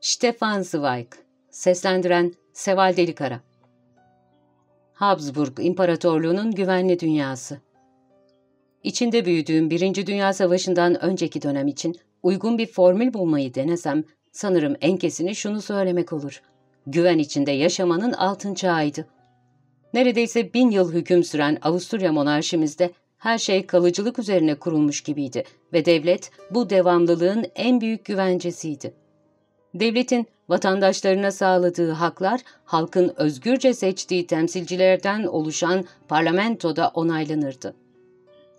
Stefan Zweig Seslendiren Seval Delikara Habsburg İmparatorluğu'nun güvenli dünyası İçinde büyüdüğüm Birinci Dünya Savaşı'ndan önceki dönem için uygun bir formül bulmayı denesem, sanırım en kesini şunu söylemek olur. Güven içinde yaşamanın altın çağıydı. Neredeyse bin yıl hüküm süren Avusturya monarşimizde her şey kalıcılık üzerine kurulmuş gibiydi ve devlet bu devamlılığın en büyük güvencesiydi. Devletin vatandaşlarına sağladığı haklar, halkın özgürce seçtiği temsilcilerden oluşan parlamentoda onaylanırdı.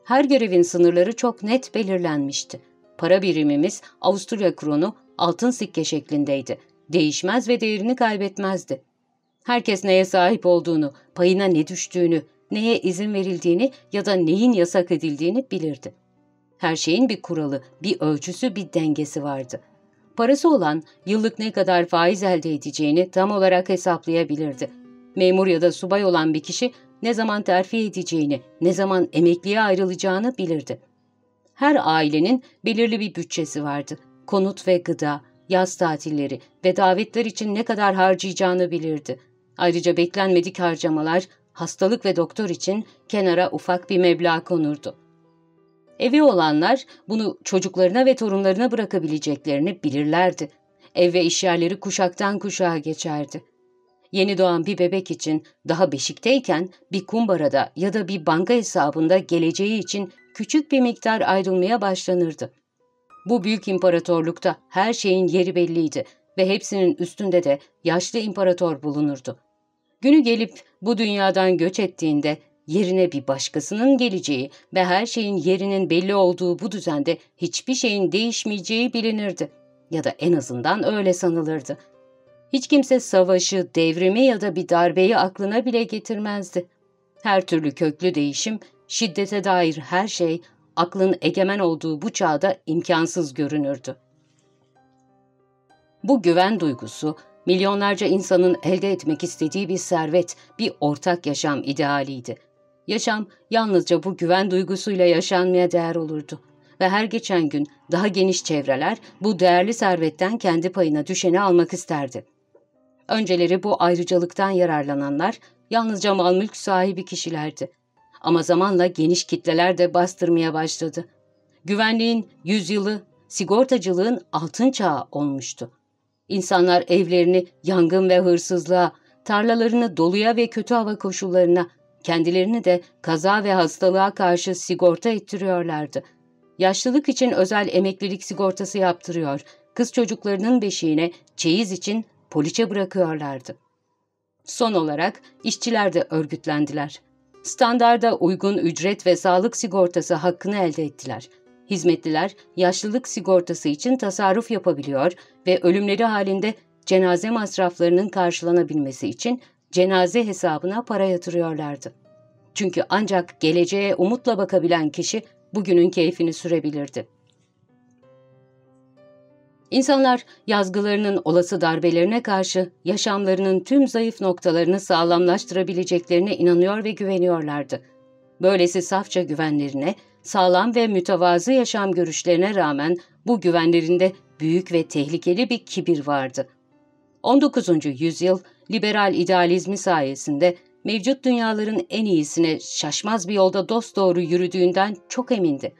Her görevin sınırları çok net belirlenmişti. Para birimimiz Avusturya kronu altın sikke şeklindeydi. Değişmez ve değerini kaybetmezdi. Herkes neye sahip olduğunu, payına ne düştüğünü, neye izin verildiğini ya da neyin yasak edildiğini bilirdi. Her şeyin bir kuralı, bir ölçüsü, bir dengesi vardı. Parası olan yıllık ne kadar faiz elde edeceğini tam olarak hesaplayabilirdi. Memur ya da subay olan bir kişi ne zaman terfi edeceğini, ne zaman emekliye ayrılacağını bilirdi. Her ailenin belirli bir bütçesi vardı. Konut ve gıda, yaz tatilleri ve davetler için ne kadar harcayacağını bilirdi. Ayrıca beklenmedik harcamalar, hastalık ve doktor için kenara ufak bir meblağ konurdu. Evi olanlar bunu çocuklarına ve torunlarına bırakabileceklerini bilirlerdi. Ev ve işyerleri kuşaktan kuşağa geçerdi. Yeni doğan bir bebek için daha beşikteyken bir kumbarada ya da bir banka hesabında geleceği için küçük bir miktar ayrılmaya başlanırdı. Bu büyük imparatorlukta her şeyin yeri belliydi ve hepsinin üstünde de yaşlı imparator bulunurdu. Günü gelip bu dünyadan göç ettiğinde yerine bir başkasının geleceği ve her şeyin yerinin belli olduğu bu düzende hiçbir şeyin değişmeyeceği bilinirdi. Ya da en azından öyle sanılırdı. Hiç kimse savaşı, devrimi ya da bir darbeyi aklına bile getirmezdi. Her türlü köklü değişim, şiddete dair her şey aklın egemen olduğu bu çağda imkansız görünürdü. Bu güven duygusu, milyonlarca insanın elde etmek istediği bir servet, bir ortak yaşam idealiydi. Yaşam yalnızca bu güven duygusuyla yaşanmaya değer olurdu. Ve her geçen gün daha geniş çevreler bu değerli servetten kendi payına düşeni almak isterdi. Önceleri bu ayrıcalıktan yararlananlar yalnızca mal mülk sahibi kişilerdi. Ama zamanla geniş kitleler de bastırmaya başladı. Güvenliğin yüzyılı, sigortacılığın altın çağı olmuştu. İnsanlar evlerini yangın ve hırsızlığa, tarlalarını doluya ve kötü hava koşullarına, kendilerini de kaza ve hastalığa karşı sigorta ettiriyorlardı. Yaşlılık için özel emeklilik sigortası yaptırıyor, kız çocuklarının beşiğine çeyiz için poliçe bırakıyorlardı. Son olarak işçiler de örgütlendiler. Standarda uygun ücret ve sağlık sigortası hakkını elde ettiler. Hizmetliler yaşlılık sigortası için tasarruf yapabiliyor ve ölümleri halinde cenaze masraflarının karşılanabilmesi için cenaze hesabına para yatırıyorlardı. Çünkü ancak geleceğe umutla bakabilen kişi bugünün keyfini sürebilirdi. İnsanlar yazgılarının olası darbelerine karşı yaşamlarının tüm zayıf noktalarını sağlamlaştırabileceklerine inanıyor ve güveniyorlardı. Böylesi safça güvenlerine, sağlam ve mütevazı yaşam görüşlerine rağmen bu güvenlerinde büyük ve tehlikeli bir kibir vardı. 19. yüzyıl liberal idealizmi sayesinde mevcut dünyaların en iyisine şaşmaz bir yolda dosdoğru yürüdüğünden çok emindi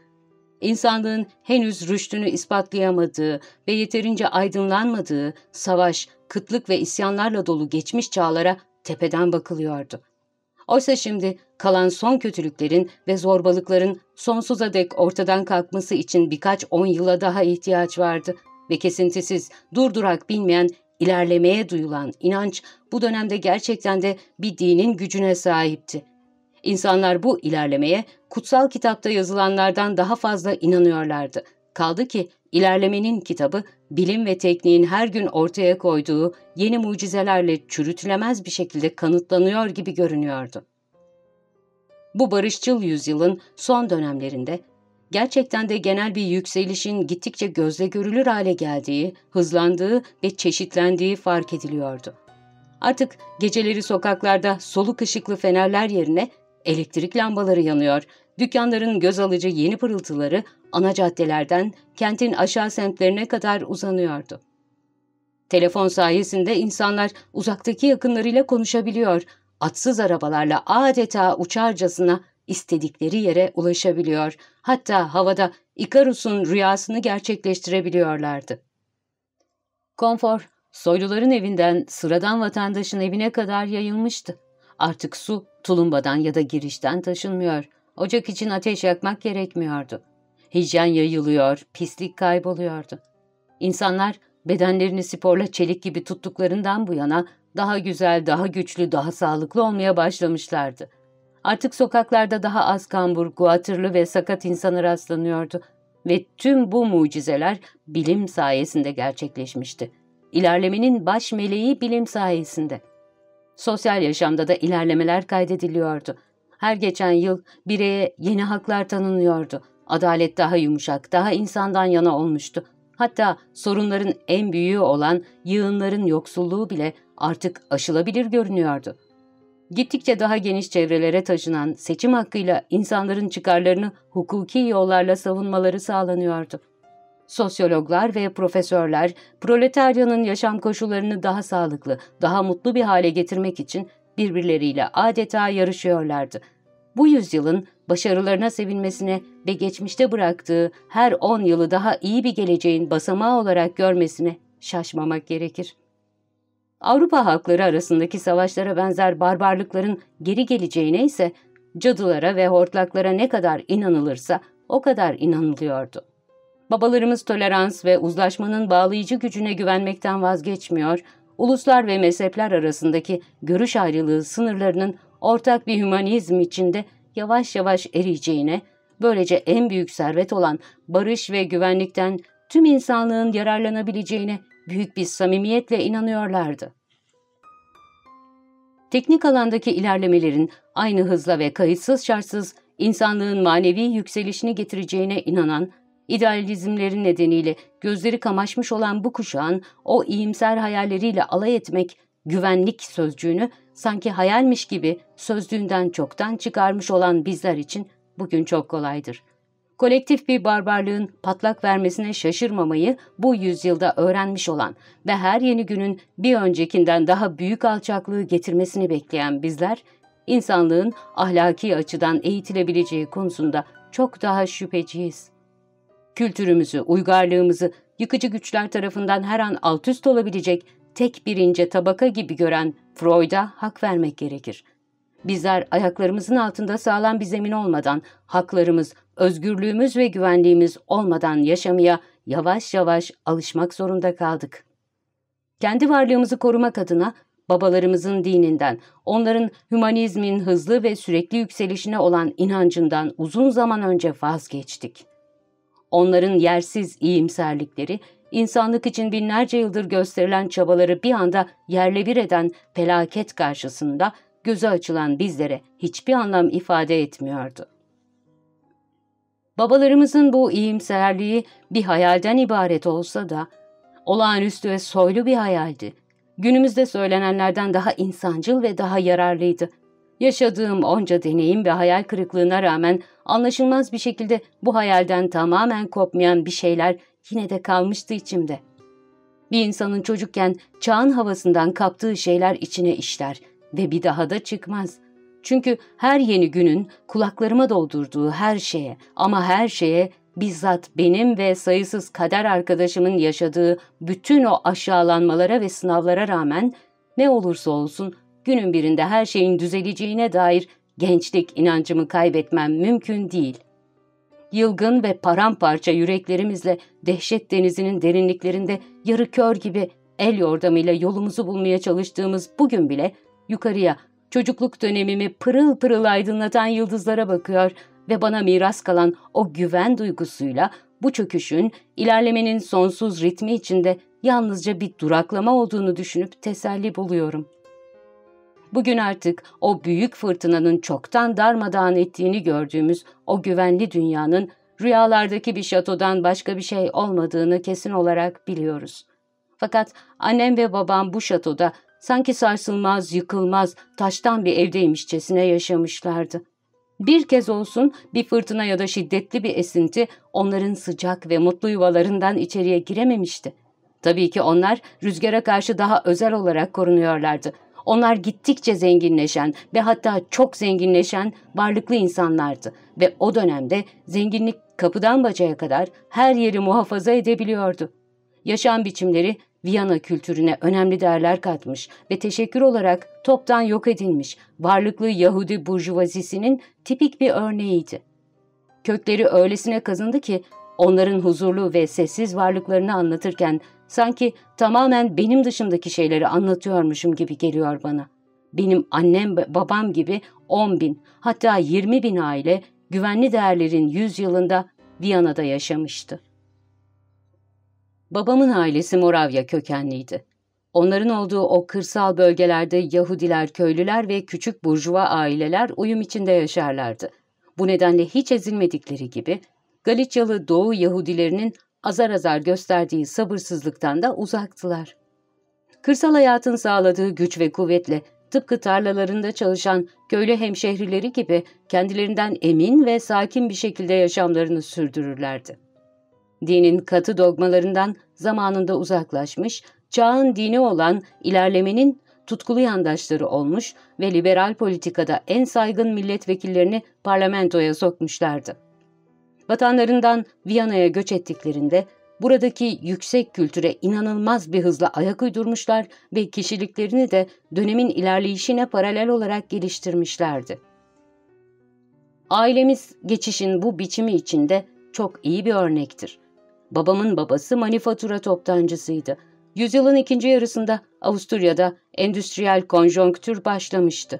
insanlığın henüz rüştünü ispatlayamadığı ve yeterince aydınlanmadığı savaş, kıtlık ve isyanlarla dolu geçmiş çağlara tepeden bakılıyordu. Oysa şimdi kalan son kötülüklerin ve zorbalıkların sonsuza dek ortadan kalkması için birkaç on yıla daha ihtiyaç vardı ve kesintisiz, durdurak bilmeyen, ilerlemeye duyulan inanç bu dönemde gerçekten de bir dinin gücüne sahipti. İnsanlar bu ilerlemeye kutsal kitapta yazılanlardan daha fazla inanıyorlardı. Kaldı ki ilerlemenin kitabı bilim ve tekniğin her gün ortaya koyduğu yeni mucizelerle çürütülemez bir şekilde kanıtlanıyor gibi görünüyordu. Bu barışçıl yüzyılın son dönemlerinde gerçekten de genel bir yükselişin gittikçe gözle görülür hale geldiği, hızlandığı ve çeşitlendiği fark ediliyordu. Artık geceleri sokaklarda soluk ışıklı fenerler yerine Elektrik lambaları yanıyor, dükkanların göz alıcı yeni pırıltıları ana caddelerden kentin aşağı semtlerine kadar uzanıyordu. Telefon sayesinde insanlar uzaktaki yakınlarıyla konuşabiliyor, atsız arabalarla adeta uçarcasına istedikleri yere ulaşabiliyor, hatta havada Ikarus'un rüyasını gerçekleştirebiliyorlardı. Konfor, soyluların evinden sıradan vatandaşın evine kadar yayılmıştı. Artık su tulumbadan ya da girişten taşınmıyor. Ocak için ateş yakmak gerekmiyordu. Hijyen yayılıyor, pislik kayboluyordu. İnsanlar bedenlerini sporla çelik gibi tuttuklarından bu yana daha güzel, daha güçlü, daha sağlıklı olmaya başlamışlardı. Artık sokaklarda daha az kambur, guatırlı ve sakat insana rastlanıyordu. Ve tüm bu mucizeler bilim sayesinde gerçekleşmişti. İlerlemenin baş meleği bilim sayesinde. Sosyal yaşamda da ilerlemeler kaydediliyordu. Her geçen yıl bireye yeni haklar tanınıyordu. Adalet daha yumuşak, daha insandan yana olmuştu. Hatta sorunların en büyüğü olan yığınların yoksulluğu bile artık aşılabilir görünüyordu. Gittikçe daha geniş çevrelere taşınan seçim hakkıyla insanların çıkarlarını hukuki yollarla savunmaları sağlanıyordu. Sosyologlar ve profesörler proletaryanın yaşam koşullarını daha sağlıklı, daha mutlu bir hale getirmek için birbirleriyle adeta yarışıyorlardı. Bu yüzyılın başarılarına sevinmesine ve geçmişte bıraktığı her on yılı daha iyi bir geleceğin basamağı olarak görmesine şaşmamak gerekir. Avrupa halkları arasındaki savaşlara benzer barbarlıkların geri geleceğine ise cadılara ve hortlaklara ne kadar inanılırsa o kadar inanılıyordu. Babalarımız tolerans ve uzlaşmanın bağlayıcı gücüne güvenmekten vazgeçmiyor, uluslar ve mezhepler arasındaki görüş ayrılığı sınırlarının ortak bir hümanizm içinde yavaş yavaş eriyeceğine, böylece en büyük servet olan barış ve güvenlikten tüm insanlığın yararlanabileceğine büyük bir samimiyetle inanıyorlardı. Teknik alandaki ilerlemelerin aynı hızla ve kayıtsız şartsız insanlığın manevi yükselişini getireceğine inanan, idealizmlerin nedeniyle gözleri kamaşmış olan bu kuşağın o iyimser hayalleriyle alay etmek, güvenlik sözcüğünü sanki hayalmiş gibi sözlüğünden çoktan çıkarmış olan bizler için bugün çok kolaydır kolektif bir barbarlığın patlak vermesine şaşırmamayı bu yüzyılda öğrenmiş olan ve her yeni günün bir öncekinden daha büyük alçaklığı getirmesini bekleyen bizler, insanlığın ahlaki açıdan eğitilebileceği konusunda çok daha şüpheciyiz. Kültürümüzü, uygarlığımızı yıkıcı güçler tarafından her an alt üst olabilecek tek bir ince tabaka gibi gören Freud'a hak vermek gerekir. Bizler ayaklarımızın altında sağlam bir zemin olmadan, haklarımız, özgürlüğümüz ve güvenliğimiz olmadan yaşamaya yavaş yavaş alışmak zorunda kaldık. Kendi varlığımızı korumak adına babalarımızın dininden, onların hümanizmin hızlı ve sürekli yükselişine olan inancından uzun zaman önce vazgeçtik. Onların yersiz iyimserlikleri, insanlık için binlerce yıldır gösterilen çabaları bir anda yerle bir eden felaket karşısında gözü açılan bizlere hiçbir anlam ifade etmiyordu. Babalarımızın bu iyimserliği bir hayalden ibaret olsa da, olağanüstü ve soylu bir hayaldi. Günümüzde söylenenlerden daha insancıl ve daha yararlıydı. Yaşadığım onca deneyim ve hayal kırıklığına rağmen anlaşılmaz bir şekilde bu hayalden tamamen kopmayan bir şeyler yine de kalmıştı içimde. Bir insanın çocukken çağın havasından kaptığı şeyler içine işler ve bir daha da çıkmaz. Çünkü her yeni günün kulaklarıma doldurduğu her şeye ama her şeye bizzat benim ve sayısız kader arkadaşımın yaşadığı bütün o aşağılanmalara ve sınavlara rağmen ne olursa olsun günün birinde her şeyin düzeleceğine dair gençlik inancımı kaybetmem mümkün değil. Yılgın ve paramparça yüreklerimizle dehşet denizinin derinliklerinde yarı kör gibi el yordamıyla yolumuzu bulmaya çalıştığımız bugün bile yukarıya çocukluk dönemimi pırıl pırıl aydınlatan yıldızlara bakıyor ve bana miras kalan o güven duygusuyla bu çöküşün ilerlemenin sonsuz ritmi içinde yalnızca bir duraklama olduğunu düşünüp teselli buluyorum. Bugün artık o büyük fırtınanın çoktan darmadağın ettiğini gördüğümüz o güvenli dünyanın rüyalardaki bir şatodan başka bir şey olmadığını kesin olarak biliyoruz. Fakat annem ve babam bu şatoda sanki sarsılmaz, yıkılmaz, taştan bir evdeymişçesine yaşamışlardı. Bir kez olsun bir fırtına ya da şiddetli bir esinti onların sıcak ve mutlu yuvalarından içeriye girememişti. Tabii ki onlar rüzgara karşı daha özel olarak korunuyorlardı. Onlar gittikçe zenginleşen ve hatta çok zenginleşen varlıklı insanlardı ve o dönemde zenginlik kapıdan bacaya kadar her yeri muhafaza edebiliyordu. Yaşam biçimleri Viyana kültürüne önemli değerler katmış ve teşekkür olarak toptan yok edilmiş varlıklı Yahudi burjuvazisinin tipik bir örneğiydi. Kökleri öylesine kazındı ki onların huzurlu ve sessiz varlıklarını anlatırken sanki tamamen benim dışımdaki şeyleri anlatıyormuşum gibi geliyor bana. Benim annem babam gibi 10 bin hatta 20 bin aile güvenli değerlerin 100 yılında Viyana'da yaşamıştı. Babamın ailesi Moravya kökenliydi. Onların olduğu o kırsal bölgelerde Yahudiler, köylüler ve küçük burjuva aileler uyum içinde yaşarlardı. Bu nedenle hiç ezilmedikleri gibi Galicyalı Doğu Yahudilerinin azar azar gösterdiği sabırsızlıktan da uzaktılar. Kırsal hayatın sağladığı güç ve kuvvetle tıpkı tarlalarında çalışan köylü hemşehrileri gibi kendilerinden emin ve sakin bir şekilde yaşamlarını sürdürürlerdi. Dinin katı dogmalarından zamanında uzaklaşmış, çağın dini olan ilerlemenin tutkulu yandaşları olmuş ve liberal politikada en saygın milletvekillerini parlamentoya sokmuşlardı. Vatanlarından Viyana'ya göç ettiklerinde buradaki yüksek kültüre inanılmaz bir hızla ayak uydurmuşlar ve kişiliklerini de dönemin ilerleyişine paralel olarak geliştirmişlerdi. Ailemiz geçişin bu biçimi içinde çok iyi bir örnektir. Babamın babası manifatura toptancısıydı. Yüzyılın ikinci yarısında Avusturya'da endüstriyel konjonktür başlamıştı.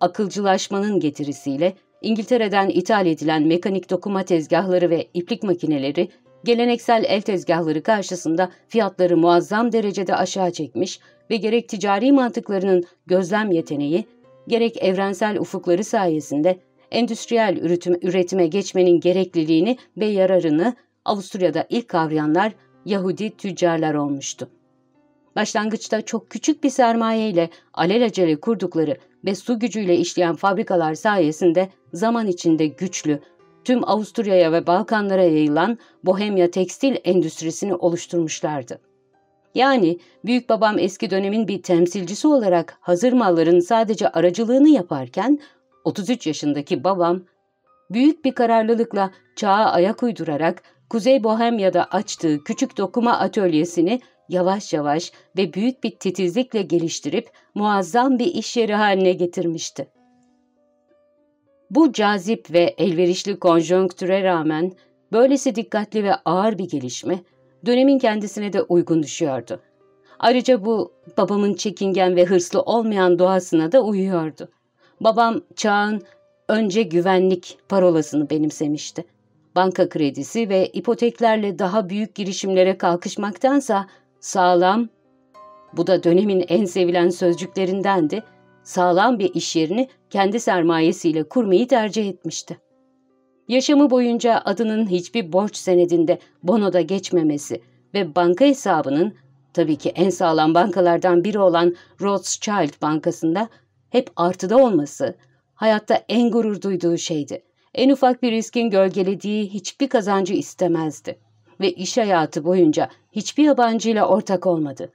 Akılcılaşmanın getirisiyle İngiltere'den ithal edilen mekanik dokuma tezgahları ve iplik makineleri, geleneksel el tezgahları karşısında fiyatları muazzam derecede aşağı çekmiş ve gerek ticari mantıklarının gözlem yeteneği, gerek evrensel ufukları sayesinde endüstriyel üretim, üretime geçmenin gerekliliğini ve yararını Avusturya'da ilk kavrayanlar Yahudi tüccarlar olmuştu. Başlangıçta çok küçük bir sermaye ile alelacele kurdukları ve su gücüyle işleyen fabrikalar sayesinde zaman içinde güçlü, tüm Avusturya'ya ve Balkanlara yayılan Bohemya tekstil endüstrisini oluşturmuşlardı. Yani büyük babam eski dönemin bir temsilcisi olarak hazır malların sadece aracılığını yaparken 33 yaşındaki babam büyük bir kararlılıkla çağa ayak uydurarak Kuzey Bohemya'da açtığı küçük dokuma atölyesini yavaş yavaş ve büyük bir titizlikle geliştirip muazzam bir iş yeri haline getirmişti. Bu cazip ve elverişli konjonktüre rağmen böylesi dikkatli ve ağır bir gelişme dönemin kendisine de uygun düşüyordu. Ayrıca bu babamın çekingen ve hırslı olmayan doğasına da uyuyordu. Babam çağın önce güvenlik parolasını benimsemişti. Banka kredisi ve ipoteklerle daha büyük girişimlere kalkışmaktansa sağlam, bu da dönemin en sevilen sözcüklerindendi, sağlam bir iş yerini kendi sermayesiyle kurmayı tercih etmişti. Yaşamı boyunca adının hiçbir borç senedinde bonoda geçmemesi ve banka hesabının tabii ki en sağlam bankalardan biri olan Rothschild Bankası'nda hep artıda olması hayatta en gurur duyduğu şeydi. En ufak bir riskin gölgelediği hiçbir kazancı istemezdi ve iş hayatı boyunca hiçbir yabancıyla ortak olmadı.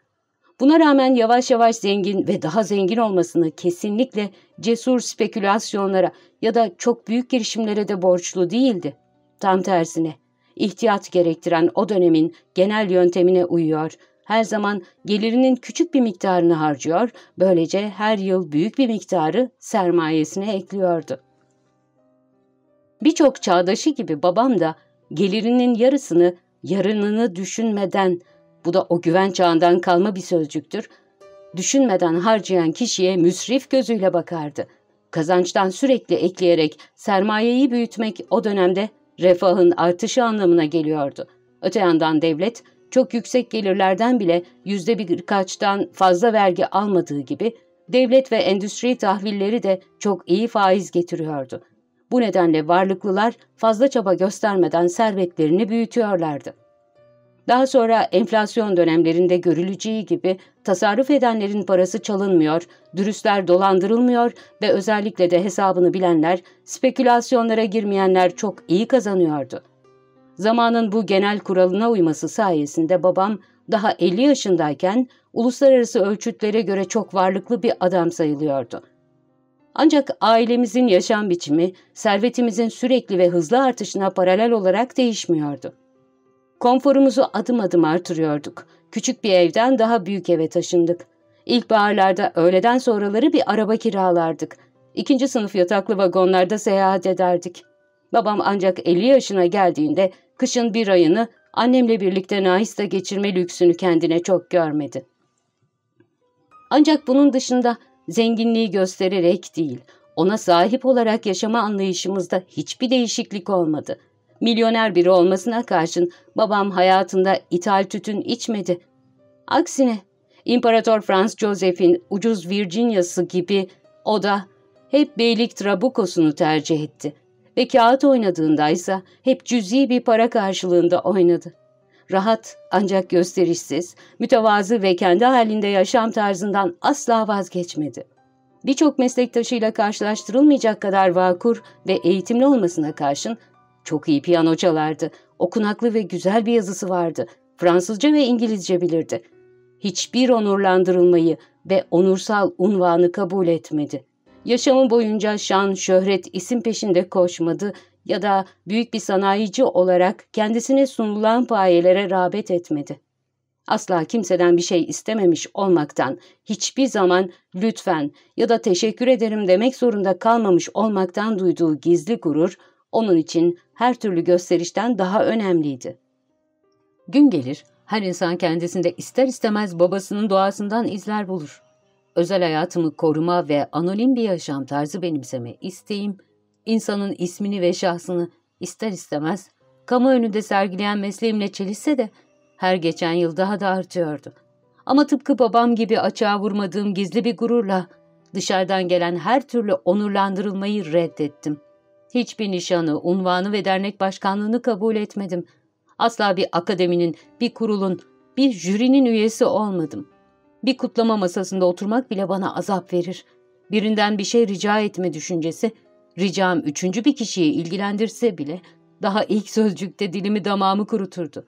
Buna rağmen yavaş yavaş zengin ve daha zengin olmasını kesinlikle cesur spekülasyonlara ya da çok büyük girişimlere de borçlu değildi. Tam tersine, ihtiyat gerektiren o dönemin genel yöntemine uyuyor, her zaman gelirinin küçük bir miktarını harcıyor, böylece her yıl büyük bir miktarı sermayesine ekliyordu. Birçok çağdaşı gibi babam da gelirinin yarısını yarınını düşünmeden, bu da o güven çağından kalma bir sözcüktür, düşünmeden harcayan kişiye müsrif gözüyle bakardı. Kazançtan sürekli ekleyerek sermayeyi büyütmek o dönemde refahın artışı anlamına geliyordu. Öte yandan devlet, çok yüksek gelirlerden bile yüzde birkaçtan fazla vergi almadığı gibi, devlet ve endüstri tahvilleri de çok iyi faiz getiriyordu. Bu nedenle varlıklılar fazla çaba göstermeden servetlerini büyütüyorlardı. Daha sonra enflasyon dönemlerinde görüleceği gibi tasarruf edenlerin parası çalınmıyor, dürüstler dolandırılmıyor ve özellikle de hesabını bilenler, spekülasyonlara girmeyenler çok iyi kazanıyordu. Zamanın bu genel kuralına uyması sayesinde babam daha 50 yaşındayken uluslararası ölçütlere göre çok varlıklı bir adam sayılıyordu. Ancak ailemizin yaşam biçimi servetimizin sürekli ve hızlı artışına paralel olarak değişmiyordu. Konforumuzu adım adım artırıyorduk. Küçük bir evden daha büyük eve taşındık. İlkbaharlarda öğleden sonraları bir araba kiralardık. İkinci sınıf yataklı vagonlarda seyahat ederdik. Babam ancak 50 yaşına geldiğinde kışın bir ayını annemle birlikte Nahis'te geçirme lüksünü kendine çok görmedi. Ancak bunun dışında zenginliği göstererek değil, ona sahip olarak yaşama anlayışımızda hiçbir değişiklik olmadı. Milyoner biri olmasına karşın babam hayatında ithal tütün içmedi. Aksine İmparator Franz Joseph'in ucuz Virginia'sı gibi o da hep beylik trabukosunu tercih etti ve kağıt oynadığındaysa hep cüzi bir para karşılığında oynadı. Rahat ancak gösterişsiz, mütevazı ve kendi halinde yaşam tarzından asla vazgeçmedi. Birçok meslektaşıyla karşılaştırılmayacak kadar vakur ve eğitimli olmasına karşın çok iyi piyano çalardı, okunaklı ve güzel bir yazısı vardı, Fransızca ve İngilizce bilirdi. Hiçbir onurlandırılmayı ve onursal unvanı kabul etmedi. Yaşamı boyunca şan, şöhret, isim peşinde koşmadı ya da büyük bir sanayici olarak kendisine sunulan payelere rağbet etmedi. Asla kimseden bir şey istememiş olmaktan, hiçbir zaman lütfen ya da teşekkür ederim demek zorunda kalmamış olmaktan duyduğu gizli gurur, onun için her türlü gösterişten daha önemliydi. Gün gelir, her insan kendisinde ister istemez babasının doğasından izler bulur. Özel hayatımı koruma ve anonim bir yaşam tarzı benimseme isteğim, insanın ismini ve şahsını ister istemez kamu önünde sergileyen mesleğimle çelişse de her geçen yıl daha da artıyordu. Ama tıpkı babam gibi açığa vurmadığım gizli bir gururla dışarıdan gelen her türlü onurlandırılmayı reddettim. Hiçbir nişanı, unvanı ve dernek başkanlığını kabul etmedim. Asla bir akademinin, bir kurulun, bir jürinin üyesi olmadım. Bir kutlama masasında oturmak bile bana azap verir. Birinden bir şey rica etme düşüncesi, ricam üçüncü bir kişiyi ilgilendirse bile daha ilk sözcükte dilimi damağımı kuruturdu.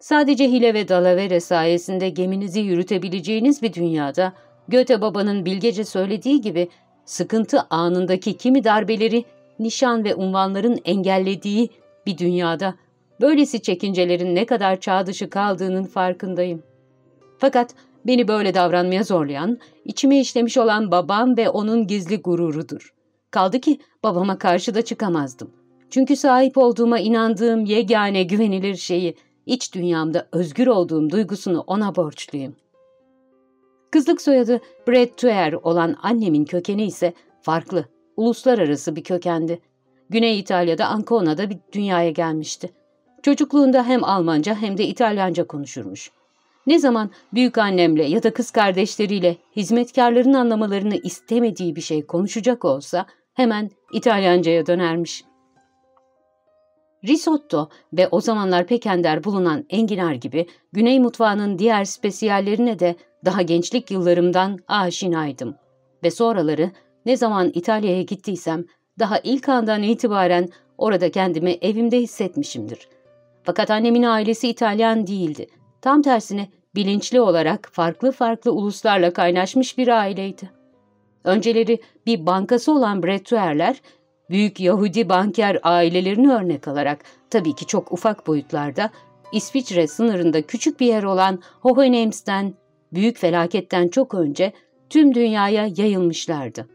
Sadece hile ve dalavere sayesinde geminizi yürütebileceğiniz bir dünyada, Göte babanın bilgece söylediği gibi sıkıntı anındaki kimi darbeleri nişan ve unvanların engellediği bir dünyada böylesi çekincelerin ne kadar çağ dışı kaldığının farkındayım. Fakat beni böyle davranmaya zorlayan, içime işlemiş olan babam ve onun gizli gururudur. Kaldı ki babama karşı da çıkamazdım. Çünkü sahip olduğuma inandığım yegane güvenilir şeyi, iç dünyamda özgür olduğum duygusunu ona borçluyum. Kızlık soyadı Brett Tuer olan annemin kökeni ise farklı, uluslararası bir kökendi. Güney İtalya'da Ancona'da bir dünyaya gelmişti. Çocukluğunda hem Almanca hem de İtalyanca konuşurmuş. Ne zaman büyük annemle ya da kız kardeşleriyle hizmetkarların anlamalarını istemediği bir şey konuşacak olsa hemen İtalyancaya dönermiş. Risotto ve o zamanlar pek ender bulunan enginar gibi Güney mutfağının diğer spesiyallerine de daha gençlik yıllarımdan aşinaydım. Ve sonraları ne zaman İtalya'ya gittiysem daha ilk andan itibaren orada kendimi evimde hissetmişimdir. Fakat annemin ailesi İtalyan değildi. Tam tersine bilinçli olarak farklı farklı uluslarla kaynaşmış bir aileydi. Önceleri bir bankası olan Bretuerler, büyük Yahudi banker ailelerini örnek alarak tabii ki çok ufak boyutlarda İsviçre sınırında küçük bir yer olan Hohenems'ten, büyük felaketten çok önce tüm dünyaya yayılmışlardı.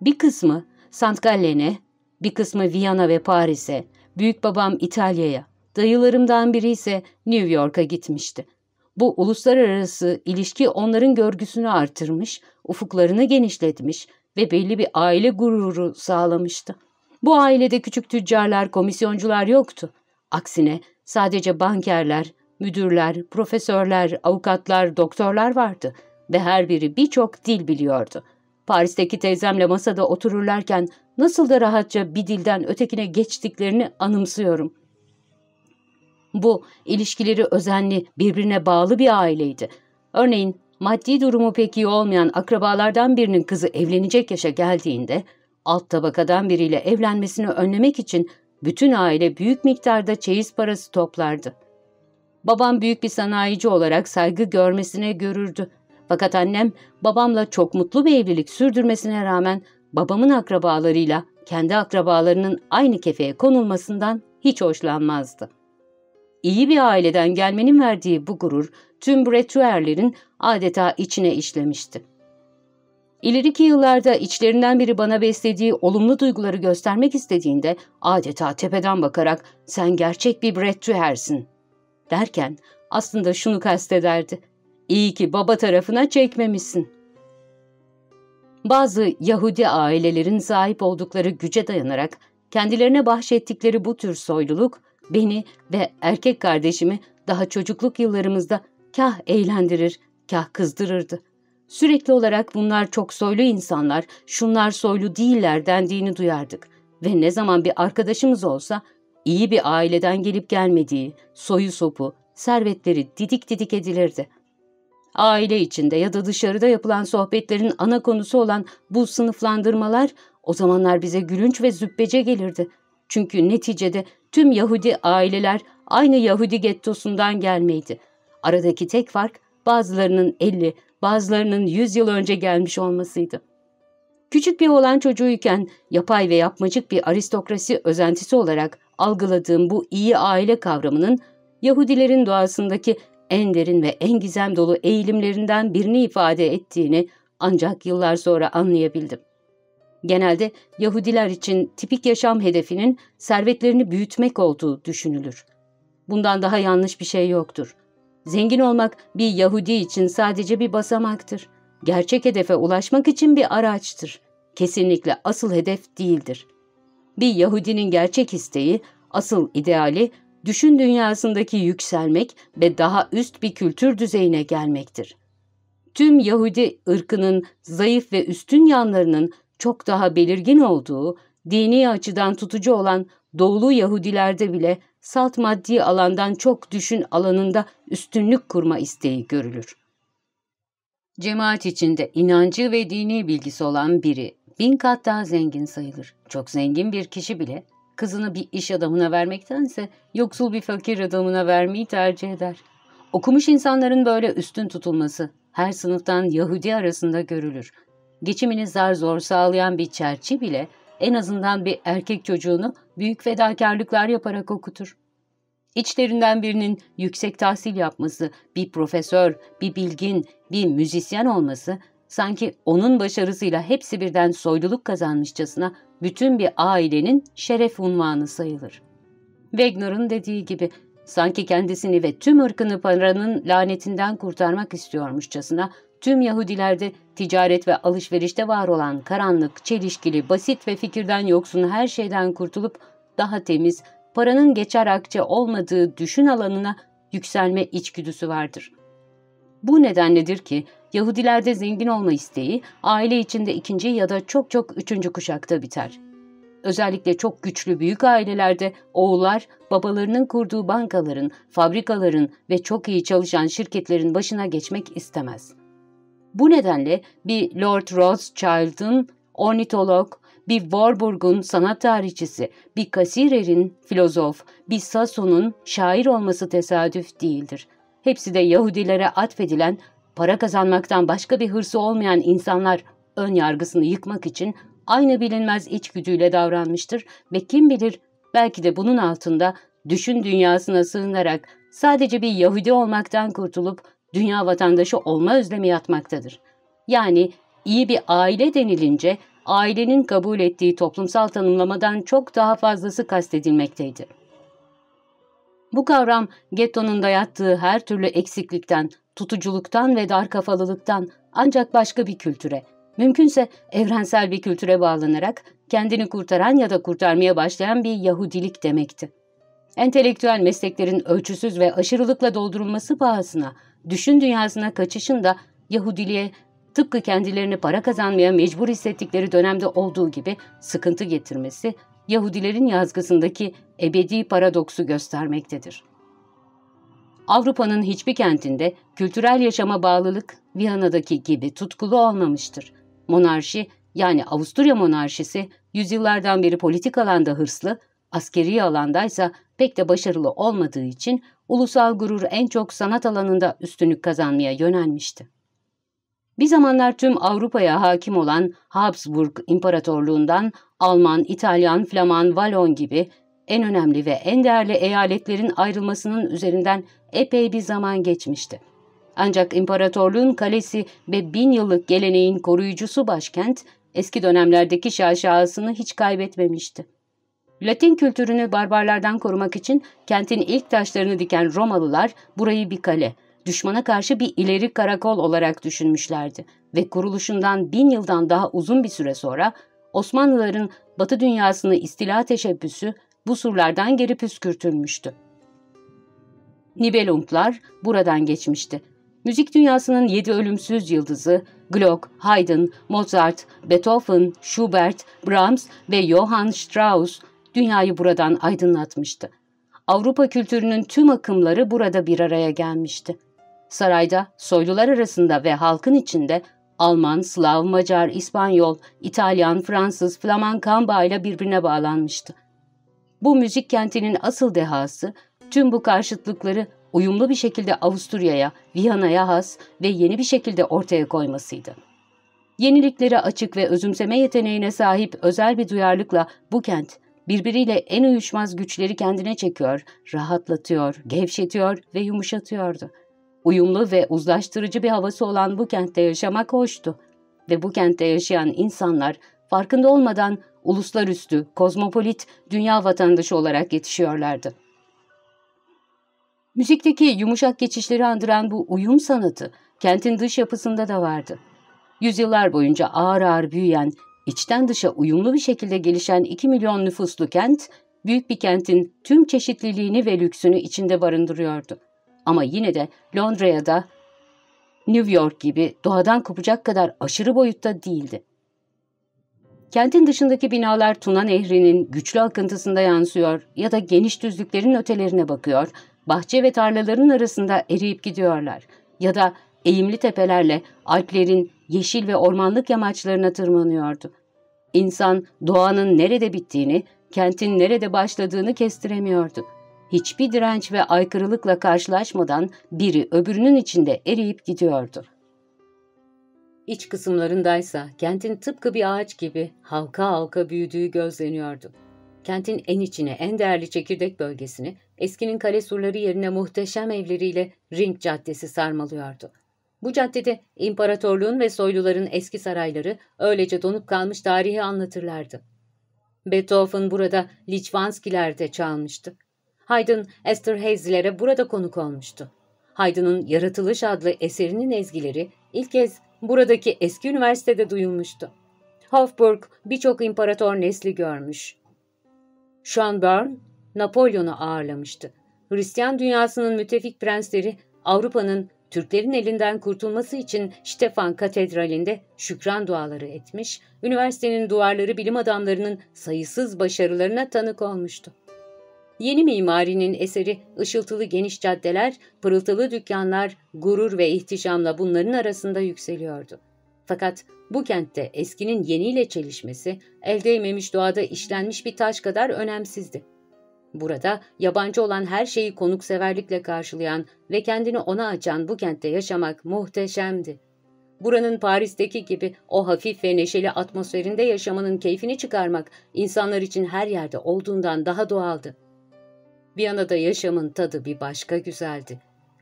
Bir kısmı St. Gallen'e, bir kısmı Viyana ve Paris'e, büyük babam İtalya'ya, dayılarımdan biri ise New York'a gitmişti. Bu uluslararası ilişki onların görgüsünü artırmış, ufuklarını genişletmiş ve belli bir aile gururu sağlamıştı. Bu ailede küçük tüccarlar, komisyoncular yoktu. Aksine sadece bankerler, müdürler, profesörler, avukatlar, doktorlar vardı ve her biri birçok dil biliyordu. Paris'teki teyzemle masada otururlarken nasıl da rahatça bir dilden ötekine geçtiklerini anımsıyorum. Bu ilişkileri özenli, birbirine bağlı bir aileydi. Örneğin maddi durumu pek iyi olmayan akrabalardan birinin kızı evlenecek yaşa geldiğinde alt tabakadan biriyle evlenmesini önlemek için bütün aile büyük miktarda çeyiz parası toplardı. Babam büyük bir sanayici olarak saygı görmesine görürdü. Fakat annem babamla çok mutlu bir evlilik sürdürmesine rağmen babamın akrabalarıyla kendi akrabalarının aynı kefeye konulmasından hiç hoşlanmazdı. İyi bir aileden gelmenin verdiği bu gurur tüm Bretuerlerin adeta içine işlemişti. İleriki yıllarda içlerinden biri bana beslediği olumlu duyguları göstermek istediğinde adeta tepeden bakarak sen gerçek bir Bretuer'sin derken aslında şunu kastederdi. İyi ki baba tarafına çekmemişsin. Bazı Yahudi ailelerin sahip oldukları güce dayanarak kendilerine bahşettikleri bu tür soyluluk beni ve erkek kardeşimi daha çocukluk yıllarımızda kah eğlendirir, kah kızdırırdı. Sürekli olarak bunlar çok soylu insanlar, şunlar soylu değiller dendiğini duyardık. Ve ne zaman bir arkadaşımız olsa iyi bir aileden gelip gelmediği, soyu sopu, servetleri didik didik edilirdi. Aile içinde ya da dışarıda yapılan sohbetlerin ana konusu olan bu sınıflandırmalar o zamanlar bize gülünç ve züppece gelirdi. Çünkü neticede tüm Yahudi aileler aynı Yahudi gettosundan gelmeydi. Aradaki tek fark bazılarının 50, bazılarının 100 yıl önce gelmiş olmasıydı. Küçük bir oğlan çocuğuyken yapay ve yapmacık bir aristokrasi özentisi olarak algıladığım bu iyi aile kavramının Yahudilerin doğasındaki en derin ve en gizem dolu eğilimlerinden birini ifade ettiğini ancak yıllar sonra anlayabildim. Genelde Yahudiler için tipik yaşam hedefinin servetlerini büyütmek olduğu düşünülür. Bundan daha yanlış bir şey yoktur. Zengin olmak bir Yahudi için sadece bir basamaktır. Gerçek hedefe ulaşmak için bir araçtır. Kesinlikle asıl hedef değildir. Bir Yahudinin gerçek isteği, asıl ideali, düşün dünyasındaki yükselmek ve daha üst bir kültür düzeyine gelmektir. Tüm Yahudi ırkının zayıf ve üstün yanlarının çok daha belirgin olduğu, dini açıdan tutucu olan doğulu Yahudilerde bile salt maddi alandan çok düşün alanında üstünlük kurma isteği görülür. Cemaat içinde inancı ve dini bilgisi olan biri bin kat daha zengin sayılır. Çok zengin bir kişi bile kızını bir iş adamına vermektense yoksul bir fakir adamına vermeyi tercih eder. Okumuş insanların böyle üstün tutulması her sınıftan Yahudi arasında görülür. Geçimini zar zor sağlayan bir çerçi bile en azından bir erkek çocuğunu büyük fedakarlıklar yaparak okutur. İçlerinden birinin yüksek tahsil yapması, bir profesör, bir bilgin, bir müzisyen olması, sanki onun başarısıyla hepsi birden soyluluk kazanmışçasına bütün bir ailenin şeref unvanı sayılır. Wegner'ın dediği gibi, sanki kendisini ve tüm ırkını paranın lanetinden kurtarmak istiyormuşçasına, tüm Yahudilerde ticaret ve alışverişte var olan karanlık, çelişkili, basit ve fikirden yoksun her şeyden kurtulup daha temiz, paranın geçer akçe olmadığı düşün alanına yükselme içgüdüsü vardır. Bu nedenledir ki Yahudilerde zengin olma isteği aile içinde ikinci ya da çok çok üçüncü kuşakta biter. Özellikle çok güçlü büyük ailelerde oğullar babalarının kurduğu bankaların, fabrikaların ve çok iyi çalışan şirketlerin başına geçmek istemez. Bu nedenle bir Lord Rothschild'ın ornitolog, bir Warburg'un sanat tarihçisi, bir Kasirer'in filozof, bir Sasso'nun şair olması tesadüf değildir. Hepsi de Yahudilere atfedilen, para kazanmaktan başka bir hırsı olmayan insanlar ön yargısını yıkmak için aynı bilinmez içgüdüyle davranmıştır ve kim bilir belki de bunun altında düşün dünyasına sığınarak sadece bir Yahudi olmaktan kurtulup dünya vatandaşı olma özlemi yatmaktadır. Yani iyi bir aile denilince ailenin kabul ettiği toplumsal tanımlamadan çok daha fazlası kastedilmekteydi. Bu kavram gettonun dayattığı her türlü eksiklikten, tutuculuktan ve dar kafalılıktan ancak başka bir kültüre, mümkünse evrensel bir kültüre bağlanarak kendini kurtaran ya da kurtarmaya başlayan bir Yahudilik demekti. Entelektüel mesleklerin ölçüsüz ve aşırılıkla doldurulması pahasına, düşün dünyasına kaçışın da Yahudiliğe tıpkı kendilerini para kazanmaya mecbur hissettikleri dönemde olduğu gibi sıkıntı getirmesi, Yahudilerin yazgısındaki ebedi paradoksu göstermektedir. Avrupa'nın hiçbir kentinde kültürel yaşama bağlılık Viyana'daki gibi tutkulu olmamıştır. Monarşi yani Avusturya monarşisi yüzyıllardan beri politik alanda hırslı, askeri alandaysa pek de başarılı olmadığı için ulusal gurur en çok sanat alanında üstünlük kazanmaya yönelmişti. Bir zamanlar tüm Avrupa'ya hakim olan Habsburg İmparatorluğundan Alman, İtalyan, Flaman, Valon gibi en önemli ve en değerli eyaletlerin ayrılmasının üzerinden epey bir zaman geçmişti. Ancak imparatorluğun kalesi ve bin yıllık geleneğin koruyucusu başkent, eski dönemlerdeki şaşasını hiç kaybetmemişti. Latin kültürünü barbarlardan korumak için kentin ilk taşlarını diken Romalılar burayı bir kale, düşmana karşı bir ileri karakol olarak düşünmüşlerdi ve kuruluşundan bin yıldan daha uzun bir süre sonra Osmanlıların Batı dünyasını istila teşebbüsü bu surlardan geri püskürtülmüştü. Nibelunglar buradan geçmişti. Müzik dünyasının yedi ölümsüz yıldızı, Gluck, Haydn, Mozart, Beethoven, Schubert, Brahms ve Johann Strauss dünyayı buradan aydınlatmıştı. Avrupa kültürünün tüm akımları burada bir araya gelmişti. Sarayda, soylular arasında ve halkın içinde Alman, Slav, Macar, İspanyol, İtalyan, Fransız, Flaman ile birbirine bağlanmıştı. Bu müzik kentinin asıl dehası, tüm bu karşıtlıkları uyumlu bir şekilde Avusturya'ya, Viyana'ya has ve yeni bir şekilde ortaya koymasıydı. Yeniliklere açık ve özümseme yeteneğine sahip özel bir duyarlılıkla bu kent, birbiriyle en uyuşmaz güçleri kendine çekiyor, rahatlatıyor, gevşetiyor ve yumuşatıyordu. Uyumlu ve uzlaştırıcı bir havası olan bu kentte yaşamak hoştu. Ve bu kentte yaşayan insanlar farkında olmadan uluslarüstü, kozmopolit, dünya vatandaşı olarak yetişiyorlardı. Müzikteki yumuşak geçişleri andıran bu uyum sanatı kentin dış yapısında da vardı. Yüzyıllar boyunca ağır ağır büyüyen, içten dışa uyumlu bir şekilde gelişen 2 milyon nüfuslu kent, büyük bir kentin tüm çeşitliliğini ve lüksünü içinde barındırıyordu. Ama yine de Londra'ya da New York gibi doğadan kopacak kadar aşırı boyutta değildi. Kentin dışındaki binalar Tuna Nehri'nin güçlü akıntısında yansıyor ya da geniş düzlüklerin ötelerine bakıyor, bahçe ve tarlaların arasında eriyip gidiyorlar ya da eğimli tepelerle Alplerin yeşil ve ormanlık yamaçlarına tırmanıyordu. İnsan doğanın nerede bittiğini, kentin nerede başladığını kestiremiyordu. Hiçbir direnç ve aykırılıkla karşılaşmadan biri öbürünün içinde eriyip gidiyordu. İç kısımlarındaysa kentin tıpkı bir ağaç gibi halka halka büyüdüğü gözleniyordu. Kentin en içine, en değerli çekirdek bölgesini eskinin kale surları yerine muhteşem evleriyle Ring Caddesi sarmalıyordu. Bu caddede imparatorluğun ve soyluların eski sarayları öylece donup kalmış tarihi anlatırlardı. Beethoven burada Lichvanski'lerde çalmıştı. Haydn, Esther Hazel'lere burada konuk olmuştu. Haydn'ın Yaratılış adlı eserinin ezgileri ilk kez buradaki eski üniversitede duyulmuştu. Hofburg birçok imparator nesli görmüş. Schönborn, Napolyon'u ağırlamıştı. Hristiyan dünyasının mütefik prensleri Avrupa'nın Türklerin elinden kurtulması için Stefan Katedrali'nde şükran duaları etmiş, üniversitenin duvarları bilim adamlarının sayısız başarılarına tanık olmuştu. Yeni mimarinin eseri ışıltılı geniş caddeler, pırıltılı dükkanlar, gurur ve ihtişamla bunların arasında yükseliyordu. Fakat bu kentte eskinin yeniyle çelişmesi, el değmemiş doğada işlenmiş bir taş kadar önemsizdi. Burada yabancı olan her şeyi konukseverlikle karşılayan ve kendini ona açan bu kentte yaşamak muhteşemdi. Buranın Paris'teki gibi o hafif ve neşeli atmosferinde yaşamanın keyfini çıkarmak insanlar için her yerde olduğundan daha doğaldı. Viyana'da yaşamın tadı bir başka güzeldi.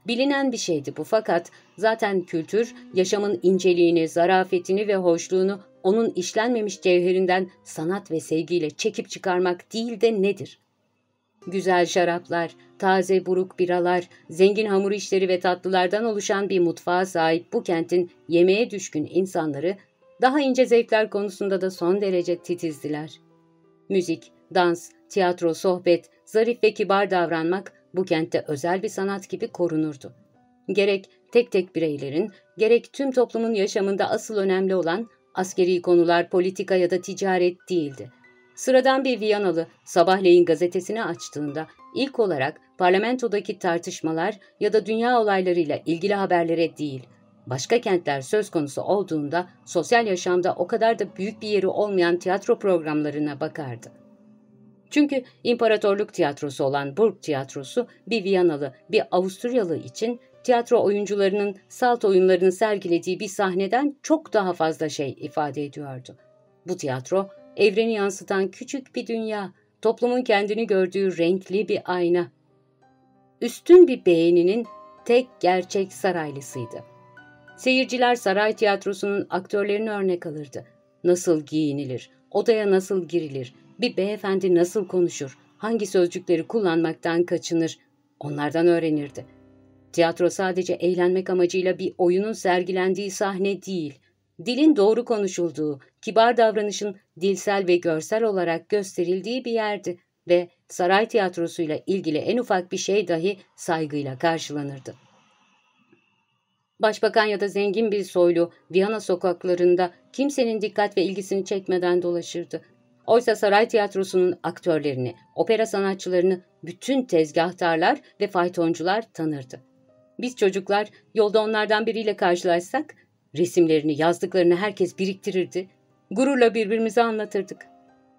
Bilinen bir şeydi bu fakat zaten kültür yaşamın inceliğini, zarafetini ve hoşluğunu onun işlenmemiş cevherinden sanat ve sevgiyle çekip çıkarmak değil de nedir? Güzel şaraplar, taze buruk biralar, zengin hamur işleri ve tatlılardan oluşan bir mutfağa sahip bu kentin yemeğe düşkün insanları daha ince zevkler konusunda da son derece titizdiler. Müzik, dans, tiyatro, sohbet, zarif ve kibar davranmak bu kentte özel bir sanat gibi korunurdu. Gerek tek tek bireylerin, gerek tüm toplumun yaşamında asıl önemli olan askeri konular, politika ya da ticaret değildi. Sıradan bir Viyanalı sabahleyin gazetesini açtığında ilk olarak parlamentodaki tartışmalar ya da dünya olaylarıyla ilgili haberlere değil, başka kentler söz konusu olduğunda sosyal yaşamda o kadar da büyük bir yeri olmayan tiyatro programlarına bakardı. Çünkü imparatorluk tiyatrosu olan Burg Tiyatrosu bir Viyanalı, bir Avusturyalı için tiyatro oyuncularının salt oyunlarını sergilediği bir sahneden çok daha fazla şey ifade ediyordu. Bu tiyatro, evreni yansıtan küçük bir dünya, toplumun kendini gördüğü renkli bir ayna. Üstün bir beğeninin tek gerçek saraylısıydı. Seyirciler saray tiyatrosunun aktörlerini örnek alırdı. Nasıl giyinilir, odaya nasıl girilir, bir beyefendi nasıl konuşur, hangi sözcükleri kullanmaktan kaçınır, onlardan öğrenirdi. Tiyatro sadece eğlenmek amacıyla bir oyunun sergilendiği sahne değil, dilin doğru konuşulduğu, kibar davranışın dilsel ve görsel olarak gösterildiği bir yerdi ve saray tiyatrosuyla ilgili en ufak bir şey dahi saygıyla karşılanırdı. Başbakan ya da zengin bir soylu Viyana sokaklarında kimsenin dikkat ve ilgisini çekmeden dolaşırdı. Oysa saray tiyatrosunun aktörlerini, opera sanatçılarını bütün tezgahtarlar ve faytoncular tanırdı. Biz çocuklar yolda onlardan biriyle karşılaşsak resimlerini, yazdıklarını herkes biriktirirdi. Gururla birbirimize anlatırdık.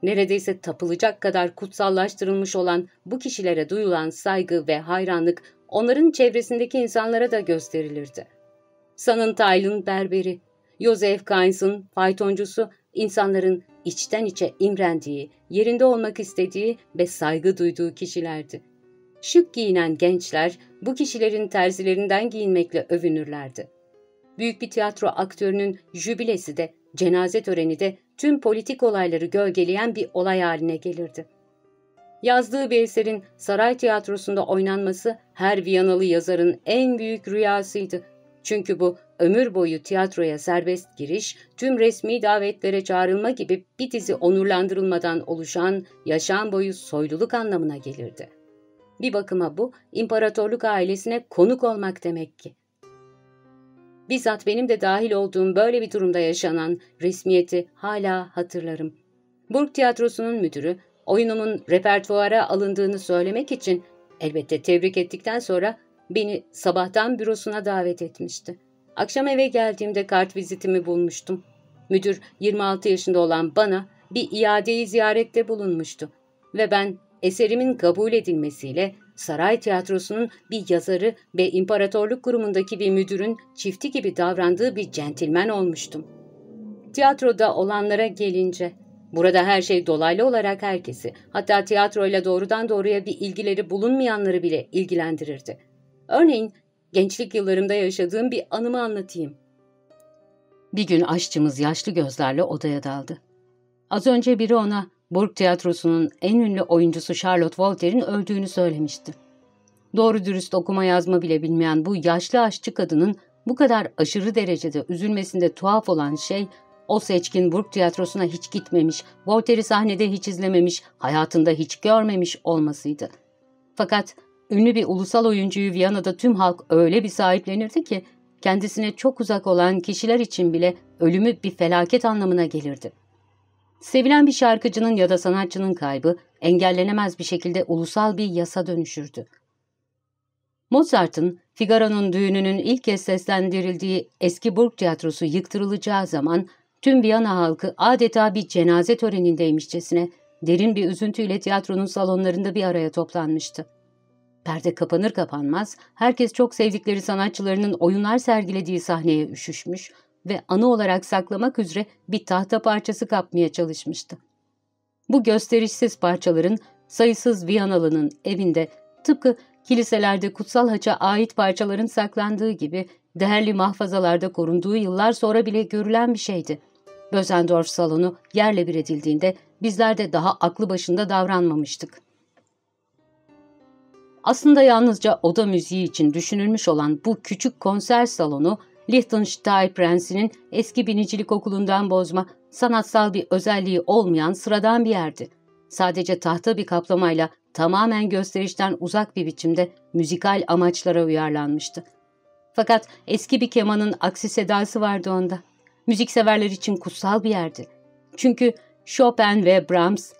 Neredeyse tapılacak kadar kutsallaştırılmış olan bu kişilere duyulan saygı ve hayranlık onların çevresindeki insanlara da gösterilirdi. Sanın Tayl'ın berberi, Joseph Keynes'ın faytoncusu insanların içten içe imrendiği, yerinde olmak istediği ve saygı duyduğu kişilerdi. Şık giyinen gençler bu kişilerin terzilerinden giyinmekle övünürlerdi. Büyük bir tiyatro aktörünün jübilesi de, cenaze töreni de tüm politik olayları gölgeleyen bir olay haline gelirdi. Yazdığı bir eserin saray tiyatrosunda oynanması her Viyanalı yazarın en büyük rüyasıydı. Çünkü bu ömür boyu tiyatroya serbest giriş, tüm resmi davetlere çağrılma gibi bir dizi onurlandırılmadan oluşan yaşam boyu soyluluk anlamına gelirdi. Bir bakıma bu, imparatorluk ailesine konuk olmak demek ki. Bizzat benim de dahil olduğum böyle bir durumda yaşanan resmiyeti hala hatırlarım. Burg Tiyatrosu'nun müdürü, oyunumun repertuara alındığını söylemek için elbette tebrik ettikten sonra beni sabahtan bürosuna davet etmişti. Akşam eve geldiğimde kart vizitimi bulmuştum. Müdür 26 yaşında olan bana bir iadeyi ziyarette bulunmuştu ve ben eserimin kabul edilmesiyle saray tiyatrosunun bir yazarı ve imparatorluk kurumundaki bir müdürün çifti gibi davrandığı bir centilmen olmuştum. Tiyatroda olanlara gelince, burada her şey dolaylı olarak herkesi, hatta tiyatroyla doğrudan doğruya bir ilgileri bulunmayanları bile ilgilendirirdi. Örneğin gençlik yıllarımda yaşadığım bir anımı anlatayım. Bir gün aşçımız yaşlı gözlerle odaya daldı. Az önce biri ona Burg Tiyatrosu'nun en ünlü oyuncusu Charlotte Voltaire'in öldüğünü söylemişti. Doğru dürüst okuma yazma bile bilmeyen bu yaşlı aşçı kadının bu kadar aşırı derecede üzülmesinde tuhaf olan şey, o seçkin Burg Tiyatrosu'na hiç gitmemiş, Voltaire'i sahnede hiç izlememiş, hayatında hiç görmemiş olmasıydı. Fakat ünlü bir ulusal oyuncuyu Viyana'da tüm halk öyle bir sahiplenirdi ki, kendisine çok uzak olan kişiler için bile ölümü bir felaket anlamına gelirdi. Sevilen bir şarkıcının ya da sanatçının kaybı engellenemez bir şekilde ulusal bir yasa dönüşürdü. Mozart'ın Figaro'nun düğününün ilk kez seslendirildiği eski Burg Tiyatrosu yıktırılacağı zaman tüm Viyana halkı adeta bir cenaze törenindeymişçesine derin bir üzüntüyle tiyatronun salonlarında bir araya toplanmıştı. Perde kapanır kapanmaz herkes çok sevdikleri sanatçılarının oyunlar sergilediği sahneye üşüşmüş, ve anı olarak saklamak üzere bir tahta parçası kapmaya çalışmıştı. Bu gösterişsiz parçaların sayısız Viyanalı'nın evinde tıpkı kiliselerde kutsal haça ait parçaların saklandığı gibi değerli mahfazalarda korunduğu yıllar sonra bile görülen bir şeydi. Bözendorf salonu yerle bir edildiğinde bizler de daha aklı başında davranmamıştık. Aslında yalnızca oda müziği için düşünülmüş olan bu küçük konser salonu Liechtenstein prensinin eski binicilik okulundan bozma, sanatsal bir özelliği olmayan sıradan bir yerdi. Sadece tahta bir kaplamayla tamamen gösterişten uzak bir biçimde müzikal amaçlara uyarlanmıştı. Fakat eski bir kemanın aksi sedası vardı onda. Müzikseverler için kutsal bir yerdi. Çünkü Chopin ve Brahms,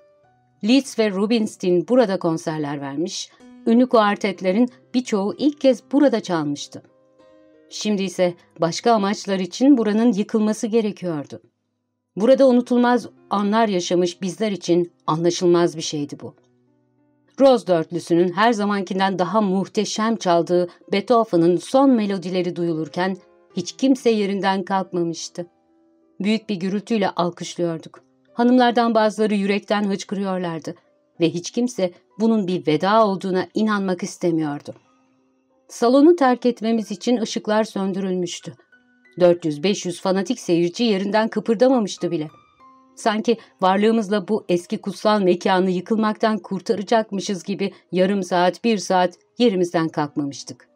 Liszt ve Rubinstein burada konserler vermiş, ünlü kuartetlerin birçoğu ilk kez burada çalmıştı. Şimdi ise başka amaçlar için buranın yıkılması gerekiyordu. Burada unutulmaz anlar yaşamış bizler için anlaşılmaz bir şeydi bu. Rose dörtlüsünün her zamankinden daha muhteşem çaldığı Beethoven'ın son melodileri duyulurken hiç kimse yerinden kalkmamıştı. Büyük bir gürültüyle alkışlıyorduk. Hanımlardan bazıları yürekten hıçkırıyorlardı ve hiç kimse bunun bir veda olduğuna inanmak istemiyordu. Salonu terk etmemiz için ışıklar söndürülmüştü. 400-500 fanatik seyirci yerinden kıpırdamamıştı bile. Sanki varlığımızla bu eski kutsal mekanı yıkılmaktan kurtaracakmışız gibi yarım saat, bir saat yerimizden kalkmamıştık.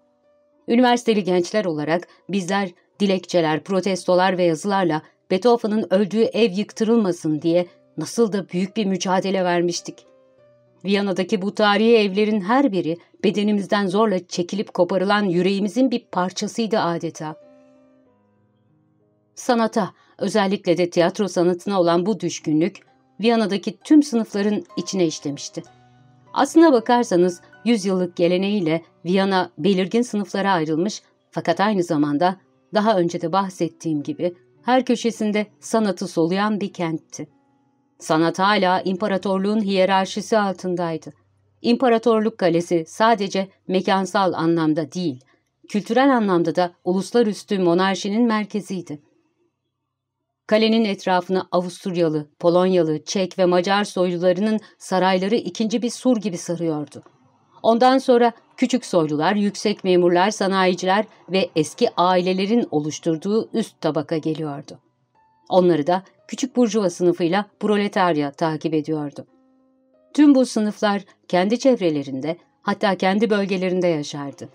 Üniversiteli gençler olarak bizler dilekçeler, protestolar ve yazılarla Beethoven'ın öldüğü ev yıktırılmasın diye nasıl da büyük bir mücadele vermiştik. Viyana'daki bu tarihi evlerin her biri bedenimizden zorla çekilip koparılan yüreğimizin bir parçasıydı adeta. Sanata, özellikle de tiyatro sanatına olan bu düşkünlük, Viyana'daki tüm sınıfların içine işlemişti. Aslına bakarsanız yüzyıllık geleneğiyle Viyana belirgin sınıflara ayrılmış fakat aynı zamanda daha önce de bahsettiğim gibi her köşesinde sanatı soluyan bir kentti. Sanat hala imparatorluğun hiyerarşisi altındaydı. İmparatorluk kalesi sadece mekansal anlamda değil, kültürel anlamda da uluslararası monarşinin merkeziydi. Kalenin etrafını Avusturyalı, Polonyalı, Çek ve Macar soylularının sarayları ikinci bir sur gibi sarıyordu. Ondan sonra küçük soylular, yüksek memurlar, sanayiciler ve eski ailelerin oluşturduğu üst tabaka geliyordu. Onları da küçük burjuva sınıfıyla proletarya takip ediyordu. Tüm bu sınıflar kendi çevrelerinde hatta kendi bölgelerinde yaşardı.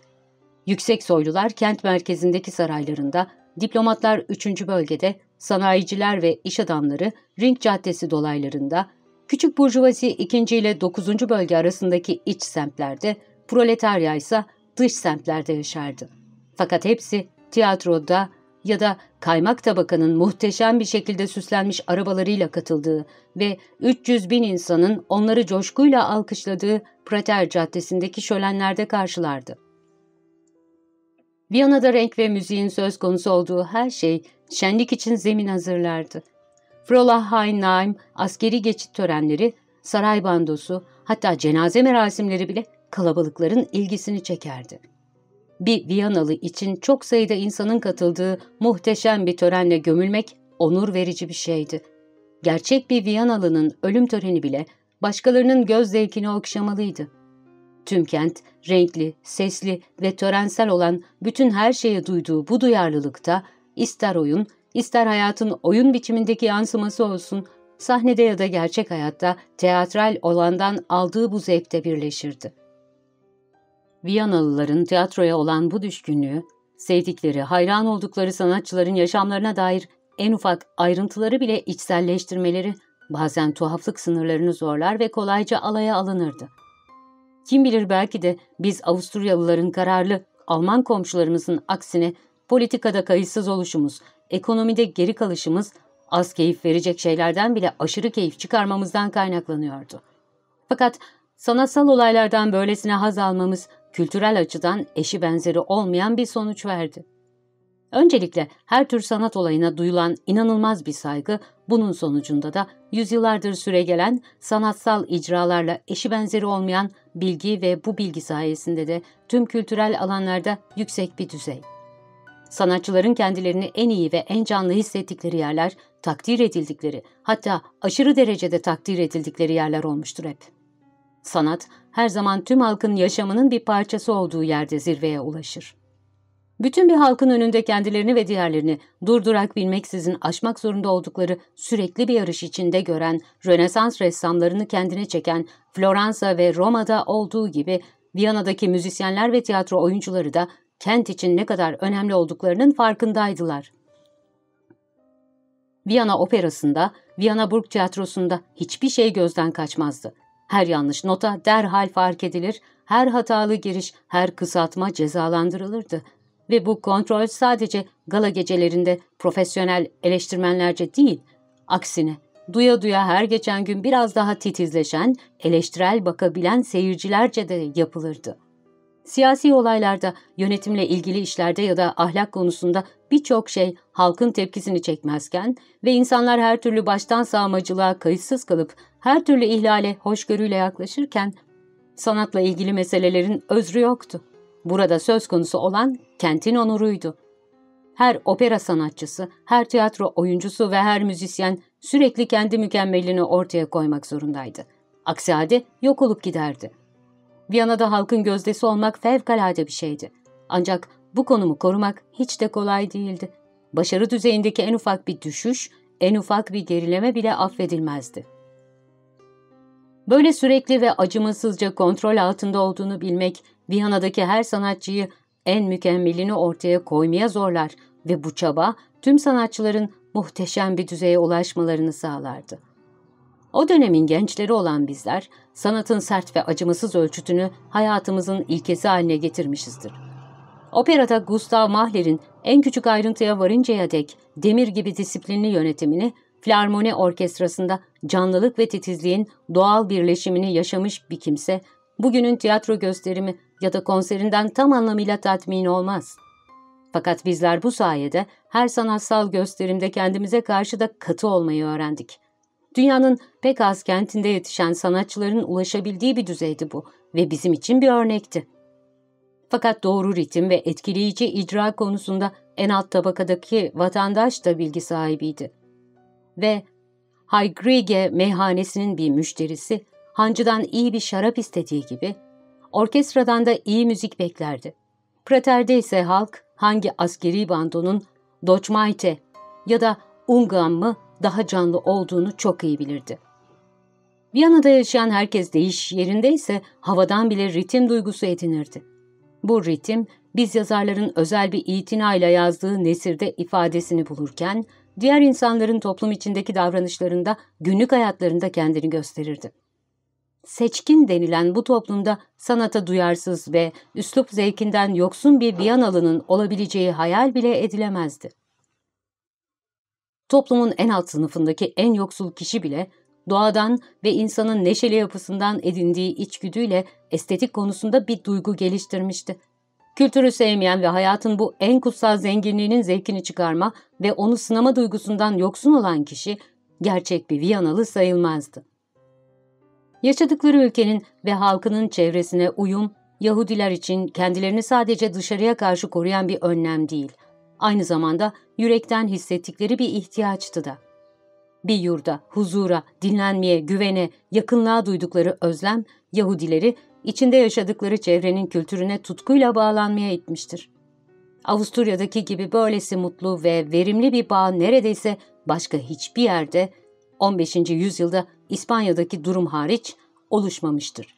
Yüksek soylular kent merkezindeki saraylarında, diplomatlar 3. bölgede, sanayiciler ve iş adamları Ring Caddesi dolaylarında, küçük burjuvazi 2. ile 9. bölge arasındaki iç semtlerde, proletarya ise dış semtlerde yaşardı. Fakat hepsi tiyatroda ya da kaymak tabakanın muhteşem bir şekilde süslenmiş arabalarıyla katıldığı ve 300 bin insanın onları coşkuyla alkışladığı Prater Caddesi'ndeki şölenlerde karşılardı. Viyana'da renk ve müziğin söz konusu olduğu her şey şenlik için zemin hazırlardı. Frola askeri geçit törenleri, saray bandosu, hatta cenaze merasimleri bile kalabalıkların ilgisini çekerdi. Bir Viyanalı için çok sayıda insanın katıldığı muhteşem bir törenle gömülmek onur verici bir şeydi. Gerçek bir Viyanalı'nın ölüm töreni bile başkalarının göz zevkini okşamalıydı. Tüm kent renkli, sesli ve törensel olan bütün her şeye duyduğu bu duyarlılıkta ister oyun, ister hayatın oyun biçimindeki yansıması olsun, sahnede ya da gerçek hayatta teatral olandan aldığı bu zevkte birleşirdi. Viyanalıların tiyatroya olan bu düşkünlüğü, sevdikleri, hayran oldukları sanatçıların yaşamlarına dair en ufak ayrıntıları bile içselleştirmeleri bazen tuhaflık sınırlarını zorlar ve kolayca alaya alınırdı. Kim bilir belki de biz Avusturyalıların kararlı Alman komşularımızın aksine politikada kayıtsız oluşumuz, ekonomide geri kalışımız, az keyif verecek şeylerden bile aşırı keyif çıkarmamızdan kaynaklanıyordu. Fakat sanatsal olaylardan böylesine haz almamız kültürel açıdan eşi benzeri olmayan bir sonuç verdi. Öncelikle her tür sanat olayına duyulan inanılmaz bir saygı, bunun sonucunda da yüzyıllardır süregelen sanatsal icralarla eşi benzeri olmayan bilgi ve bu bilgi sayesinde de tüm kültürel alanlarda yüksek bir düzey. Sanatçıların kendilerini en iyi ve en canlı hissettikleri yerler, takdir edildikleri, hatta aşırı derecede takdir edildikleri yerler olmuştur hep. Sanat, her zaman tüm halkın yaşamının bir parçası olduğu yerde zirveye ulaşır. Bütün bir halkın önünde kendilerini ve diğerlerini durdurak bilmeksizin aşmak zorunda oldukları sürekli bir yarış içinde gören, Rönesans ressamlarını kendine çeken Floransa ve Roma'da olduğu gibi Viyana'daki müzisyenler ve tiyatro oyuncuları da kent için ne kadar önemli olduklarının farkındaydılar. Viyana operasında, Viyana Burg tiyatrosunda hiçbir şey gözden kaçmazdı. Her yanlış nota derhal fark edilir, her hatalı giriş, her kısaltma cezalandırılırdı. Ve bu kontrol sadece gala gecelerinde profesyonel eleştirmenlerce değil, aksine duya duya her geçen gün biraz daha titizleşen, eleştirel bakabilen seyircilerce de yapılırdı. Siyasi olaylarda, yönetimle ilgili işlerde ya da ahlak konusunda birçok şey halkın tepkisini çekmezken ve insanlar her türlü baştan sağmacılığa kayıtsız kalıp her türlü ihlale hoşgörüyle yaklaşırken, Sanatla ilgili meselelerin özrü yoktu. Burada söz konusu olan kentin onuruydu. Her opera sanatçısı, her tiyatro oyuncusu ve her müzisyen sürekli kendi mükemmelini ortaya koymak zorundaydı. Aksi halde yok olup giderdi. Viyana'da halkın gözdesi olmak fevkalade bir şeydi. Ancak bu konumu korumak hiç de kolay değildi. Başarı düzeyindeki en ufak bir düşüş, en ufak bir gerileme bile affedilmezdi. Böyle sürekli ve acımasızca kontrol altında olduğunu bilmek, Viyana'daki her sanatçıyı en mükemmelini ortaya koymaya zorlar ve bu çaba tüm sanatçıların muhteşem bir düzeye ulaşmalarını sağlardı. O dönemin gençleri olan bizler, sanatın sert ve acımasız ölçütünü hayatımızın ilkesi haline getirmişizdir. Operada Gustav Mahler'in en küçük ayrıntıya varıncaya dek demir gibi disiplinli yönetimini, Flarmoni Orkestrası'nda canlılık ve titizliğin doğal birleşimini yaşamış bir kimse, bugünün tiyatro gösterimi ya da konserinden tam anlamıyla tatmin olmaz. Fakat bizler bu sayede her sanatsal gösterimde kendimize karşı da katı olmayı öğrendik. Dünyanın pek az kentinde yetişen sanatçıların ulaşabildiği bir düzeydi bu ve bizim için bir örnekti. Fakat doğru ritim ve etkileyici icra konusunda en alt tabakadaki vatandaş da bilgi sahibiydi. Ve Haygrige meyhanesinin bir müşterisi, hancıdan iyi bir şarap istediği gibi, orkestradan da iyi müzik beklerdi. Prater'de ise halk hangi askeri bandonun Doçmayte ya da Ungan mı daha canlı olduğunu çok iyi bilirdi. Viyana'da yaşayan herkes değiş yerinde ise havadan bile ritim duygusu edinirdi. Bu ritim biz yazarların özel bir itinayla yazdığı nesirde ifadesini bulurken, diğer insanların toplum içindeki davranışlarında, günlük hayatlarında kendini gösterirdi. Seçkin denilen bu toplumda sanata duyarsız ve üslup zevkinden yoksun bir Viyanalı'nın olabileceği hayal bile edilemezdi. Toplumun en alt sınıfındaki en yoksul kişi bile doğadan ve insanın neşeli yapısından edindiği içgüdüyle estetik konusunda bir duygu geliştirmişti. Kültürü sevmeyen ve hayatın bu en kutsal zenginliğinin zevkini çıkarma ve onu sınama duygusundan yoksun olan kişi gerçek bir Viyanalı sayılmazdı. Yaşadıkları ülkenin ve halkının çevresine uyum, Yahudiler için kendilerini sadece dışarıya karşı koruyan bir önlem değil, aynı zamanda yürekten hissettikleri bir ihtiyaçtı da. Bir yurda, huzura, dinlenmeye, güvene, yakınlığa duydukları özlem, Yahudileri içinde yaşadıkları çevrenin kültürüne tutkuyla bağlanmaya itmiştir. Avusturya'daki gibi böylesi mutlu ve verimli bir bağ neredeyse başka hiçbir yerde 15. yüzyılda İspanya'daki durum hariç oluşmamıştır.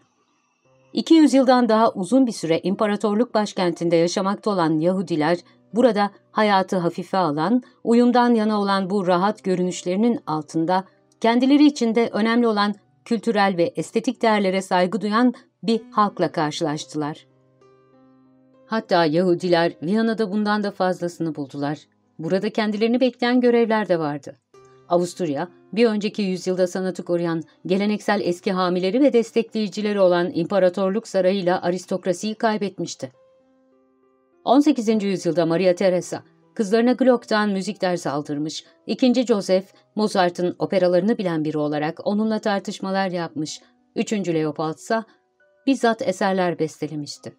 200 yıldan daha uzun bir süre imparatorluk başkentinde yaşamakta olan Yahudiler burada hayatı hafife alan, uyumdan yana olan bu rahat görünüşlerinin altında kendileri içinde önemli olan kültürel ve estetik değerlere saygı duyan bir halkla karşılaştılar. Hatta Yahudiler Viyana'da bundan da fazlasını buldular. Burada kendilerini bekleyen görevler de vardı. Avusturya, bir önceki yüzyılda sanatı koruyan, geleneksel eski hamileri ve destekleyicileri olan imparatorluk sarayıyla aristokrasiyi kaybetmişti. 18. yüzyılda Maria Teresa, kızlarına Glock'tan müzik dersi aldırmış, İkinci Joseph, Mozart'ın operalarını bilen biri olarak onunla tartışmalar yapmış, üçüncü Leopold ise bizzat eserler bestelemişti.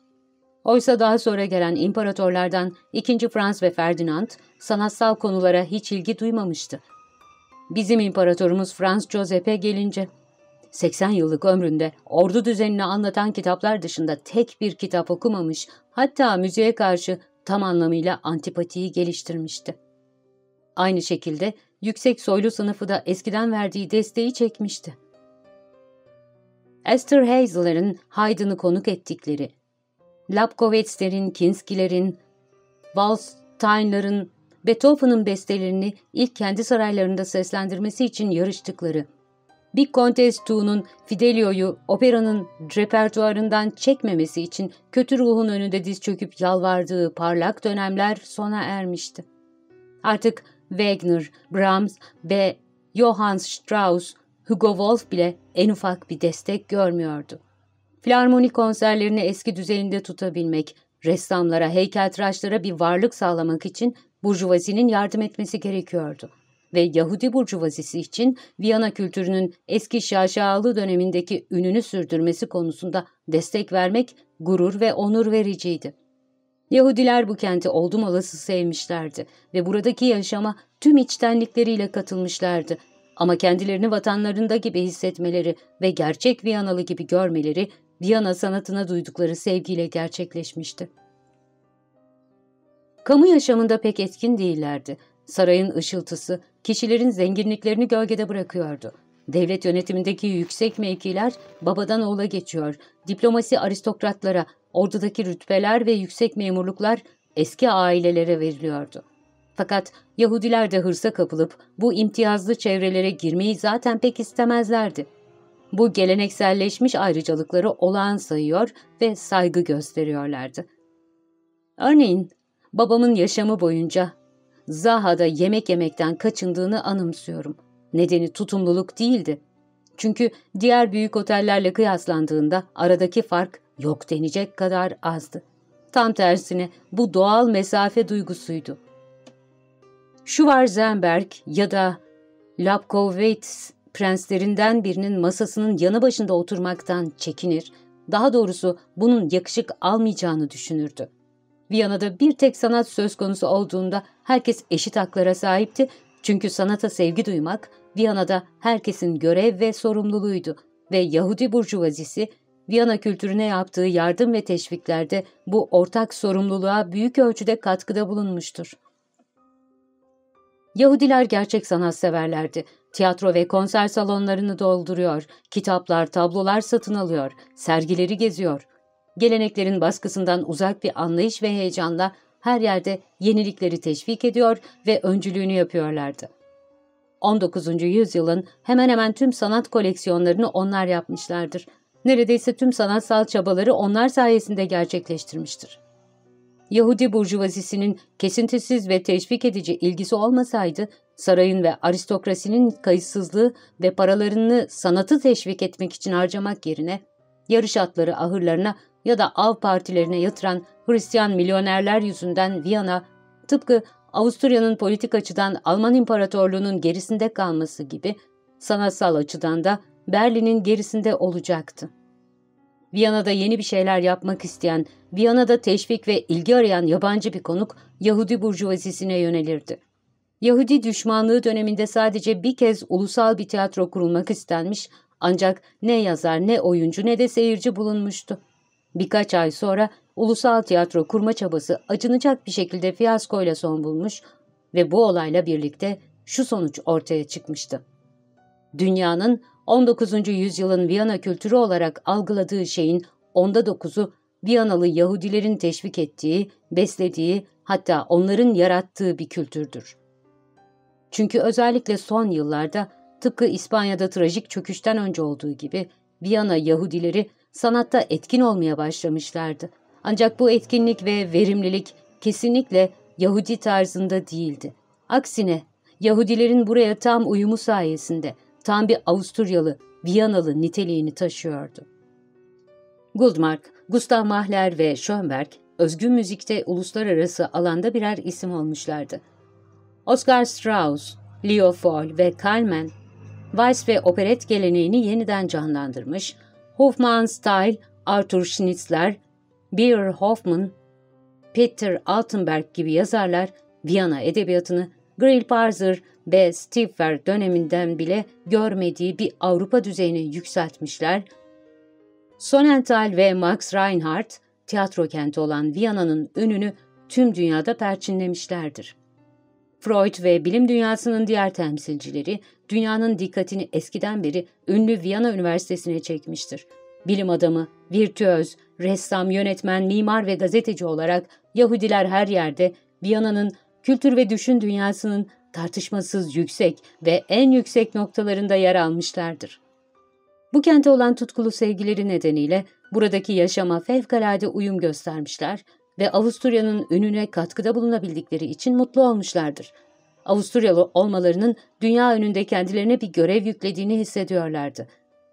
Oysa daha sonra gelen imparatorlardan 2. Frans ve Ferdinand sanatsal konulara hiç ilgi duymamıştı. Bizim imparatorumuz Frans Joseph'e gelince 80 yıllık ömründe ordu düzenini anlatan kitaplar dışında tek bir kitap okumamış, hatta müziğe karşı tam anlamıyla antipatiyi geliştirmişti. Aynı şekilde yüksek soylu sınıfı da eskiden verdiği desteği çekmişti. Esther Hazel'ların Haydn'ı konuk ettikleri, Lapkowitz'lerin, Kinski'lerin, Wallstein'ların, Beethoven'ın bestelerini ilk kendi saraylarında seslendirmesi için yarıştıkları, Big Contest 2'nun Fidelio'yu operanın repertuarından çekmemesi için kötü ruhun önünde diz çöküp yalvardığı parlak dönemler sona ermişti. Artık Wagner, Brahms ve Johann Strauss, Hugo Wolf bile en ufak bir destek görmüyordu. Filarmoni konserlerini eski düzeyinde tutabilmek, ressamlara, heykeltıraşlara bir varlık sağlamak için burjuvazinin yardım etmesi gerekiyordu. Ve Yahudi burjuvazisi için Viyana kültürünün eski şaşalı dönemindeki ününü sürdürmesi konusunda destek vermek gurur ve onur vericiydi. Yahudiler bu kenti oldum olası sevmişlerdi ve buradaki yaşama tüm içtenlikleriyle katılmışlardı. Ama kendilerini vatanlarında gibi hissetmeleri ve gerçek Viyanalı gibi görmeleri Viyana sanatına duydukları sevgiyle gerçekleşmişti. Kamu yaşamında pek etkin değillerdi. Sarayın ışıltısı kişilerin zenginliklerini gölgede bırakıyordu. Devlet yönetimindeki yüksek mevkiler babadan oğula geçiyor. Diplomasi aristokratlara, ordudaki rütbeler ve yüksek memurluklar eski ailelere veriliyordu. Fakat Yahudiler de hırsa kapılıp bu imtiyazlı çevrelere girmeyi zaten pek istemezlerdi. Bu gelenekselleşmiş ayrıcalıkları olağan sayıyor ve saygı gösteriyorlardı. Örneğin babamın yaşamı boyunca Zaha'da yemek yemekten kaçındığını anımsıyorum. Nedeni tutumluluk değildi. Çünkü diğer büyük otellerle kıyaslandığında aradaki fark yok denecek kadar azdı. Tam tersine bu doğal mesafe duygusuydu. Schwarzenberg ya da Lapkowitz prenslerinden birinin masasının yanı başında oturmaktan çekinir, daha doğrusu bunun yakışık almayacağını düşünürdü. Viyana'da bir tek sanat söz konusu olduğunda herkes eşit haklara sahipti çünkü sanata sevgi duymak Viyana'da herkesin görev ve sorumluluğuydu ve Yahudi burjuvazisi Viyana kültürüne yaptığı yardım ve teşviklerde bu ortak sorumluluğa büyük ölçüde katkıda bulunmuştur. Yahudiler gerçek sanat severlerdi. Tiyatro ve konser salonlarını dolduruyor, kitaplar, tablolar satın alıyor, sergileri geziyor. Geleneklerin baskısından uzak bir anlayış ve heyecanla her yerde yenilikleri teşvik ediyor ve öncülüğünü yapıyorlardı. 19. yüzyılın hemen hemen tüm sanat koleksiyonlarını onlar yapmışlardır. Neredeyse tüm sanatsal çabaları onlar sayesinde gerçekleştirmiştir. Yahudi burjuvazisinin kesintisiz ve teşvik edici ilgisi olmasaydı, sarayın ve aristokrasinin kayıtsızlığı ve paralarını sanatı teşvik etmek için harcamak yerine, yarış atları ahırlarına ya da av partilerine yatıran Hristiyan milyonerler yüzünden Viyana, tıpkı Avusturya'nın politik açıdan Alman İmparatorluğu'nun gerisinde kalması gibi, sanatsal açıdan da Berlin'in gerisinde olacaktı. Viyana'da yeni bir şeyler yapmak isteyen, Viyana'da teşvik ve ilgi arayan yabancı bir konuk Yahudi burjuvazisine yönelirdi. Yahudi düşmanlığı döneminde sadece bir kez ulusal bir tiyatro kurulmak istenmiş ancak ne yazar ne oyuncu ne de seyirci bulunmuştu. Birkaç ay sonra ulusal tiyatro kurma çabası acınacak bir şekilde fiyaskoyla son bulmuş ve bu olayla birlikte şu sonuç ortaya çıkmıştı. Dünyanın 19. yüzyılın Viyana kültürü olarak algıladığı şeyin onda dokuzu Viyanalı Yahudilerin teşvik ettiği, beslediği, hatta onların yarattığı bir kültürdür. Çünkü özellikle son yıllarda tıpkı İspanya'da trajik çöküşten önce olduğu gibi Viyana Yahudileri sanatta etkin olmaya başlamışlardı. Ancak bu etkinlik ve verimlilik kesinlikle Yahudi tarzında değildi. Aksine Yahudilerin buraya tam uyumu sayesinde tam bir Avusturyalı, Viyanalı niteliğini taşıyordu. Goldmark, Gustav Mahler ve Schönberg, özgün müzikte uluslararası alanda birer isim olmuşlardı. Oscar Strauss, Leo Foll ve Kalman, vals ve operet geleneğini yeniden canlandırmış, Hofmannsthal, Arthur Schnitzler, Beer Hoffman, Peter Altenberg gibi yazarlar Viyana edebiyatını Grillparzer ve Stiffer döneminden bile görmediği bir Avrupa düzeyine yükseltmişler. Sonnenthal ve Max Reinhardt, tiyatro kenti olan Viyana'nın önünü tüm dünyada perçinlemişlerdir. Freud ve bilim dünyasının diğer temsilcileri dünyanın dikkatini eskiden beri ünlü Viyana Üniversitesi'ne çekmiştir. Bilim adamı, virtüöz, ressam, yönetmen, mimar ve gazeteci olarak Yahudiler her yerde Viyana'nın kültür ve düşün dünyasının tartışmasız yüksek ve en yüksek noktalarında yer almışlardır. Bu kente olan tutkulu sevgileri nedeniyle buradaki yaşama fevkalade uyum göstermişler ve Avusturya'nın önüne katkıda bulunabildikleri için mutlu olmuşlardır. Avusturyalı olmalarının dünya önünde kendilerine bir görev yüklediğini hissediyorlardı.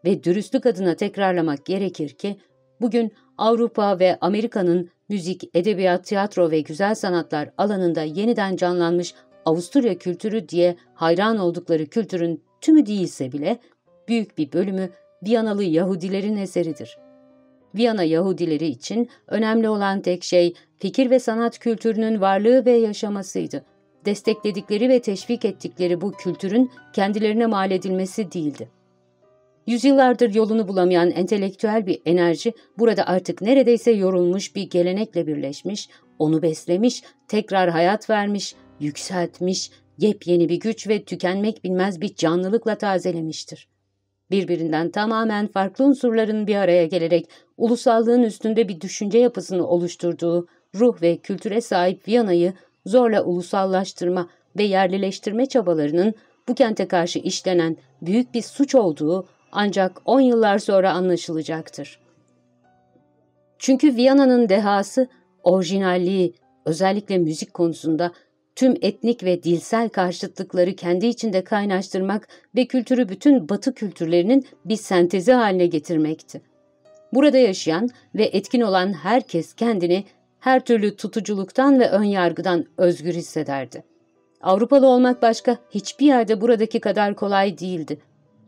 Ve dürüstlük adına tekrarlamak gerekir ki, bugün Avrupa ve Amerika'nın müzik, edebiyat, tiyatro ve güzel sanatlar alanında yeniden canlanmış Avusturya kültürü diye hayran oldukları kültürün tümü değilse bile büyük bir bölümü Viyanalı Yahudilerin eseridir. Viyana Yahudileri için önemli olan tek şey fikir ve sanat kültürünün varlığı ve yaşamasıydı. Destekledikleri ve teşvik ettikleri bu kültürün kendilerine mal edilmesi değildi. Yüzyıllardır yolunu bulamayan entelektüel bir enerji burada artık neredeyse yorulmuş bir gelenekle birleşmiş, onu beslemiş, tekrar hayat vermiş, yükseltmiş, yepyeni bir güç ve tükenmek bilmez bir canlılıkla tazelemiştir. Birbirinden tamamen farklı unsurların bir araya gelerek ulusallığın üstünde bir düşünce yapısını oluşturduğu ruh ve kültüre sahip Viyana'yı zorla ulusallaştırma ve yerlileştirme çabalarının bu kente karşı işlenen büyük bir suç olduğu ancak 10 yıllar sonra anlaşılacaktır. Çünkü Viyana'nın dehası, orijinalliği, özellikle müzik konusunda tüm etnik ve dilsel karşıtlıkları kendi içinde kaynaştırmak ve kültürü bütün batı kültürlerinin bir sentezi haline getirmekti. Burada yaşayan ve etkin olan herkes kendini her türlü tutuculuktan ve önyargıdan özgür hissederdi. Avrupalı olmak başka hiçbir yerde buradaki kadar kolay değildi.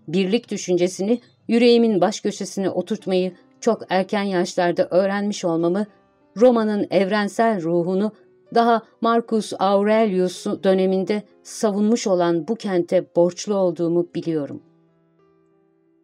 Birlik düşüncesini yüreğimin baş köşesine oturtmayı çok erken yaşlarda öğrenmiş olmamı, Roma'nın evrensel ruhunu daha Marcus Aurelius döneminde savunmuş olan bu kente borçlu olduğumu biliyorum.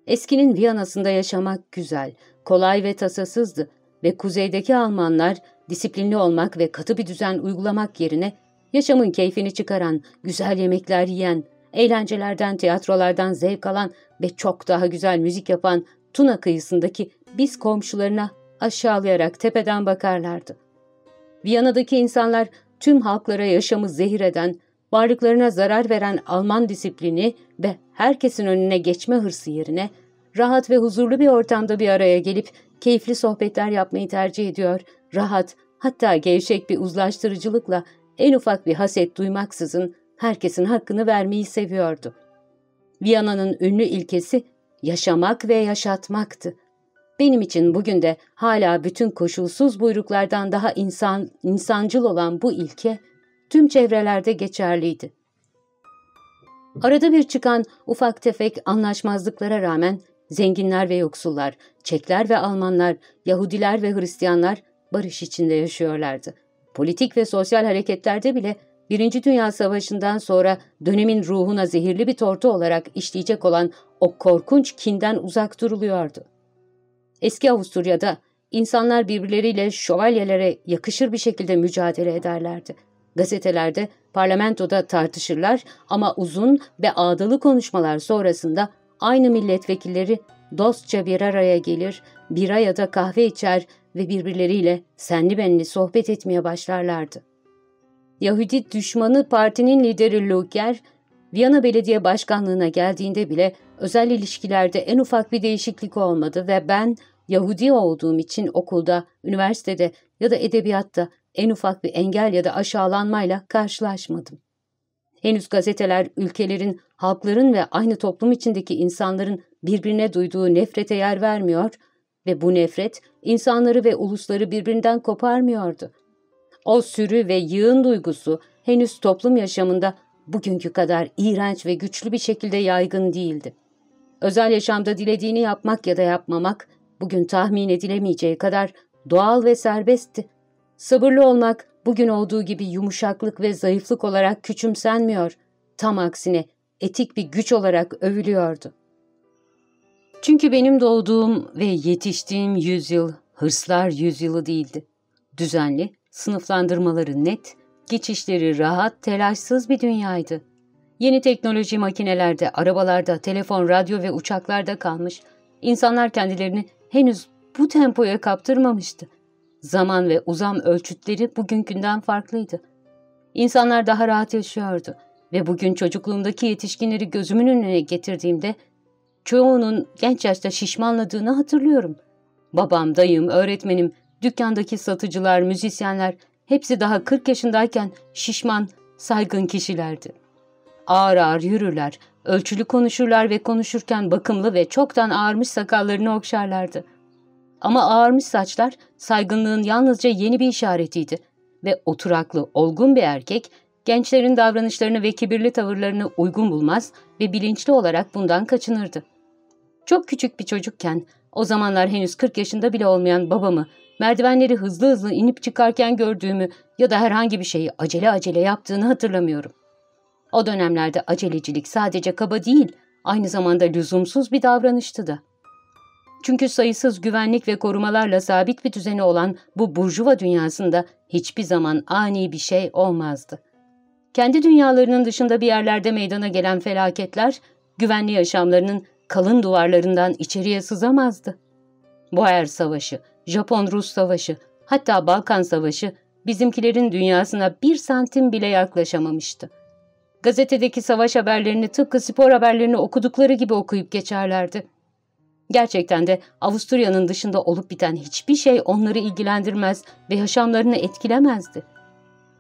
Eskinin Viyana'sında yaşamak güzel, kolay ve tasasızdı ve kuzeydeki Almanlar disiplinli olmak ve katı bir düzen uygulamak yerine yaşamın keyfini çıkaran, güzel yemekler yiyen, eğlencelerden, tiyatrolardan zevk alan ve çok daha güzel müzik yapan Tuna kıyısındaki biz komşularına aşağılayarak tepeden bakarlardı. Viyana'daki insanlar tüm halklara yaşamı zehir eden, varlıklarına zarar veren Alman disiplini ve herkesin önüne geçme hırsı yerine rahat ve huzurlu bir ortamda bir araya gelip keyifli sohbetler yapmayı tercih ediyor, rahat hatta gevşek bir uzlaştırıcılıkla en ufak bir haset duymaksızın herkesin hakkını vermeyi seviyordu. Viyana'nın ünlü ilkesi yaşamak ve yaşatmaktı. Benim için bugün de hala bütün koşulsuz buyruklardan daha insan, insancıl olan bu ilke tüm çevrelerde geçerliydi. Arada bir çıkan ufak tefek anlaşmazlıklara rağmen zenginler ve yoksullar, Çekler ve Almanlar, Yahudiler ve Hristiyanlar barış içinde yaşıyorlardı. Politik ve sosyal hareketlerde bile Birinci Dünya Savaşı'ndan sonra dönemin ruhuna zehirli bir tortu olarak işleyecek olan o korkunç kinden uzak duruluyordu. Eski Avusturya'da insanlar birbirleriyle şövalyelere yakışır bir şekilde mücadele ederlerdi. Gazetelerde, parlamentoda tartışırlar ama uzun ve ağdalı konuşmalar sonrasında aynı milletvekilleri dostça bir araya gelir, bira ya da kahve içer ve birbirleriyle senli benli sohbet etmeye başlarlardı. Yahudi düşmanı partinin lideri Luger, Viyana Belediye Başkanlığı'na geldiğinde bile özel ilişkilerde en ufak bir değişiklik olmadı ve ben Yahudi olduğum için okulda, üniversitede ya da edebiyatta en ufak bir engel ya da aşağılanmayla karşılaşmadım. Henüz gazeteler ülkelerin, halkların ve aynı toplum içindeki insanların birbirine duyduğu nefrete yer vermiyor ve bu nefret insanları ve ulusları birbirinden koparmıyordu. O sürü ve yığın duygusu henüz toplum yaşamında bugünkü kadar iğrenç ve güçlü bir şekilde yaygın değildi. Özel yaşamda dilediğini yapmak ya da yapmamak bugün tahmin edilemeyeceği kadar doğal ve serbestti. Sabırlı olmak bugün olduğu gibi yumuşaklık ve zayıflık olarak küçümsenmiyor. Tam aksine etik bir güç olarak övülüyordu. Çünkü benim doğduğum ve yetiştiğim yüzyıl hırslar yüzyılı değildi. Düzenli, sınıflandırmaları net, geçişleri rahat, telaşsız bir dünyaydı. Yeni teknoloji makinelerde, arabalarda, telefon, radyo ve uçaklarda kalmış, insanlar kendilerini henüz bu tempoya kaptırmamıştı. Zaman ve uzam ölçütleri bugünkünden farklıydı. İnsanlar daha rahat yaşıyordu ve bugün çocukluğumdaki yetişkinleri gözümün önüne getirdiğimde çoğunun genç yaşta şişmanladığını hatırlıyorum. Babam, dayım, öğretmenim, dükkandaki satıcılar, müzisyenler hepsi daha 40 yaşındayken şişman, saygın kişilerdi. Ağır ağır yürürler, ölçülü konuşurlar ve konuşurken bakımlı ve çoktan ağarmış sakallarını okşarlardı. Ama ağarmış saçlar saygınlığın yalnızca yeni bir işaretiydi ve oturaklı, olgun bir erkek gençlerin davranışlarını ve kibirli tavırlarını uygun bulmaz ve bilinçli olarak bundan kaçınırdı. Çok küçük bir çocukken, o zamanlar henüz 40 yaşında bile olmayan babamı, merdivenleri hızlı hızlı inip çıkarken gördüğümü ya da herhangi bir şeyi acele acele yaptığını hatırlamıyorum. O dönemlerde acelecilik sadece kaba değil, aynı zamanda lüzumsuz bir davranıştı da. Çünkü sayısız güvenlik ve korumalarla sabit bir düzeni olan bu burjuva dünyasında hiçbir zaman ani bir şey olmazdı. Kendi dünyalarının dışında bir yerlerde meydana gelen felaketler, güvenli yaşamlarının kalın duvarlarından içeriye sızamazdı. Boer Savaşı, Japon-Rus Savaşı, hatta Balkan Savaşı bizimkilerin dünyasına bir santim bile yaklaşamamıştı. Gazetedeki savaş haberlerini tıpkı spor haberlerini okudukları gibi okuyup geçerlerdi. Gerçekten de Avusturya'nın dışında olup biten hiçbir şey onları ilgilendirmez ve yaşamlarını etkilemezdi.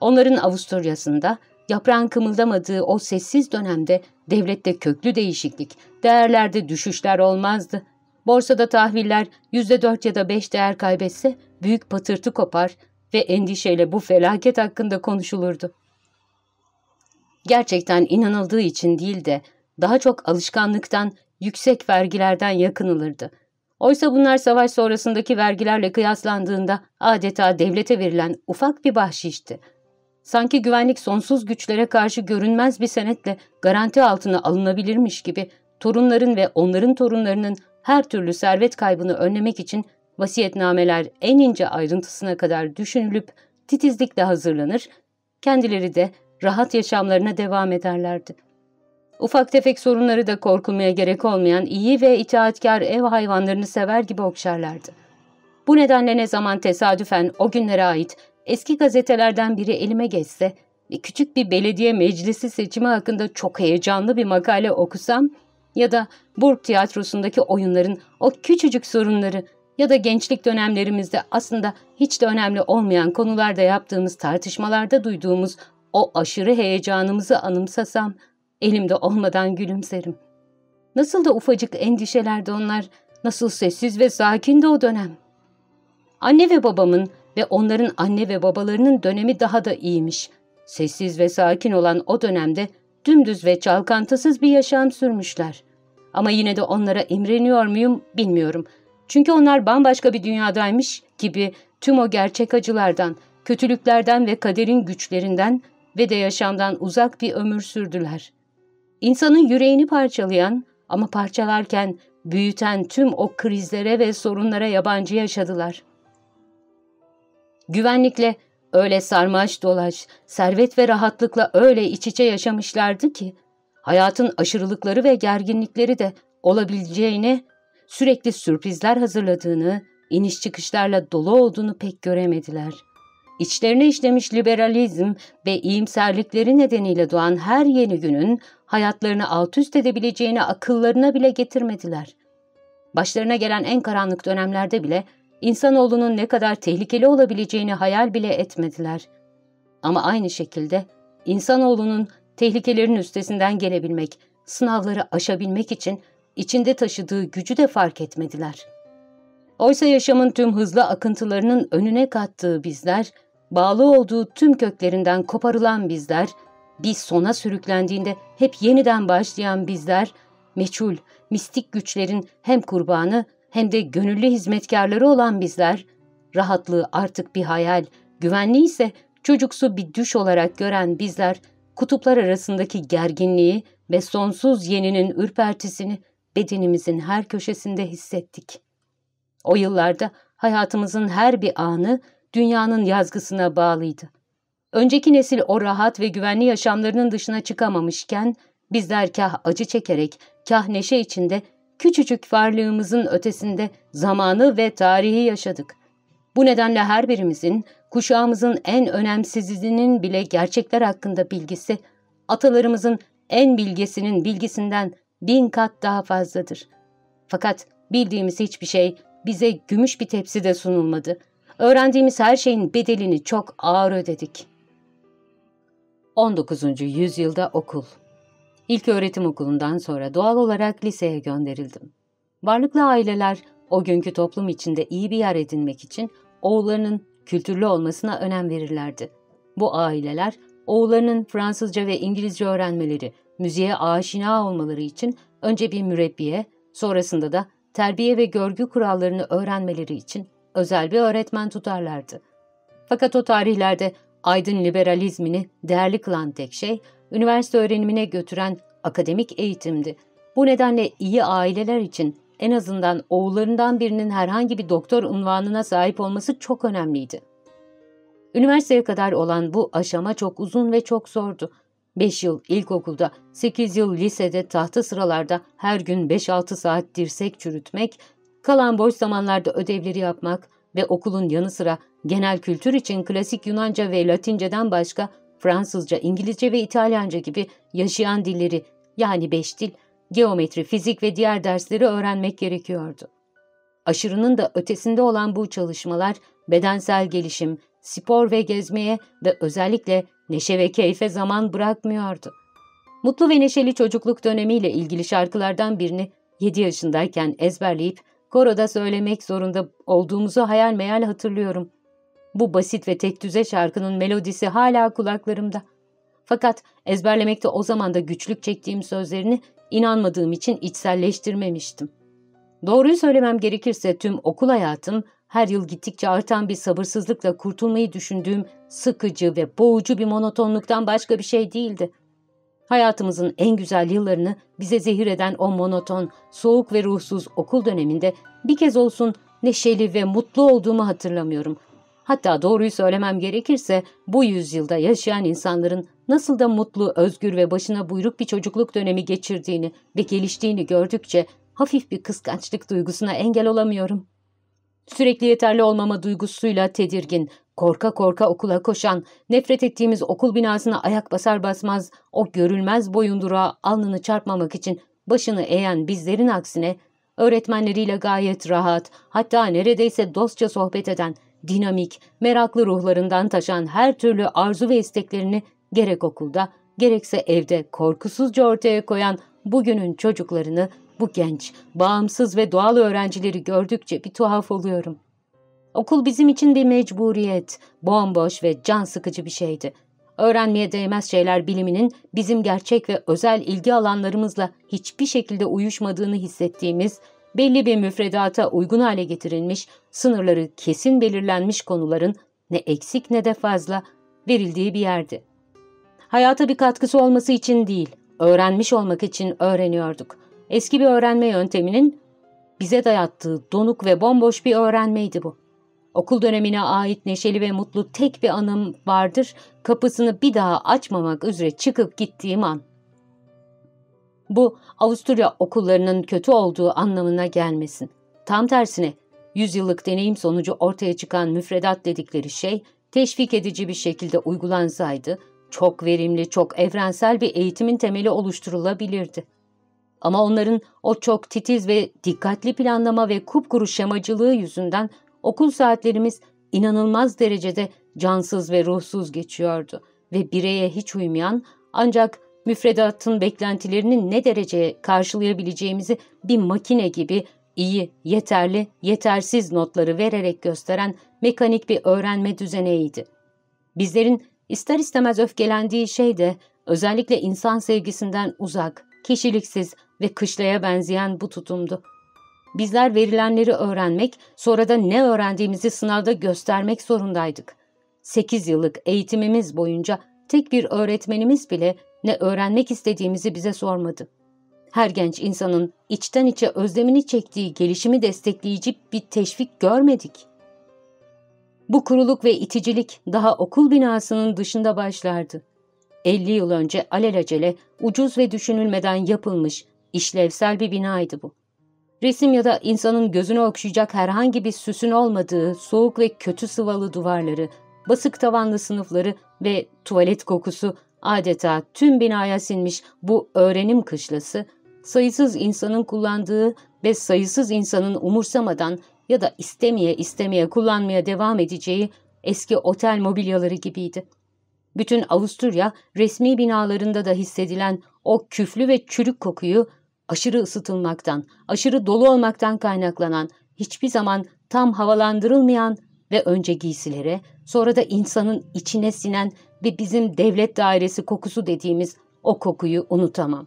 Onların Avusturya'sında yaprağın kımıldamadığı o sessiz dönemde devlette köklü değişiklik, değerlerde düşüşler olmazdı. Borsada tahviller %4 ya da 5 değer kaybetse büyük patırtı kopar ve endişeyle bu felaket hakkında konuşulurdu. Gerçekten inanıldığı için değil de daha çok alışkanlıktan, yüksek vergilerden yakınılırdı. Oysa bunlar savaş sonrasındaki vergilerle kıyaslandığında adeta devlete verilen ufak bir bahşişti. Sanki güvenlik sonsuz güçlere karşı görünmez bir senetle garanti altına alınabilirmiş gibi torunların ve onların torunlarının her türlü servet kaybını önlemek için vasiyetnameler en ince ayrıntısına kadar düşünülüp titizlikle hazırlanır, kendileri de rahat yaşamlarına devam ederlerdi. Ufak tefek sorunları da korkulmaya gerek olmayan iyi ve itaatkar ev hayvanlarını sever gibi okşarlardı. Bu nedenle ne zaman tesadüfen o günlere ait eski gazetelerden biri elime geçse ve küçük bir belediye meclisi seçimi hakkında çok heyecanlı bir makale okusam ya da Burg tiyatrosundaki oyunların o küçücük sorunları ya da gençlik dönemlerimizde aslında hiç de önemli olmayan konularda yaptığımız tartışmalarda duyduğumuz o aşırı heyecanımızı anımsasam elimde olmadan gülümserim. Nasıl da ufacık endişelerdi onlar, nasıl sessiz ve sakindi o dönem. Anne ve babamın ve onların anne ve babalarının dönemi daha da iyiymiş. Sessiz ve sakin olan o dönemde dümdüz ve çalkantısız bir yaşam sürmüşler. Ama yine de onlara imreniyor muyum bilmiyorum. Çünkü onlar bambaşka bir dünyadaymış gibi tüm o gerçek acılardan, kötülüklerden ve kaderin güçlerinden ve de yaşamdan uzak bir ömür sürdüler. İnsanın yüreğini parçalayan ama parçalarken büyüten tüm o krizlere ve sorunlara yabancı yaşadılar. Güvenlikle öyle sarmaş dolaş, servet ve rahatlıkla öyle iç içe yaşamışlardı ki, hayatın aşırılıkları ve gerginlikleri de olabileceğine sürekli sürprizler hazırladığını, iniş çıkışlarla dolu olduğunu pek göremediler. İçlerine işlemiş liberalizm ve iyimserlikleri nedeniyle doğan her yeni günün hayatlarını alt üst edebileceğini akıllarına bile getirmediler. Başlarına gelen en karanlık dönemlerde bile insanoğlunun ne kadar tehlikeli olabileceğini hayal bile etmediler. Ama aynı şekilde insanoğlunun tehlikelerin üstesinden gelebilmek, sınavları aşabilmek için içinde taşıdığı gücü de fark etmediler. Oysa yaşamın tüm hızlı akıntılarının önüne kattığı bizler, bağlı olduğu tüm köklerinden koparılan bizler, bir sona sürüklendiğinde hep yeniden başlayan bizler, meçhul, mistik güçlerin hem kurbanı hem de gönüllü hizmetkarları olan bizler, rahatlığı artık bir hayal, güvenliği ise çocuksu bir düş olarak gören bizler, kutuplar arasındaki gerginliği ve sonsuz yeninin ürpertisini bedenimizin her köşesinde hissettik. O yıllarda hayatımızın her bir anı dünyanın yazgısına bağlıydı. Önceki nesil o rahat ve güvenli yaşamlarının dışına çıkamamışken, bizler kah acı çekerek, kah neşe içinde, küçücük varlığımızın ötesinde zamanı ve tarihi yaşadık. Bu nedenle her birimizin, kuşağımızın en önemsizinin bile gerçekler hakkında bilgisi, atalarımızın en bilgesinin bilgisinden bin kat daha fazladır. Fakat bildiğimiz hiçbir şey bize gümüş bir tepside sunulmadı. Öğrendiğimiz her şeyin bedelini çok ağır ödedik. 19. yüzyılda okul. İlk öğretim okulundan sonra doğal olarak liseye gönderildim. Varlıklı aileler o günkü toplum içinde iyi bir yer edinmek için oğullarının kültürlü olmasına önem verirlerdi. Bu aileler oğullarının Fransızca ve İngilizce öğrenmeleri, müziğe aşina olmaları için önce bir mürebbiye, sonrasında da terbiye ve görgü kurallarını öğrenmeleri için özel bir öğretmen tutarlardı. Fakat o tarihlerde aydın liberalizmini değerli kılan tek şey, üniversite öğrenimine götüren akademik eğitimdi. Bu nedenle iyi aileler için en azından oğullarından birinin herhangi bir doktor unvanına sahip olması çok önemliydi. Üniversiteye kadar olan bu aşama çok uzun ve çok zordu. 5 yıl ilkokulda, 8 yıl lisede tahta sıralarda her gün 5-6 saat dirsek çürütmek, kalan boş zamanlarda ödevleri yapmak ve okulun yanı sıra genel kültür için klasik Yunanca ve Latinceden başka Fransızca, İngilizce ve İtalyanca gibi yaşayan dilleri yani beş dil, geometri, fizik ve diğer dersleri öğrenmek gerekiyordu. Aşırının da ötesinde olan bu çalışmalar bedensel gelişim, spor ve gezmeye ve özellikle neşe ve keyfe zaman bırakmıyordu. Mutlu ve neşeli çocukluk dönemiyle ilgili şarkılardan birini 7 yaşındayken ezberleyip koroda söylemek zorunda olduğumuzu hayal meyal hatırlıyorum. Bu basit ve tek düze şarkının melodisi hala kulaklarımda. Fakat ezberlemekte o zaman da güçlük çektiğim sözlerini inanmadığım için içselleştirmemiştim. Doğruyu söylemem gerekirse tüm okul hayatım her yıl gittikçe artan bir sabırsızlıkla kurtulmayı düşündüğüm sıkıcı ve boğucu bir monotonluktan başka bir şey değildi. Hayatımızın en güzel yıllarını bize zehir eden o monoton, soğuk ve ruhsuz okul döneminde bir kez olsun neşeli ve mutlu olduğumu hatırlamıyorum. Hatta doğruyu söylemem gerekirse bu yüzyılda yaşayan insanların nasıl da mutlu, özgür ve başına buyruk bir çocukluk dönemi geçirdiğini ve geliştiğini gördükçe hafif bir kıskançlık duygusuna engel olamıyorum. Sürekli yeterli olmama duygusuyla tedirgin, korka korka okula koşan, nefret ettiğimiz okul binasına ayak basar basmaz o görülmez boyundurağa alnını çarpmamak için başını eğen bizlerin aksine öğretmenleriyle gayet rahat, hatta neredeyse dostça sohbet eden, dinamik, meraklı ruhlarından taşan her türlü arzu ve isteklerini gerek okulda, gerekse evde korkusuzca ortaya koyan bugünün çocuklarını bu genç, bağımsız ve doğal öğrencileri gördükçe bir tuhaf oluyorum. Okul bizim için bir mecburiyet, bomboş ve can sıkıcı bir şeydi. Öğrenmeye değmez şeyler biliminin bizim gerçek ve özel ilgi alanlarımızla hiçbir şekilde uyuşmadığını hissettiğimiz, belli bir müfredata uygun hale getirilmiş, sınırları kesin belirlenmiş konuların ne eksik ne de fazla verildiği bir yerdi. Hayata bir katkısı olması için değil, öğrenmiş olmak için öğreniyorduk. Eski bir öğrenme yönteminin bize dayattığı donuk ve bomboş bir öğrenmeydi bu. Okul dönemine ait neşeli ve mutlu tek bir anım vardır, kapısını bir daha açmamak üzere çıkıp gittiğim an. Bu Avusturya okullarının kötü olduğu anlamına gelmesin. Tam tersine yüzyıllık deneyim sonucu ortaya çıkan müfredat dedikleri şey teşvik edici bir şekilde uygulansaydı çok verimli, çok evrensel bir eğitimin temeli oluşturulabilirdi. Ama onların o çok titiz ve dikkatli planlama ve kupkuru şemacılığı yüzünden okul saatlerimiz inanılmaz derecede cansız ve ruhsuz geçiyordu ve bireye hiç uymayan ancak müfredatın beklentilerini ne derece karşılayabileceğimizi bir makine gibi iyi, yeterli, yetersiz notları vererek gösteren mekanik bir öğrenme düzeneydi. Bizlerin ister istemez öfkelendiği şey de özellikle insan sevgisinden uzak, kişiliksiz ve kışlaya benzeyen bu tutumdu. Bizler verilenleri öğrenmek, sonra da ne öğrendiğimizi sınavda göstermek zorundaydık. Sekiz yıllık eğitimimiz boyunca tek bir öğretmenimiz bile ne öğrenmek istediğimizi bize sormadı. Her genç insanın içten içe özlemini çektiği gelişimi destekleyici bir teşvik görmedik. Bu kuruluk ve iticilik daha okul binasının dışında başlardı. 50 yıl önce alelacele, ucuz ve düşünülmeden yapılmış, işlevsel bir binaydı bu. Resim ya da insanın gözünü okşayacak herhangi bir süsün olmadığı soğuk ve kötü sıvalı duvarları, basık tavanlı sınıfları ve tuvalet kokusu adeta tüm binaya sinmiş bu öğrenim kışlası, sayısız insanın kullandığı ve sayısız insanın umursamadan ya da istemeye istemeye kullanmaya devam edeceği eski otel mobilyaları gibiydi. Bütün Avusturya resmi binalarında da hissedilen o küflü ve çürük kokuyu aşırı ısıtılmaktan, aşırı dolu olmaktan kaynaklanan, hiçbir zaman tam havalandırılmayan ve önce giysilere, sonra da insanın içine sinen ve bizim devlet dairesi kokusu dediğimiz o kokuyu unutamam.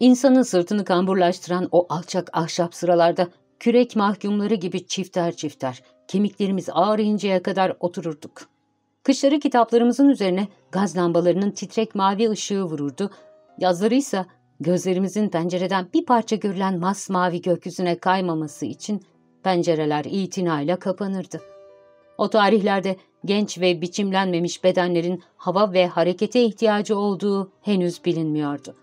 İnsanın sırtını kamburlaştıran o alçak ahşap sıralarda kürek mahkumları gibi çifter çifter, kemiklerimiz ağrıyıncaya kadar otururduk. Kışları kitaplarımızın üzerine gaz lambalarının titrek mavi ışığı vururdu, yazları ise gözlerimizin pencereden bir parça görülen masmavi gökyüzüne kaymaması için pencereler itinayla kapanırdı. O tarihlerde genç ve biçimlenmemiş bedenlerin hava ve harekete ihtiyacı olduğu henüz bilinmiyordu.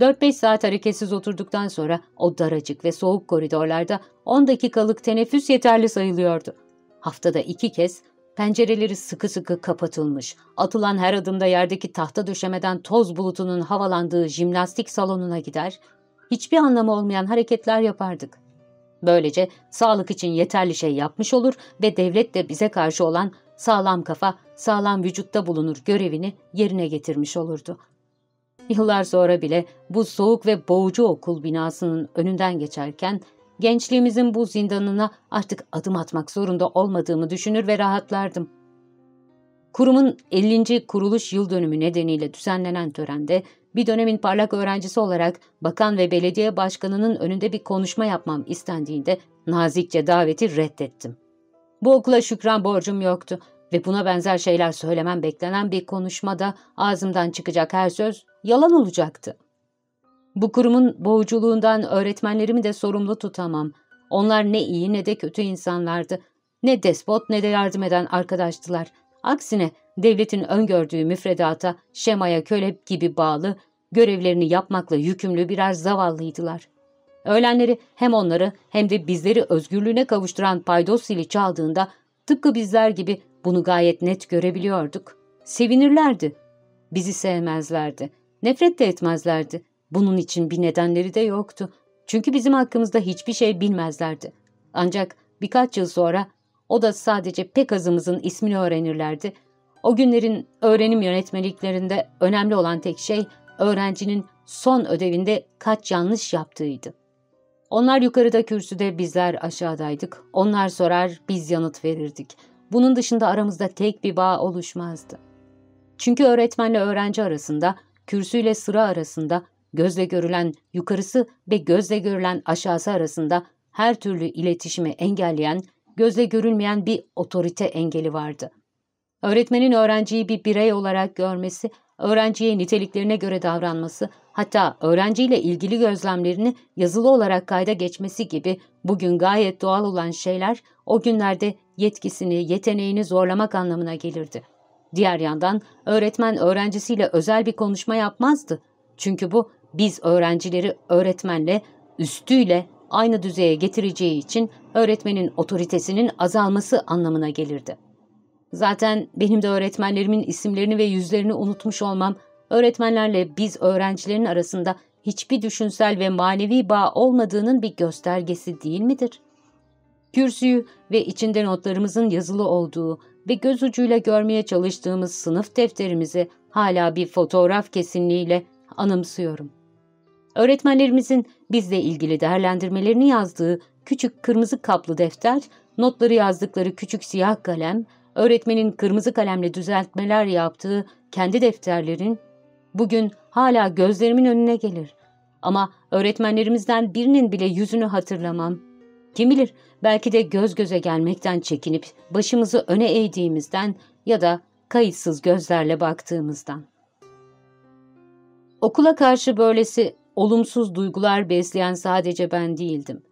4-5 saat hareketsiz oturduktan sonra o daracık ve soğuk koridorlarda 10 dakikalık teneffüs yeterli sayılıyordu. Haftada iki kez pencereleri sıkı sıkı kapatılmış, atılan her adımda yerdeki tahta döşemeden toz bulutunun havalandığı jimnastik salonuna gider, hiçbir anlamı olmayan hareketler yapardık. Böylece sağlık için yeterli şey yapmış olur ve devlet de bize karşı olan sağlam kafa, sağlam vücutta bulunur görevini yerine getirmiş olurdu. Yıllar sonra bile bu soğuk ve boğucu okul binasının önünden geçerken gençliğimizin bu zindanına artık adım atmak zorunda olmadığımı düşünür ve rahatlardım. Kurumun 50. kuruluş yıl dönümü nedeniyle düzenlenen törende bir dönemin parlak öğrencisi olarak bakan ve belediye başkanının önünde bir konuşma yapmam istendiğinde nazikçe daveti reddettim. Bu okula şükran borcum yoktu ve buna benzer şeyler söylemem beklenen bir konuşmada ağzımdan çıkacak her söz yalan olacaktı. Bu kurumun boğuculuğundan öğretmenlerimi de sorumlu tutamam. Onlar ne iyi ne de kötü insanlardı. Ne despot ne de yardım eden arkadaştılar. Aksine devletin öngördüğü müfredata, şemaya köle gibi bağlı, görevlerini yapmakla yükümlü birer zavallıydılar. Öğlenleri hem onları hem de bizleri özgürlüğüne kavuşturan paydos zili çaldığında tıpkı bizler gibi bunu gayet net görebiliyorduk. Sevinirlerdi. Bizi sevmezlerdi. Nefret de etmezlerdi. Bunun için bir nedenleri de yoktu. Çünkü bizim hakkımızda hiçbir şey bilmezlerdi. Ancak birkaç yıl sonra o da sadece pek azımızın ismini öğrenirlerdi. O günlerin öğrenim yönetmeliklerinde önemli olan tek şey öğrencinin son ödevinde kaç yanlış yaptığıydı. Onlar yukarıda kürsüde bizler aşağıdaydık. Onlar sorar biz yanıt verirdik. Bunun dışında aramızda tek bir bağ oluşmazdı. Çünkü öğretmenle öğrenci arasında, kürsüyle sıra arasında, gözle görülen yukarısı ve gözle görülen aşağısı arasında her türlü iletişimi engelleyen, gözle görülmeyen bir otorite engeli vardı. Öğretmenin öğrenciyi bir birey olarak görmesi, öğrenciye niteliklerine göre davranması, hatta öğrenciyle ilgili gözlemlerini yazılı olarak kayda geçmesi gibi bugün gayet doğal olan şeyler o günlerde yetkisini, yeteneğini zorlamak anlamına gelirdi. Diğer yandan öğretmen öğrencisiyle özel bir konuşma yapmazdı. Çünkü bu biz öğrencileri öğretmenle, üstüyle aynı düzeye getireceği için öğretmenin otoritesinin azalması anlamına gelirdi. Zaten benim de öğretmenlerimin isimlerini ve yüzlerini unutmuş olmam, öğretmenlerle biz öğrencilerin arasında hiçbir düşünsel ve manevi bağ olmadığının bir göstergesi değil midir? Kürsüyü ve içinde notlarımızın yazılı olduğu ve göz ucuyla görmeye çalıştığımız sınıf defterimizi hala bir fotoğraf kesinliğiyle anımsıyorum. Öğretmenlerimizin bizle ilgili değerlendirmelerini yazdığı küçük kırmızı kaplı defter, notları yazdıkları küçük siyah kalem, öğretmenin kırmızı kalemle düzeltmeler yaptığı kendi defterlerin bugün hala gözlerimin önüne gelir. Ama öğretmenlerimizden birinin bile yüzünü hatırlamam. Kim bilir belki de göz göze gelmekten çekinip başımızı öne eğdiğimizden ya da kayıtsız gözlerle baktığımızdan. Okula karşı böylesi olumsuz duygular besleyen sadece ben değildim.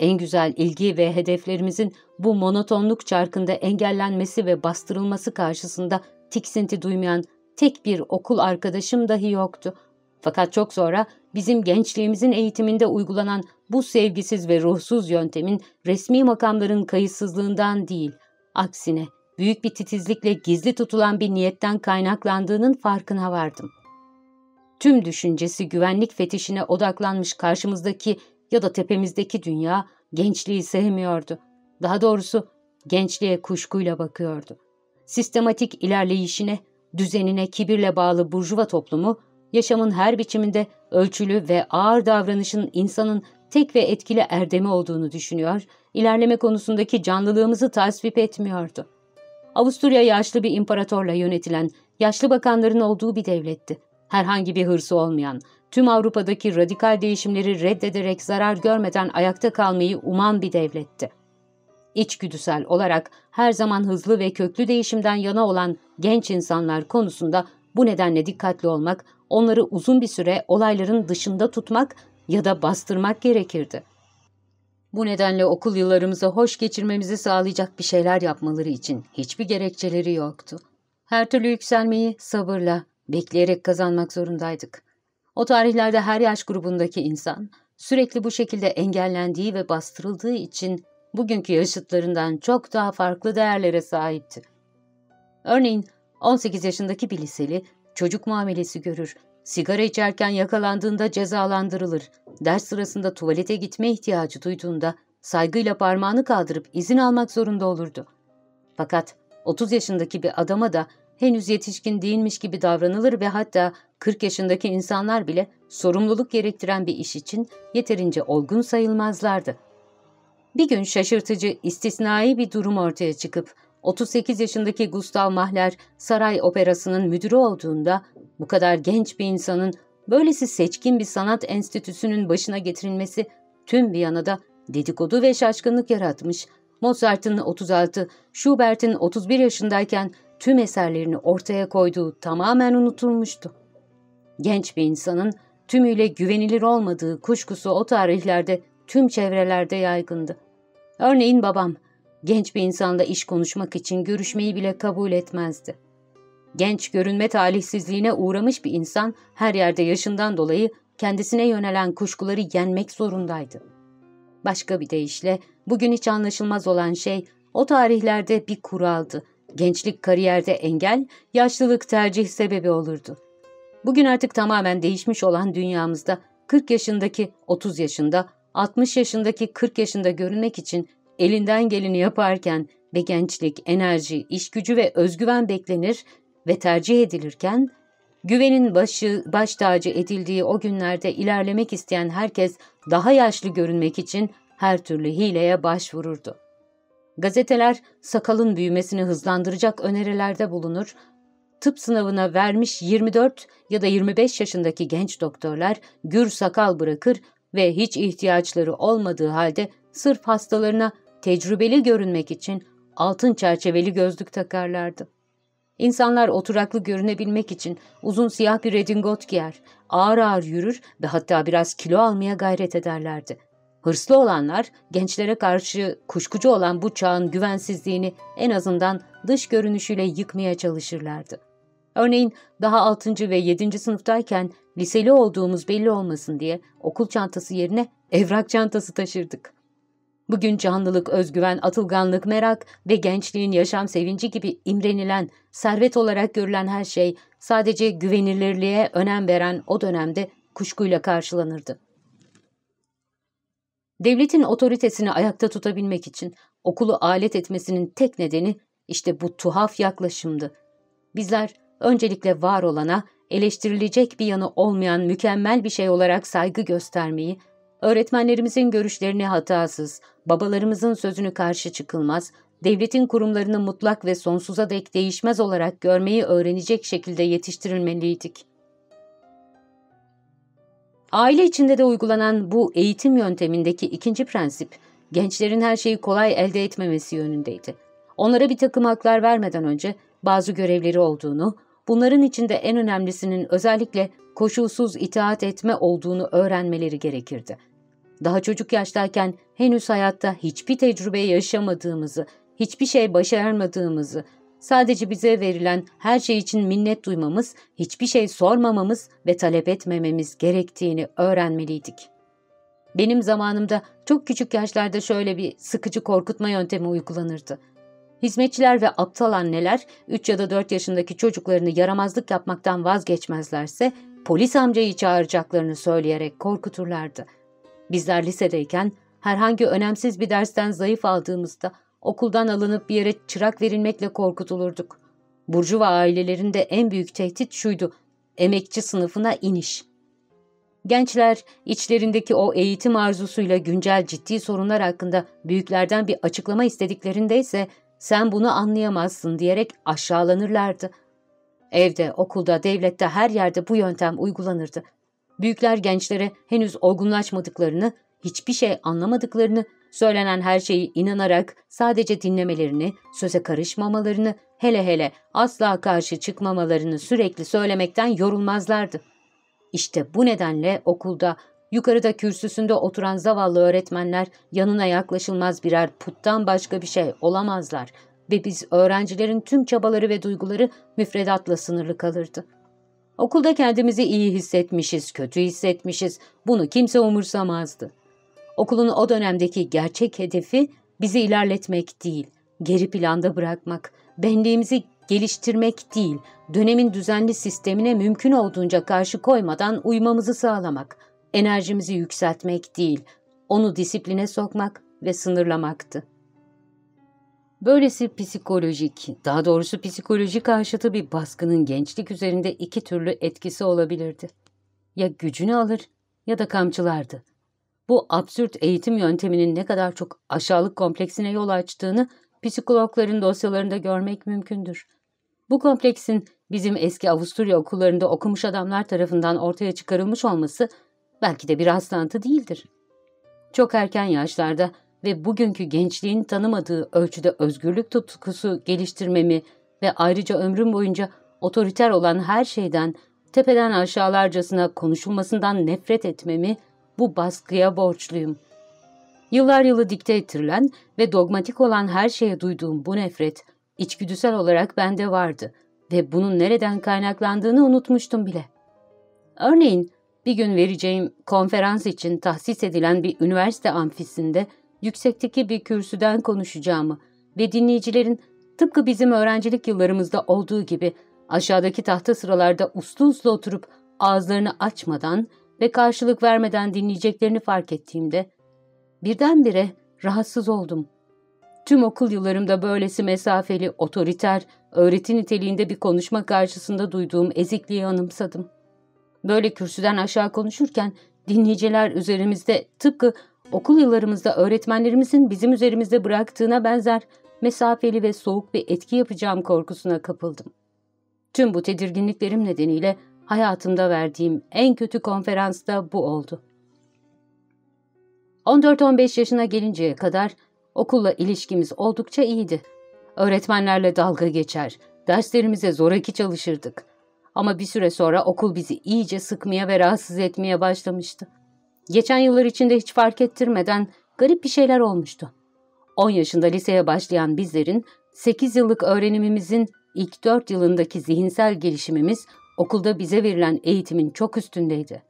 En güzel ilgi ve hedeflerimizin bu monotonluk çarkında engellenmesi ve bastırılması karşısında tiksinti duymayan tek bir okul arkadaşım dahi yoktu. Fakat çok sonra bizim gençliğimizin eğitiminde uygulanan bu sevgisiz ve ruhsuz yöntemin resmi makamların kayıtsızlığından değil, aksine büyük bir titizlikle gizli tutulan bir niyetten kaynaklandığının farkına vardım. Tüm düşüncesi güvenlik fetişine odaklanmış karşımızdaki ya da tepemizdeki dünya gençliği sevmiyordu. Daha doğrusu gençliğe kuşkuyla bakıyordu. Sistematik ilerleyişine, düzenine kibirle bağlı burjuva toplumu, yaşamın her biçiminde ölçülü ve ağır davranışın insanın tek ve etkili erdemi olduğunu düşünüyor, ilerleme konusundaki canlılığımızı tasvip etmiyordu. Avusturya yaşlı bir imparatorla yönetilen, yaşlı bakanların olduğu bir devletti. Herhangi bir hırsı olmayan, tüm Avrupa'daki radikal değişimleri reddederek zarar görmeden ayakta kalmayı uman bir devletti. İçgüdüsel olarak her zaman hızlı ve köklü değişimden yana olan genç insanlar konusunda bu nedenle dikkatli olmak, onları uzun bir süre olayların dışında tutmak ya da bastırmak gerekirdi. Bu nedenle okul yıllarımızı hoş geçirmemizi sağlayacak bir şeyler yapmaları için hiçbir gerekçeleri yoktu. Her türlü yükselmeyi sabırla, bekleyerek kazanmak zorundaydık. O tarihlerde her yaş grubundaki insan sürekli bu şekilde engellendiği ve bastırıldığı için bugünkü yaşıtlarından çok daha farklı değerlere sahipti. Örneğin 18 yaşındaki bir liseli çocuk muamelesi görür, sigara içerken yakalandığında cezalandırılır, ders sırasında tuvalete gitme ihtiyacı duyduğunda saygıyla parmağını kaldırıp izin almak zorunda olurdu. Fakat 30 yaşındaki bir adama da henüz yetişkin değilmiş gibi davranılır ve hatta 40 yaşındaki insanlar bile sorumluluk gerektiren bir iş için yeterince olgun sayılmazlardı. Bir gün şaşırtıcı, istisnai bir durum ortaya çıkıp 38 yaşındaki Gustav Mahler saray operasının müdürü olduğunda bu kadar genç bir insanın böylesi seçkin bir sanat enstitüsünün başına getirilmesi tüm Viyana'da dedikodu ve şaşkınlık yaratmış. Mozart'ın 36, Schubert'in 31 yaşındayken tüm eserlerini ortaya koyduğu tamamen unutulmuştu. Genç bir insanın tümüyle güvenilir olmadığı kuşkusu o tarihlerde tüm çevrelerde yaygındı. Örneğin babam, genç bir insanla iş konuşmak için görüşmeyi bile kabul etmezdi. Genç görünme talihsizliğine uğramış bir insan her yerde yaşından dolayı kendisine yönelen kuşkuları yenmek zorundaydı. Başka bir deyişle bugün hiç anlaşılmaz olan şey o tarihlerde bir kuraldı. Gençlik kariyerde engel, yaşlılık tercih sebebi olurdu. Bugün artık tamamen değişmiş olan dünyamızda 40 yaşındaki 30 yaşında, 60 yaşındaki 40 yaşında görünmek için elinden geleni yaparken ve gençlik, enerji, işgücü ve özgüven beklenir ve tercih edilirken, güvenin başı, baş tacı edildiği o günlerde ilerlemek isteyen herkes daha yaşlı görünmek için her türlü hileye başvururdu. Gazeteler sakalın büyümesini hızlandıracak önerilerde bulunur, tıp sınavına vermiş 24 ya da 25 yaşındaki genç doktorlar gür sakal bırakır ve hiç ihtiyaçları olmadığı halde sırf hastalarına tecrübeli görünmek için altın çerçeveli gözlük takarlardı. İnsanlar oturaklı görünebilmek için uzun siyah bir redingot giyer, ağır ağır yürür ve hatta biraz kilo almaya gayret ederlerdi. Hırslı olanlar, gençlere karşı kuşkucu olan bu çağın güvensizliğini en azından dış görünüşüyle yıkmaya çalışırlardı. Örneğin daha 6. ve 7. sınıftayken liseli olduğumuz belli olmasın diye okul çantası yerine evrak çantası taşırdık. Bugün canlılık, özgüven, atılganlık, merak ve gençliğin yaşam sevinci gibi imrenilen, servet olarak görülen her şey sadece güvenilirliğe önem veren o dönemde kuşkuyla karşılanırdı. Devletin otoritesini ayakta tutabilmek için okulu alet etmesinin tek nedeni işte bu tuhaf yaklaşımdı. Bizler öncelikle var olana, eleştirilecek bir yanı olmayan mükemmel bir şey olarak saygı göstermeyi, öğretmenlerimizin görüşlerini hatasız, babalarımızın sözünü karşı çıkılmaz, devletin kurumlarını mutlak ve sonsuza dek değişmez olarak görmeyi öğrenecek şekilde yetiştirilmeliydik. Aile içinde de uygulanan bu eğitim yöntemindeki ikinci prensip, gençlerin her şeyi kolay elde etmemesi yönündeydi. Onlara bir takım haklar vermeden önce bazı görevleri olduğunu, bunların içinde en önemlisinin özellikle koşulsuz itaat etme olduğunu öğrenmeleri gerekirdi. Daha çocuk yaştayken henüz hayatta hiçbir tecrübe yaşamadığımızı, hiçbir şey başaramadığımızı, sadece bize verilen her şey için minnet duymamız, hiçbir şey sormamamız ve talep etmememiz gerektiğini öğrenmeliydik. Benim zamanımda çok küçük yaşlarda şöyle bir sıkıcı korkutma yöntemi uygulanırdı. Hizmetçiler ve aptal anneler 3 ya da 4 yaşındaki çocuklarını yaramazlık yapmaktan vazgeçmezlerse polis amcayı çağıracaklarını söyleyerek korkuturlardı. Bizler lisedeyken herhangi önemsiz bir dersten zayıf aldığımızda okuldan alınıp bir yere çırak verilmekle korkutulurduk. Burjuva ailelerinde en büyük tehdit şuydu, emekçi sınıfına iniş. Gençler içlerindeki o eğitim arzusuyla güncel ciddi sorunlar hakkında büyüklerden bir açıklama istediklerinde ise sen bunu anlayamazsın diyerek aşağılanırlardı. Evde, okulda, devlette her yerde bu yöntem uygulanırdı. Büyükler gençlere henüz olgunlaşmadıklarını, hiçbir şey anlamadıklarını, söylenen her şeyi inanarak sadece dinlemelerini, söze karışmamalarını, hele hele asla karşı çıkmamalarını sürekli söylemekten yorulmazlardı. İşte bu nedenle okulda, yukarıda kürsüsünde oturan zavallı öğretmenler yanına yaklaşılmaz birer puttan başka bir şey olamazlar ve biz öğrencilerin tüm çabaları ve duyguları müfredatla sınırlı kalırdı. Okulda kendimizi iyi hissetmişiz, kötü hissetmişiz, bunu kimse umursamazdı. Okulun o dönemdeki gerçek hedefi bizi ilerletmek değil, geri planda bırakmak, benliğimizi geliştirmek değil, dönemin düzenli sistemine mümkün olduğunca karşı koymadan uymamızı sağlamak, enerjimizi yükseltmek değil, onu disipline sokmak ve sınırlamaktı. Böylesi psikolojik, daha doğrusu psikolojik karşıtı bir baskının gençlik üzerinde iki türlü etkisi olabilirdi. Ya gücünü alır ya da kamçılardı. Bu absürt eğitim yönteminin ne kadar çok aşağılık kompleksine yol açtığını psikologların dosyalarında görmek mümkündür. Bu kompleksin bizim eski Avusturya okullarında okumuş adamlar tarafından ortaya çıkarılmış olması belki de bir rastlantı değildir. Çok erken yaşlarda ve bugünkü gençliğin tanımadığı ölçüde özgürlük tutkusu geliştirmemi ve ayrıca ömrüm boyunca otoriter olan her şeyden tepeden aşağılarcasına konuşulmasından nefret etmemi bu baskıya borçluyum. Yıllar yılı dikte ettirilen ve dogmatik olan her şeye duyduğum bu nefret, içgüdüsel olarak bende vardı ve bunun nereden kaynaklandığını unutmuştum bile. Örneğin bir gün vereceğim konferans için tahsis edilen bir üniversite amfisinde yüksekteki bir kürsüden konuşacağımı ve dinleyicilerin tıpkı bizim öğrencilik yıllarımızda olduğu gibi aşağıdaki tahta sıralarda uslu uslu oturup ağızlarını açmadan ve karşılık vermeden dinleyeceklerini fark ettiğimde birdenbire rahatsız oldum. Tüm okul yıllarımda böylesi mesafeli, otoriter, öğreti niteliğinde bir konuşma karşısında duyduğum ezikliği anımsadım. Böyle kürsüden aşağı konuşurken dinleyiciler üzerimizde tıpkı okul yıllarımızda öğretmenlerimizin bizim üzerimizde bıraktığına benzer mesafeli ve soğuk bir etki yapacağım korkusuna kapıldım. Tüm bu tedirginliklerim nedeniyle hayatımda verdiğim en kötü konferans da bu oldu. 14-15 yaşına gelinceye kadar okulla ilişkimiz oldukça iyiydi. Öğretmenlerle dalga geçer, derslerimize zoraki çalışırdık. Ama bir süre sonra okul bizi iyice sıkmaya ve rahatsız etmeye başlamıştı. Geçen yıllar içinde hiç fark ettirmeden garip bir şeyler olmuştu. 10 yaşında liseye başlayan bizlerin 8 yıllık öğrenimimizin ilk 4 yılındaki zihinsel gelişimimiz okulda bize verilen eğitimin çok üstündeydi.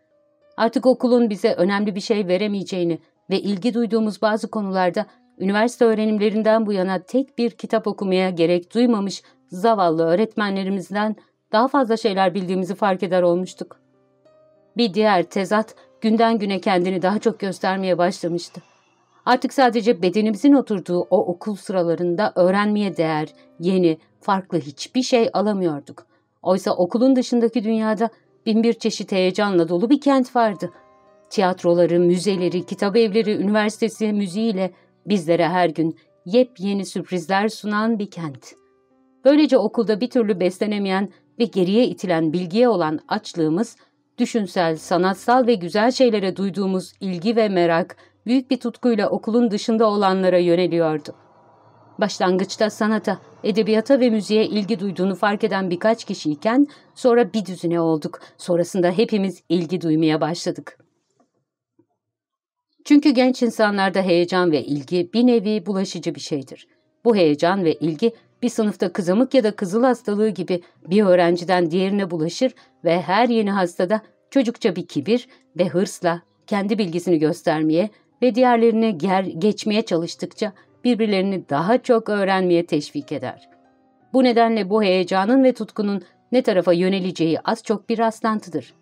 Artık okulun bize önemli bir şey veremeyeceğini ve ilgi duyduğumuz bazı konularda üniversite öğrenimlerinden bu yana tek bir kitap okumaya gerek duymamış zavallı öğretmenlerimizden daha fazla şeyler bildiğimizi fark eder olmuştuk. Bir diğer tezat günden güne kendini daha çok göstermeye başlamıştı. Artık sadece bedenimizin oturduğu o okul sıralarında öğrenmeye değer, yeni, farklı hiçbir şey alamıyorduk. Oysa okulun dışındaki dünyada binbir çeşit heyecanla dolu bir kent vardı. Tiyatroları, müzeleri, kitap evleri, üniversitesi, müziğiyle bizlere her gün yepyeni sürprizler sunan bir kent. Böylece okulda bir türlü beslenemeyen ve geriye itilen bilgiye olan açlığımız, düşünsel, sanatsal ve güzel şeylere duyduğumuz ilgi ve merak büyük bir tutkuyla okulun dışında olanlara yöneliyordu. Başlangıçta sanata, edebiyata ve müziğe ilgi duyduğunu fark eden birkaç kişiyken sonra bir düzine olduk. Sonrasında hepimiz ilgi duymaya başladık. Çünkü genç insanlarda heyecan ve ilgi bir nevi bulaşıcı bir şeydir. Bu heyecan ve ilgi bir sınıfta kızamık ya da kızıl hastalığı gibi bir öğrenciden diğerine bulaşır ve her yeni hastada çocukça bir kibir ve hırsla kendi bilgisini göstermeye ve diğerlerine ger geçmeye çalıştıkça birbirlerini daha çok öğrenmeye teşvik eder. Bu nedenle bu heyecanın ve tutkunun ne tarafa yöneleceği az çok bir rastlantıdır.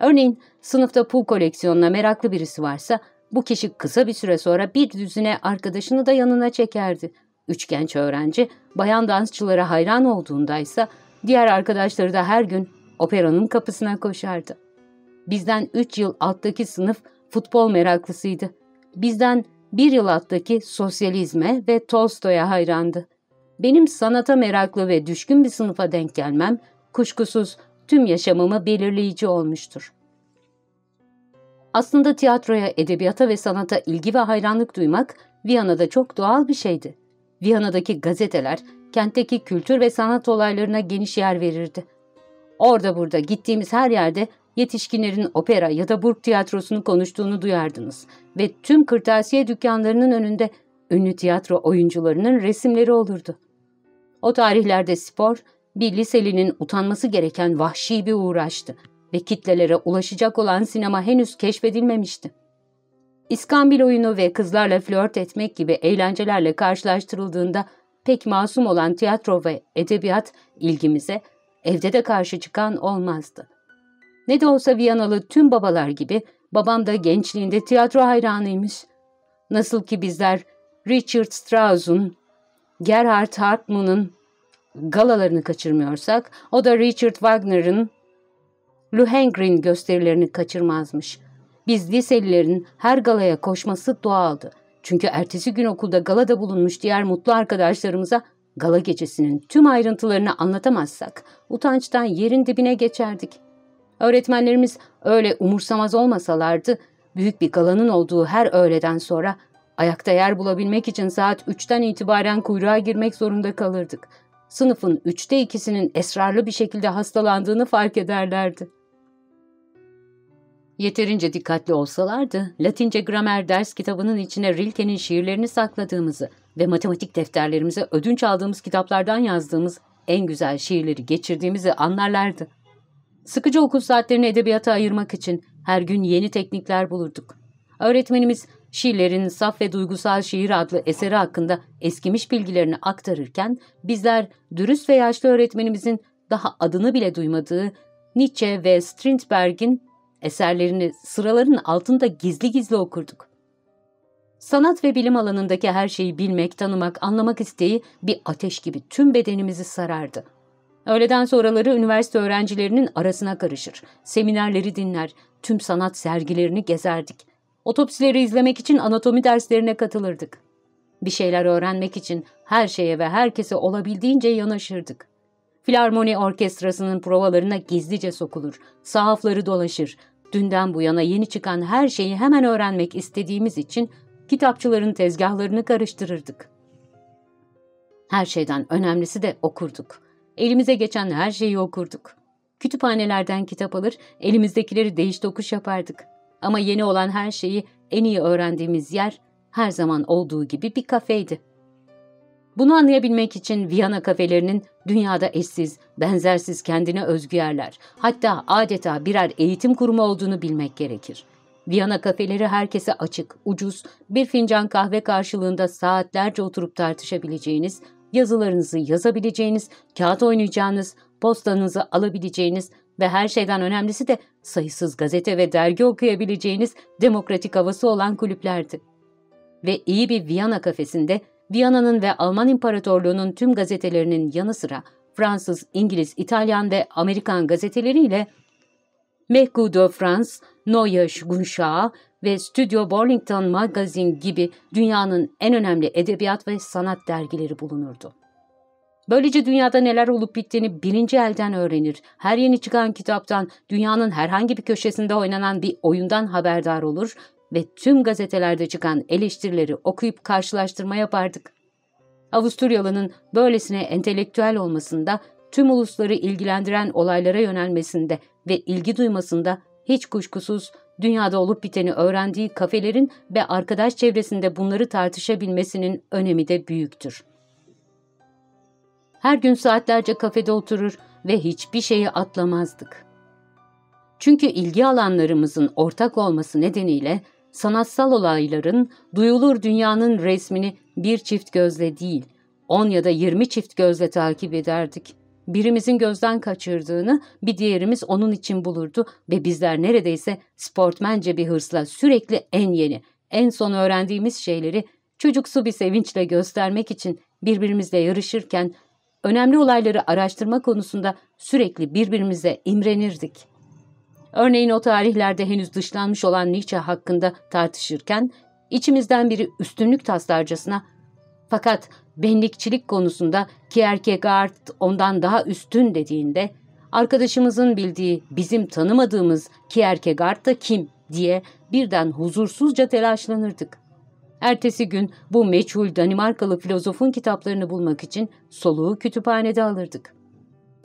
Örneğin sınıfta pul koleksiyonuna meraklı birisi varsa bu kişi kısa bir süre sonra bir düzine arkadaşını da yanına çekerdi. Üç genç öğrenci bayan dansçılara hayran olduğundaysa diğer arkadaşları da her gün operanın kapısına koşardı. Bizden 3 yıl alttaki sınıf futbol meraklısıydı. Bizden bir yıl alttaki sosyalizme ve Tolstoy'a hayrandı. Benim sanata meraklı ve düşkün bir sınıfa denk gelmem, kuşkusuz tüm yaşamımı belirleyici olmuştur. Aslında tiyatroya, edebiyata ve sanata ilgi ve hayranlık duymak Viyana'da çok doğal bir şeydi. Viyana'daki gazeteler, kentteki kültür ve sanat olaylarına geniş yer verirdi. Orada burada gittiğimiz her yerde yetişkinlerin opera ya da burg tiyatrosunu konuştuğunu duyardınız ve tüm kırtasiye dükkanlarının önünde ünlü tiyatro oyuncularının resimleri olurdu. O tarihlerde spor, bir liselinin utanması gereken vahşi bir uğraştı ve kitlelere ulaşacak olan sinema henüz keşfedilmemişti. İskambil oyunu ve kızlarla flört etmek gibi eğlencelerle karşılaştırıldığında pek masum olan tiyatro ve edebiyat ilgimize evde de karşı çıkan olmazdı. Ne de olsa Viyanalı tüm babalar gibi babam da gençliğinde tiyatro hayranıymış. Nasıl ki bizler Richard Strauss'un, Gerhard Hartmann'ın galalarını kaçırmıyorsak, o da Richard Wagner'ın Lohengrin gösterilerini kaçırmazmış. Biz liselilerin her galaya koşması doğaldı. Çünkü ertesi gün okulda galada bulunmuş diğer mutlu arkadaşlarımıza gala gecesinin tüm ayrıntılarını anlatamazsak utançtan yerin dibine geçerdik. Öğretmenlerimiz öyle umursamaz olmasalardı büyük bir galanın olduğu her öğleden sonra ayakta yer bulabilmek için saat 3'ten itibaren kuyruğa girmek zorunda kalırdık. Sınıfın üçte ikisinin esrarlı bir şekilde hastalandığını fark ederlerdi. Yeterince dikkatli olsalardı, Latince gramer ders kitabının içine Rilke'nin şiirlerini sakladığımızı ve matematik defterlerimize ödünç aldığımız kitaplardan yazdığımız en güzel şiirleri geçirdiğimizi anlarlardı. Sıkıcı okul saatlerini edebiyata ayırmak için her gün yeni teknikler bulurduk. Öğretmenimiz şiirlerin saf ve duygusal şiir adlı eseri hakkında eskimiş bilgilerini aktarırken bizler dürüst ve yaşlı öğretmenimizin daha adını bile duymadığı Nietzsche ve Strindberg'in eserlerini sıraların altında gizli gizli okurduk. Sanat ve bilim alanındaki her şeyi bilmek, tanımak, anlamak isteği bir ateş gibi tüm bedenimizi sarardı. Öğleden sonraları üniversite öğrencilerinin arasına karışır, seminerleri dinler, tüm sanat sergilerini gezerdik. Otopsileri izlemek için anatomi derslerine katılırdık. Bir şeyler öğrenmek için her şeye ve herkese olabildiğince yanaşırdık. Filarmoni orkestrasının provalarına gizlice sokulur, sahafları dolaşır. Dünden bu yana yeni çıkan her şeyi hemen öğrenmek istediğimiz için kitapçıların tezgahlarını karıştırırdık. Her şeyden önemlisi de okurduk. Elimize geçen her şeyi okurduk. Kütüphanelerden kitap alır, elimizdekileri değiş tokuş yapardık. Ama yeni olan her şeyi en iyi öğrendiğimiz yer her zaman olduğu gibi bir kafeydi. Bunu anlayabilmek için Viyana kafelerinin dünyada eşsiz, benzersiz kendine özgü yerler, hatta adeta birer eğitim kurumu olduğunu bilmek gerekir. Viyana kafeleri herkese açık, ucuz, bir fincan kahve karşılığında saatlerce oturup tartışabileceğiniz, yazılarınızı yazabileceğiniz, kağıt oynayacağınız, postanızı alabileceğiniz ve her şeyden önemlisi de sayısız gazete ve dergi okuyabileceğiniz demokratik havası olan kulüplerdi. Ve iyi bir Viyana kafesinde Viyana'nın ve Alman İmparatorluğu'nun tüm gazetelerinin yanı sıra Fransız, İngiliz, İtalyan ve Amerikan gazeteleriyle Mercure de France, Neue Gunschau ve Studio Burlington Magazine gibi dünyanın en önemli edebiyat ve sanat dergileri bulunurdu. Böylece dünyada neler olup bittiğini birinci elden öğrenir, her yeni çıkan kitaptan, dünyanın herhangi bir köşesinde oynanan bir oyundan haberdar olur ve tüm gazetelerde çıkan eleştirileri okuyup karşılaştırma yapardık. Avusturyalı'nın böylesine entelektüel olmasında, tüm ulusları ilgilendiren olaylara yönelmesinde ve ilgi duymasında hiç kuşkusuz dünyada olup biteni öğrendiği kafelerin ve arkadaş çevresinde bunları tartışabilmesinin önemi de büyüktür. Her gün saatlerce kafede oturur ve hiçbir şeyi atlamazdık. Çünkü ilgi alanlarımızın ortak olması nedeniyle sanatsal olayların duyulur dünyanın resmini bir çift gözle değil, on ya da yirmi çift gözle takip ederdik. Birimizin gözden kaçırdığını bir diğerimiz onun için bulurdu ve bizler neredeyse sportmence bir hırsla sürekli en yeni, en son öğrendiğimiz şeyleri çocuksu bir sevinçle göstermek için birbirimizle yarışırken önemli olayları araştırma konusunda sürekli birbirimize imrenirdik. Örneğin o tarihlerde henüz dışlanmış olan Nietzsche hakkında tartışırken içimizden biri üstünlük taslarcasına fakat benlikçilik konusunda Kierkegaard ondan daha üstün dediğinde arkadaşımızın bildiği bizim tanımadığımız Kierkegaard da kim diye birden huzursuzca telaşlanırdık. Ertesi gün bu meçhul Danimarkalı filozofun kitaplarını bulmak için soluğu kütüphanede alırdık.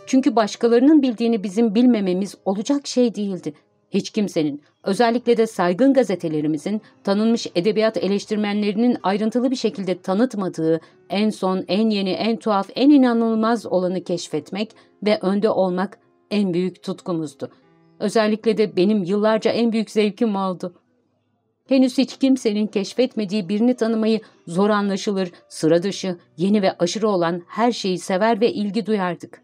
Çünkü başkalarının bildiğini bizim bilmememiz olacak şey değildi. Hiç kimsenin, özellikle de saygın gazetelerimizin, tanınmış edebiyat eleştirmenlerinin ayrıntılı bir şekilde tanıtmadığı, en son, en yeni, en tuhaf, en inanılmaz olanı keşfetmek ve önde olmak en büyük tutkumuzdu. Özellikle de benim yıllarca en büyük zevkim oldu. Henüz hiç kimsenin keşfetmediği birini tanımayı zor anlaşılır, sıra dışı, yeni ve aşırı olan her şeyi sever ve ilgi duyardık.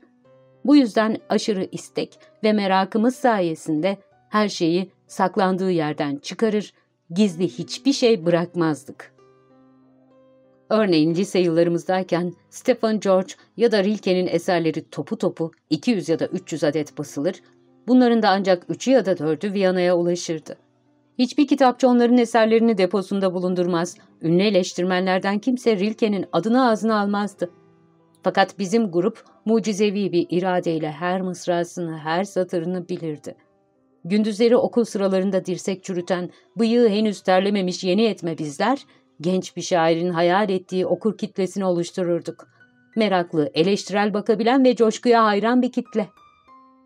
Bu yüzden aşırı istek ve merakımız sayesinde her şeyi saklandığı yerden çıkarır, gizli hiçbir şey bırakmazdık. Örneğin lise yıllarımızdayken Stephen George ya da Rilke'nin eserleri topu topu 200 ya da 300 adet basılır, bunların da ancak 3'ü ya da 4'ü Viyana'ya ulaşırdı. Hiçbir kitapçı onların eserlerini deposunda bulundurmaz, ünlü eleştirmenlerden kimse Rilke'nin adını ağzına almazdı. Fakat bizim grup mucizevi bir iradeyle her mısrasını, her satırını bilirdi. Gündüzleri okul sıralarında dirsek çürüten, bıyığı henüz terlememiş yeni etme bizler, genç bir şairin hayal ettiği okur kitlesini oluştururduk. Meraklı, eleştirel bakabilen ve coşkuya hayran bir kitle.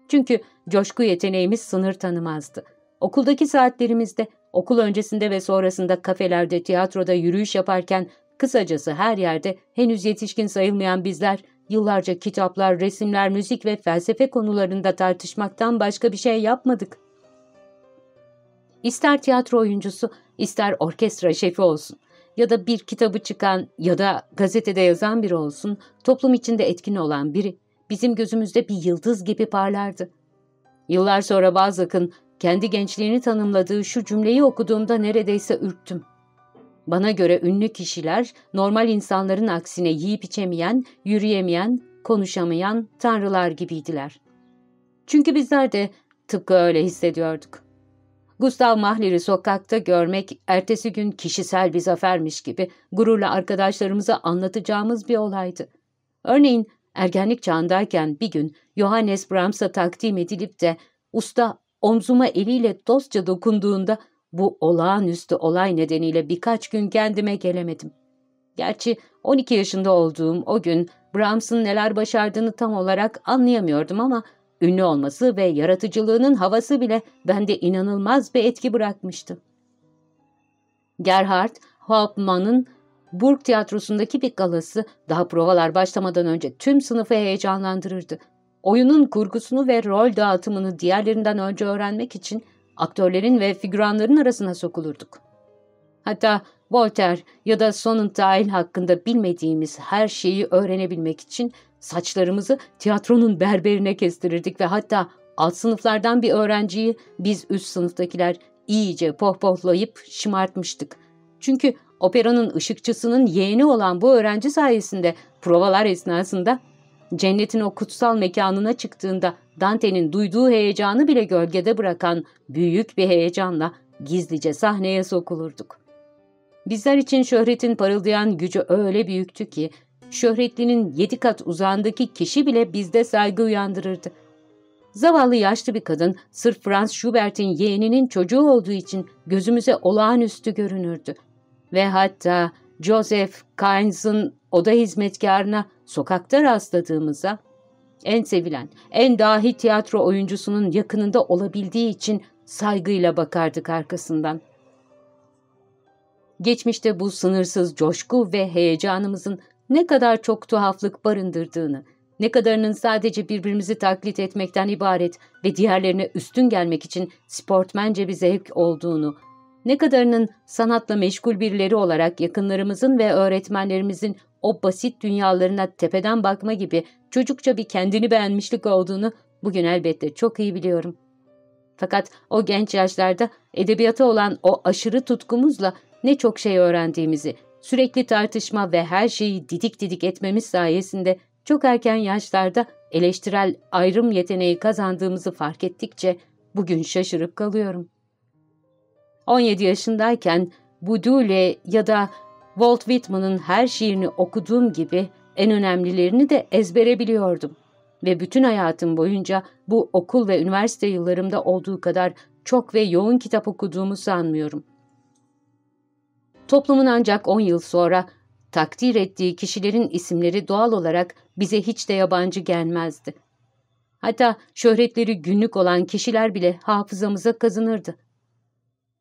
Çünkü coşku yeteneğimiz sınır tanımazdı. Okuldaki saatlerimizde, okul öncesinde ve sonrasında kafelerde, tiyatroda yürüyüş yaparken, kısacası her yerde henüz yetişkin sayılmayan bizler, yıllarca kitaplar, resimler, müzik ve felsefe konularında tartışmaktan başka bir şey yapmadık. İster tiyatro oyuncusu, ister orkestra şefi olsun ya da bir kitabı çıkan ya da gazetede yazan biri olsun, toplum içinde etkin olan biri bizim gözümüzde bir yıldız gibi parlardı. Yıllar sonra Balzac'ın kendi gençliğini tanımladığı şu cümleyi okuduğumda neredeyse ürktüm. Bana göre ünlü kişiler normal insanların aksine yiyip içemeyen, yürüyemeyen, konuşamayan tanrılar gibiydiler. Çünkü bizler de tıpkı öyle hissediyorduk. Gustav Mahler'i sokakta görmek ertesi gün kişisel bir zafermiş gibi gururla arkadaşlarımıza anlatacağımız bir olaydı. Örneğin ergenlik çağındayken bir gün Johannes Brahms'a takdim edilip de usta omzuma eliyle dostça dokunduğunda bu olağanüstü olay nedeniyle birkaç gün kendime gelemedim. Gerçi 12 yaşında olduğum o gün Brahms'ın neler başardığını tam olarak anlayamıyordum ama ünlü olması ve yaratıcılığının havası bile bende inanılmaz bir etki bırakmıştı. Gerhard Hauptmann'ın Burg Tiyatrosu'ndaki bir galası daha provalar başlamadan önce tüm sınıfı heyecanlandırırdı. Oyunun kurgusunu ve rol dağıtımını diğerlerinden önce öğrenmek için aktörlerin ve figüranların arasına sokulurduk. Hatta Voltaire ya da Sonnentheil hakkında bilmediğimiz her şeyi öğrenebilmek için saçlarımızı tiyatronun berberine kestirirdik ve hatta alt sınıflardan bir öğrenciyi biz üst sınıftakiler iyice pohpohlayıp şımartmıştık. Çünkü operanın ışıkçısının yeğeni olan bu öğrenci sayesinde provalar esnasında cennetin o kutsal mekanına çıktığında Dante'nin duyduğu heyecanı bile gölgede bırakan büyük bir heyecanla gizlice sahneye sokulurduk. Bizler için şöhretin parıldayan gücü öyle büyüktü ki, şöhretlinin yedi kat uzağındaki kişi bile bizde saygı uyandırırdı. Zavallı yaşlı bir kadın sırf Franz Schubert'in yeğeninin çocuğu olduğu için gözümüze olağanüstü görünürdü. Ve hatta Joseph Keynes'ın oda hizmetkarına sokakta rastladığımızda en sevilen, en dahi tiyatro oyuncusunun yakınında olabildiği için saygıyla bakardık arkasından. Geçmişte bu sınırsız coşku ve heyecanımızın ne kadar çok tuhaflık barındırdığını, ne kadarının sadece birbirimizi taklit etmekten ibaret ve diğerlerine üstün gelmek için sportmence bir zevk olduğunu, ne kadarının sanatla meşgul birileri olarak yakınlarımızın ve öğretmenlerimizin o basit dünyalarına tepeden bakma gibi çocukça bir kendini beğenmişlik olduğunu bugün elbette çok iyi biliyorum. Fakat o genç yaşlarda edebiyata olan o aşırı tutkumuzla ne çok şey öğrendiğimizi, sürekli tartışma ve her şeyi didik didik etmemiz sayesinde çok erken yaşlarda eleştirel ayrım yeteneği kazandığımızı fark ettikçe bugün şaşırıp kalıyorum. 17 yaşındayken Budule ya da Walt Whitman'ın her şiirini okuduğum gibi en önemlilerini de ezbere biliyordum. Ve bütün hayatım boyunca bu okul ve üniversite yıllarımda olduğu kadar çok ve yoğun kitap okuduğumu sanmıyorum. Toplumun ancak 10 yıl sonra takdir ettiği kişilerin isimleri doğal olarak bize hiç de yabancı gelmezdi. Hatta şöhretleri günlük olan kişiler bile hafızamıza kazınırdı.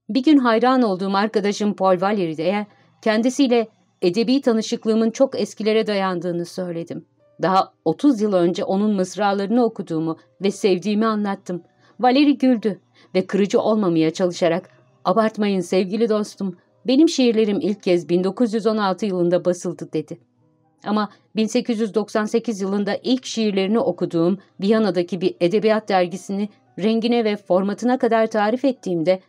Bir gün hayran olduğum arkadaşım Paul Valéry'e kendisiyle edebi tanışıklığımın çok eskilere dayandığını söyledim. Daha 30 yıl önce onun mısralarını okuduğumu ve sevdiğimi anlattım. Valeri güldü ve kırıcı olmamaya çalışarak ''Abartmayın sevgili dostum, benim şiirlerim ilk kez 1916 yılında basıldı.'' dedi. Ama 1898 yılında ilk şiirlerini okuduğum Viyana'daki bir edebiyat dergisini rengine ve formatına kadar tarif ettiğimde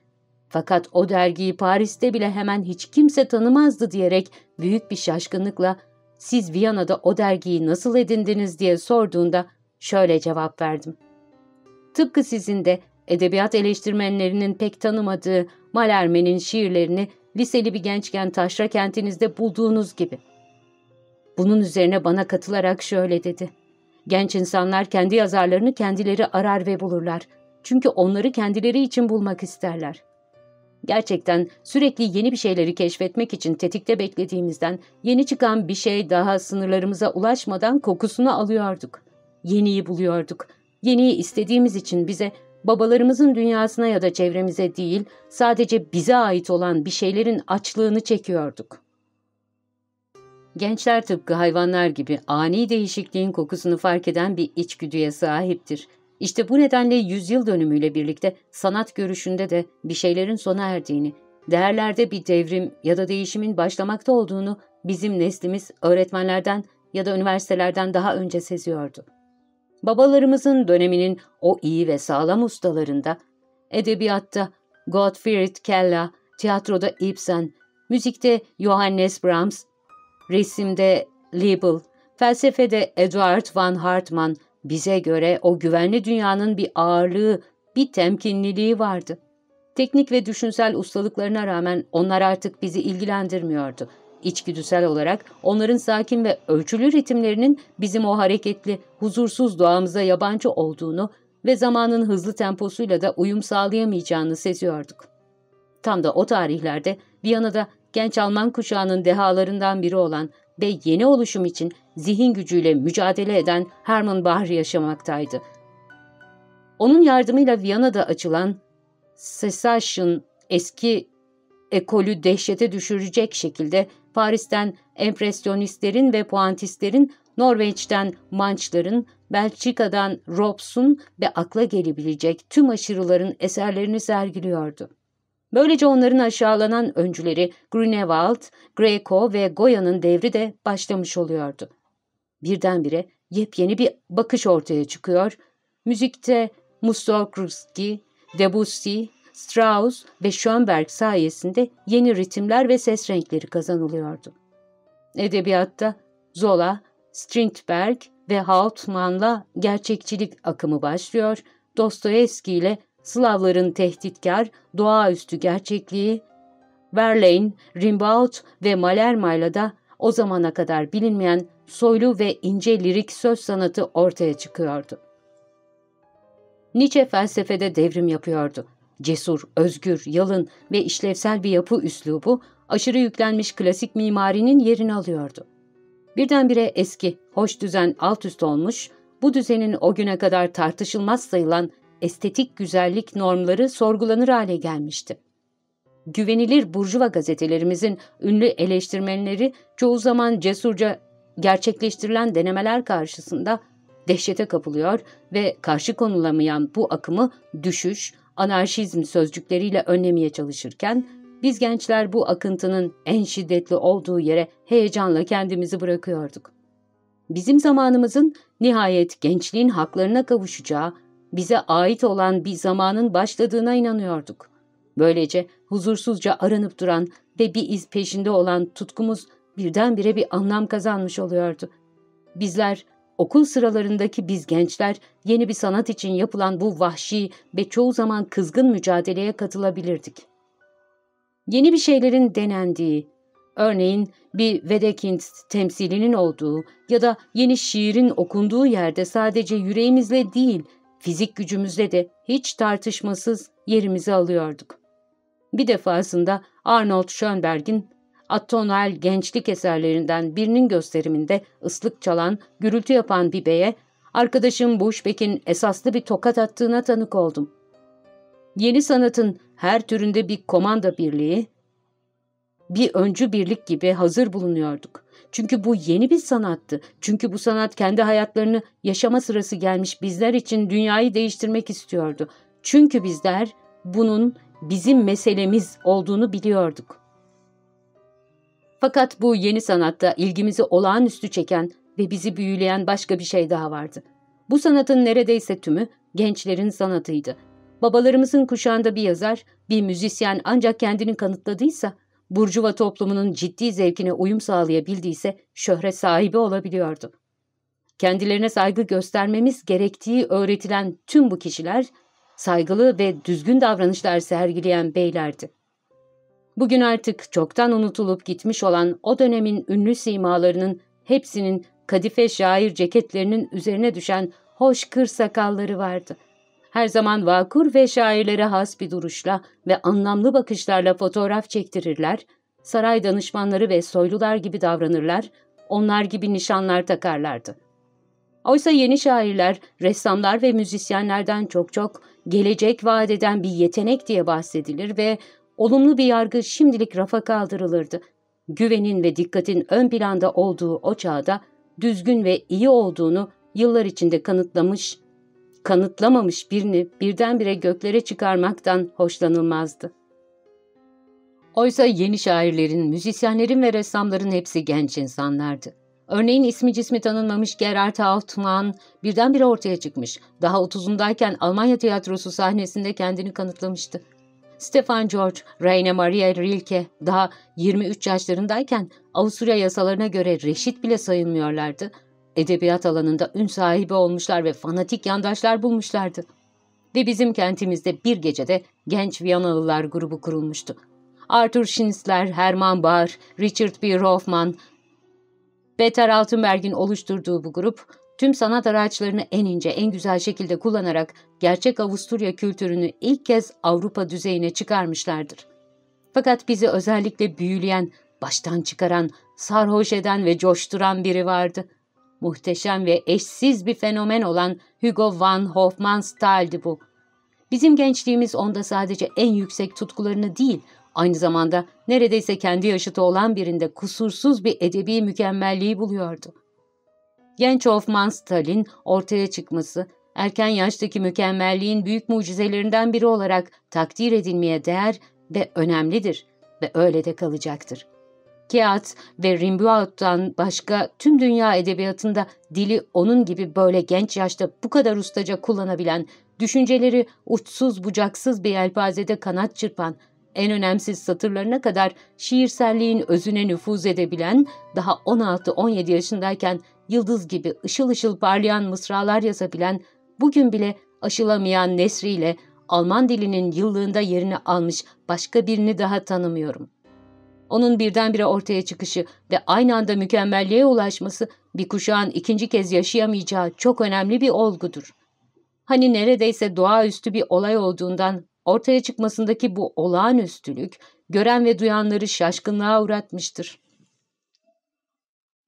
fakat o dergiyi Paris'te bile hemen hiç kimse tanımazdı diyerek büyük bir şaşkınlıkla siz Viyana'da o dergiyi nasıl edindiniz diye sorduğunda şöyle cevap verdim. Tıpkı sizin de edebiyat eleştirmenlerinin pek tanımadığı Malerme'nin şiirlerini liseli bir gençken taşra kentinizde bulduğunuz gibi. Bunun üzerine bana katılarak şöyle dedi. Genç insanlar kendi yazarlarını kendileri arar ve bulurlar. Çünkü onları kendileri için bulmak isterler. Gerçekten sürekli yeni bir şeyleri keşfetmek için tetikte beklediğimizden yeni çıkan bir şey daha sınırlarımıza ulaşmadan kokusunu alıyorduk. Yeniyi buluyorduk. Yeniyi istediğimiz için bize babalarımızın dünyasına ya da çevremize değil sadece bize ait olan bir şeylerin açlığını çekiyorduk. Gençler tıpkı hayvanlar gibi ani değişikliğin kokusunu fark eden bir içgüdüye sahiptir. İşte bu nedenle yüzyıl dönümüyle birlikte sanat görüşünde de bir şeylerin sona erdiğini, değerlerde bir devrim ya da değişimin başlamakta olduğunu bizim neslimiz öğretmenlerden ya da üniversitelerden daha önce seziyordu. Babalarımızın döneminin o iyi ve sağlam ustalarında, edebiyatta Gottfried Keller, tiyatroda Ibsen, müzikte Johannes Brahms, resimde Liebel, felsefede Eduard van Hartmann, bize göre o güvenli dünyanın bir ağırlığı, bir temkinliliği vardı. Teknik ve düşünsel ustalıklarına rağmen onlar artık bizi ilgilendirmiyordu. İçgüdüsel olarak onların sakin ve ölçülü ritimlerinin bizim o hareketli, huzursuz doğamıza yabancı olduğunu ve zamanın hızlı temposuyla da uyum sağlayamayacağını seziyorduk. Tam da o tarihlerde Viyana'da genç Alman kuşağının dehalarından biri olan ve yeni oluşum için zihin gücüyle mücadele eden Hermann Bahri yaşamaktaydı. Onun yardımıyla Viyana'da açılan Secession eski ekolü dehşete düşürecek şekilde Paris'ten empresyonistlerin ve puantistlerin, Norveç'ten Mançların, Belçika'dan Robs'un ve akla gelebilecek tüm aşırıların eserlerini sergiliyordu. Böylece onların aşağılanan öncüleri Grunewald, Greco ve Goya'nın devri de başlamış oluyordu. Birdenbire yepyeni bir bakış ortaya çıkıyor. Müzikte Mussorgsky, Debussy, Strauss ve Schoenberg sayesinde yeni ritimler ve ses renkleri kazanılıyordu. Edebiyatta Zola, Strindberg ve Hauptmann'la gerçekçilik akımı başlıyor, Dostoyevski ile Slavların tehditkar, doğaüstü gerçekliği, Verlaine, Rimbaud ve Malherma'yla da o zamana kadar bilinmeyen soylu ve ince lirik söz sanatı ortaya çıkıyordu. Nietzsche felsefede devrim yapıyordu. Cesur, özgür, yalın ve işlevsel bir yapı üslubu aşırı yüklenmiş klasik mimarinin yerini alıyordu. Birdenbire eski, hoş düzen alt üst olmuş, bu düzenin o güne kadar tartışılmaz sayılan estetik güzellik normları sorgulanır hale gelmişti. Güvenilir burjuva gazetelerimizin ünlü eleştirmenleri çoğu zaman cesurca gerçekleştirilen denemeler karşısında dehşete kapılıyor ve karşı konulamayan bu akımı düşüş, anarşizm sözcükleriyle önlemeye çalışırken, biz gençler bu akıntının en şiddetli olduğu yere heyecanla kendimizi bırakıyorduk. Bizim zamanımızın nihayet gençliğin haklarına kavuşacağı, bize ait olan bir zamanın başladığına inanıyorduk. Böylece huzursuzca aranıp duran ve bir iz peşinde olan tutkumuz birdenbire bir anlam kazanmış oluyordu. Bizler okul sıralarındaki biz gençler yeni bir sanat için yapılan bu vahşi ve çoğu zaman kızgın mücadeleye katılabilirdik. Yeni bir şeylerin denendiği, örneğin bir Wedekind temsilinin olduğu ya da yeni şiirin okunduğu yerde sadece yüreğimizle değil, fizik gücümüzle de hiç tartışmasız yerimizi alıyorduk. Bir defasında Arnold Schönberg'in atonal gençlik eserlerinden birinin gösteriminde ıslık çalan, gürültü yapan bir beye, arkadaşım Bushbeck'in esaslı bir tokat attığına tanık oldum. Yeni sanatın her türünde bir komanda birliği, bir öncü birlik gibi hazır bulunuyorduk. Çünkü bu yeni bir sanattı. Çünkü bu sanat kendi hayatlarını yaşama sırası gelmiş bizler için dünyayı değiştirmek istiyordu. Çünkü bizler bunun bizim meselemiz olduğunu biliyorduk. Fakat bu yeni sanatta ilgimizi olağanüstü çeken ve bizi büyüleyen başka bir şey daha vardı. Bu sanatın neredeyse tümü gençlerin sanatıydı. Babalarımızın kuşağında bir yazar, bir müzisyen ancak kendini kanıtladıysa, Burjuva toplumunun ciddi zevkine uyum sağlayabildiyse şöhret sahibi olabiliyordu. Kendilerine saygı göstermemiz gerektiği öğretilen tüm bu kişiler, saygılı ve düzgün davranışlar sergileyen beylerdi. Bugün artık çoktan unutulup gitmiş olan o dönemin ünlü simalarının hepsinin kadife şair ceketlerinin üzerine düşen hoş kır sakalları vardı. Her zaman vakur ve şairlere has bir duruşla ve anlamlı bakışlarla fotoğraf çektirirler, saray danışmanları ve soylular gibi davranırlar, onlar gibi nişanlar takarlardı. Oysa yeni şairler, ressamlar ve müzisyenlerden çok çok gelecek vaat eden bir yetenek diye bahsedilir ve olumlu bir yargı şimdilik rafa kaldırılırdı. Güvenin ve dikkatin ön planda olduğu o çağda düzgün ve iyi olduğunu yıllar içinde kanıtlamış, kanıtlamamış birini birdenbire göklere çıkarmaktan hoşlanılmazdı. Oysa yeni şairlerin, müzisyenlerin ve ressamların hepsi genç insanlardı. Örneğin ismi cismi tanınmamış Gerhard Hauptmann birdenbire ortaya çıkmış. Daha otuzundayken Almanya tiyatrosu sahnesinde kendini kanıtlamıştı. Stefan George, Raine Maria Rilke daha 23 yaşlarındayken Avusturya yasalarına göre reşit bile sayılmıyorlardı. Edebiyat alanında ün sahibi olmuşlar ve fanatik yandaşlar bulmuşlardı. Ve bizim kentimizde bir gecede genç Viyanalılar grubu kurulmuştu. Arthur Schnitzler, Hermann Bahr, Richard B. Hoffman, Peter Altenberg'in oluşturduğu bu grup, tüm sanat araçlarını en ince, en güzel şekilde kullanarak gerçek Avusturya kültürünü ilk kez Avrupa düzeyine çıkarmışlardır. Fakat bizi özellikle büyüleyen, baştan çıkaran, sarhoş eden ve coşturan biri vardı. Muhteşem ve eşsiz bir fenomen olan Hugo van Hofmannsthal'di bu. Bizim gençliğimiz onda sadece en yüksek tutkularını değil, aynı zamanda neredeyse kendi yaşıtı olan birinde kusursuz bir edebi mükemmelliği buluyordu. Genç Hofmannsthal'in ortaya çıkması, erken yaştaki mükemmelliğin büyük mucizelerinden biri olarak takdir edilmeye değer ve önemlidir ve öyle de kalacaktır. Keats ve Rimbaud'dan başka tüm dünya edebiyatında dili onun gibi böyle genç yaşta bu kadar ustaca kullanabilen, düşünceleri uçsuz bucaksız bir yelpazede kanat çırpan, en önemsiz satırlarına kadar şiirselliğin özüne nüfuz edebilen, daha 16-17 yaşındayken yıldız gibi ışıl ışıl parlayan mısralar yazabilen, bugün bile aşılamayan nesriyle Alman dilinin yıllığında yerini almış başka birini daha tanımıyorum. Onun birdenbire ortaya çıkışı ve aynı anda mükemmelliğe ulaşması bir kuşağın ikinci kez yaşayamayacağı çok önemli bir olgudur. Hani neredeyse doğaüstü bir olay olduğundan ortaya çıkmasındaki bu olağanüstülük gören ve duyanları şaşkınlığa uğratmıştır.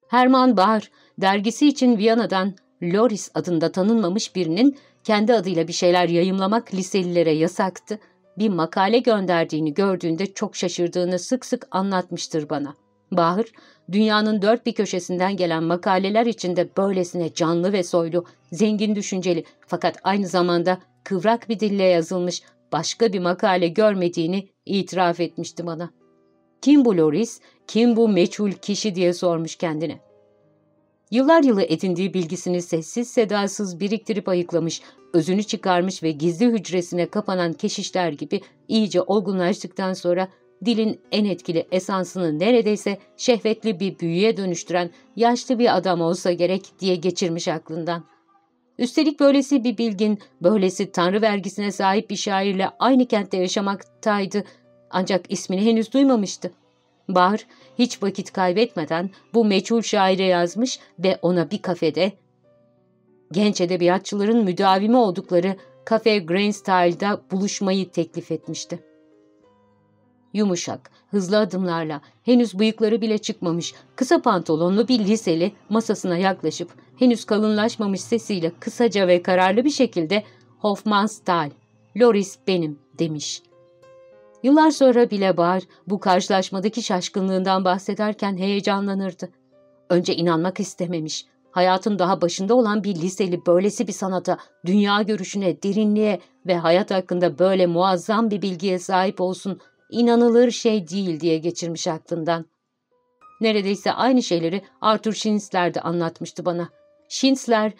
Hermann Bahr, dergisi için Viyana'dan Loris adında tanınmamış birinin kendi adıyla bir şeyler yayımlamak liselilere yasaktı, bir makale gönderdiğini gördüğünde çok şaşırdığını sık sık anlatmıştır bana. Bahır, dünyanın dört bir köşesinden gelen makaleler içinde böylesine canlı ve soylu, zengin düşünceli fakat aynı zamanda kıvrak bir dille yazılmış başka bir makale görmediğini itiraf etmişti bana. Kim bu Loris, kim bu meçhul kişi diye sormuş kendine. Yıllar yılı edindiği bilgisini sessiz sedasız biriktirip ayıklamış, özünü çıkarmış ve gizli hücresine kapanan keşişler gibi iyice olgunlaştıktan sonra dilin en etkili esansını neredeyse şehvetli bir büyüye dönüştüren yaşlı bir adam olsa gerek diye geçirmiş aklından. Üstelik böylesi bir bilgin, böylesi tanrı vergisine sahip bir şairle aynı kentte yaşamaktaydı ancak ismini henüz duymamıştı. Bahar hiç vakit kaybetmeden bu meçhul şaire yazmış ve ona bir kafede genç edebiyatçıların müdavimi oldukları Cafe Grand Style'da buluşmayı teklif etmişti. Yumuşak, hızlı adımlarla, henüz bıyıkları bile çıkmamış, kısa pantolonlu bir liseli masasına yaklaşıp, henüz kalınlaşmamış sesiyle kısaca ve kararlı bir şekilde Hofmannsthal, Loris benim demiş. Yıllar sonra bile Bahar bu karşılaşmadaki şaşkınlığından bahsederken heyecanlanırdı. Önce inanmak istememiş. Hayatın daha başında olan bir liseli böylesi bir sanata, dünya görüşüne, derinliğe ve hayat hakkında böyle muazzam bir bilgiye sahip olsun inanılır şey değil diye geçirmiş aklından. Neredeyse aynı şeyleri Arthur Schnitzler de anlatmıştı bana. Schnitzler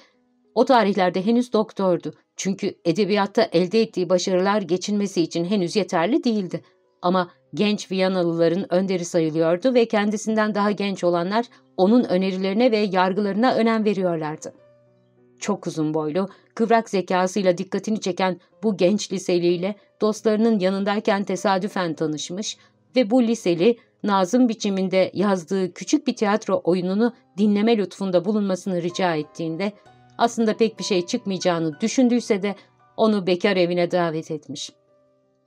o tarihlerde henüz doktordu. Çünkü edebiyatta elde ettiği başarılar geçinmesi için henüz yeterli değildi. Ama genç Viyanalıların önderi sayılıyordu ve kendisinden daha genç olanlar onun önerilerine ve yargılarına önem veriyorlardı. Çok uzun boylu, kıvrak zekasıyla dikkatini çeken bu genç liseliyle dostlarının yanındayken tesadüfen tanışmış ve bu liseli Nazım biçiminde yazdığı küçük bir tiyatro oyununu dinleme lütfunda bulunmasını rica ettiğinde aslında pek bir şey çıkmayacağını düşündüyse de onu bekar evine davet etmiş.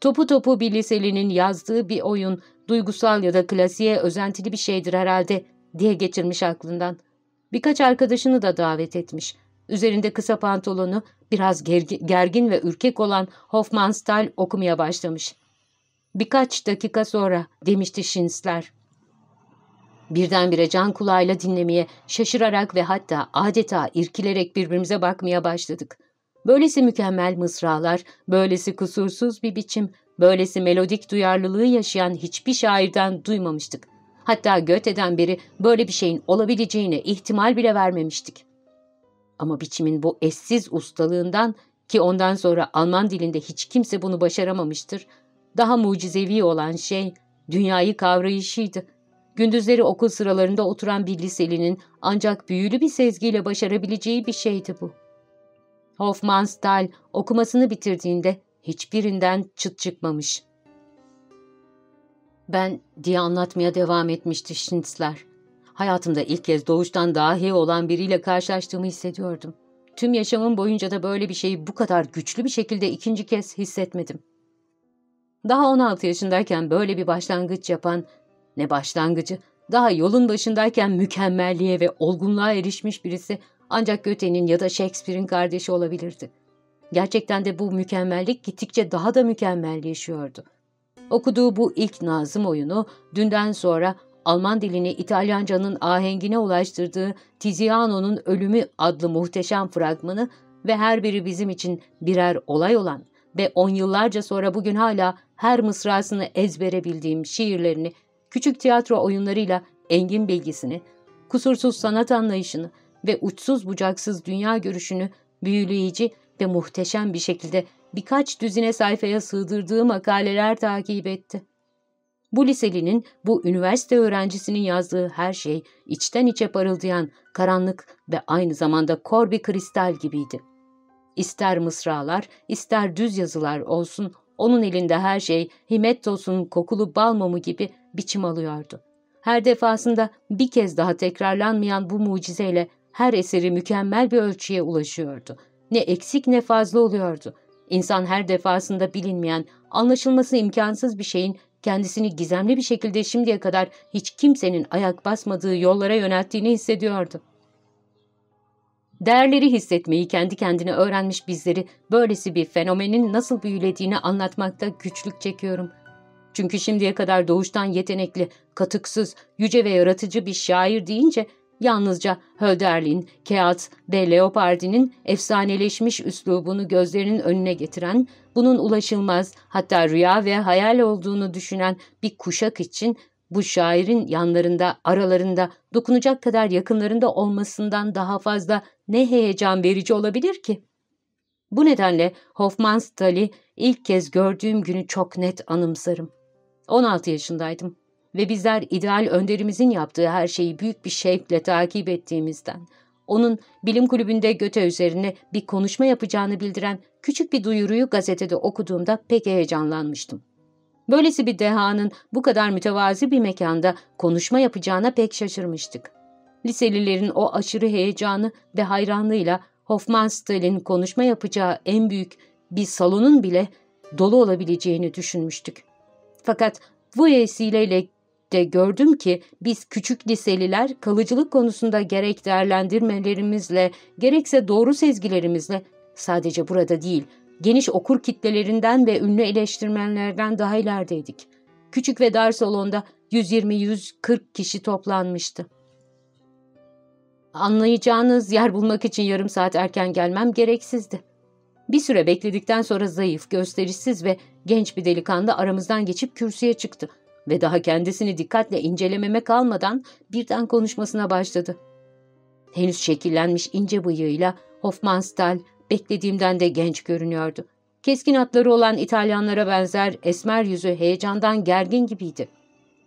Topu topu bir liselinin yazdığı bir oyun duygusal ya da klasiğe özentili bir şeydir herhalde diye geçirmiş aklından. Birkaç arkadaşını da davet etmiş. Üzerinde kısa pantolonu, biraz gergin ve ürkek olan Hofmannsthal okumaya başlamış. Birkaç dakika sonra demişti Şinsler. Birdenbire can kulağıyla dinlemeye, şaşırarak ve hatta adeta irkilerek birbirimize bakmaya başladık. Böylesi mükemmel mısralar, böylesi kusursuz bir biçim, böylesi melodik duyarlılığı yaşayan hiçbir şairden duymamıştık. Hatta Göte'den beri böyle bir şeyin olabileceğine ihtimal bile vermemiştik. Ama biçimin bu eşsiz ustalığından ki ondan sonra Alman dilinde hiç kimse bunu başaramamıştır, daha mucizevi olan şey dünyayı kavrayışıydı. Gündüzleri okul sıralarında oturan bir liselinin ancak büyülü bir sezgiyle başarabileceği bir şeydi bu. Hofmannsthal okumasını bitirdiğinde hiçbirinden çıt çıkmamış. Ben diye anlatmaya devam etmişti Schnitzler. Hayatımda ilk kez doğuştan dahi olan biriyle karşılaştığımı hissediyordum. Tüm yaşamım boyunca da böyle bir şeyi bu kadar güçlü bir şekilde ikinci kez hissetmedim. Daha 16 yaşındayken böyle bir başlangıç yapan, ne başlangıcı, daha yolun başındayken mükemmelliğe ve olgunluğa erişmiş birisi ancak Göte'nin ya da Shakespeare'in kardeşi olabilirdi. Gerçekten de bu mükemmellik gittikçe daha da mükemmelleşiyordu. Okuduğu bu ilk Nazım oyunu dünden sonra Alman dilini İtalyanca'nın ahengine ulaştırdığı Tiziano'nun Ölümü adlı muhteşem fragmanı ve her biri bizim için birer olay olan ve on yıllarca sonra bugün hala her mısrasını ezbere bildiğim şiirlerini, küçük tiyatro oyunlarıyla engin bilgisini, kusursuz sanat anlayışını ve uçsuz bucaksız dünya görüşünü büyüleyici ve muhteşem bir şekilde birkaç düzine sayfaya sığdırdığı makaleler takip etti. Bu liselinin, bu üniversite öğrencisinin yazdığı her şey içten içe parıldayan, karanlık ve aynı zamanda kor bir kristal gibiydi. İster mısralar, ister düz yazılar olsun, onun elinde her şey Himettos'un kokulu bal mumu gibi biçim alıyordu. Her defasında bir kez daha tekrarlanmayan bu mucizeyle her eseri mükemmel bir ölçüye ulaşıyordu. Ne eksik ne fazla oluyordu. İnsan her defasında bilinmeyen, anlaşılması imkansız bir şeyin kendisini gizemli bir şekilde şimdiye kadar hiç kimsenin ayak basmadığı yollara yönelttiğini hissediyordu. Değerleri hissetmeyi kendi kendine öğrenmiş bizleri böylesi bir fenomenin nasıl büyülediğini anlatmakta güçlük çekiyorum. Çünkü şimdiye kadar doğuştan yetenekli, katıksız, yüce ve yaratıcı bir şair deyince Yalnızca Hölderlin, Keats ve Leopardi'nin efsaneleşmiş üslubunu gözlerinin önüne getiren, bunun ulaşılmaz hatta rüya ve hayal olduğunu düşünen bir kuşak için bu şairin yanlarında, aralarında, dokunacak kadar yakınlarında olmasından daha fazla ne heyecan verici olabilir ki? Bu nedenle Hofmannsthal'i ilk kez gördüğüm günü çok net anımsarım. 16 yaşındaydım ve bizler ideal önderimizin yaptığı her şeyi büyük bir şevkle takip ettiğimizden, onun bilim kulübünde Göte üzerine bir konuşma yapacağını bildiren küçük bir duyuruyu gazetede okuduğumda pek heyecanlanmıştım. Böylesi bir dehanın bu kadar mütevazi bir mekanda konuşma yapacağına pek şaşırmıştık. Liselilerin o aşırı heyecanı ve hayranlığıyla Hofmannstal'in konuşma yapacağı en büyük bir salonun bile dolu olabileceğini düşünmüştük. Fakat bu vesileyle de gördüm ki biz küçük liseliler kalıcılık konusunda gerek değerlendirmelerimizle gerekse doğru sezgilerimizle sadece burada değil geniş okur kitlelerinden ve ünlü eleştirmenlerden daha ilerideydik. Küçük ve dar salonda 120-140 kişi toplanmıştı. Anlayacağınız yer bulmak için yarım saat erken gelmem gereksizdi. Bir süre bekledikten sonra zayıf, gösterişsiz ve genç bir delikanlı aramızdan geçip kürsüye çıktı ve daha kendisini dikkatle incelememe kalmadan birden konuşmasına başladı. Henüz şekillenmiş ince bıyığıyla Hofmannsthal beklediğimden de genç görünüyordu. Keskin atları olan İtalyanlara benzer esmer yüzü heyecandan gergin gibiydi.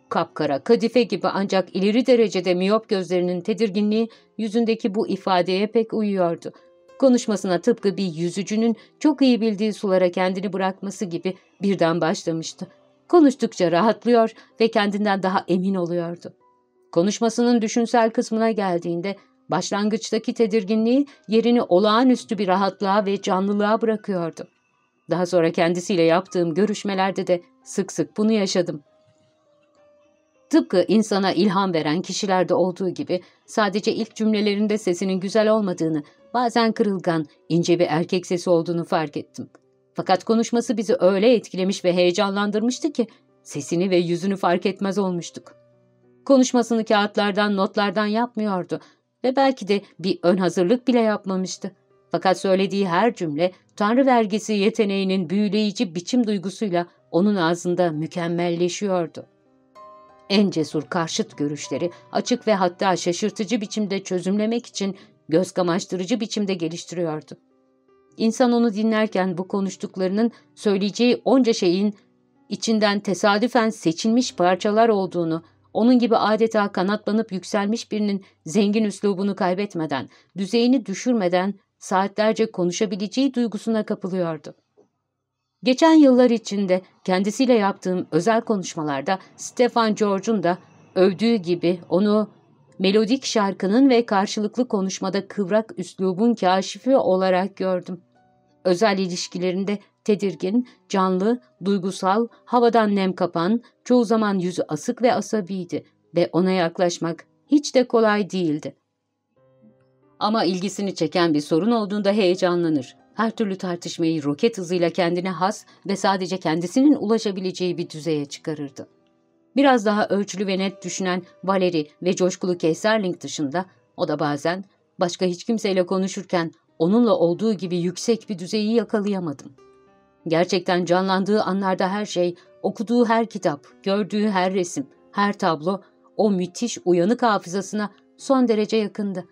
Kapkara, kadife gibi ancak ileri derecede miyop gözlerinin tedirginliği yüzündeki bu ifadeye pek uyuyordu. Konuşmasına tıpkı bir yüzücünün çok iyi bildiği sulara kendini bırakması gibi birden başlamıştı. Konuştukça rahatlıyor ve kendinden daha emin oluyordu. Konuşmasının düşünsel kısmına geldiğinde başlangıçtaki tedirginliği yerini olağanüstü bir rahatlığa ve canlılığa bırakıyordu. Daha sonra kendisiyle yaptığım görüşmelerde de sık sık bunu yaşadım. Tıpkı insana ilham veren kişilerde olduğu gibi sadece ilk cümlelerinde sesinin güzel olmadığını, bazen kırılgan, ince bir erkek sesi olduğunu fark ettim. Fakat konuşması bizi öyle etkilemiş ve heyecanlandırmıştı ki sesini ve yüzünü fark etmez olmuştuk. Konuşmasını kağıtlardan, notlardan yapmıyordu ve belki de bir ön hazırlık bile yapmamıştı. Fakat söylediği her cümle Tanrı vergisi yeteneğinin büyüleyici biçim duygusuyla onun ağzında mükemmelleşiyordu. En cesur karşıt görüşleri açık ve hatta şaşırtıcı biçimde çözümlemek için göz kamaştırıcı biçimde geliştiriyordu. İnsan onu dinlerken bu konuştuklarının söyleyeceği onca şeyin içinden tesadüfen seçilmiş parçalar olduğunu, onun gibi adeta kanatlanıp yükselmiş birinin zengin üslubunu kaybetmeden, düzeyini düşürmeden saatlerce konuşabileceği duygusuna kapılıyordu. Geçen yıllar içinde kendisiyle yaptığım özel konuşmalarda Stefan George'un da övdüğü gibi onu melodik şarkının ve karşılıklı konuşmada kıvrak üslubun kaşifi olarak gördüm. Özel ilişkilerinde tedirgin, canlı, duygusal, havadan nem kapan, çoğu zaman yüzü asık ve asabiydi ve ona yaklaşmak hiç de kolay değildi. Ama ilgisini çeken bir sorun olduğunda heyecanlanır. Her türlü tartışmayı roket hızıyla kendine has ve sadece kendisinin ulaşabileceği bir düzeye çıkarırdı. Biraz daha ölçülü ve net düşünen Valeri ve coşkulu Keyserling dışında o da bazen başka hiç kimseyle konuşurken onunla olduğu gibi yüksek bir düzeyi yakalayamadım. Gerçekten canlandığı anlarda her şey, okuduğu her kitap, gördüğü her resim, her tablo o müthiş uyanık hafızasına son derece yakındı.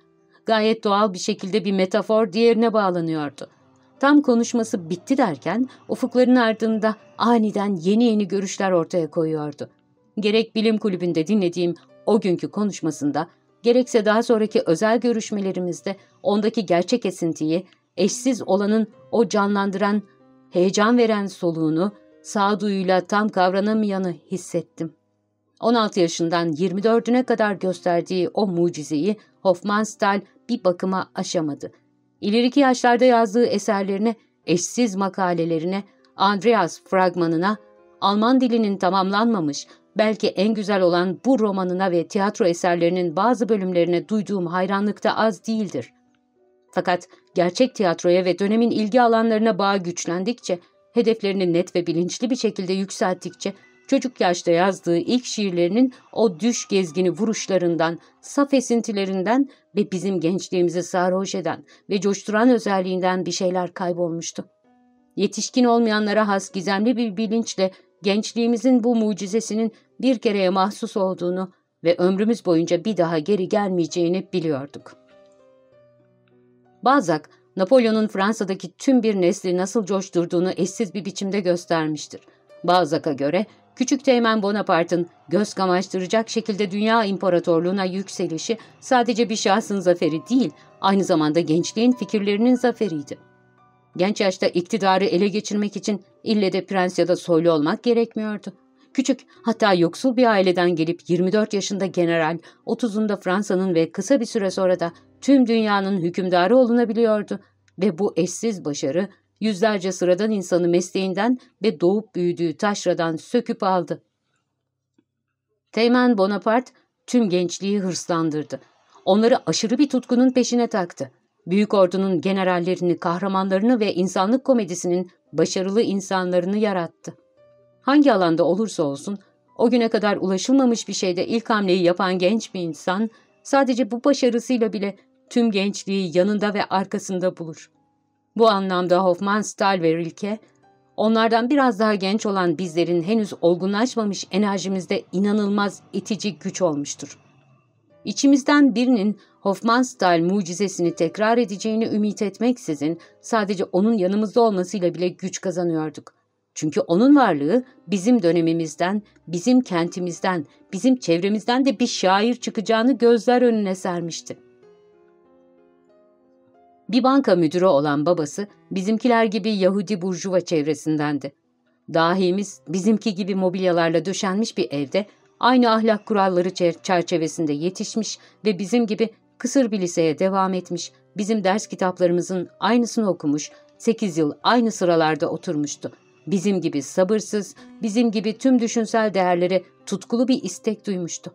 Gayet doğal bir şekilde bir metafor diğerine bağlanıyordu. Tam konuşması bitti derken ufukların ardında aniden yeni yeni görüşler ortaya koyuyordu. Gerek bilim kulübünde dinlediğim o günkü konuşmasında, gerekse daha sonraki özel görüşmelerimizde ondaki gerçek esintiyi, eşsiz olanın o canlandıran, heyecan veren soluğunu sağduyuyla tam kavranamayanı hissettim. 16 yaşından 24'üne kadar gösterdiği o mucizeyi Hofmannsthal bir bakıma aşamadı. İleriki yaşlarda yazdığı eserlerine, eşsiz makalelerine, Andreas fragmanına, Alman dilinin tamamlanmamış, belki en güzel olan bu romanına ve tiyatro eserlerinin bazı bölümlerine duyduğum hayranlık da az değildir. Fakat gerçek tiyatroya ve dönemin ilgi alanlarına bağ güçlendikçe, hedeflerini net ve bilinçli bir şekilde yükselttikçe, çocuk yaşta yazdığı ilk şiirlerinin o düş gezgini vuruşlarından, saf esintilerinden ve bizim gençliğimizi sarhoş eden ve coşturan özelliğinden bir şeyler kaybolmuştu. Yetişkin olmayanlara has gizemli bir bilinçle gençliğimizin bu mucizesinin bir kereye mahsus olduğunu ve ömrümüz boyunca bir daha geri gelmeyeceğini biliyorduk. Balzac, Napolyon'un Fransa'daki tüm bir nesli nasıl coşturduğunu eşsiz bir biçimde göstermiştir. Balzac'a göre Küçük Teğmen Bonaparte'ın göz kamaştıracak şekilde dünya imparatorluğuna yükselişi sadece bir şahsın zaferi değil, aynı zamanda gençliğin fikirlerinin zaferiydi. Genç yaşta iktidarı ele geçirmek için ille de prens ya da soylu olmak gerekmiyordu. Küçük hatta yoksul bir aileden gelip 24 yaşında general, 30'unda Fransa'nın ve kısa bir süre sonra da tüm dünyanın hükümdarı olunabiliyordu. Ve bu eşsiz başarı yüzlerce sıradan insanı mesleğinden ve doğup büyüdüğü taşradan söküp aldı. Teğmen Bonaparte tüm gençliği hırslandırdı. Onları aşırı bir tutkunun peşine taktı. Büyük ordunun generallerini, kahramanlarını ve insanlık komedisinin başarılı insanlarını yarattı. Hangi alanda olursa olsun, o güne kadar ulaşılmamış bir şeyde ilk hamleyi yapan genç bir insan, sadece bu başarısıyla bile tüm gençliği yanında ve arkasında bulur. Bu anlamda Hoffman, Stahl ve Rilke, onlardan biraz daha genç olan bizlerin henüz olgunlaşmamış enerjimizde inanılmaz itici güç olmuştur. İçimizden birinin Hoffmannsthal mucizesini tekrar edeceğini ümit etmeksizin sadece onun yanımızda olmasıyla bile güç kazanıyorduk. Çünkü onun varlığı bizim dönemimizden, bizim kentimizden, bizim çevremizden de bir şair çıkacağını gözler önüne sermişti. Bir banka müdürü olan babası bizimkiler gibi Yahudi burjuva çevresindendi. Dahimiz bizimki gibi mobilyalarla döşenmiş bir evde aynı ahlak kuralları çerçevesinde yetişmiş ve bizim gibi kısır bir liseye devam etmiş, bizim ders kitaplarımızın aynısını okumuş, 8 yıl aynı sıralarda oturmuştu. Bizim gibi sabırsız, bizim gibi tüm düşünsel değerlere tutkulu bir istek duymuştu.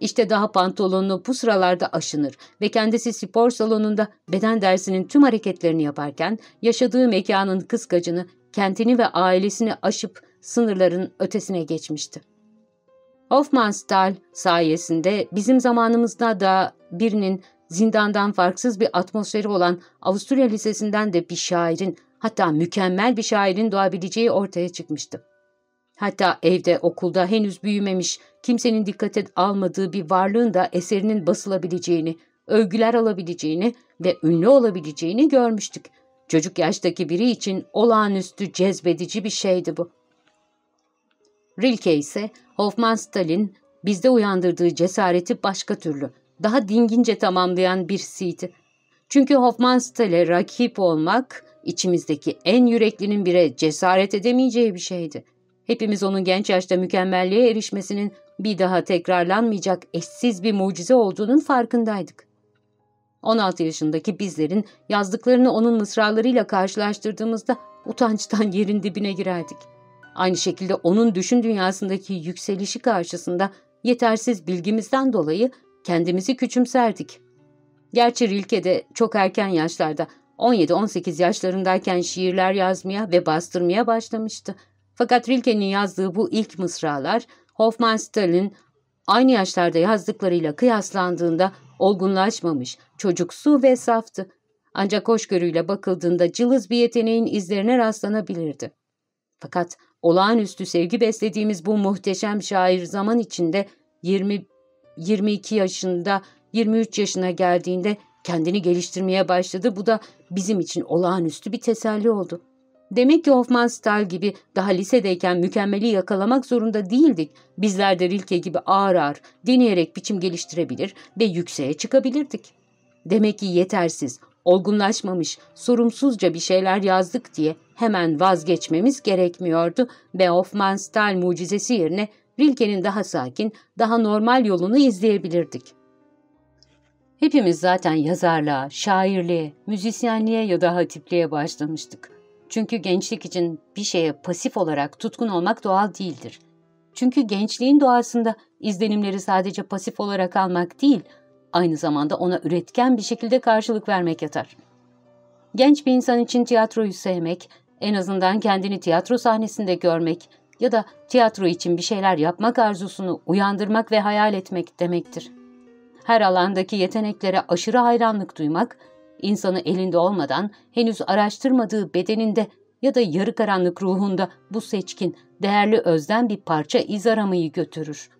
İşte daha pantolonunu bu sıralarda aşınır ve kendisi spor salonunda beden dersinin tüm hareketlerini yaparken yaşadığı mekanın kıskacını, kentini ve ailesini aşıp sınırların ötesine geçmişti. Hofmannsthal sayesinde bizim zamanımızda da birinin zindandan farksız bir atmosferi olan Avusturya Lisesi'nden de bir şairin, hatta mükemmel bir şairin doğabileceği ortaya çıkmıştı. Hatta evde, okulda henüz büyümemiş, kimsenin dikkate almadığı bir varlığın da eserinin basılabileceğini, övgüler alabileceğini ve ünlü olabileceğini görmüştük. Çocuk yaştaki biri için olağanüstü cezbedici bir şeydi bu. Rilke ise Hofmannstal'in bizde uyandırdığı cesareti başka türlü, daha dingince tamamlayan birisiydi. Çünkü Hofmannstal'e rakip olmak içimizdeki en yüreklinin bire cesaret edemeyeceği bir şeydi. Hepimiz onun genç yaşta mükemmelliğe erişmesinin bir daha tekrarlanmayacak eşsiz bir mucize olduğunun farkındaydık. 16 yaşındaki bizlerin yazdıklarını onun mısralarıyla karşılaştırdığımızda utançtan yerin dibine girerdik. Aynı şekilde onun düşün dünyasındaki yükselişi karşısında yetersiz bilgimizden dolayı kendimizi küçümserdik. Gerçi Rilke de çok erken yaşlarda 17-18 yaşlarındayken şiirler yazmaya ve bastırmaya başlamıştı. Fakat Rilke'nin yazdığı bu ilk mısralar Hofmannstal'in aynı yaşlarda yazdıklarıyla kıyaslandığında olgunlaşmamış, çocuksu ve saftı. Ancak hoşgörüyle bakıldığında cılız bir yeteneğin izlerine rastlanabilirdi. Fakat olağanüstü sevgi beslediğimiz bu muhteşem şair zaman içinde 20 22 yaşında 23 yaşına geldiğinde kendini geliştirmeye başladı. Bu da bizim için olağanüstü bir teselli oldu. Demek ki Hofmannsthal gibi daha lisedeyken mükemmeli yakalamak zorunda değildik. Bizler de Rilke gibi ağır ağır deneyerek biçim geliştirebilir ve yükseğe çıkabilirdik. Demek ki yetersiz, olgunlaşmamış, sorumsuzca bir şeyler yazdık diye hemen vazgeçmemiz gerekmiyordu ve Hofmannsthal mucizesi yerine Rilke'nin daha sakin, daha normal yolunu izleyebilirdik. Hepimiz zaten yazarlığa, şairliğe, müzisyenliğe ya da hatipliğe başlamıştık. Çünkü gençlik için bir şeye pasif olarak tutkun olmak doğal değildir. Çünkü gençliğin doğasında izlenimleri sadece pasif olarak almak değil, aynı zamanda ona üretken bir şekilde karşılık vermek yatar. Genç bir insan için tiyatroyu sevmek, en azından kendini tiyatro sahnesinde görmek ya da tiyatro için bir şeyler yapmak arzusunu uyandırmak ve hayal etmek demektir. Her alandaki yeteneklere aşırı hayranlık duymak, insanı elinde olmadan henüz araştırmadığı bedeninde ya da yarı karanlık ruhunda bu seçkin, değerli özden bir parça iz aramayı götürür.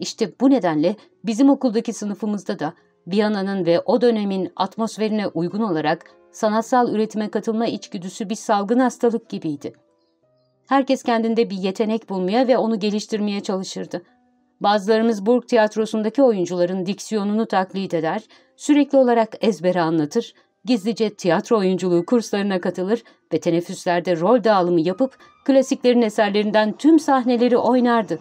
İşte bu nedenle bizim okuldaki sınıfımızda da Viyana'nın ve o dönemin atmosferine uygun olarak sanatsal üretime katılma içgüdüsü bir salgın hastalık gibiydi. Herkes kendinde bir yetenek bulmaya ve onu geliştirmeye çalışırdı. Bazılarımız Burg tiyatrosundaki oyuncuların diksiyonunu taklit eder, sürekli olarak ezbere anlatır, gizlice tiyatro oyunculuğu kurslarına katılır ve teneffüslerde rol dağılımı yapıp klasiklerin eserlerinden tüm sahneleri oynardı.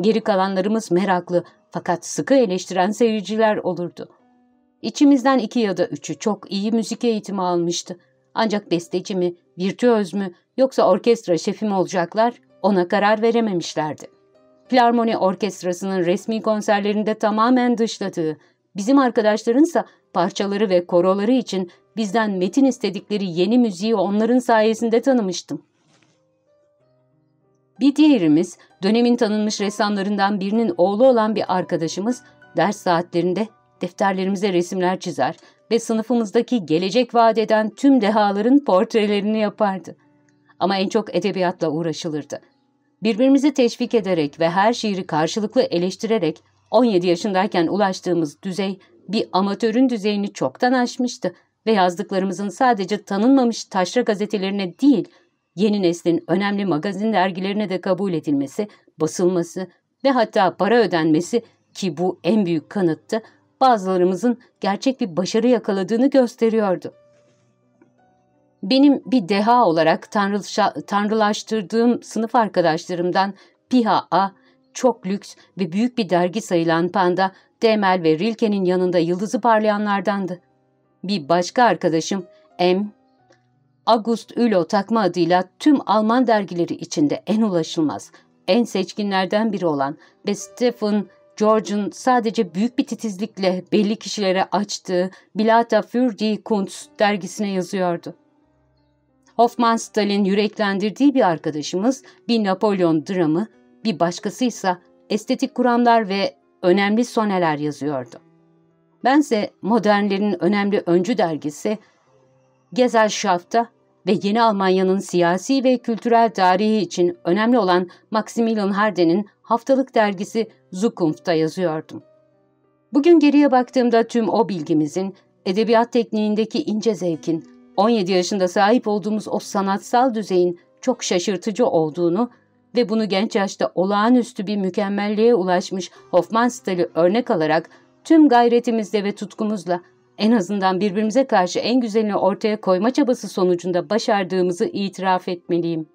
Geri kalanlarımız meraklı fakat sıkı eleştiren seyirciler olurdu. İçimizden iki ya da üçü çok iyi müzik eğitimi almıştı. Ancak besteci mi, virtüöz mü yoksa orkestra şefi mi olacaklar ona karar verememişlerdi. Filarmoni Orkestrası'nın resmi konserlerinde tamamen dışladığı, bizim arkadaşlarınsa parçaları ve koroları için bizden metin istedikleri yeni müziği onların sayesinde tanımıştım. Bir diğerimiz, dönemin tanınmış ressamlarından birinin oğlu olan bir arkadaşımız, ders saatlerinde defterlerimize resimler çizer ve sınıfımızdaki gelecek vaat eden tüm dehaların portrelerini yapardı. Ama en çok edebiyatla uğraşılırdı. Birbirimizi teşvik ederek ve her şiiri karşılıklı eleştirerek 17 yaşındayken ulaştığımız düzey bir amatörün düzeyini çoktan aşmıştı ve yazdıklarımızın sadece tanınmamış taşra gazetelerine değil, yeni neslin önemli magazin dergilerine de kabul edilmesi, basılması ve hatta para ödenmesi ki bu en büyük kanıttı, bazılarımızın gerçek bir başarı yakaladığını gösteriyordu. Benim bir deha olarak tanrılaştırdığım sınıf arkadaşlarımdan Piha A, çok lüks ve büyük bir dergi sayılan Panda, Demel ve Rilke'nin yanında yıldızı parlayanlardandı. Bir başka arkadaşım M, August Ülo takma adıyla tüm Alman dergileri içinde en ulaşılmaz, en seçkinlerden biri olan ve Stephen George'un sadece büyük bir titizlikle belli kişilere açtığı Bilata für die Kunst dergisine yazıyordu. Hoffman Stalin yüreklendirdiği bir arkadaşımız bir Napolyon dramı, bir başkasıysa estetik kuramlar ve önemli soneler yazıyordu. Bense modernlerin önemli öncü dergisi Gesellschaft'ta ve Yeni Almanya'nın siyasi ve kültürel tarihi için önemli olan Maximilian Harden'in haftalık dergisi Zukunft'ta yazıyordum. Bugün geriye baktığımda tüm o bilgimizin, edebiyat tekniğindeki ince zevkin, 17 yaşında sahip olduğumuz o sanatsal düzeyin çok şaşırtıcı olduğunu ve bunu genç yaşta olağanüstü bir mükemmelliğe ulaşmış Hofmannstal'i örnek alarak tüm gayretimizle ve tutkumuzla en azından birbirimize karşı en güzelini ortaya koyma çabası sonucunda başardığımızı itiraf etmeliyim.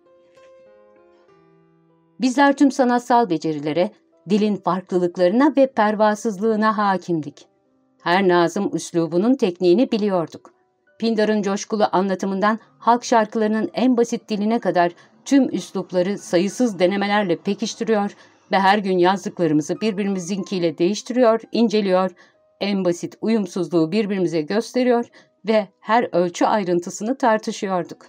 Bizler tüm sanatsal becerilere, dilin farklılıklarına ve pervasızlığına hakimdik. Her nazım üslubunun tekniğini biliyorduk. Pindar'ın coşkulu anlatımından halk şarkılarının en basit diline kadar tüm üslupları sayısız denemelerle pekiştiriyor ve her gün yazdıklarımızı birbirimizinkiyle değiştiriyor, inceliyor, en basit uyumsuzluğu birbirimize gösteriyor ve her ölçü ayrıntısını tartışıyorduk.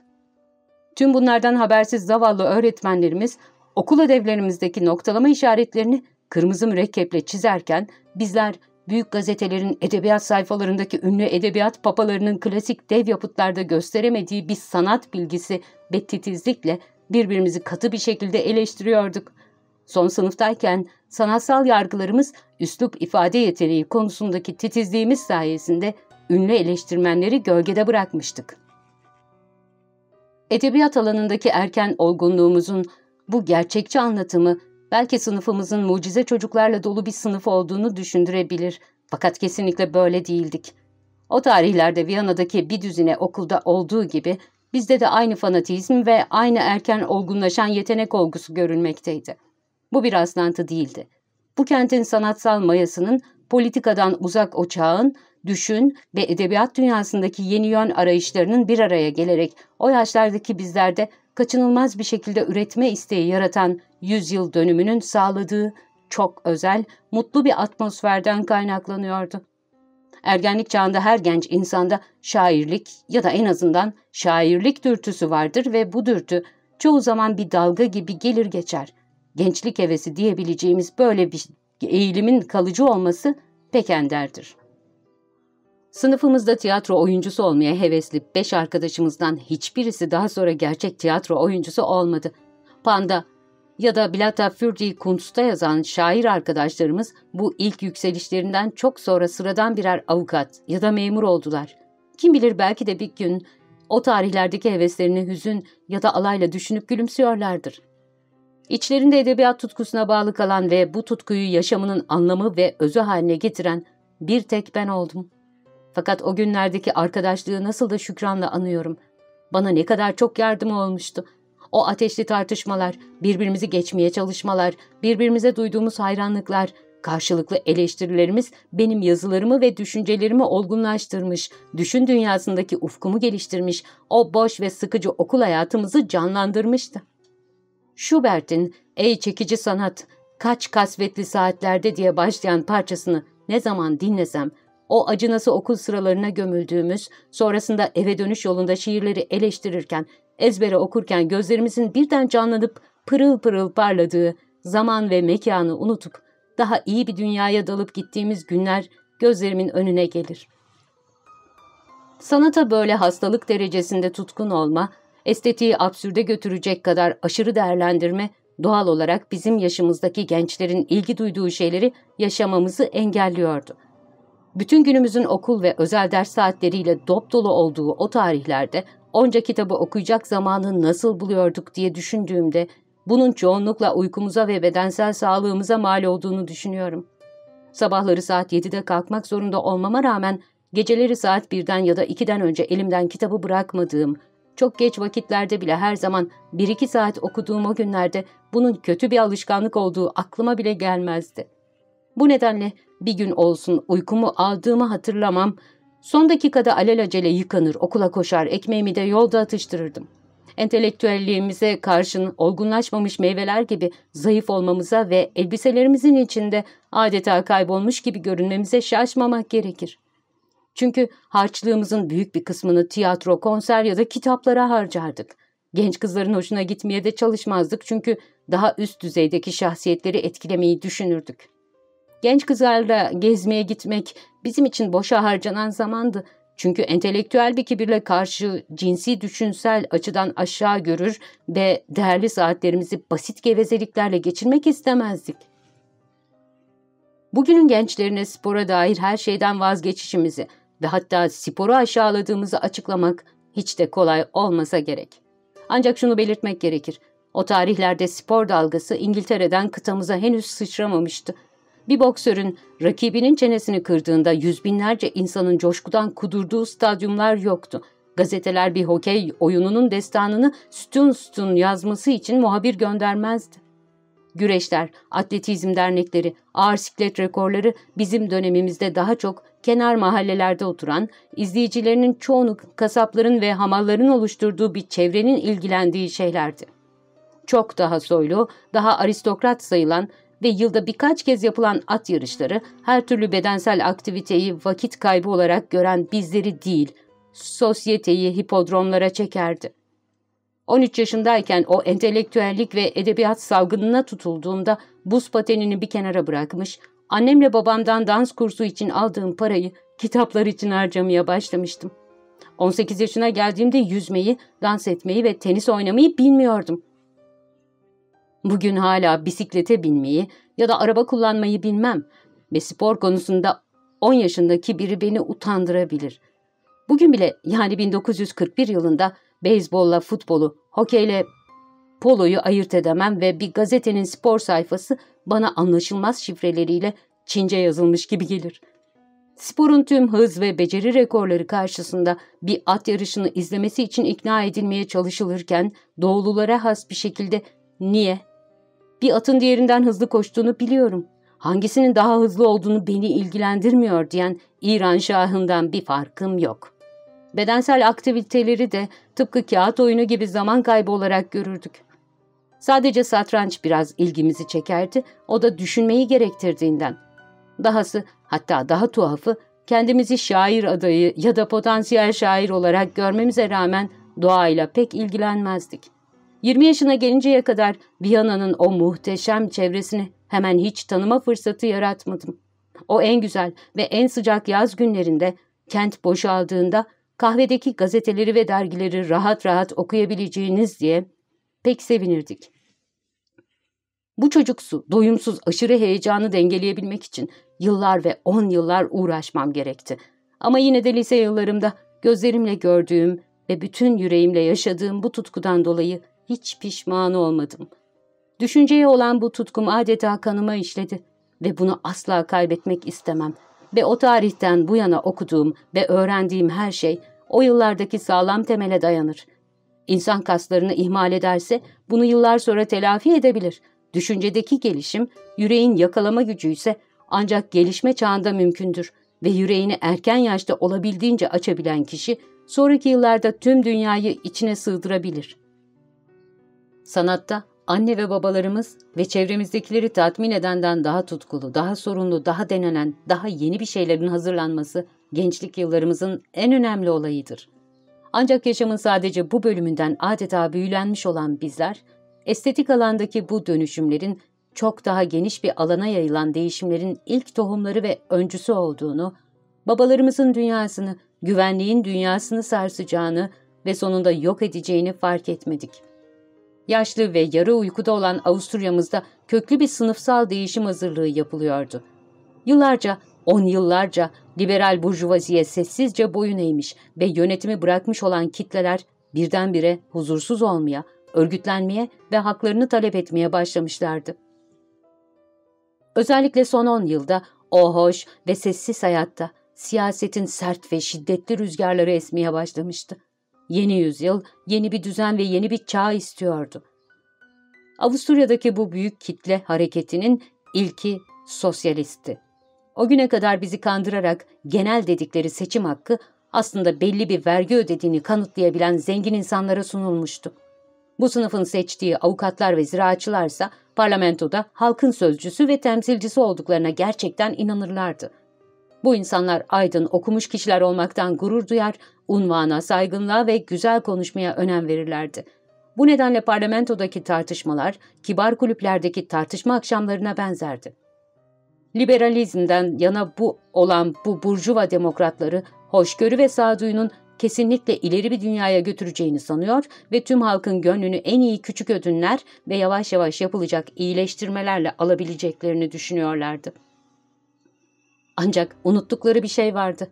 Tüm bunlardan habersiz zavallı öğretmenlerimiz okul ödevlerimizdeki noktalama işaretlerini kırmızı mürekkeple çizerken bizler büyük gazetelerin edebiyat sayfalarındaki ünlü edebiyat papalarının klasik dev yapıtlarda gösteremediği bir sanat bilgisi ve titizlikle birbirimizi katı bir şekilde eleştiriyorduk. Son sınıftayken sanatsal yargılarımız üslup ifade yeteneği konusundaki titizliğimiz sayesinde ünlü eleştirmenleri gölgede bırakmıştık. Edebiyat alanındaki erken olgunluğumuzun bu gerçekçi anlatımı belki sınıfımızın mucize çocuklarla dolu bir sınıf olduğunu düşündürebilir. Fakat kesinlikle böyle değildik. O tarihlerde Viyana'daki bir düzine okulda olduğu gibi bizde de aynı fanatizm ve aynı erken olgunlaşan yetenek olgusu görülmekteydi. Bu bir rastlantı değildi. Bu kentin sanatsal mayasının politikadan uzak o düşün ve edebiyat dünyasındaki yeni yön arayışlarının bir araya gelerek o yaşlardaki bizlerde kaçınılmaz bir şekilde üretme isteği yaratan yüzyıl dönümünün sağladığı çok özel, mutlu bir atmosferden kaynaklanıyordu. Ergenlik çağında her genç insanda şairlik ya da en azından şairlik dürtüsü vardır ve bu dürtü çoğu zaman bir dalga gibi gelir geçer. Gençlik hevesi diyebileceğimiz böyle bir eğilimin kalıcı olması pek enderdir. Sınıfımızda tiyatro oyuncusu olmaya hevesli beş arkadaşımızdan hiçbirisi daha sonra gerçek tiyatro oyuncusu olmadı. Panda ya da Blata Fürdi Kunst'ta yazan şair arkadaşlarımız bu ilk yükselişlerinden çok sonra sıradan birer avukat ya da memur oldular. Kim bilir belki de bir gün o tarihlerdeki heveslerini hüzün ya da alayla düşünüp gülümsüyorlardır. İçlerinde edebiyat tutkusuna bağlı kalan ve bu tutkuyu yaşamının anlamı ve özü haline getiren bir tek ben oldum. Fakat o günlerdeki arkadaşlığı nasıl da şükranla anıyorum. Bana ne kadar çok yardım olmuştu. O ateşli tartışmalar, birbirimizi geçmeye çalışmalar, birbirimize duyduğumuz hayranlıklar, karşılıklı eleştirilerimiz benim yazılarımı ve düşüncelerimi olgunlaştırmış, düşün dünyasındaki ufkumu geliştirmiş, o boş ve sıkıcı okul hayatımızı canlandırmıştı. Schubert'in ''Ey çekici sanat, kaç kasvetli saatlerde'' diye başlayan parçasını ne zaman dinlesem, o acınası okul sıralarına gömüldüğümüz, sonrasında eve dönüş yolunda şiirleri eleştirirken, ezbere okurken gözlerimizin birden canlanıp pırıl pırıl parladığı, zaman ve mekanı unutup, daha iyi bir dünyaya dalıp gittiğimiz günler gözlerimin önüne gelir. Sanata böyle hastalık derecesinde tutkun olma, estetiği absürde götürecek kadar aşırı değerlendirme, doğal olarak bizim yaşımızdaki gençlerin ilgi duyduğu şeyleri yaşamamızı engelliyordu. Bütün günümüzün okul ve özel ders saatleriyle dop dolu olduğu o tarihlerde onca kitabı okuyacak zamanı nasıl buluyorduk diye düşündüğümde bunun çoğunlukla uykumuza ve bedensel sağlığımıza mal olduğunu düşünüyorum. Sabahları saat 7'de kalkmak zorunda olmama rağmen geceleri saat 1'den ya da 2'den önce elimden kitabı bırakmadığım, çok geç vakitlerde bile her zaman 1-2 saat okuduğum o günlerde bunun kötü bir alışkanlık olduğu aklıma bile gelmezdi. Bu nedenle bir gün olsun uykumu aldığımı hatırlamam, son dakikada alelacele yıkanır, okula koşar, ekmeğimi de yolda atıştırırdım. Entelektüelliğimize karşın olgunlaşmamış meyveler gibi zayıf olmamıza ve elbiselerimizin içinde adeta kaybolmuş gibi görünmemize şaşmamak gerekir. Çünkü harçlığımızın büyük bir kısmını tiyatro, konser ya da kitaplara harcardık. Genç kızların hoşuna gitmeye de çalışmazdık çünkü daha üst düzeydeki şahsiyetleri etkilemeyi düşünürdük. Genç kızlarla gezmeye gitmek bizim için boşa harcanan zamandı. Çünkü entelektüel bir kibirle karşı cinsi düşünsel açıdan aşağı görür ve değerli saatlerimizi basit gevezeliklerle geçirmek istemezdik. Bugünün gençlerine spora dair her şeyden vazgeçişimizi ve hatta sporu aşağıladığımızı açıklamak hiç de kolay olmasa gerek. Ancak şunu belirtmek gerekir. O tarihlerde spor dalgası İngiltere'den kıtamıza henüz sıçramamıştı. Bir boksörün rakibinin çenesini kırdığında yüz binlerce insanın coşkudan kudurduğu stadyumlar yoktu. Gazeteler bir hokey oyununun destanını sütun sütun yazması için muhabir göndermezdi. Güreşler, atletizm dernekleri, ağır siklet rekorları bizim dönemimizde daha çok kenar mahallelerde oturan, izleyicilerinin çoğunu kasapların ve hamalların oluşturduğu bir çevrenin ilgilendiği şeylerdi. Çok daha soylu, daha aristokrat sayılan ve yılda birkaç kez yapılan at yarışları her türlü bedensel aktiviteyi vakit kaybı olarak gören bizleri değil, sosyeteyi hipodromlara çekerdi. 13 yaşındayken o entelektüellik ve edebiyat salgınına tutulduğumda buz patenini bir kenara bırakmış, annemle babamdan dans kursu için aldığım parayı kitaplar için harcamaya başlamıştım. 18 yaşına geldiğimde yüzmeyi, dans etmeyi ve tenis oynamayı bilmiyordum. Bugün hala bisiklete binmeyi ya da araba kullanmayı bilmem ve spor konusunda 10 yaşındaki biri beni utandırabilir. Bugün bile yani 1941 yılında beyzbolla futbolu, hokeyle poloyu ayırt edemem ve bir gazetenin spor sayfası bana anlaşılmaz şifreleriyle Çince yazılmış gibi gelir. Sporun tüm hız ve beceri rekorları karşısında bir at yarışını izlemesi için ikna edilmeye çalışılırken doğululara has bir şekilde niye bir atın diğerinden hızlı koştuğunu biliyorum. Hangisinin daha hızlı olduğunu beni ilgilendirmiyor diyen İran şahından bir farkım yok. Bedensel aktiviteleri de tıpkı kağıt oyunu gibi zaman kaybı olarak görürdük. Sadece satranç biraz ilgimizi çekerdi, o da düşünmeyi gerektirdiğinden. Dahası, hatta daha tuhafı, kendimizi şair adayı ya da potansiyel şair olarak görmemize rağmen doğayla pek ilgilenmezdik. 20 yaşına gelinceye kadar Viyana'nın o muhteşem çevresini hemen hiç tanıma fırsatı yaratmadım. O en güzel ve en sıcak yaz günlerinde kent boşaldığında kahvedeki gazeteleri ve dergileri rahat rahat okuyabileceğiniz diye pek sevinirdik. Bu çocuksu, doyumsuz aşırı heyecanı dengeleyebilmek için yıllar ve on yıllar uğraşmam gerekti. Ama yine de lise yıllarımda gözlerimle gördüğüm ve bütün yüreğimle yaşadığım bu tutkudan dolayı hiç pişman olmadım. Düşünceye olan bu tutkum adeta kanıma işledi ve bunu asla kaybetmek istemem. Ve o tarihten bu yana okuduğum ve öğrendiğim her şey o yıllardaki sağlam temele dayanır. İnsan kaslarını ihmal ederse bunu yıllar sonra telafi edebilir. Düşüncedeki gelişim, yüreğin yakalama gücü ise ancak gelişme çağında mümkündür ve yüreğini erken yaşta olabildiğince açabilen kişi sonraki yıllarda tüm dünyayı içine sığdırabilir. Sanatta anne ve babalarımız ve çevremizdekileri tatmin edenden daha tutkulu, daha sorunlu, daha denenen, daha yeni bir şeylerin hazırlanması gençlik yıllarımızın en önemli olayıdır. Ancak yaşamın sadece bu bölümünden adeta büyülenmiş olan bizler, estetik alandaki bu dönüşümlerin çok daha geniş bir alana yayılan değişimlerin ilk tohumları ve öncüsü olduğunu, babalarımızın dünyasını, güvenliğin dünyasını sarsacağını ve sonunda yok edeceğini fark etmedik. Yaşlı ve yarı uykuda olan Avusturya'mızda köklü bir sınıfsal değişim hazırlığı yapılıyordu. Yıllarca, on yıllarca liberal burjuvaziye sessizce boyun eğmiş ve yönetimi bırakmış olan kitleler birdenbire huzursuz olmaya, örgütlenmeye ve haklarını talep etmeye başlamışlardı. Özellikle son on yılda o hoş ve sessiz hayatta siyasetin sert ve şiddetli rüzgarları esmeye başlamıştı. Yeni yüzyıl, yeni bir düzen ve yeni bir çağ istiyordu. Avusturya'daki bu büyük kitle hareketinin ilki sosyalistti. O güne kadar bizi kandırarak genel dedikleri seçim hakkı aslında belli bir vergi ödediğini kanıtlayabilen zengin insanlara sunulmuştu. Bu sınıfın seçtiği avukatlar ve ziraatçılarsa parlamentoda halkın sözcüsü ve temsilcisi olduklarına gerçekten inanırlardı. Bu insanlar aydın okumuş kişiler olmaktan gurur duyar, unvana, saygınlığa ve güzel konuşmaya önem verirlerdi. Bu nedenle parlamentodaki tartışmalar kibar kulüplerdeki tartışma akşamlarına benzerdi. Liberalizmden yana bu olan bu burjuva demokratları hoşgörü ve sağduyunun kesinlikle ileri bir dünyaya götüreceğini sanıyor ve tüm halkın gönlünü en iyi küçük ödünler ve yavaş yavaş yapılacak iyileştirmelerle alabileceklerini düşünüyorlardı. Ancak unuttukları bir şey vardı.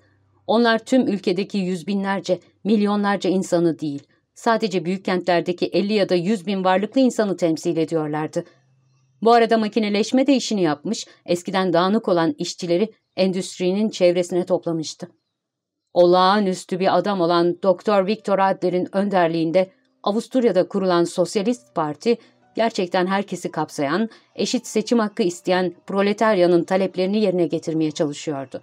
Onlar tüm ülkedeki yüz binlerce, milyonlarca insanı değil, sadece büyük kentlerdeki 50 ya da 100 bin varlıklı insanı temsil ediyorlardı. Bu arada makineleşme de işini yapmış, eskiden dağınık olan işçileri endüstrinin çevresine toplamıştı. Olağanüstü bir adam olan Doktor Viktor Adler'in önderliğinde Avusturya'da kurulan Sosyalist Parti, gerçekten herkesi kapsayan, eşit seçim hakkı isteyen proletaryanın taleplerini yerine getirmeye çalışıyordu.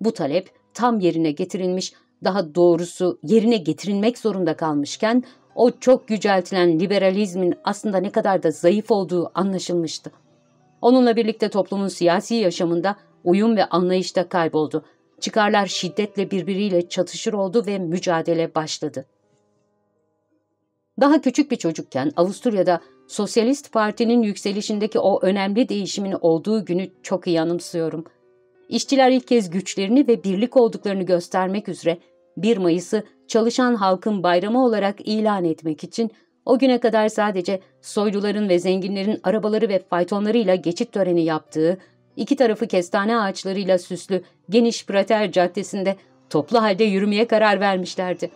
Bu talep tam yerine getirilmiş, daha doğrusu yerine getirilmek zorunda kalmışken, o çok yüceltilen liberalizmin aslında ne kadar da zayıf olduğu anlaşılmıştı. Onunla birlikte toplumun siyasi yaşamında uyum ve anlayışta kayboldu. Çıkarlar şiddetle birbiriyle çatışır oldu ve mücadele başladı. Daha küçük bir çocukken Avusturya'da Sosyalist Parti'nin yükselişindeki o önemli değişimin olduğu günü çok iyi anımsıyorum. İşçiler ilk kez güçlerini ve birlik olduklarını göstermek üzere 1 Mayıs'ı çalışan halkın bayramı olarak ilan etmek için o güne kadar sadece soyluların ve zenginlerin arabaları ve faytonlarıyla geçit töreni yaptığı, iki tarafı kestane ağaçlarıyla süslü geniş Prater Caddesi'nde toplu halde yürümeye karar vermişlerdi.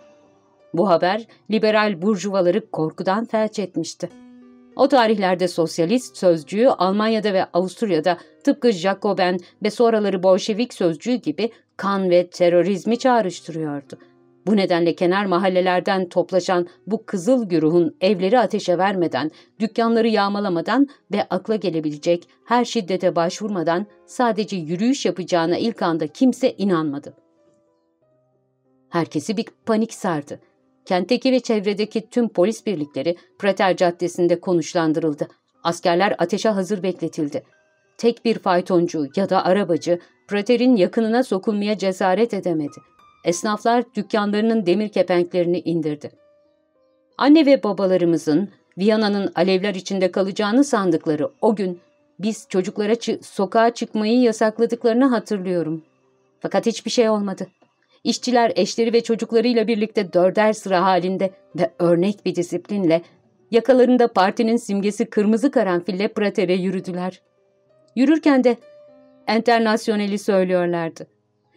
Bu haber liberal burjuvaları korkudan felç etmişti. O tarihlerde sosyalist sözcüğü Almanya'da ve Avusturya'da tıpkı Jacoben ve sonraları Bolşevik sözcüğü gibi kan ve terörizmi çağrıştırıyordu. Bu nedenle kenar mahallelerden toplaşan bu kızıl güruhun evleri ateşe vermeden, dükkanları yağmalamadan ve akla gelebilecek her şiddete başvurmadan sadece yürüyüş yapacağına ilk anda kimse inanmadı. Herkesi bir panik sardı. Kentteki ve çevredeki tüm polis birlikleri Prater Caddesi'nde konuşlandırıldı. Askerler ateşe hazır bekletildi. Tek bir faytoncu ya da arabacı Prater'in yakınına sokulmaya cesaret edemedi. Esnaflar dükkanlarının demir kepenklerini indirdi. Anne ve babalarımızın Viyana'nın alevler içinde kalacağını sandıkları o gün biz çocuklara sokağa çıkmayı yasakladıklarını hatırlıyorum. Fakat hiçbir şey olmadı. İşçiler eşleri ve çocuklarıyla birlikte dörder sıra halinde ve örnek bir disiplinle yakalarında partinin simgesi kırmızı karanfille Prater'e yürüdüler. Yürürken de enternasyoneli söylüyorlardı.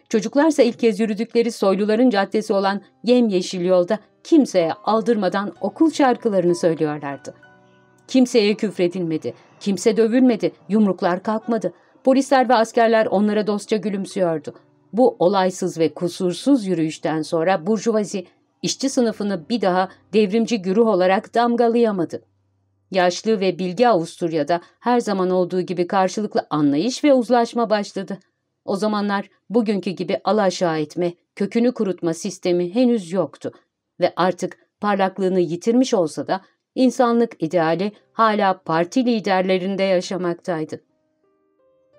Çocuklarsa ilk kez yürüdükleri soyluların caddesi olan yemyeşil yolda kimseye aldırmadan okul şarkılarını söylüyorlardı. Kimseye küfredilmedi, kimse dövülmedi, yumruklar kalkmadı. Polisler ve askerler onlara dostça gülümsüyordu. Bu olaysız ve kusursuz yürüyüşten sonra burjuvazi işçi sınıfını bir daha devrimci güruh olarak damgalayamadı. Yaşlı ve bilgi Avusturya'da her zaman olduğu gibi karşılıklı anlayış ve uzlaşma başladı. O zamanlar bugünkü gibi alaşağı etme, kökünü kurutma sistemi henüz yoktu ve artık parlaklığını yitirmiş olsa da insanlık ideali hala parti liderlerinde yaşamaktaydı.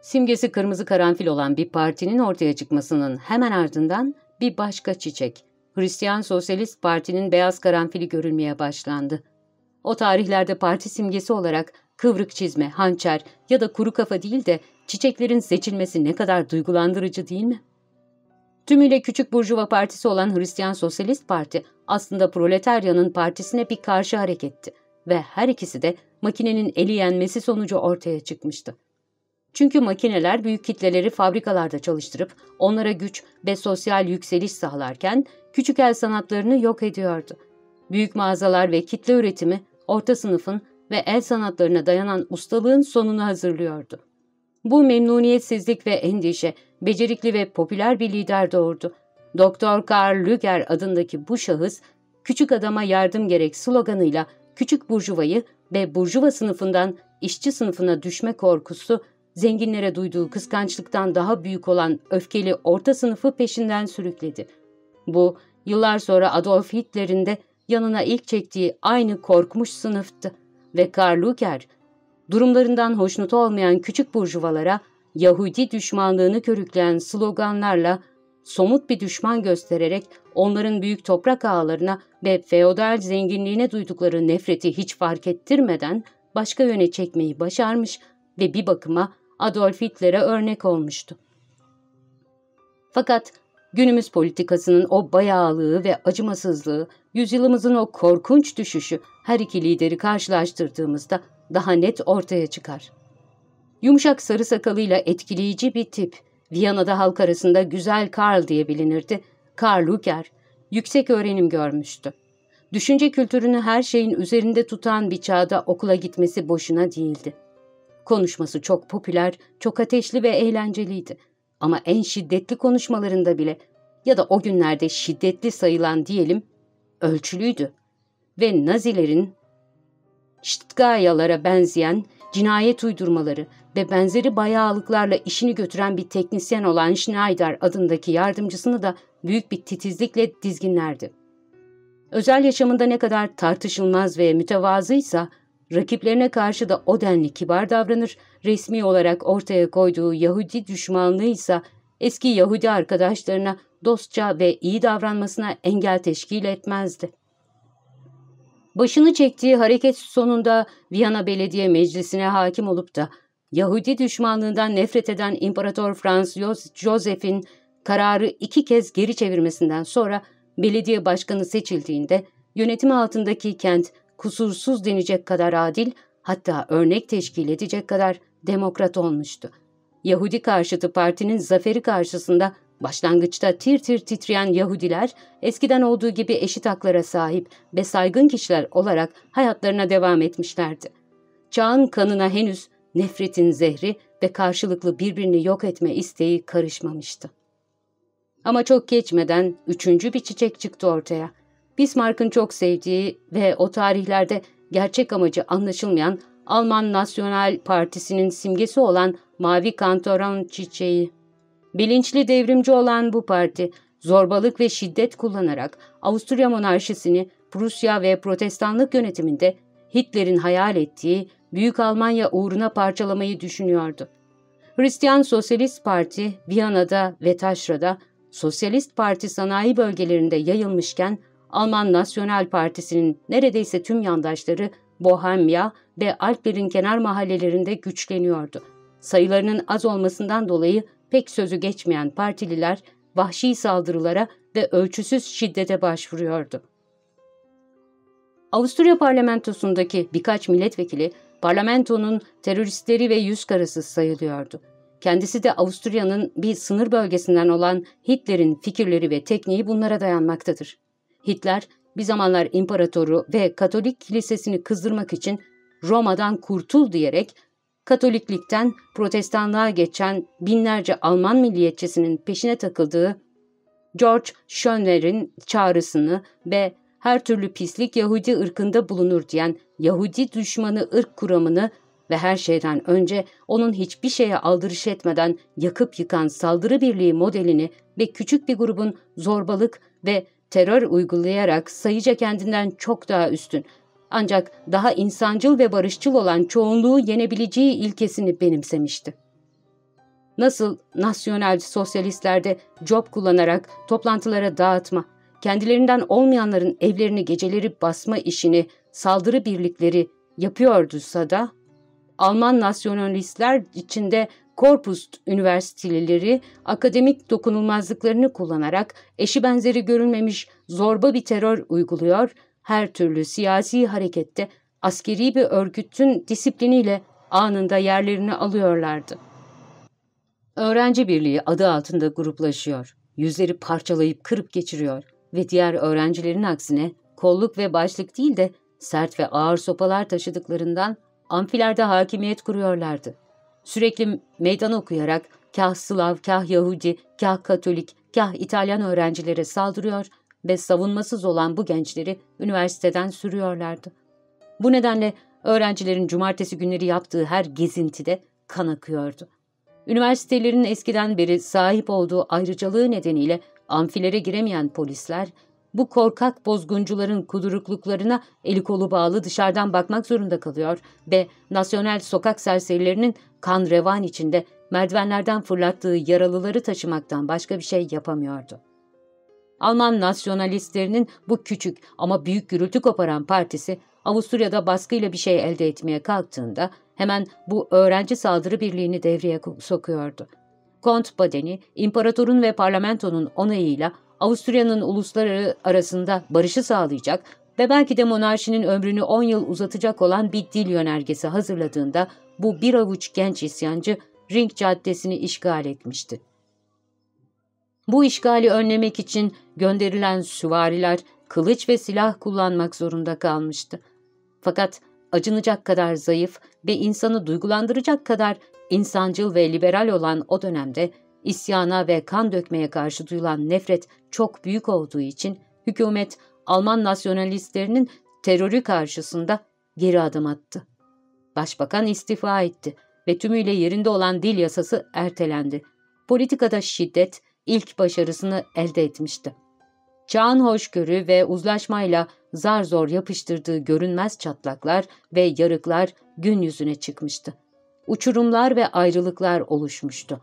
Simgesi kırmızı karanfil olan bir partinin ortaya çıkmasının hemen ardından bir başka çiçek, Hristiyan Sosyalist Parti'nin beyaz karanfili görülmeye başlandı. O tarihlerde parti simgesi olarak kıvrık çizme, hançer ya da kuru kafa değil de çiçeklerin seçilmesi ne kadar duygulandırıcı değil mi? Tümüyle küçük burjuva partisi olan Hristiyan Sosyalist Parti aslında proletaryanın partisine bir karşı hareketti ve her ikisi de makinenin eli yenmesi sonucu ortaya çıkmıştı. Çünkü makineler büyük kitleleri fabrikalarda çalıştırıp onlara güç ve sosyal yükseliş sağlarken küçük el sanatlarını yok ediyordu. Büyük mağazalar ve kitle üretimi orta sınıfın ve el sanatlarına dayanan ustalığın sonunu hazırlıyordu. Bu memnuniyetsizlik ve endişe becerikli ve popüler bir lider doğurdu. Doktor Karl Lüger adındaki bu şahıs, küçük adama yardım gerek sloganıyla küçük burjuvayı ve burjuva sınıfından işçi sınıfına düşme korkusu, zenginlere duyduğu kıskançlıktan daha büyük olan öfkeli orta sınıfı peşinden sürükledi. Bu, yıllar sonra Adolf Hitler'in de yanına ilk çektiği aynı korkmuş sınıftı ve Karl Luger, durumlarından hoşnut olmayan küçük burjuvalara Yahudi düşmanlığını körükleyen sloganlarla somut bir düşman göstererek onların büyük toprak ağlarına ve feodal zenginliğine duydukları nefreti hiç fark ettirmeden başka yöne çekmeyi başarmış ve bir bakıma Adolf Hitler'e örnek olmuştu. Fakat günümüz politikasının o bayağılığı ve acımasızlığı, yüzyılımızın o korkunç düşüşü her iki lideri karşılaştırdığımızda daha net ortaya çıkar. Yumuşak sarı sakalıyla etkileyici bir tip, Viyana'da halk arasında Güzel Karl diye bilinirdi. Karl Luger, yüksek öğrenim görmüştü. Düşünce kültürünü her şeyin üzerinde tutan bir çağda okula gitmesi boşuna değildi. Konuşması çok popüler, çok ateşli ve eğlenceliydi. Ama en şiddetli konuşmalarında bile ya da o günlerde şiddetli sayılan diyelim ölçülüydü. Ve Nazilerin Ştgayalara benzeyen cinayet uydurmaları ve benzeri bayağılıklarla işini götüren bir teknisyen olan Schneider adındaki yardımcısını da büyük bir titizlikle dizginlerdi. Özel yaşamında ne kadar tartışılmaz ve mütevazıysa, rakiplerine karşı da o denli kibar davranır, resmi olarak ortaya koyduğu Yahudi düşmanlığı ise eski Yahudi arkadaşlarına dostça ve iyi davranmasına engel teşkil etmezdi. Başını çektiği hareket sonunda Viyana Belediye Meclisi'ne hakim olup da Yahudi düşmanlığından nefret eden İmparator Franz Joseph'in kararı iki kez geri çevirmesinden sonra belediye başkanı seçildiğinde yönetimi altındaki kent kusursuz denecek kadar adil hatta örnek teşkil edecek kadar demokrat olmuştu. Yahudi karşıtı partinin zaferi karşısında Başlangıçta tir tir titreyen Yahudiler eskiden olduğu gibi eşit haklara sahip ve saygın kişiler olarak hayatlarına devam etmişlerdi. Çağın kanına henüz nefretin zehri ve karşılıklı birbirini yok etme isteği karışmamıştı. Ama çok geçmeden üçüncü bir çiçek çıktı ortaya. Bismarck'ın çok sevdiği ve o tarihlerde gerçek amacı anlaşılmayan Alman Nasyonal Partisi'nin simgesi olan mavi kantoron çiçeği. Bilinçli devrimci olan bu parti, zorbalık ve şiddet kullanarak Avusturya monarşisini Prusya ve protestanlık yönetiminde Hitler'in hayal ettiği Büyük Almanya uğruna parçalamayı düşünüyordu. Hristiyan Sosyalist Parti Viyana'da ve Taşra'da, Sosyalist Parti sanayi bölgelerinde yayılmışken Alman Nasyonal Partisi'nin neredeyse tüm yandaşları Bohemya ve Alplerin kenar mahallelerinde güçleniyordu. Sayılarının az olmasından dolayı pek sözü geçmeyen partililer vahşi saldırılara ve ölçüsüz şiddete başvuruyordu. Avusturya parlamentosundaki birkaç milletvekili parlamentonun teröristleri ve yüz karası sayılıyordu. Kendisi de Avusturya'nın bir sınır bölgesinden olan Hitler'in fikirleri ve tekniği bunlara dayanmaktadır. Hitler, bir zamanlar imparatoru ve Katolik kilisesini kızdırmak için Roma'dan kurtul diyerek Katoliklikten Protestanlığa geçen binlerce Alman milliyetçisinin peşine takıldığı George Schönler'in çağrısını ve her türlü pislik Yahudi ırkında bulunur diyen Yahudi düşmanı ırk kuramını ve her şeyden önce onun hiçbir şeye aldırış etmeden yakıp yıkan saldırı birliği modelini ve küçük bir grubun zorbalık ve terör uygulayarak sayıca kendinden çok daha üstün ancak daha insancıl ve barışçıl olan çoğunluğu yenebileceği ilkesini benimsemişti. Nasıl nasyonel sosyalistlerde job kullanarak toplantılara dağıtma, kendilerinden olmayanların evlerini geceleri basma işini saldırı birlikleri yapıyorduysa da, Alman nasyonalistler içinde Korpus üniversiteleri akademik dokunulmazlıklarını kullanarak eşi benzeri görülmemiş zorba bir terör uyguluyor, her türlü siyasi harekette askeri bir örgütün disipliniyle anında yerlerini alıyorlardı. Öğrenci Birliği adı altında gruplaşıyor, yüzleri parçalayıp kırıp geçiriyor ve diğer öğrencilerin aksine kolluk ve başlık değil de sert ve ağır sopalar taşıdıklarından amfilerde hakimiyet kuruyorlardı. Sürekli meydan okuyarak kah Slav, kah Yahudi, kah Katolik, kah İtalyan öğrencilere saldırıyor ve savunmasız olan bu gençleri üniversiteden sürüyorlardı. Bu nedenle öğrencilerin cumartesi günleri yaptığı her gezintide kan akıyordu. Üniversitelerin eskiden beri sahip olduğu ayrıcalığı nedeniyle amfilere giremeyen polisler, bu korkak bozguncuların kudurukluklarına eli kolu bağlı dışarıdan bakmak zorunda kalıyor ve nasyonel sokak serserilerinin kan revan içinde merdivenlerden fırlattığı yaralıları taşımaktan başka bir şey yapamıyordu. Alman nasyonalistlerinin bu küçük ama büyük gürültü koparan partisi Avusturya'da baskıyla bir şey elde etmeye kalktığında hemen bu öğrenci saldırı birliğini devreye sokuyordu. Kont Badeni, imparatorun ve parlamentonun onayıyla Avusturya'nın ulusları arasında barışı sağlayacak ve belki de monarşinin ömrünü 10 yıl uzatacak olan bir dil yönergesi hazırladığında bu bir avuç genç isyancı Ring Caddesi'ni işgal etmişti. Bu işgali önlemek için gönderilen süvariler kılıç ve silah kullanmak zorunda kalmıştı. Fakat acınacak kadar zayıf ve insanı duygulandıracak kadar insancıl ve liberal olan o dönemde isyana ve kan dökmeye karşı duyulan nefret çok büyük olduğu için hükümet Alman nasyonalistlerinin terörü karşısında geri adım attı. Başbakan istifa etti ve tümüyle yerinde olan dil yasası ertelendi. Politikada şiddet ilk başarısını elde etmişti. Çağın hoşgörü ve uzlaşmayla zar zor yapıştırdığı görünmez çatlaklar ve yarıklar gün yüzüne çıkmıştı. Uçurumlar ve ayrılıklar oluşmuştu.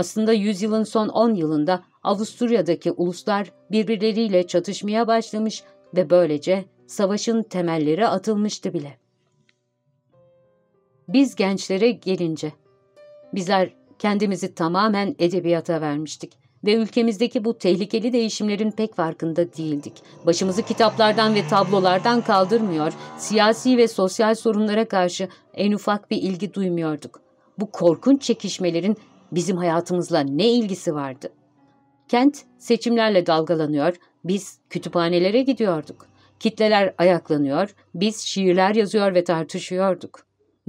Aslında yüzyılın son 10 yılında Avusturya'daki uluslar birbirleriyle çatışmaya başlamış ve böylece savaşın temelleri atılmıştı bile. Biz gençlere gelince, bizler kendimizi tamamen edebiyata vermiştik ve ülkemizdeki bu tehlikeli değişimlerin pek farkında değildik. Başımızı kitaplardan ve tablolardan kaldırmıyor, siyasi ve sosyal sorunlara karşı en ufak bir ilgi duymuyorduk. Bu korkunç çekişmelerin bizim hayatımızla ne ilgisi vardı? Kent seçimlerle dalgalanıyor, biz kütüphanelere gidiyorduk. Kitleler ayaklanıyor, biz şiirler yazıyor ve tartışıyorduk.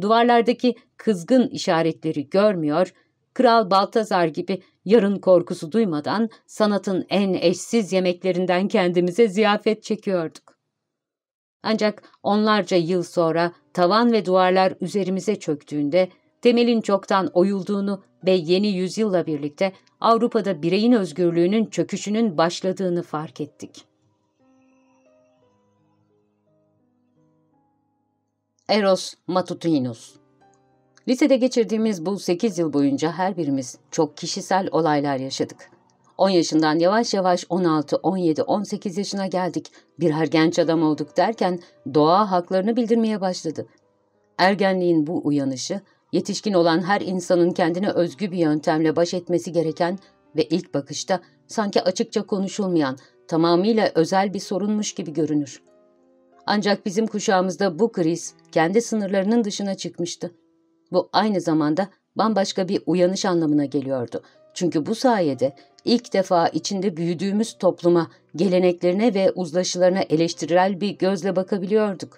Duvarlardaki kızgın işaretleri görmüyor, Kral Baltazar gibi yarın korkusu duymadan sanatın en eşsiz yemeklerinden kendimize ziyafet çekiyorduk. Ancak onlarca yıl sonra tavan ve duvarlar üzerimize çöktüğünde temelin çoktan oyulduğunu ve yeni yüzyılla birlikte Avrupa'da bireyin özgürlüğünün çöküşünün başladığını fark ettik. Eros Matutinus Lisede geçirdiğimiz bu 8 yıl boyunca her birimiz çok kişisel olaylar yaşadık. 10 yaşından yavaş yavaş 16, 17, 18 yaşına geldik. Birer genç adam olduk derken doğa haklarını bildirmeye başladı. Ergenliğin bu uyanışı, yetişkin olan her insanın kendine özgü bir yöntemle baş etmesi gereken ve ilk bakışta sanki açıkça konuşulmayan, tamamıyla özel bir sorunmuş gibi görünür. Ancak bizim kuşağımızda bu kriz kendi sınırlarının dışına çıkmıştı. Bu aynı zamanda bambaşka bir uyanış anlamına geliyordu. Çünkü bu sayede ilk defa içinde büyüdüğümüz topluma, geleneklerine ve uzlaşılarına eleştirel bir gözle bakabiliyorduk.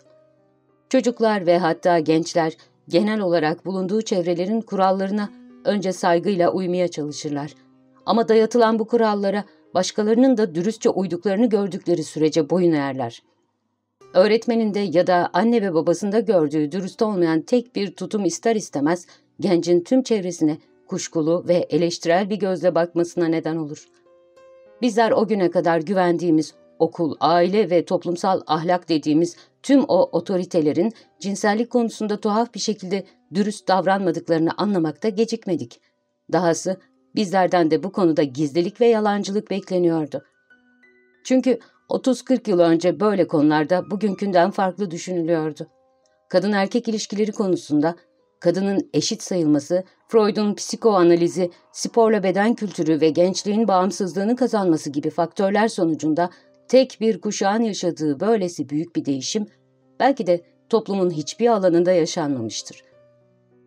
Çocuklar ve hatta gençler genel olarak bulunduğu çevrelerin kurallarına önce saygıyla uymaya çalışırlar. Ama dayatılan bu kurallara başkalarının da dürüstçe uyduklarını gördükleri sürece boyun eğerler. Öğretmeninde ya da anne ve babasında gördüğü dürüst olmayan tek bir tutum ister istemez gencin tüm çevresine kuşkulu ve eleştirel bir gözle bakmasına neden olur. Bizler o güne kadar güvendiğimiz okul, aile ve toplumsal ahlak dediğimiz tüm o otoritelerin cinsellik konusunda tuhaf bir şekilde dürüst davranmadıklarını anlamakta gecikmedik. Dahası bizlerden de bu konuda gizlilik ve yalancılık bekleniyordu. Çünkü 30-40 yıl önce böyle konularda bugünkünden farklı düşünülüyordu. Kadın erkek ilişkileri konusunda kadının eşit sayılması, Freud'un psikoanalizi, sporla beden kültürü ve gençliğin bağımsızlığını kazanması gibi faktörler sonucunda tek bir kuşağın yaşadığı böylesi büyük bir değişim belki de toplumun hiçbir alanında yaşanmamıştır.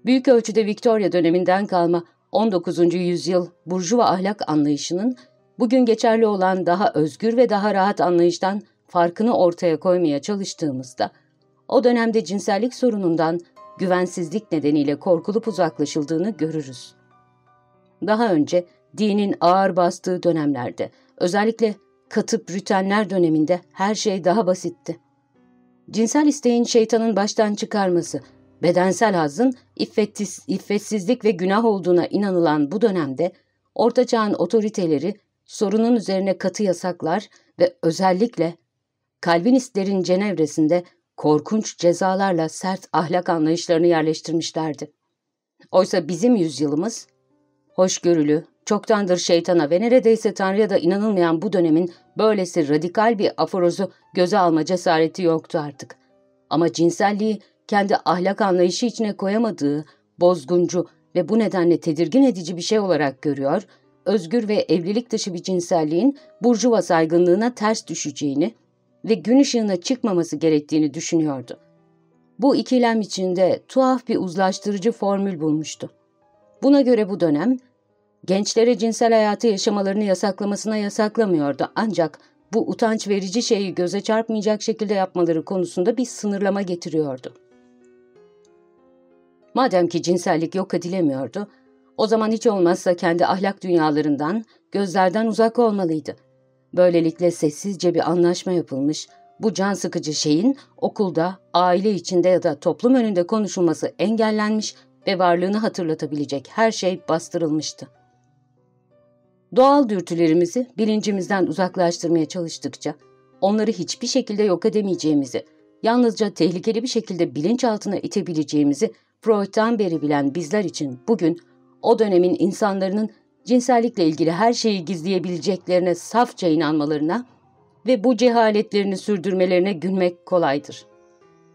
Büyük ölçüde Victoria döneminden kalma 19. yüzyıl burjuva ahlak anlayışının bugün geçerli olan daha özgür ve daha rahat anlayıştan farkını ortaya koymaya çalıştığımızda, o dönemde cinsellik sorunundan güvensizlik nedeniyle korkulup uzaklaşıldığını görürüz. Daha önce dinin ağır bastığı dönemlerde, özellikle katı brütenler döneminde her şey daha basitti. Cinsel isteğin şeytanın baştan çıkarması, bedensel hazın iffetsiz, iffetsizlik ve günah olduğuna inanılan bu dönemde, Orta Çağ'ın otoriteleri sorunun üzerine katı yasaklar ve özellikle Kalvinistlerin Cenevresinde korkunç cezalarla sert ahlak anlayışlarını yerleştirmişlerdi. Oysa bizim yüzyılımız, hoşgörülü, çoktandır şeytana ve neredeyse Tanrı'ya da inanılmayan bu dönemin böylesi radikal bir aforozu göze alma cesareti yoktu artık. Ama cinselliği kendi ahlak anlayışı içine koyamadığı, bozguncu ve bu nedenle tedirgin edici bir şey olarak görüyor, özgür ve evlilik dışı bir cinselliğin burjuva saygınlığına ters düşeceğini ve gün ışığına çıkmaması gerektiğini düşünüyordu. Bu ikilem içinde tuhaf bir uzlaştırıcı formül bulmuştu. Buna göre bu dönem, gençlere cinsel hayatı yaşamalarını yasaklamasına yasaklamıyordu ancak bu utanç verici şeyi göze çarpmayacak şekilde yapmaları konusunda bir sınırlama getiriyordu. Madem ki cinsellik yok edilemiyordu, o zaman hiç olmazsa kendi ahlak dünyalarından, gözlerden uzak olmalıydı. Böylelikle sessizce bir anlaşma yapılmış, bu can sıkıcı şeyin okulda, aile içinde ya da toplum önünde konuşulması engellenmiş ve varlığını hatırlatabilecek her şey bastırılmıştı. Doğal dürtülerimizi bilincimizden uzaklaştırmaya çalıştıkça, onları hiçbir şekilde yok edemeyeceğimizi, yalnızca tehlikeli bir şekilde bilinçaltına itebileceğimizi Freud'dan beri bilen bizler için bugün o dönemin insanların cinsellikle ilgili her şeyi gizleyebileceklerine safça inanmalarına ve bu cehaletlerini sürdürmelerine gülmek kolaydır.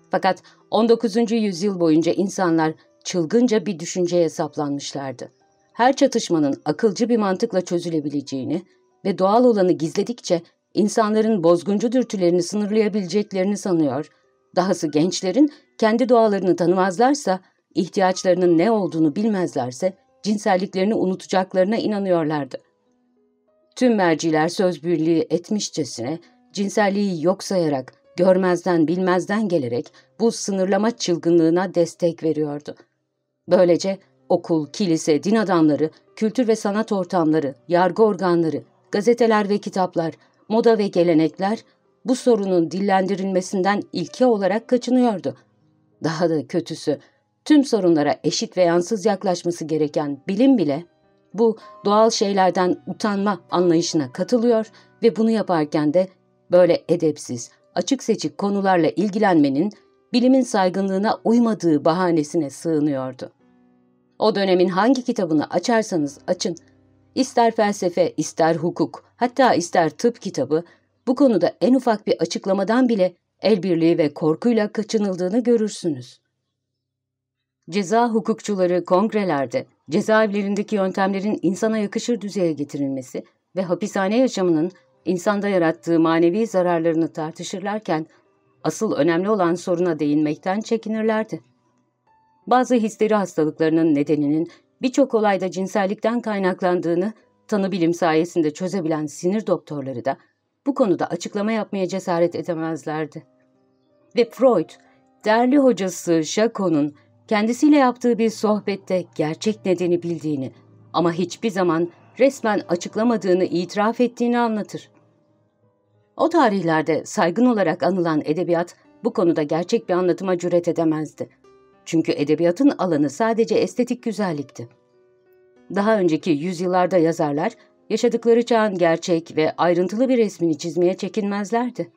Fakat 19. yüzyıl boyunca insanlar çılgınca bir düşünceye saplanmışlardı. Her çatışmanın akılcı bir mantıkla çözülebileceğini ve doğal olanı gizledikçe insanların bozguncu dürtülerini sınırlayabileceklerini sanıyor, dahası gençlerin kendi doğalarını tanımazlarsa, ihtiyaçlarının ne olduğunu bilmezlerse cinselliklerini unutacaklarına inanıyorlardı. Tüm merciler söz birliği etmişçesine cinselliği yok sayarak, görmezden bilmezden gelerek bu sınırlama çılgınlığına destek veriyordu. Böylece okul, kilise, din adamları, kültür ve sanat ortamları, yargı organları, gazeteler ve kitaplar, moda ve gelenekler bu sorunun dillendirilmesinden ilke olarak kaçınıyordu. Daha da kötüsü, tüm sorunlara eşit ve yansız yaklaşması gereken bilim bile bu doğal şeylerden utanma anlayışına katılıyor ve bunu yaparken de böyle edepsiz, açık seçik konularla ilgilenmenin bilimin saygınlığına uymadığı bahanesine sığınıyordu. O dönemin hangi kitabını açarsanız açın, ister felsefe, ister hukuk, hatta ister tıp kitabı, bu konuda en ufak bir açıklamadan bile el birliği ve korkuyla kaçınıldığını görürsünüz. Ceza hukukçuları kongrelerde cezaevlerindeki yöntemlerin insana yakışır düzeye getirilmesi ve hapishane yaşamının insanda yarattığı manevi zararlarını tartışırlarken asıl önemli olan soruna değinmekten çekinirlerdi. Bazı histeri hastalıklarının nedeninin birçok olayda cinsellikten kaynaklandığını tanı bilim sayesinde çözebilen sinir doktorları da bu konuda açıklama yapmaya cesaret edemezlerdi. Ve Freud, değerli hocası Jaco'nun kendisiyle yaptığı bir sohbette gerçek nedeni bildiğini ama hiçbir zaman resmen açıklamadığını itiraf ettiğini anlatır. O tarihlerde saygın olarak anılan edebiyat bu konuda gerçek bir anlatıma cüret edemezdi. Çünkü edebiyatın alanı sadece estetik güzellikti. Daha önceki yüzyıllarda yazarlar, yaşadıkları çağın gerçek ve ayrıntılı bir resmini çizmeye çekinmezlerdi.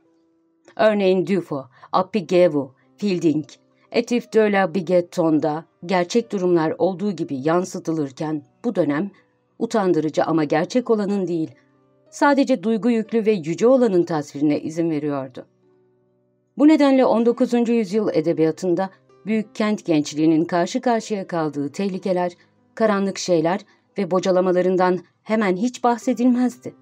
Örneğin Dufo, Appy Gevu, Fielding, Etif de la Bigetton'da gerçek durumlar olduğu gibi yansıtılırken bu dönem utandırıcı ama gerçek olanın değil, sadece duygu yüklü ve yüce olanın tasvirine izin veriyordu. Bu nedenle 19. yüzyıl edebiyatında büyük kent gençliğinin karşı karşıya kaldığı tehlikeler, karanlık şeyler ve bocalamalarından hemen hiç bahsedilmezdi.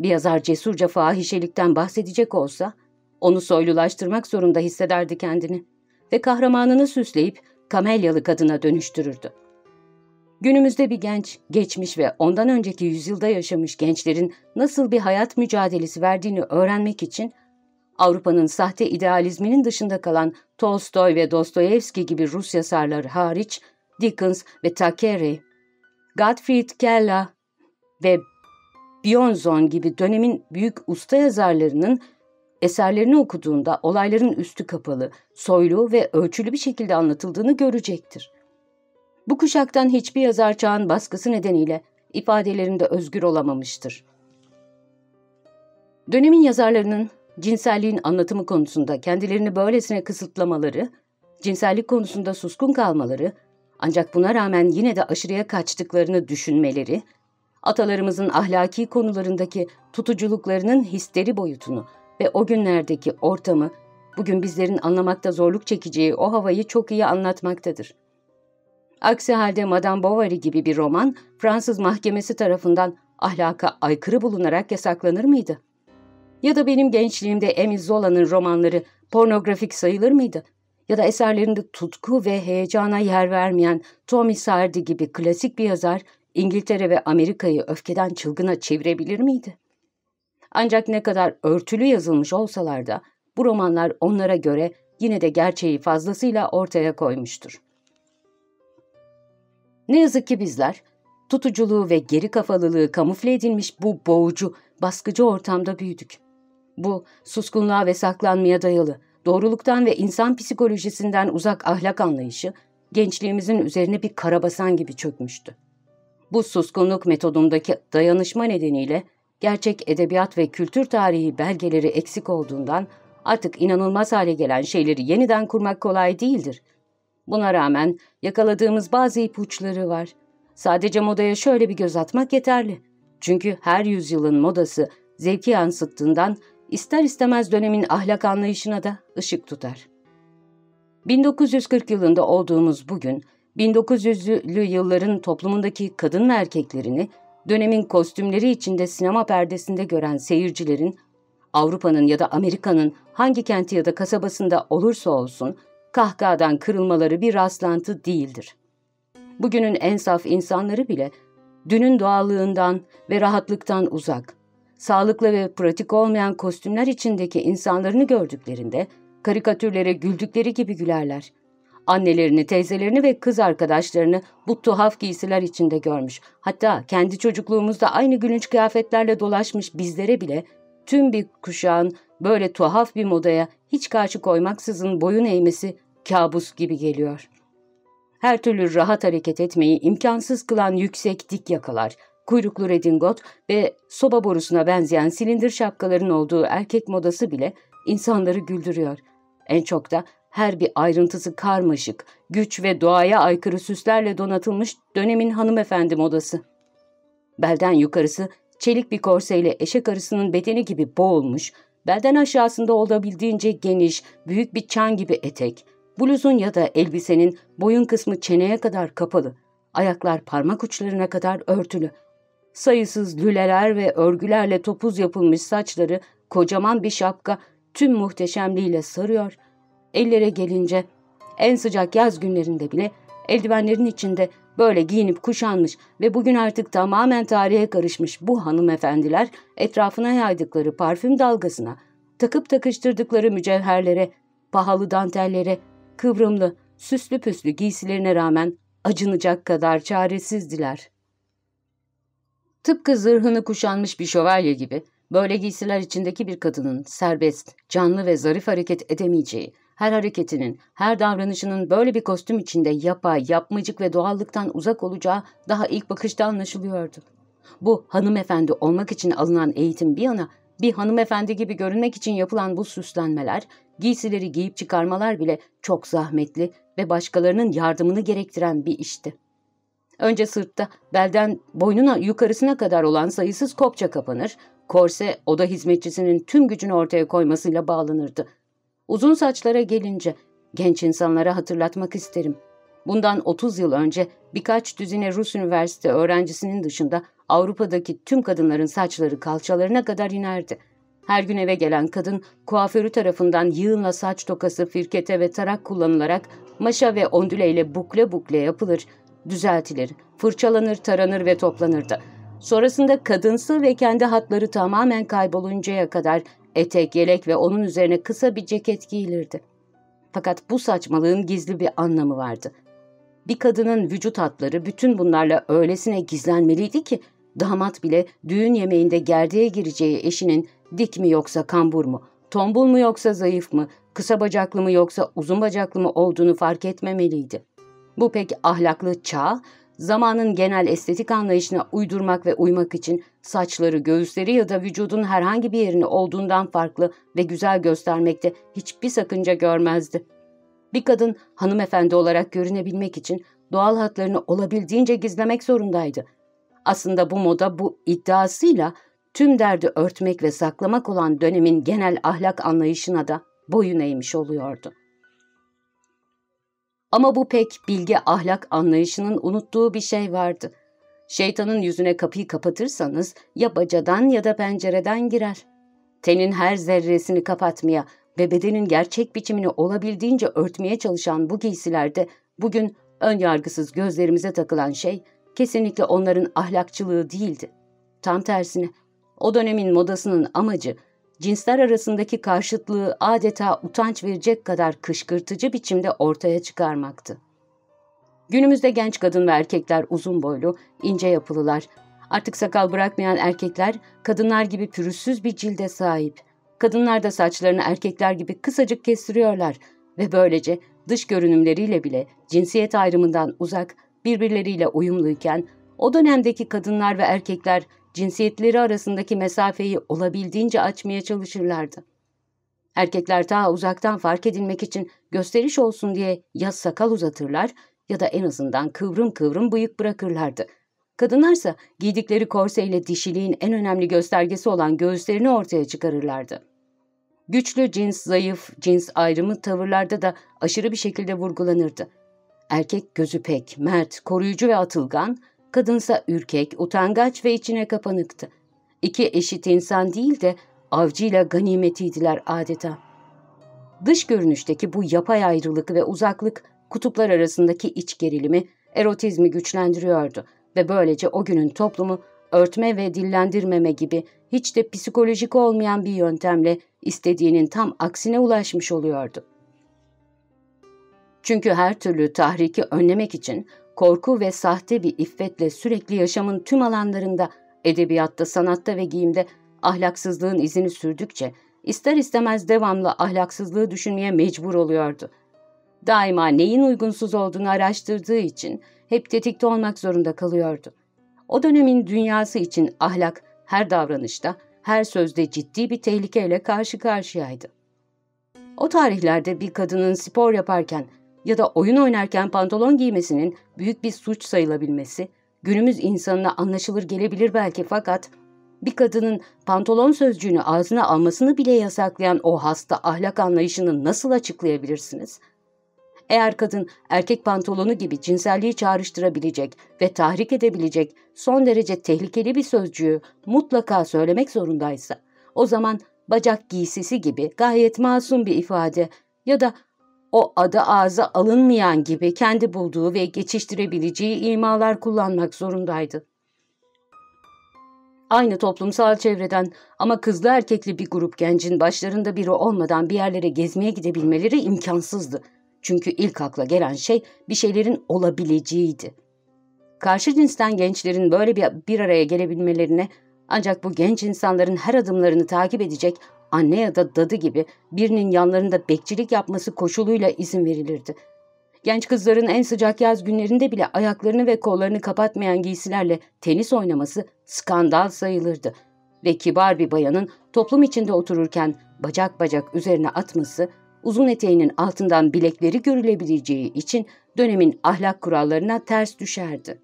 Bir yazar cesurca fahişelikten bahsedecek olsa, onu soylulaştırmak zorunda hissederdi kendini ve kahramanını süsleyip kamelyalı kadına dönüştürürdü. Günümüzde bir genç, geçmiş ve ondan önceki yüzyılda yaşamış gençlerin nasıl bir hayat mücadelesi verdiğini öğrenmek için Avrupa'nın sahte idealizminin dışında kalan Tolstoy ve Dostoyevski gibi Rus yazarlar hariç Dickens ve Thackeray, Gottfried Keller ve Bjornson gibi dönemin büyük usta yazarlarının eserlerini okuduğunda olayların üstü kapalı, soylu ve ölçülü bir şekilde anlatıldığını görecektir. Bu kuşaktan hiçbir yazar çağın baskısı nedeniyle ifadelerinde özgür olamamıştır. Dönemin yazarlarının cinselliğin anlatımı konusunda kendilerini böylesine kısıtlamaları, cinsellik konusunda suskun kalmaları, ancak buna rağmen yine de aşırıya kaçtıklarını düşünmeleri, atalarımızın ahlaki konularındaki tutuculuklarının histeri boyutunu ve o günlerdeki ortamı, bugün bizlerin anlamakta zorluk çekeceği o havayı çok iyi anlatmaktadır. Aksi halde Madame Bovary gibi bir roman Fransız mahkemesi tarafından ahlaka aykırı bulunarak yasaklanır mıydı? Ya da benim gençliğimde Emile Zola'nın romanları pornografik sayılır mıydı? Ya da eserlerinde tutku ve heyecana yer vermeyen Tommy Sardie gibi klasik bir yazar İngiltere ve Amerika'yı öfkeden çılgına çevirebilir miydi? Ancak ne kadar örtülü yazılmış olsalar da bu romanlar onlara göre yine de gerçeği fazlasıyla ortaya koymuştur. Ne yazık ki bizler, tutuculuğu ve geri kafalılığı kamufle edilmiş bu boğucu, baskıcı ortamda büyüdük. Bu, suskunluğa ve saklanmaya dayalı, doğruluktan ve insan psikolojisinden uzak ahlak anlayışı, gençliğimizin üzerine bir karabasan gibi çökmüştü. Bu suskunluk metodundaki dayanışma nedeniyle gerçek edebiyat ve kültür tarihi belgeleri eksik olduğundan artık inanılmaz hale gelen şeyleri yeniden kurmak kolay değildir. Buna rağmen yakaladığımız bazı ipuçları var. Sadece modaya şöyle bir göz atmak yeterli. Çünkü her yüzyılın modası zevki yansıttığından ister istemez dönemin ahlak anlayışına da ışık tutar. 1940 yılında olduğumuz bugün, 1900'lü yılların toplumundaki kadın ve erkeklerini dönemin kostümleri içinde sinema perdesinde gören seyircilerin, Avrupa'nın ya da Amerika'nın hangi kenti ya da kasabasında olursa olsun, kahkahadan kırılmaları bir rastlantı değildir. Bugünün en saf insanları bile dünün doğallığından ve rahatlıktan uzak, sağlıklı ve pratik olmayan kostümler içindeki insanlarını gördüklerinde karikatürlere güldükleri gibi gülerler. Annelerini, teyzelerini ve kız arkadaşlarını bu tuhaf giysiler içinde görmüş. Hatta kendi çocukluğumuzda aynı gülünç kıyafetlerle dolaşmış bizlere bile tüm bir kuşağın böyle tuhaf bir modaya hiç karşı koymaksızın boyun eğmesi kabus gibi geliyor. Her türlü rahat hareket etmeyi imkansız kılan yüksek dik yakalar, kuyruklu redingot ve soba borusuna benzeyen silindir şapkaların olduğu erkek modası bile insanları güldürüyor. En çok da her bir ayrıntısı karmaşık, güç ve doğaya aykırı süslerle donatılmış dönemin hanımefendi modası. Belden yukarısı çelik bir korseyle eşek arısının bedeni gibi boğulmuş, belden aşağısında olabildiğince geniş, büyük bir çan gibi etek, bluzun ya da elbisenin boyun kısmı çeneye kadar kapalı, ayaklar parmak uçlarına kadar örtülü. Sayısız lüleler ve örgülerle topuz yapılmış saçları kocaman bir şapka tüm muhteşemliğiyle sarıyor. Ellere gelince en sıcak yaz günlerinde bile eldivenlerin içinde Böyle giyinip kuşanmış ve bugün artık tamamen tarihe karışmış bu hanımefendiler etrafına yaydıkları parfüm dalgasına, takıp takıştırdıkları mücevherlere, pahalı dantellere, kıvrımlı, süslü püslü giysilerine rağmen acınacak kadar çaresizdiler. Tıpkı zırhını kuşanmış bir şövalye gibi, böyle giysiler içindeki bir kadının serbest, canlı ve zarif hareket edemeyeceği, her hareketinin, her davranışının böyle bir kostüm içinde yapay, yapmacık ve doğallıktan uzak olacağı daha ilk bakışta anlaşılıyordu. Bu hanımefendi olmak için alınan eğitim bir yana, bir hanımefendi gibi görünmek için yapılan bu süslenmeler, giysileri giyip çıkarmalar bile çok zahmetli ve başkalarının yardımını gerektiren bir işti. Önce sırtta, belden boynuna yukarısına kadar olan sayısız kopça kapanır, korse oda hizmetçisinin tüm gücünü ortaya koymasıyla bağlanırdı. Uzun saçlara gelince genç insanlara hatırlatmak isterim. Bundan 30 yıl önce birkaç düzine Rus üniversite öğrencisinin dışında Avrupa'daki tüm kadınların saçları kalçalarına kadar inerdi. Her gün eve gelen kadın kuaförü tarafından yığınla saç tokası, firkete ve tarak kullanılarak maşa ve ondüleyle bukle bukle yapılır, düzeltilir, fırçalanır, taranır ve toplanırdı. Sonrasında kadınsı ve kendi hatları tamamen kayboluncaya kadar etek, yelek ve onun üzerine kısa bir ceket giyilirdi. Fakat bu saçmalığın gizli bir anlamı vardı. Bir kadının vücut hatları bütün bunlarla öylesine gizlenmeliydi ki damat bile düğün yemeğinde gerdeğe gireceği eşinin dik mi yoksa kambur mu, tombul mu yoksa zayıf mı, kısa bacaklı mı yoksa uzun bacaklı mı olduğunu fark etmemeliydi. Bu pek ahlaklı çağ, zamanın genel estetik anlayışına uydurmak ve uymak için saçları, göğüsleri ya da vücudun herhangi bir yerini olduğundan farklı ve güzel göstermekte hiçbir sakınca görmezdi. Bir kadın hanımefendi olarak görünebilmek için doğal hatlarını olabildiğince gizlemek zorundaydı. Aslında bu moda bu iddiasıyla tüm derdi örtmek ve saklamak olan dönemin genel ahlak anlayışına da boyun eğmiş oluyordu. Ama bu pek bilge ahlak anlayışının unuttuğu bir şey vardı. Şeytanın yüzüne kapıyı kapatırsanız ya bacadan ya da pencereden girer. Tenin her zerresini kapatmaya ve bedenin gerçek biçimini olabildiğince örtmeye çalışan bu giysilerde bugün ön yargısız gözlerimize takılan şey kesinlikle onların ahlakçılığı değildi. Tam tersine o dönemin modasının amacı cinsler arasındaki karşıtlığı adeta utanç verecek kadar kışkırtıcı biçimde ortaya çıkarmaktı. Günümüzde genç kadın ve erkekler uzun boylu, ince yapılılar. Artık sakal bırakmayan erkekler kadınlar gibi pürüzsüz bir cilde sahip. Kadınlar da saçlarını erkekler gibi kısacık kestiriyorlar ve böylece dış görünümleriyle bile cinsiyet ayrımından uzak, birbirleriyle uyumluyken o dönemdeki kadınlar ve erkekler cinsiyetleri arasındaki mesafeyi olabildiğince açmaya çalışırlardı. Erkekler daha uzaktan fark edilmek için gösteriş olsun diye ya sakal uzatırlar ya da en azından kıvrım kıvrım bıyık bırakırlardı. Kadınlarsa giydikleri korseyle dişiliğin en önemli göstergesi olan göğüslerini ortaya çıkarırlardı. Güçlü cins, zayıf cins ayrımı tavırlarda da aşırı bir şekilde vurgulanırdı. Erkek gözü pek, mert, koruyucu ve atılgan, kadınsa ürkek, utangaç ve içine kapanıktı. İki eşit insan değil de avcıyla ganimetiydiler adeta. Dış görünüşteki bu yapay ayrılık ve uzaklık kutuplar arasındaki iç gerilimi, erotizmi güçlendiriyordu ve böylece o günün toplumu örtme ve dillendirmeme gibi hiç de psikolojik olmayan bir yöntemle istediğinin tam aksine ulaşmış oluyordu. Çünkü her türlü tahriki önlemek için korku ve sahte bir iffetle sürekli yaşamın tüm alanlarında, edebiyatta, sanatta ve giyimde ahlaksızlığın izini sürdükçe ister istemez devamlı ahlaksızlığı düşünmeye mecbur oluyordu. Daima neyin uygunsuz olduğunu araştırdığı için hep tetikte olmak zorunda kalıyordu. O dönemin dünyası için ahlak her davranışta, her sözde ciddi bir tehlikeyle karşı karşıyaydı. O tarihlerde bir kadının spor yaparken ya da oyun oynarken pantolon giymesinin büyük bir suç sayılabilmesi, günümüz insanına anlaşılır gelebilir belki fakat bir kadının pantolon sözcüğünü ağzına almasını bile yasaklayan o hasta ahlak anlayışını nasıl açıklayabilirsiniz? Eğer kadın erkek pantolonu gibi cinselliği çağrıştırabilecek ve tahrik edebilecek son derece tehlikeli bir sözcüğü mutlaka söylemek zorundaysa, o zaman bacak giysisi gibi gayet masum bir ifade ya da o adı ağza alınmayan gibi kendi bulduğu ve geçiştirebileceği imalar kullanmak zorundaydı. Aynı toplumsal çevreden ama kızlı erkekli bir grup gencin başlarında biri olmadan bir yerlere gezmeye gidebilmeleri imkansızdı. Çünkü ilk akla gelen şey bir şeylerin olabileceğiydi. Karşı cinsten gençlerin böyle bir, bir araya gelebilmelerine ancak bu genç insanların her adımlarını takip edecek anne ya da dadı gibi birinin yanlarında bekçilik yapması koşuluyla izin verilirdi. Genç kızların en sıcak yaz günlerinde bile ayaklarını ve kollarını kapatmayan giysilerle tenis oynaması skandal sayılırdı ve kibar bir bayanın toplum içinde otururken bacak bacak üzerine atması, uzun eteğinin altından bilekleri görülebileceği için dönemin ahlak kurallarına ters düşerdi.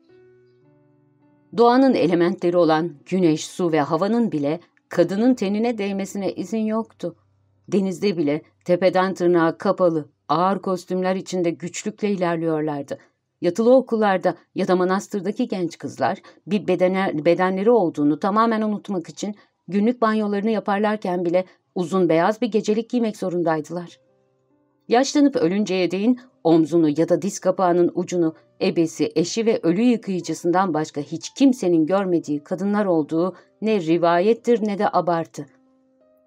Doğanın elementleri olan güneş, su ve havanın bile kadının tenine değmesine izin yoktu. Denizde bile tepeden tırnağa kapalı, ağır kostümler içinde güçlükle ilerliyorlardı. Yatılı okullarda ya da manastırdaki genç kızlar bir bedene, bedenleri olduğunu tamamen unutmak için günlük banyolarını yaparlarken bile uzun beyaz bir gecelik giymek zorundaydılar. Yaşlanıp ölünceye değin omzunu ya da diz kapağının ucunu ebesi, eşi ve ölü yıkayıcısından başka hiç kimsenin görmediği kadınlar olduğu ne rivayettir ne de abartı.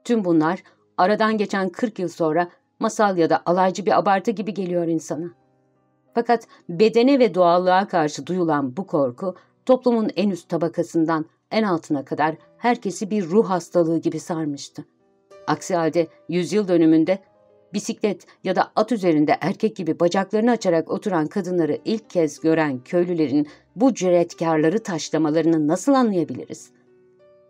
Tüm bunlar aradan geçen 40 yıl sonra masal ya da alaycı bir abartı gibi geliyor insana. Fakat bedene ve doğallığa karşı duyulan bu korku toplumun en üst tabakasından en altına kadar herkesi bir ruh hastalığı gibi sarmıştı. Aksi halde yüzyıl dönümünde bisiklet ya da at üzerinde erkek gibi bacaklarını açarak oturan kadınları ilk kez gören köylülerin bu cüretkarları taşlamalarını nasıl anlayabiliriz?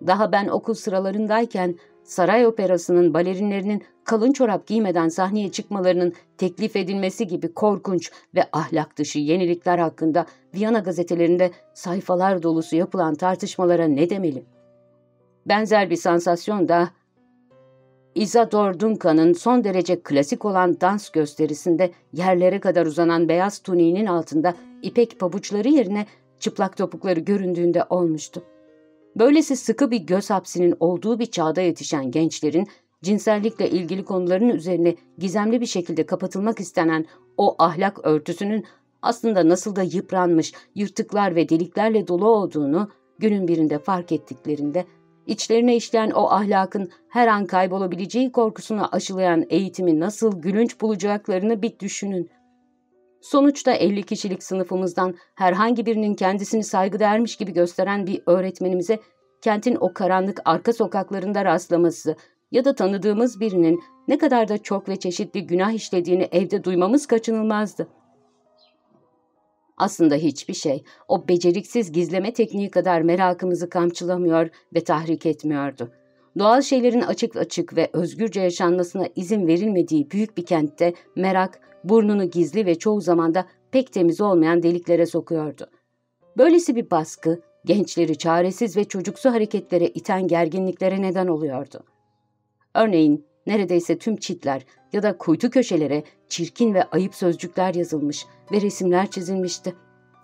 Daha ben okul sıralarındayken saray operasının balerinlerinin kalın çorap giymeden sahneye çıkmalarının teklif edilmesi gibi korkunç ve ahlak dışı yenilikler hakkında Viyana gazetelerinde sayfalar dolusu yapılan tartışmalara ne demeli? Benzer bir sansasyon da Isador Duncan'ın son derece klasik olan dans gösterisinde yerlere kadar uzanan beyaz tuniğinin altında ipek pabuçları yerine çıplak topukları göründüğünde olmuştu. Böylesi sıkı bir göz hapsinin olduğu bir çağda yetişen gençlerin cinsellikle ilgili konuların üzerine gizemli bir şekilde kapatılmak istenen o ahlak örtüsünün aslında nasıl da yıpranmış, yırtıklar ve deliklerle dolu olduğunu günün birinde fark ettiklerinde içlerine işleyen o ahlakın her an kaybolabileceği korkusunu aşılayan eğitimi nasıl gülünç bulacaklarını bir düşünün. Sonuçta 50 kişilik sınıfımızdan herhangi birinin kendisini saygıdeğermiş gibi gösteren bir öğretmenimize kentin o karanlık arka sokaklarında rastlaması ya da tanıdığımız birinin ne kadar da çok ve çeşitli günah işlediğini evde duymamız kaçınılmazdı. Aslında hiçbir şey o beceriksiz gizleme tekniği kadar merakımızı kamçılamıyor ve tahrik etmiyordu. Doğal şeylerin açık açık ve özgürce yaşanmasına izin verilmediği büyük bir kentte merak burnunu gizli ve çoğu zamanda pek temiz olmayan deliklere sokuyordu. Böylesi bir baskı gençleri çaresiz ve çocuksu hareketlere iten gerginliklere neden oluyordu. Örneğin neredeyse tüm çitler ya da kuytu köşelere çirkin ve ayıp sözcükler yazılmış ve resimler çizilmişti.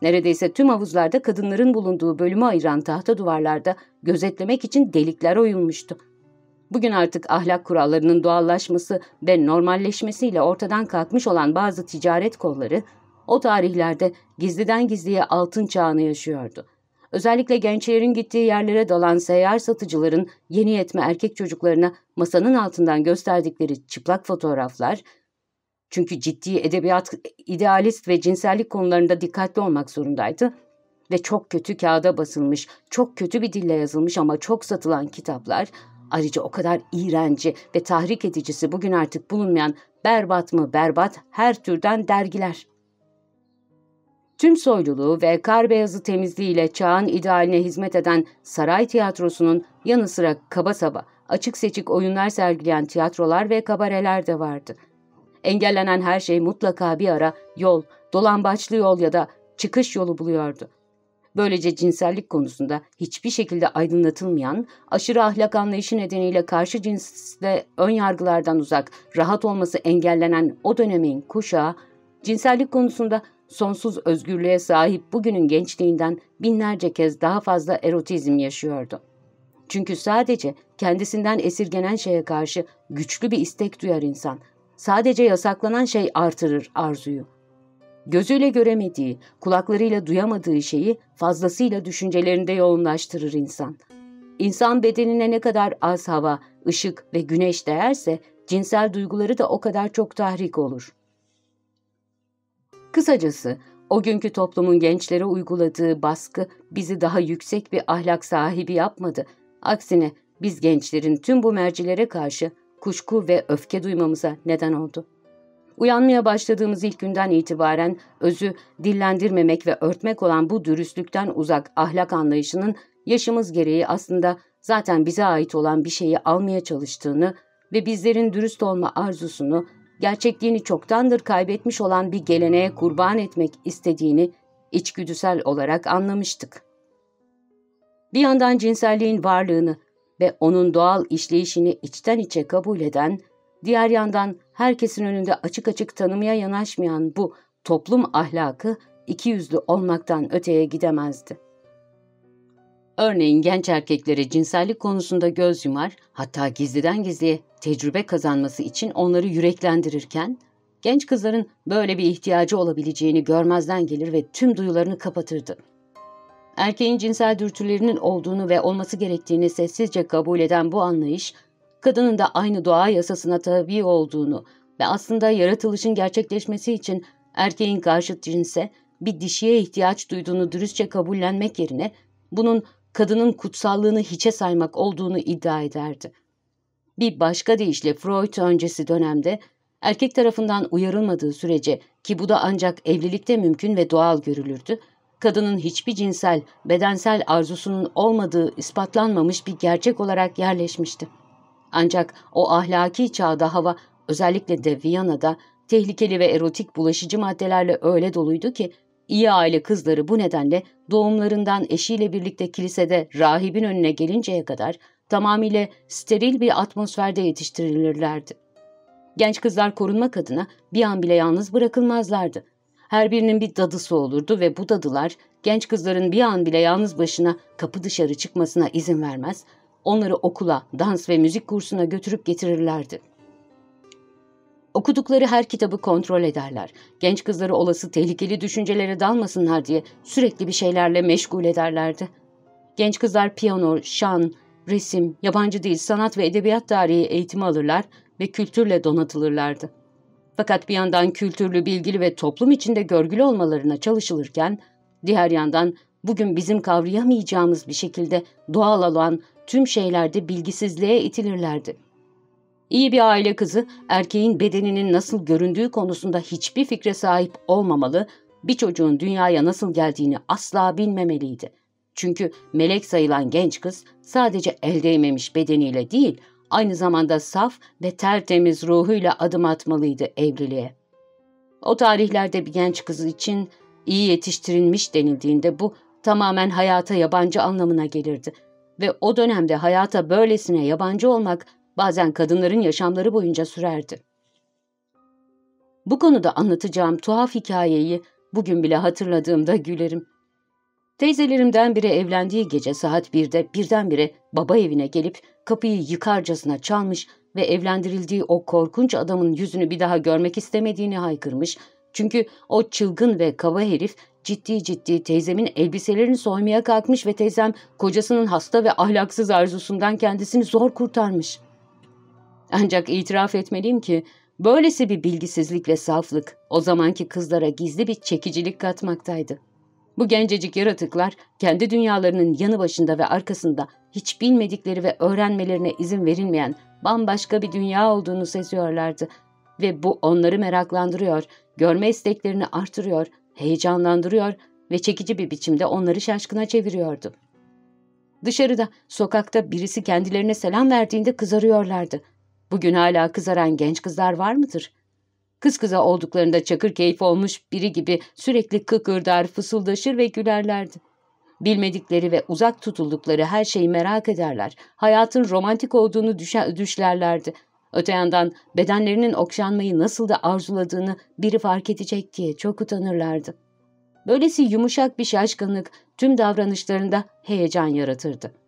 Neredeyse tüm havuzlarda kadınların bulunduğu bölümü ayıran tahta duvarlarda gözetlemek için delikler oyulmuştu. Bugün artık ahlak kurallarının doğallaşması ve normalleşmesiyle ortadan kalkmış olan bazı ticaret kolları, o tarihlerde gizliden gizliye altın çağını yaşıyordu. Özellikle gençlerin gittiği yerlere dalan seyyar satıcıların yeni yetme erkek çocuklarına masanın altından gösterdikleri çıplak fotoğraflar, çünkü ciddi edebiyat, idealist ve cinsellik konularında dikkatli olmak zorundaydı ve çok kötü kağıda basılmış, çok kötü bir dille yazılmış ama çok satılan kitaplar, ayrıca o kadar iğrenci ve tahrik edicisi bugün artık bulunmayan berbat mı berbat her türden dergiler. Tüm soyluluğu ve kar beyazı temizliğiyle çağın idealine hizmet eden saray tiyatrosunun yanı sıra kaba saba, açık seçik oyunlar sergileyen tiyatrolar ve kabareler de vardı. Engellenen her şey mutlaka bir ara yol, dolambaçlı yol ya da çıkış yolu buluyordu. Böylece cinsellik konusunda hiçbir şekilde aydınlatılmayan, aşırı ahlak anlayışı nedeniyle karşı cinsle ön yargılardan uzak, rahat olması engellenen o dönemin kuşağı, cinsellik konusunda sonsuz özgürlüğe sahip bugünün gençliğinden binlerce kez daha fazla erotizm yaşıyordu. Çünkü sadece kendisinden esirgenen şeye karşı güçlü bir istek duyar insan. Sadece yasaklanan şey artırır arzuyu. Gözüyle göremediği, kulaklarıyla duyamadığı şeyi fazlasıyla düşüncelerinde yoğunlaştırır insan. İnsan bedenine ne kadar az hava, ışık ve güneş değerse cinsel duyguları da o kadar çok tahrik olur. Kısacası o günkü toplumun gençlere uyguladığı baskı bizi daha yüksek bir ahlak sahibi yapmadı. Aksine biz gençlerin tüm bu mercilere karşı kuşku ve öfke duymamıza neden oldu. Uyanmaya başladığımız ilk günden itibaren özü dillendirmemek ve örtmek olan bu dürüstlükten uzak ahlak anlayışının yaşımız gereği aslında zaten bize ait olan bir şeyi almaya çalıştığını ve bizlerin dürüst olma arzusunu gerçekliğini çoktandır kaybetmiş olan bir geleneğe kurban etmek istediğini içgüdüsel olarak anlamıştık. Bir yandan cinselliğin varlığını ve onun doğal işleyişini içten içe kabul eden, diğer yandan herkesin önünde açık açık tanımaya yanaşmayan bu toplum ahlakı iki yüzlü olmaktan öteye gidemezdi. Örneğin genç erkeklere cinsellik konusunda göz yumar, hatta gizliden gizliye tecrübe kazanması için onları yüreklendirirken, genç kızların böyle bir ihtiyacı olabileceğini görmezden gelir ve tüm duyularını kapatırdı. Erkeğin cinsel dürtülerinin olduğunu ve olması gerektiğini sessizce kabul eden bu anlayış, kadının da aynı doğa yasasına tabi olduğunu ve aslında yaratılışın gerçekleşmesi için erkeğin karşıt cinse bir dişiye ihtiyaç duyduğunu dürüstçe kabullenmek yerine bunun kadının kutsallığını hiçe saymak olduğunu iddia ederdi. Bir başka deyişle Freud öncesi dönemde erkek tarafından uyarılmadığı sürece ki bu da ancak evlilikte mümkün ve doğal görülürdü, kadının hiçbir cinsel, bedensel arzusunun olmadığı ispatlanmamış bir gerçek olarak yerleşmişti. Ancak o ahlaki çağda hava özellikle de Viyana'da tehlikeli ve erotik bulaşıcı maddelerle öyle doluydu ki iyi aile kızları bu nedenle doğumlarından eşiyle birlikte kilisede rahibin önüne gelinceye kadar tamamıyla steril bir atmosferde yetiştirilirlerdi. Genç kızlar korunmak adına bir an bile yalnız bırakılmazlardı. Her birinin bir dadısı olurdu ve bu dadılar genç kızların bir an bile yalnız başına kapı dışarı çıkmasına izin vermez, onları okula, dans ve müzik kursuna götürüp getirirlerdi. Okudukları her kitabı kontrol ederler. Genç kızları olası tehlikeli düşüncelere dalmasınlar diye sürekli bir şeylerle meşgul ederlerdi. Genç kızlar piyano, şan, resim, yabancı dil, sanat ve edebiyat tarihi eğitimi alırlar ve kültürle donatılırlardı. Fakat bir yandan kültürlü, bilgili ve toplum içinde görgülü olmalarına çalışılırken, diğer yandan bugün bizim kavrayamayacağımız bir şekilde doğal olan tüm şeylerde bilgisizliğe itilirlerdi. İyi bir aile kızı erkeğin bedeninin nasıl göründüğü konusunda hiçbir fikre sahip olmamalı, bir çocuğun dünyaya nasıl geldiğini asla bilmemeliydi. Çünkü melek sayılan genç kız sadece el değmemiş bedeniyle değil, aynı zamanda saf ve tertemiz ruhuyla adım atmalıydı evliliğe. O tarihlerde bir genç kız için iyi yetiştirilmiş denildiğinde bu tamamen hayata yabancı anlamına gelirdi. Ve o dönemde hayata böylesine yabancı olmak bazen kadınların yaşamları boyunca sürerdi. Bu konuda anlatacağım tuhaf hikayeyi bugün bile hatırladığımda gülerim. Teyzelerimden biri evlendiği gece saat 1'de birdenbire baba evine gelip kapıyı yıkarcasına çalmış ve evlendirildiği o korkunç adamın yüzünü bir daha görmek istemediğini haykırmış. Çünkü o çılgın ve kaba herif ciddi ciddi teyzemin elbiselerini soymaya kalkmış ve teyzem kocasının hasta ve ahlaksız arzusundan kendisini zor kurtarmış. Ancak itiraf etmeliyim ki böylesi bir bilgisizlik ve saflık o zamanki kızlara gizli bir çekicilik katmaktaydı. Bu gencecik yaratıklar kendi dünyalarının yanı başında ve arkasında hiç bilmedikleri ve öğrenmelerine izin verilmeyen bambaşka bir dünya olduğunu seziyorlardı. Ve bu onları meraklandırıyor, görme isteklerini artırıyor, heyecanlandırıyor ve çekici bir biçimde onları şaşkına çeviriyordu. Dışarıda, sokakta birisi kendilerine selam verdiğinde kızarıyorlardı. Bugün hala kızaran genç kızlar var mıdır? Kız kıza olduklarında çakır keyif olmuş biri gibi sürekli kıkırdar, fısıldaşır ve gülerlerdi. Bilmedikleri ve uzak tutuldukları her şeyi merak ederler. Hayatın romantik olduğunu düşlerlerdi. Öte yandan bedenlerinin okşanmayı nasıl da arzuladığını biri fark edecek diye çok utanırlardı. Böylesi yumuşak bir şaşkınlık tüm davranışlarında heyecan yaratırdı.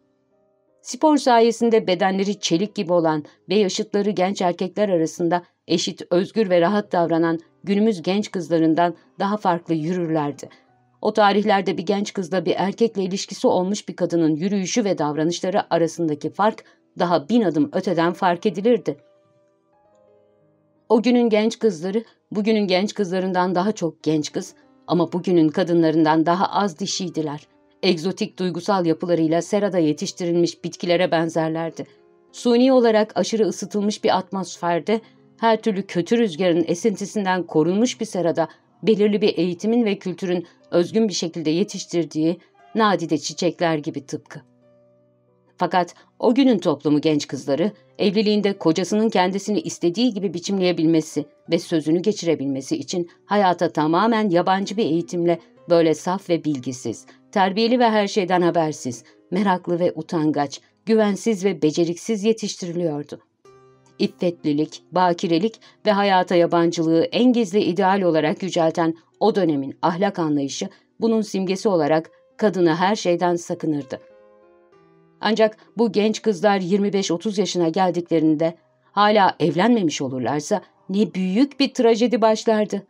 Spor sayesinde bedenleri çelik gibi olan ve yaşıtları genç erkekler arasında eşit, özgür ve rahat davranan günümüz genç kızlarından daha farklı yürürlerdi. O tarihlerde bir genç kızla bir erkekle ilişkisi olmuş bir kadının yürüyüşü ve davranışları arasındaki fark daha bin adım öteden fark edilirdi. O günün genç kızları, bugünün genç kızlarından daha çok genç kız ama bugünün kadınlarından daha az dişiydiler. Egzotik duygusal yapılarıyla serada yetiştirilmiş bitkilere benzerlerdi. Suni olarak aşırı ısıtılmış bir atmosferde, her türlü kötü rüzgarın esintisinden korunmuş bir serada, belirli bir eğitimin ve kültürün özgün bir şekilde yetiştirdiği nadide çiçekler gibi tıpkı. Fakat o günün toplumu genç kızları, evliliğinde kocasının kendisini istediği gibi biçimleyebilmesi ve sözünü geçirebilmesi için hayata tamamen yabancı bir eğitimle böyle saf ve bilgisiz, terbiyeli ve her şeyden habersiz, meraklı ve utangaç, güvensiz ve beceriksiz yetiştiriliyordu. İffetlilik, bakirelik ve hayata yabancılığı en gizli ideal olarak yücelten o dönemin ahlak anlayışı bunun simgesi olarak kadını her şeyden sakınırdı. Ancak bu genç kızlar 25-30 yaşına geldiklerinde hala evlenmemiş olurlarsa ne büyük bir trajedi başlardı.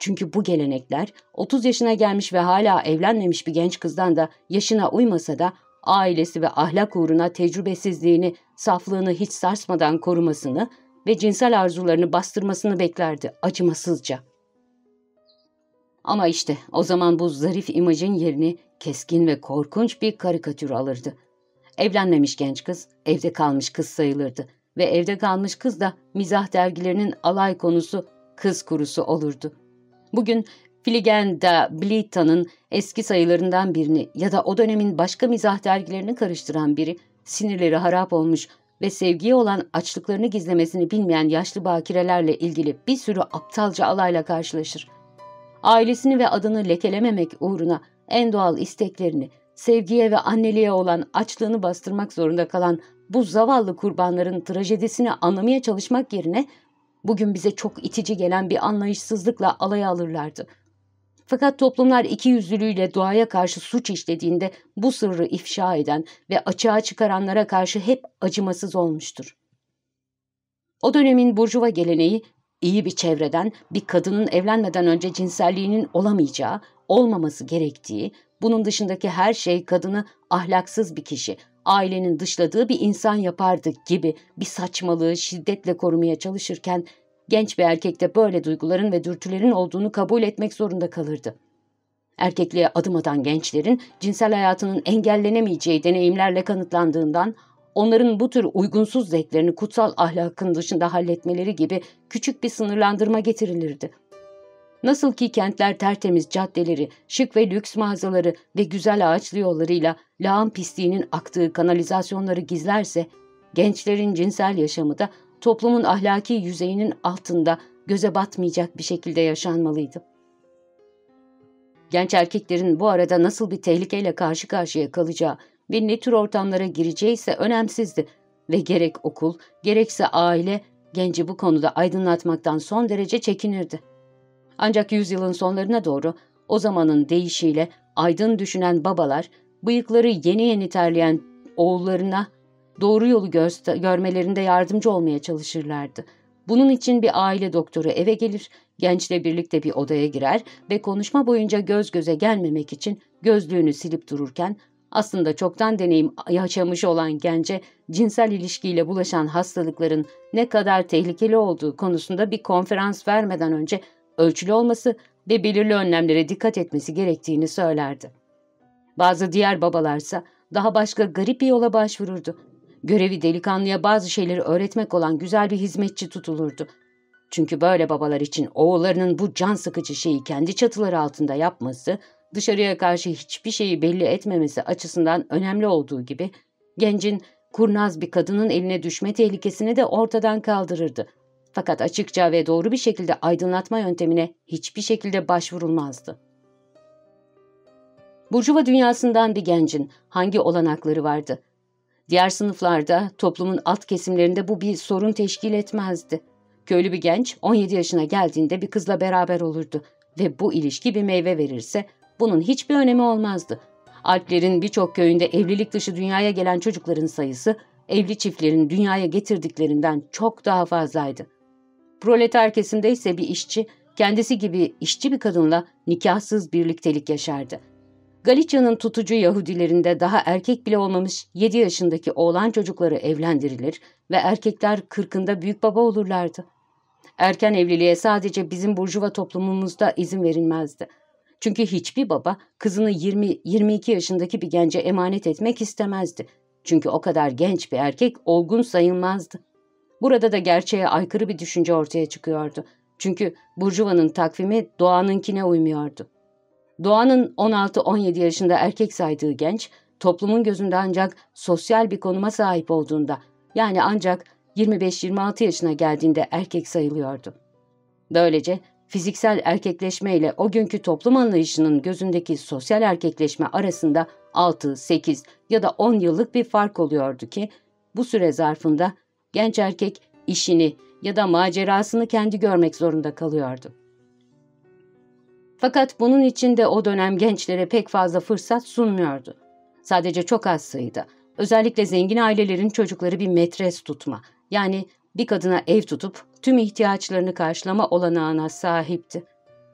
Çünkü bu gelenekler 30 yaşına gelmiş ve hala evlenmemiş bir genç kızdan da yaşına uymasa da ailesi ve ahlak uğruna tecrübesizliğini, saflığını hiç sarsmadan korumasını ve cinsel arzularını bastırmasını beklerdi acımasızca. Ama işte o zaman bu zarif imajın yerini keskin ve korkunç bir karikatür alırdı. Evlenmemiş genç kız, evde kalmış kız sayılırdı ve evde kalmış kız da mizah dergilerinin alay konusu kız kurusu olurdu. Bugün Fliegen da Blita'nın eski sayılarından birini ya da o dönemin başka mizah dergilerini karıştıran biri, sinirleri harap olmuş ve sevgiye olan açlıklarını gizlemesini bilmeyen yaşlı bakirelerle ilgili bir sürü aptalca alayla karşılaşır. Ailesini ve adını lekelememek uğruna en doğal isteklerini, sevgiye ve anneliğe olan açlığını bastırmak zorunda kalan bu zavallı kurbanların trajedisini anlamaya çalışmak yerine bugün bize çok itici gelen bir anlayışsızlıkla alaya alırlardı. Fakat toplumlar ikiyüzlülüğüyle doğaya karşı suç işlediğinde bu sırrı ifşa eden ve açığa çıkaranlara karşı hep acımasız olmuştur. O dönemin burjuva geleneği iyi bir çevreden bir kadının evlenmeden önce cinselliğinin olamayacağı, olmaması gerektiği, bunun dışındaki her şey kadını ahlaksız bir kişi, ailenin dışladığı bir insan yapardı gibi bir saçmalığı şiddetle korumaya çalışırken genç bir erkekte böyle duyguların ve dürtülerin olduğunu kabul etmek zorunda kalırdı. Erkekliğe adım atan gençlerin cinsel hayatının engellenemeyeceği deneyimlerle kanıtlandığından onların bu tür uygunsuz zevklerini kutsal ahlakın dışında halletmeleri gibi küçük bir sınırlandırma getirilirdi. Nasıl ki kentler tertemiz caddeleri, şık ve lüks mağazaları ve güzel ağaçlı yollarıyla lağım pisliğinin aktığı kanalizasyonları gizlerse, gençlerin cinsel yaşamı da toplumun ahlaki yüzeyinin altında göze batmayacak bir şekilde yaşanmalıydı. Genç erkeklerin bu arada nasıl bir tehlikeyle karşı karşıya kalacağı ve ne tür ortamlara gireceği ise önemsizdi ve gerek okul gerekse aile genci bu konuda aydınlatmaktan son derece çekinirdi. Ancak yüzyılın sonlarına doğru o zamanın değişiyle aydın düşünen babalar bıyıkları yeni yeni terleyen oğullarına doğru yolu görmelerinde yardımcı olmaya çalışırlardı. Bunun için bir aile doktoru eve gelir, gençle birlikte bir odaya girer ve konuşma boyunca göz göze gelmemek için gözlüğünü silip dururken aslında çoktan deneyim yaşamış olan gence cinsel ilişkiyle bulaşan hastalıkların ne kadar tehlikeli olduğu konusunda bir konferans vermeden önce ölçülü olması ve belirli önlemlere dikkat etmesi gerektiğini söylerdi. Bazı diğer babalarsa daha başka garip bir yola başvururdu. Görevi delikanlıya bazı şeyleri öğretmek olan güzel bir hizmetçi tutulurdu. Çünkü böyle babalar için oğullarının bu can sıkıcı şeyi kendi çatıları altında yapması, dışarıya karşı hiçbir şeyi belli etmemesi açısından önemli olduğu gibi, gencin kurnaz bir kadının eline düşme tehlikesini de ortadan kaldırırdı. Fakat açıkça ve doğru bir şekilde aydınlatma yöntemine hiçbir şekilde başvurulmazdı. Burjuva dünyasından bir gencin hangi olanakları vardı? Diğer sınıflarda, toplumun alt kesimlerinde bu bir sorun teşkil etmezdi. Köylü bir genç 17 yaşına geldiğinde bir kızla beraber olurdu ve bu ilişki bir meyve verirse bunun hiçbir önemi olmazdı. Alplerin birçok köyünde evlilik dışı dünyaya gelen çocukların sayısı evli çiftlerin dünyaya getirdiklerinden çok daha fazlaydı. Proleter kesimde ise bir işçi kendisi gibi işçi bir kadınla nikahsız birliktelik yaşardı. Galicia'nın tutucu Yahudilerinde daha erkek bile olmamış 7 yaşındaki oğlan çocukları evlendirilir ve erkekler kırkında büyük baba olurlardı. Erken evliliğe sadece bizim burjuva toplumumuzda izin verilmezdi. Çünkü hiçbir baba kızını 20-22 yaşındaki bir gence emanet etmek istemezdi. Çünkü o kadar genç bir erkek olgun sayılmazdı. Burada da gerçeğe aykırı bir düşünce ortaya çıkıyordu. Çünkü Burjuva'nın takvimi doğanınkine uymuyordu. Doğanın 16-17 yaşında erkek saydığı genç, toplumun gözünde ancak sosyal bir konuma sahip olduğunda, yani ancak 25-26 yaşına geldiğinde erkek sayılıyordu. Böylece fiziksel erkekleşme ile o günkü toplum anlayışının gözündeki sosyal erkekleşme arasında 6, 8 ya da 10 yıllık bir fark oluyordu ki, bu süre zarfında genç erkek işini ya da macerasını kendi görmek zorunda kalıyordu. Fakat bunun için de o dönem gençlere pek fazla fırsat sunmuyordu. Sadece çok az sayıda, özellikle zengin ailelerin çocukları bir metres tutma, yani bir kadına ev tutup tüm ihtiyaçlarını karşılama olanağına sahipti.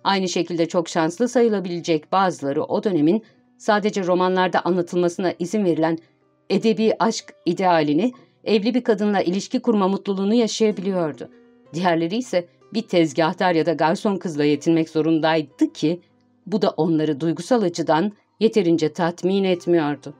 Aynı şekilde çok şanslı sayılabilecek bazıları o dönemin sadece romanlarda anlatılmasına izin verilen edebi aşk idealini evli bir kadınla ilişki kurma mutluluğunu yaşayabiliyordu. Diğerleri ise bir tezgahtar ya da garson kızla yetinmek zorundaydı ki bu da onları duygusal açıdan yeterince tatmin etmiyordu.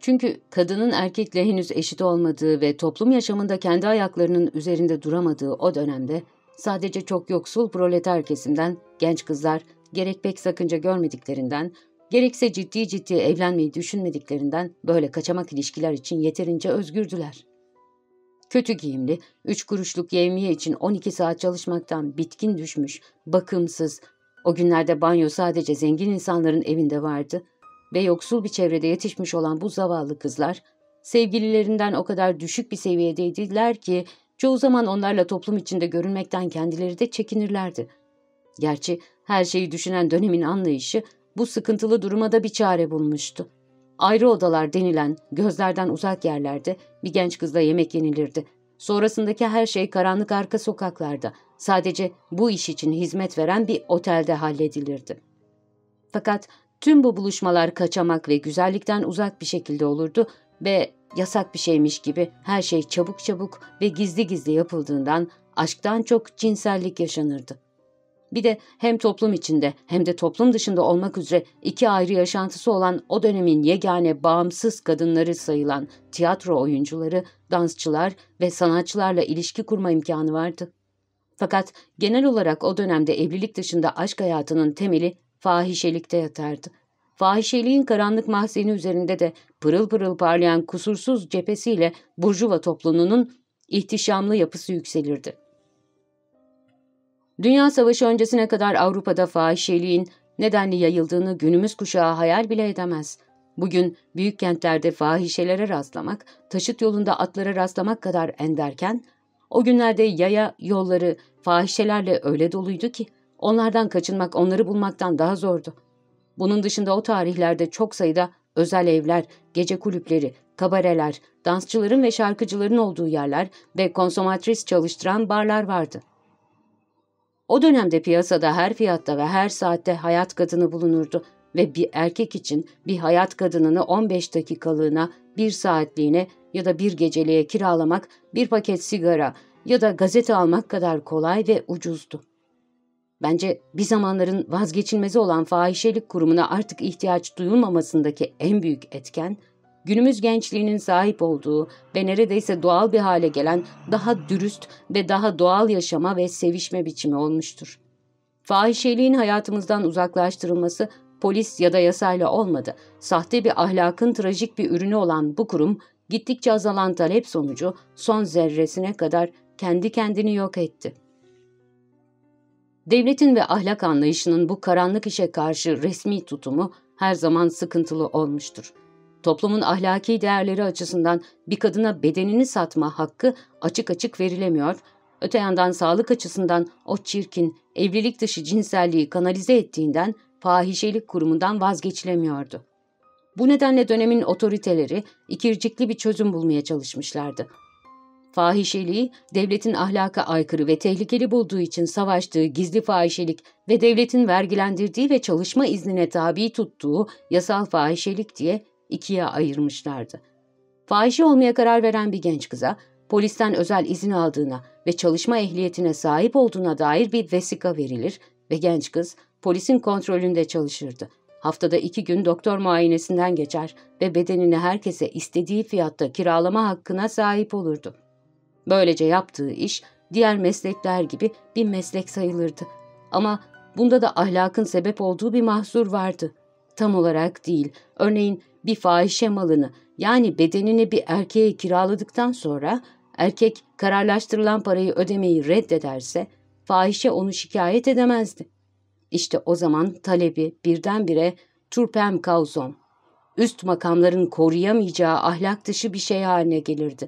Çünkü kadının erkekle henüz eşit olmadığı ve toplum yaşamında kendi ayaklarının üzerinde duramadığı o dönemde sadece çok yoksul proleter kesimden genç kızlar gerek pek sakınca görmediklerinden gerekse ciddi ciddi evlenmeyi düşünmediklerinden böyle kaçamak ilişkiler için yeterince özgürdüler. Kötü giyimli, üç kuruşluk yevmiye için 12 saat çalışmaktan bitkin düşmüş, bakımsız, o günlerde banyo sadece zengin insanların evinde vardı ve yoksul bir çevrede yetişmiş olan bu zavallı kızlar, sevgililerinden o kadar düşük bir seviyedeydiler ki çoğu zaman onlarla toplum içinde görünmekten kendileri de çekinirlerdi. Gerçi her şeyi düşünen dönemin anlayışı bu sıkıntılı duruma da bir çare bulmuştu. Ayrı odalar denilen gözlerden uzak yerlerde bir genç kızla yemek yenilirdi. Sonrasındaki her şey karanlık arka sokaklarda, sadece bu iş için hizmet veren bir otelde halledilirdi. Fakat tüm bu buluşmalar kaçamak ve güzellikten uzak bir şekilde olurdu ve yasak bir şeymiş gibi her şey çabuk çabuk ve gizli gizli yapıldığından aşktan çok cinsellik yaşanırdı. Bir de hem toplum içinde hem de toplum dışında olmak üzere iki ayrı yaşantısı olan o dönemin yegane bağımsız kadınları sayılan tiyatro oyuncuları, dansçılar ve sanatçılarla ilişki kurma imkanı vardı. Fakat genel olarak o dönemde evlilik dışında aşk hayatının temeli fahişelikte yatardı. Fahişeliğin karanlık mahzeni üzerinde de pırıl pırıl parlayan kusursuz cephesiyle Burjuva topluluğunun ihtişamlı yapısı yükselirdi. Dünya Savaşı öncesine kadar Avrupa'da fahişeliğin nedenli yayıldığını günümüz kuşağı hayal bile edemez. Bugün büyük kentlerde fahişelere rastlamak, taşıt yolunda atlara rastlamak kadar enderken, o günlerde yaya yolları fahişelerle öyle doluydu ki, onlardan kaçınmak onları bulmaktan daha zordu. Bunun dışında o tarihlerde çok sayıda özel evler, gece kulüpleri, kabareler, dansçıların ve şarkıcıların olduğu yerler ve konsomatris çalıştıran barlar vardı. O dönemde piyasada her fiyatta ve her saatte hayat kadını bulunurdu ve bir erkek için bir hayat kadınını 15 dakikalığına, bir saatliğine ya da bir geceliğe kiralamak bir paket sigara ya da gazete almak kadar kolay ve ucuzdu. Bence bir zamanların vazgeçilmezi olan fahişelik kurumuna artık ihtiyaç duyulmamasındaki en büyük etken, günümüz gençliğinin sahip olduğu ve neredeyse doğal bir hale gelen daha dürüst ve daha doğal yaşama ve sevişme biçimi olmuştur. Fahişeliğin hayatımızdan uzaklaştırılması polis ya da yasayla olmadı. Sahte bir ahlakın trajik bir ürünü olan bu kurum, gittikçe azalan talep sonucu son zerresine kadar kendi kendini yok etti. Devletin ve ahlak anlayışının bu karanlık işe karşı resmi tutumu her zaman sıkıntılı olmuştur. Toplumun ahlaki değerleri açısından bir kadına bedenini satma hakkı açık açık verilemiyor, öte yandan sağlık açısından o çirkin, evlilik dışı cinselliği kanalize ettiğinden fahişelik kurumundan vazgeçilemiyordu. Bu nedenle dönemin otoriteleri ikircikli bir çözüm bulmaya çalışmışlardı. Fahişeliği devletin ahlaka aykırı ve tehlikeli bulduğu için savaştığı gizli fahişelik ve devletin vergilendirdiği ve çalışma iznine tabi tuttuğu yasal fahişelik diye ikiye ayırmışlardı. Fahişe olmaya karar veren bir genç kıza polisten özel izin aldığına ve çalışma ehliyetine sahip olduğuna dair bir vesika verilir ve genç kız polisin kontrolünde çalışırdı. Haftada iki gün doktor muayenesinden geçer ve bedenini herkese istediği fiyatta kiralama hakkına sahip olurdu. Böylece yaptığı iş diğer meslekler gibi bir meslek sayılırdı. Ama bunda da ahlakın sebep olduğu bir mahzur vardı. Tam olarak değil. Örneğin bir fahişe malını yani bedenini bir erkeğe kiraladıktan sonra erkek kararlaştırılan parayı ödemeyi reddederse fahişe onu şikayet edemezdi. İşte o zaman talebi birdenbire turpem kauzon, üst makamların koruyamayacağı ahlak dışı bir şey haline gelirdi.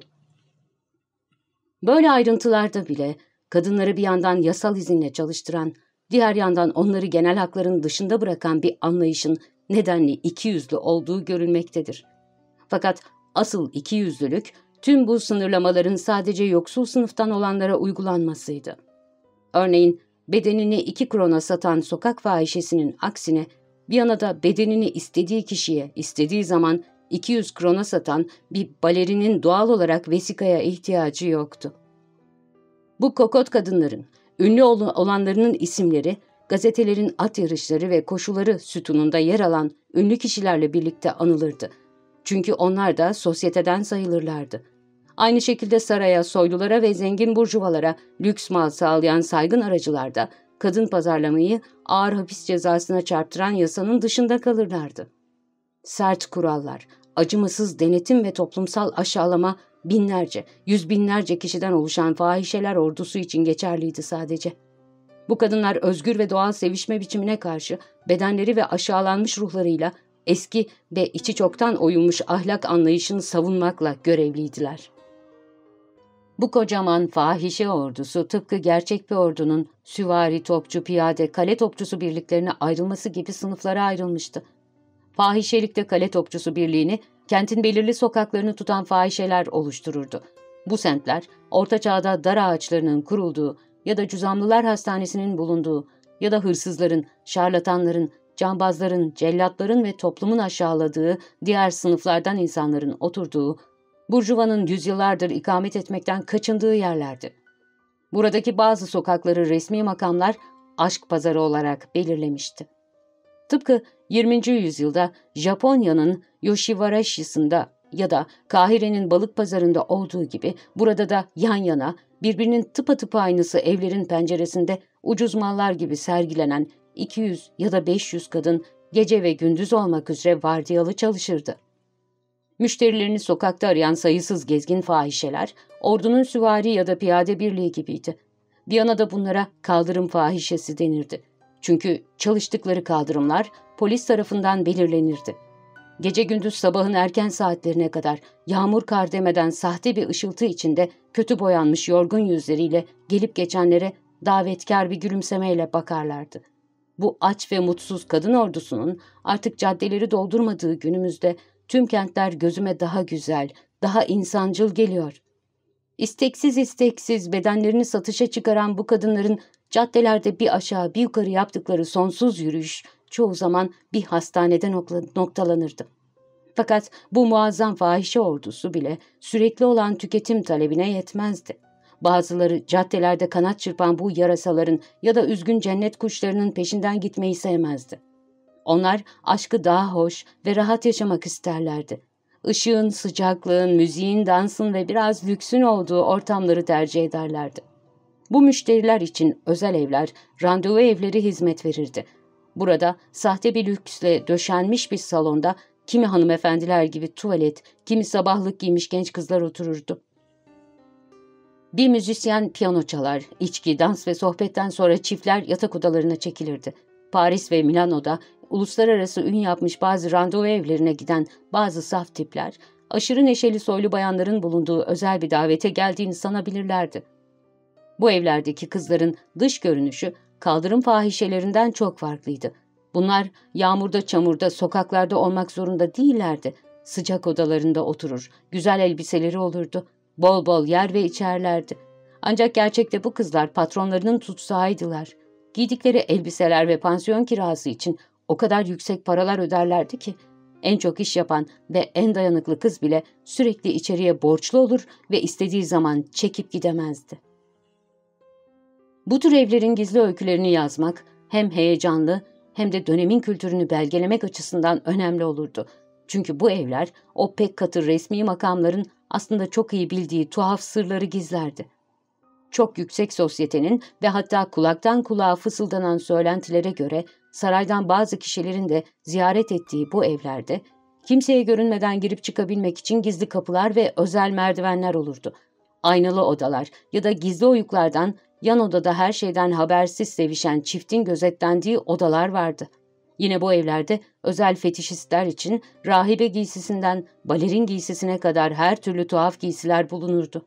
Böyle ayrıntılarda bile kadınları bir yandan yasal izinle çalıştıran, diğer yandan onları genel hakların dışında bırakan bir anlayışın nedenli ikiyüzlü olduğu görülmektedir. Fakat asıl ikiyüzlülük tüm bu sınırlamaların sadece yoksul sınıftan olanlara uygulanmasıydı. Örneğin bedenini iki krona satan sokak fahişesinin aksine bir yana da bedenini istediği kişiye istediği zaman 200 krona satan bir balerinin doğal olarak vesikaya ihtiyacı yoktu. Bu kokot kadınların, ünlü olanlarının isimleri, gazetelerin at yarışları ve koşuları sütununda yer alan ünlü kişilerle birlikte anılırdı. Çünkü onlar da sosyeteden sayılırlardı. Aynı şekilde saraya, soylulara ve zengin burjuvalara lüks mal sağlayan saygın aracılar da kadın pazarlamayı ağır hapis cezasına çarptıran yasanın dışında kalırlardı. Sert kurallar, acımasız denetim ve toplumsal aşağılama binlerce, yüz binlerce kişiden oluşan fahişeler ordusu için geçerliydi sadece. Bu kadınlar özgür ve doğal sevişme biçimine karşı bedenleri ve aşağılanmış ruhlarıyla eski ve içi çoktan oyulmuş ahlak anlayışını savunmakla görevliydiler. Bu kocaman fahişe ordusu tıpkı gerçek bir ordunun süvari, topçu, piyade, kale topçusu birliklerine ayrılması gibi sınıflara ayrılmıştı. Fahişelikte kale topçusu birliğini kentin belirli sokaklarını tutan fahişeler oluştururdu. Bu semtler, Orta Çağ'da dar ağaçlarının kurulduğu ya da Cüzamlılar Hastanesi'nin bulunduğu ya da hırsızların, şarlatanların, cambazların, cellatların ve toplumun aşağıladığı diğer sınıflardan insanların oturduğu, Burjuva'nın yüzyıllardır ikamet etmekten kaçındığı yerlerdi. Buradaki bazı sokakları resmi makamlar aşk pazarı olarak belirlemişti. Tıpkı 20. yüzyılda Japonya'nın Yoshiwarashi'sinde ya da Kahire'nin balık pazarında olduğu gibi burada da yan yana birbirinin tıpatıp aynısı evlerin penceresinde ucuz mallar gibi sergilenen 200 ya da 500 kadın gece ve gündüz olmak üzere vardiyalı çalışırdı. Müşterilerini sokakta arayan sayısız gezgin fahişeler, ordunun süvari ya da piyade birliği gibiydi. Viyana'da bunlara kaldırım fahişesi denirdi. Çünkü çalıştıkları kaldırımlar polis tarafından belirlenirdi. Gece gündüz sabahın erken saatlerine kadar yağmur kar demeden sahte bir ışıltı içinde kötü boyanmış yorgun yüzleriyle gelip geçenlere davetkar bir gülümsemeyle bakarlardı. Bu aç ve mutsuz kadın ordusunun artık caddeleri doldurmadığı günümüzde tüm kentler gözüme daha güzel, daha insancıl geliyor. İsteksiz isteksiz bedenlerini satışa çıkaran bu kadınların caddelerde bir aşağı bir yukarı yaptıkları sonsuz yürüyüş çoğu zaman bir hastanede noktalanırdı. Fakat bu muazzam fahişe ordusu bile sürekli olan tüketim talebine yetmezdi. Bazıları caddelerde kanat çırpan bu yarasaların ya da üzgün cennet kuşlarının peşinden gitmeyi sevmezdi. Onlar aşkı daha hoş ve rahat yaşamak isterlerdi. Işığın, sıcaklığın, müziğin, dansın ve biraz lüksün olduğu ortamları tercih ederlerdi. Bu müşteriler için özel evler, randevu evleri hizmet verirdi. Burada sahte bir lüksle döşenmiş bir salonda kimi hanımefendiler gibi tuvalet, kimi sabahlık giymiş genç kızlar otururdu. Bir müzisyen piyano çalar, içki, dans ve sohbetten sonra çiftler yatak odalarına çekilirdi. Paris ve Milano'da uluslararası ün yapmış bazı randevu evlerine giden bazı saf tipler, aşırı neşeli soylu bayanların bulunduğu özel bir davete geldiğini sanabilirlerdi. Bu evlerdeki kızların dış görünüşü kaldırım fahişelerinden çok farklıydı. Bunlar yağmurda çamurda sokaklarda olmak zorunda değillerdi. Sıcak odalarında oturur, güzel elbiseleri olurdu. Bol bol yer ve içerlerdi. Ancak gerçekte bu kızlar patronlarının tutsağıydılar. Giydikleri elbiseler ve pansiyon kirası için o kadar yüksek paralar öderlerdi ki en çok iş yapan ve en dayanıklı kız bile sürekli içeriye borçlu olur ve istediği zaman çekip gidemezdi. Bu tür evlerin gizli öykülerini yazmak hem heyecanlı hem de dönemin kültürünü belgelemek açısından önemli olurdu. Çünkü bu evler o pek katı resmi makamların aslında çok iyi bildiği tuhaf sırları gizlerdi. Çok yüksek sosyetenin ve hatta kulaktan kulağa fısıldanan söylentilere göre saraydan bazı kişilerin de ziyaret ettiği bu evlerde kimseye görünmeden girip çıkabilmek için gizli kapılar ve özel merdivenler olurdu. Aynalı odalar ya da gizli oyuklardan yan odada her şeyden habersiz sevişen çiftin gözetlendiği odalar vardı. Yine bu evlerde özel fetişistler için rahibe giysisinden balerin giysisine kadar her türlü tuhaf giysiler bulunurdu.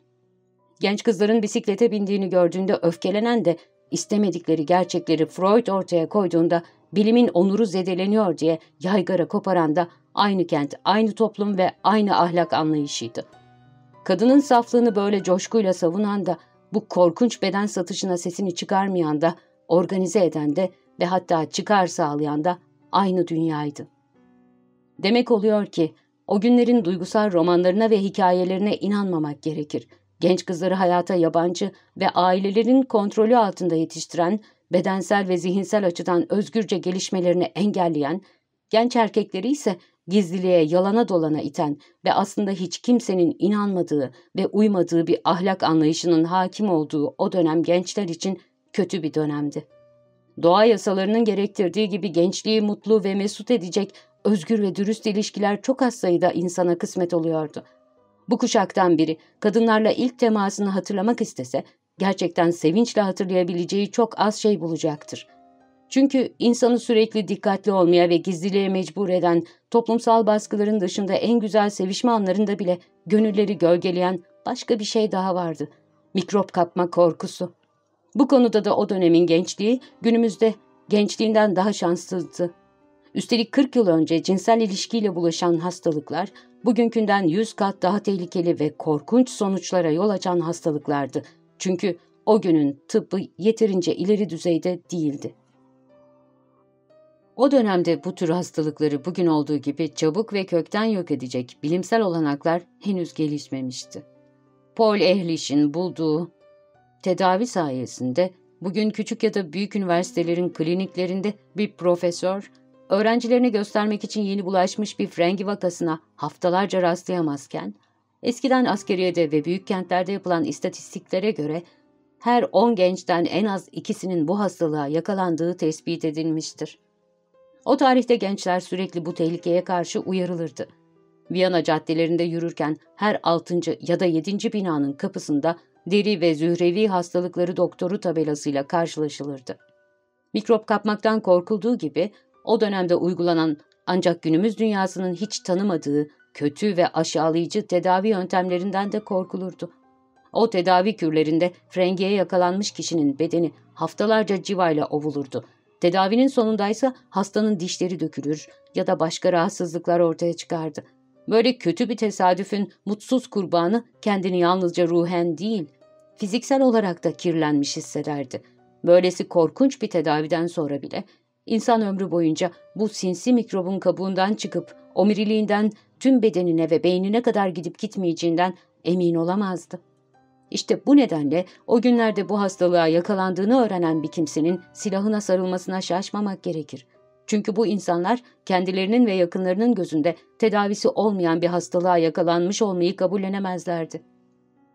Genç kızların bisiklete bindiğini gördüğünde öfkelenen de istemedikleri gerçekleri Freud ortaya koyduğunda bilimin onuru zedeleniyor diye yaygara koparan da aynı kent, aynı toplum ve aynı ahlak anlayışıydı. Kadının saflığını böyle coşkuyla savunan da, bu korkunç beden satışına sesini çıkarmayan da, organize eden de ve hatta çıkar sağlayan da aynı dünyaydı. Demek oluyor ki, o günlerin duygusal romanlarına ve hikayelerine inanmamak gerekir. Genç kızları hayata yabancı ve ailelerin kontrolü altında yetiştiren, bedensel ve zihinsel açıdan özgürce gelişmelerini engelleyen, genç erkekleri ise gizliliğe, yalana dolana iten ve aslında hiç kimsenin inanmadığı ve uymadığı bir ahlak anlayışının hakim olduğu o dönem gençler için kötü bir dönemdi. Doğa yasalarının gerektirdiği gibi gençliği mutlu ve mesut edecek özgür ve dürüst ilişkiler çok az sayıda insana kısmet oluyordu. Bu kuşaktan biri kadınlarla ilk temasını hatırlamak istese gerçekten sevinçle hatırlayabileceği çok az şey bulacaktır. Çünkü insanı sürekli dikkatli olmaya ve gizliliğe mecbur eden toplumsal baskıların dışında en güzel sevişme anlarında bile gönülleri gölgeleyen başka bir şey daha vardı. Mikrop kapma korkusu. Bu konuda da o dönemin gençliği günümüzde gençliğinden daha şanssızdı. Üstelik 40 yıl önce cinsel ilişkiyle bulaşan hastalıklar bugünkünden 100 kat daha tehlikeli ve korkunç sonuçlara yol açan hastalıklardı. Çünkü o günün tıbbı yeterince ileri düzeyde değildi. O dönemde bu tür hastalıkları bugün olduğu gibi çabuk ve kökten yok edecek bilimsel olanaklar henüz gelişmemişti. Paul Ehrlich'in bulduğu tedavi sayesinde bugün küçük ya da büyük üniversitelerin kliniklerinde bir profesör, öğrencilerine göstermek için yeni bulaşmış bir frengi vakasına haftalarca rastlayamazken, eskiden askeriyede ve büyük kentlerde yapılan istatistiklere göre her 10 gençten en az ikisinin bu hastalığa yakalandığı tespit edilmiştir. O tarihte gençler sürekli bu tehlikeye karşı uyarılırdı. Viyana caddelerinde yürürken her altıncı ya da yedinci binanın kapısında deri ve zührevi hastalıkları doktoru tabelasıyla karşılaşılırdı. Mikrop kapmaktan korkulduğu gibi o dönemde uygulanan ancak günümüz dünyasının hiç tanımadığı kötü ve aşağılayıcı tedavi yöntemlerinden de korkulurdu. O tedavi kürlerinde frengiye yakalanmış kişinin bedeni haftalarca civayla ovulurdu Tedavinin sonundaysa hastanın dişleri dökülür ya da başka rahatsızlıklar ortaya çıkardı. Böyle kötü bir tesadüfün mutsuz kurbanı kendini yalnızca ruhen değil, fiziksel olarak da kirlenmiş hissederdi. Böylesi korkunç bir tedaviden sonra bile insan ömrü boyunca bu sinsi mikrobun kabuğundan çıkıp omuriliğinden tüm bedenine ve beynine kadar gidip gitmeyeceğinden emin olamazdı. İşte bu nedenle o günlerde bu hastalığa yakalandığını öğrenen bir kimsenin silahına sarılmasına şaşmamak gerekir. Çünkü bu insanlar kendilerinin ve yakınlarının gözünde tedavisi olmayan bir hastalığa yakalanmış olmayı kabullenemezlerdi.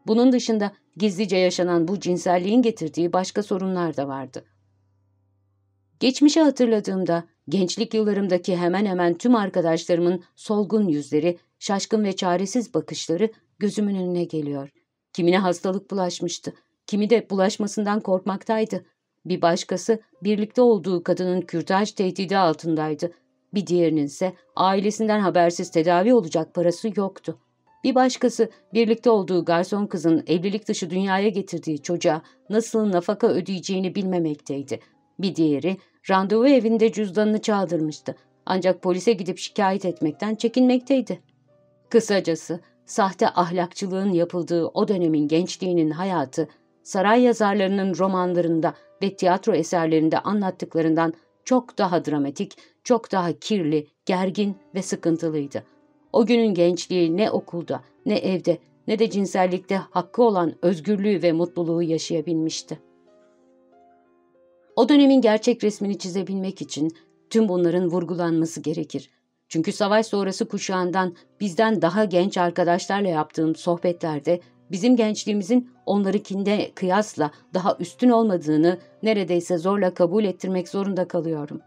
Bunun dışında gizlice yaşanan bu cinselliğin getirdiği başka sorunlar da vardı. Geçmişi hatırladığımda gençlik yıllarımdaki hemen hemen tüm arkadaşlarımın solgun yüzleri, şaşkın ve çaresiz bakışları gözümün önüne geliyor. Kimine hastalık bulaşmıştı, kimi de bulaşmasından korkmaktaydı. Bir başkası birlikte olduğu kadının kürtaj tehdidi altındaydı. Bir diğerinin ise ailesinden habersiz tedavi olacak parası yoktu. Bir başkası birlikte olduğu garson kızın evlilik dışı dünyaya getirdiği çocuğa nasıl nafaka ödeyeceğini bilmemekteydi. Bir diğeri randevu evinde cüzdanını çaldırmıştı. Ancak polise gidip şikayet etmekten çekinmekteydi. Kısacası sahte ahlakçılığın yapıldığı o dönemin gençliğinin hayatı, saray yazarlarının romanlarında ve tiyatro eserlerinde anlattıklarından çok daha dramatik, çok daha kirli, gergin ve sıkıntılıydı. O günün gençliği ne okulda, ne evde, ne de cinsellikte hakkı olan özgürlüğü ve mutluluğu yaşayabilmişti. O dönemin gerçek resmini çizebilmek için tüm bunların vurgulanması gerekir. Çünkü savaş sonrası kuşağından bizden daha genç arkadaşlarla yaptığım sohbetlerde bizim gençliğimizin onlarınkinde kıyasla daha üstün olmadığını neredeyse zorla kabul ettirmek zorunda kalıyorum.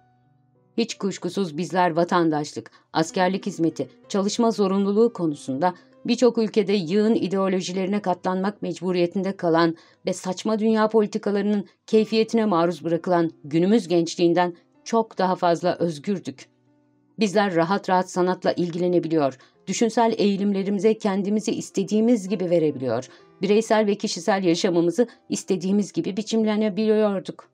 Hiç kuşkusuz bizler vatandaşlık, askerlik hizmeti, çalışma zorunluluğu konusunda birçok ülkede yığın ideolojilerine katlanmak mecburiyetinde kalan ve saçma dünya politikalarının keyfiyetine maruz bırakılan günümüz gençliğinden çok daha fazla özgürdük. Bizler rahat rahat sanatla ilgilenebiliyor, düşünsel eğilimlerimize kendimizi istediğimiz gibi verebiliyor, bireysel ve kişisel yaşamımızı istediğimiz gibi biçimlenebiliyorduk.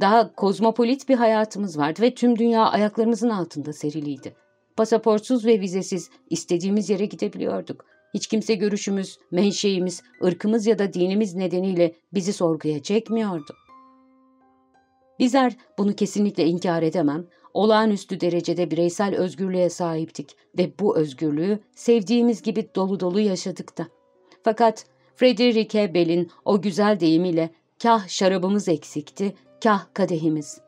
Daha kozmopolit bir hayatımız vardı ve tüm dünya ayaklarımızın altında seriliydi. Pasaportsuz ve vizesiz istediğimiz yere gidebiliyorduk. Hiç kimse görüşümüz, menşeimiz, ırkımız ya da dinimiz nedeniyle bizi sorguya çekmiyordu. Bizler bunu kesinlikle inkar edemem, olağanüstü derecede bireysel özgürlüğe sahiptik ve bu özgürlüğü sevdiğimiz gibi dolu dolu yaşadık da. Fakat Friederike Bell'in o güzel deyimiyle kah şarabımız eksikti, kah kadehimiz.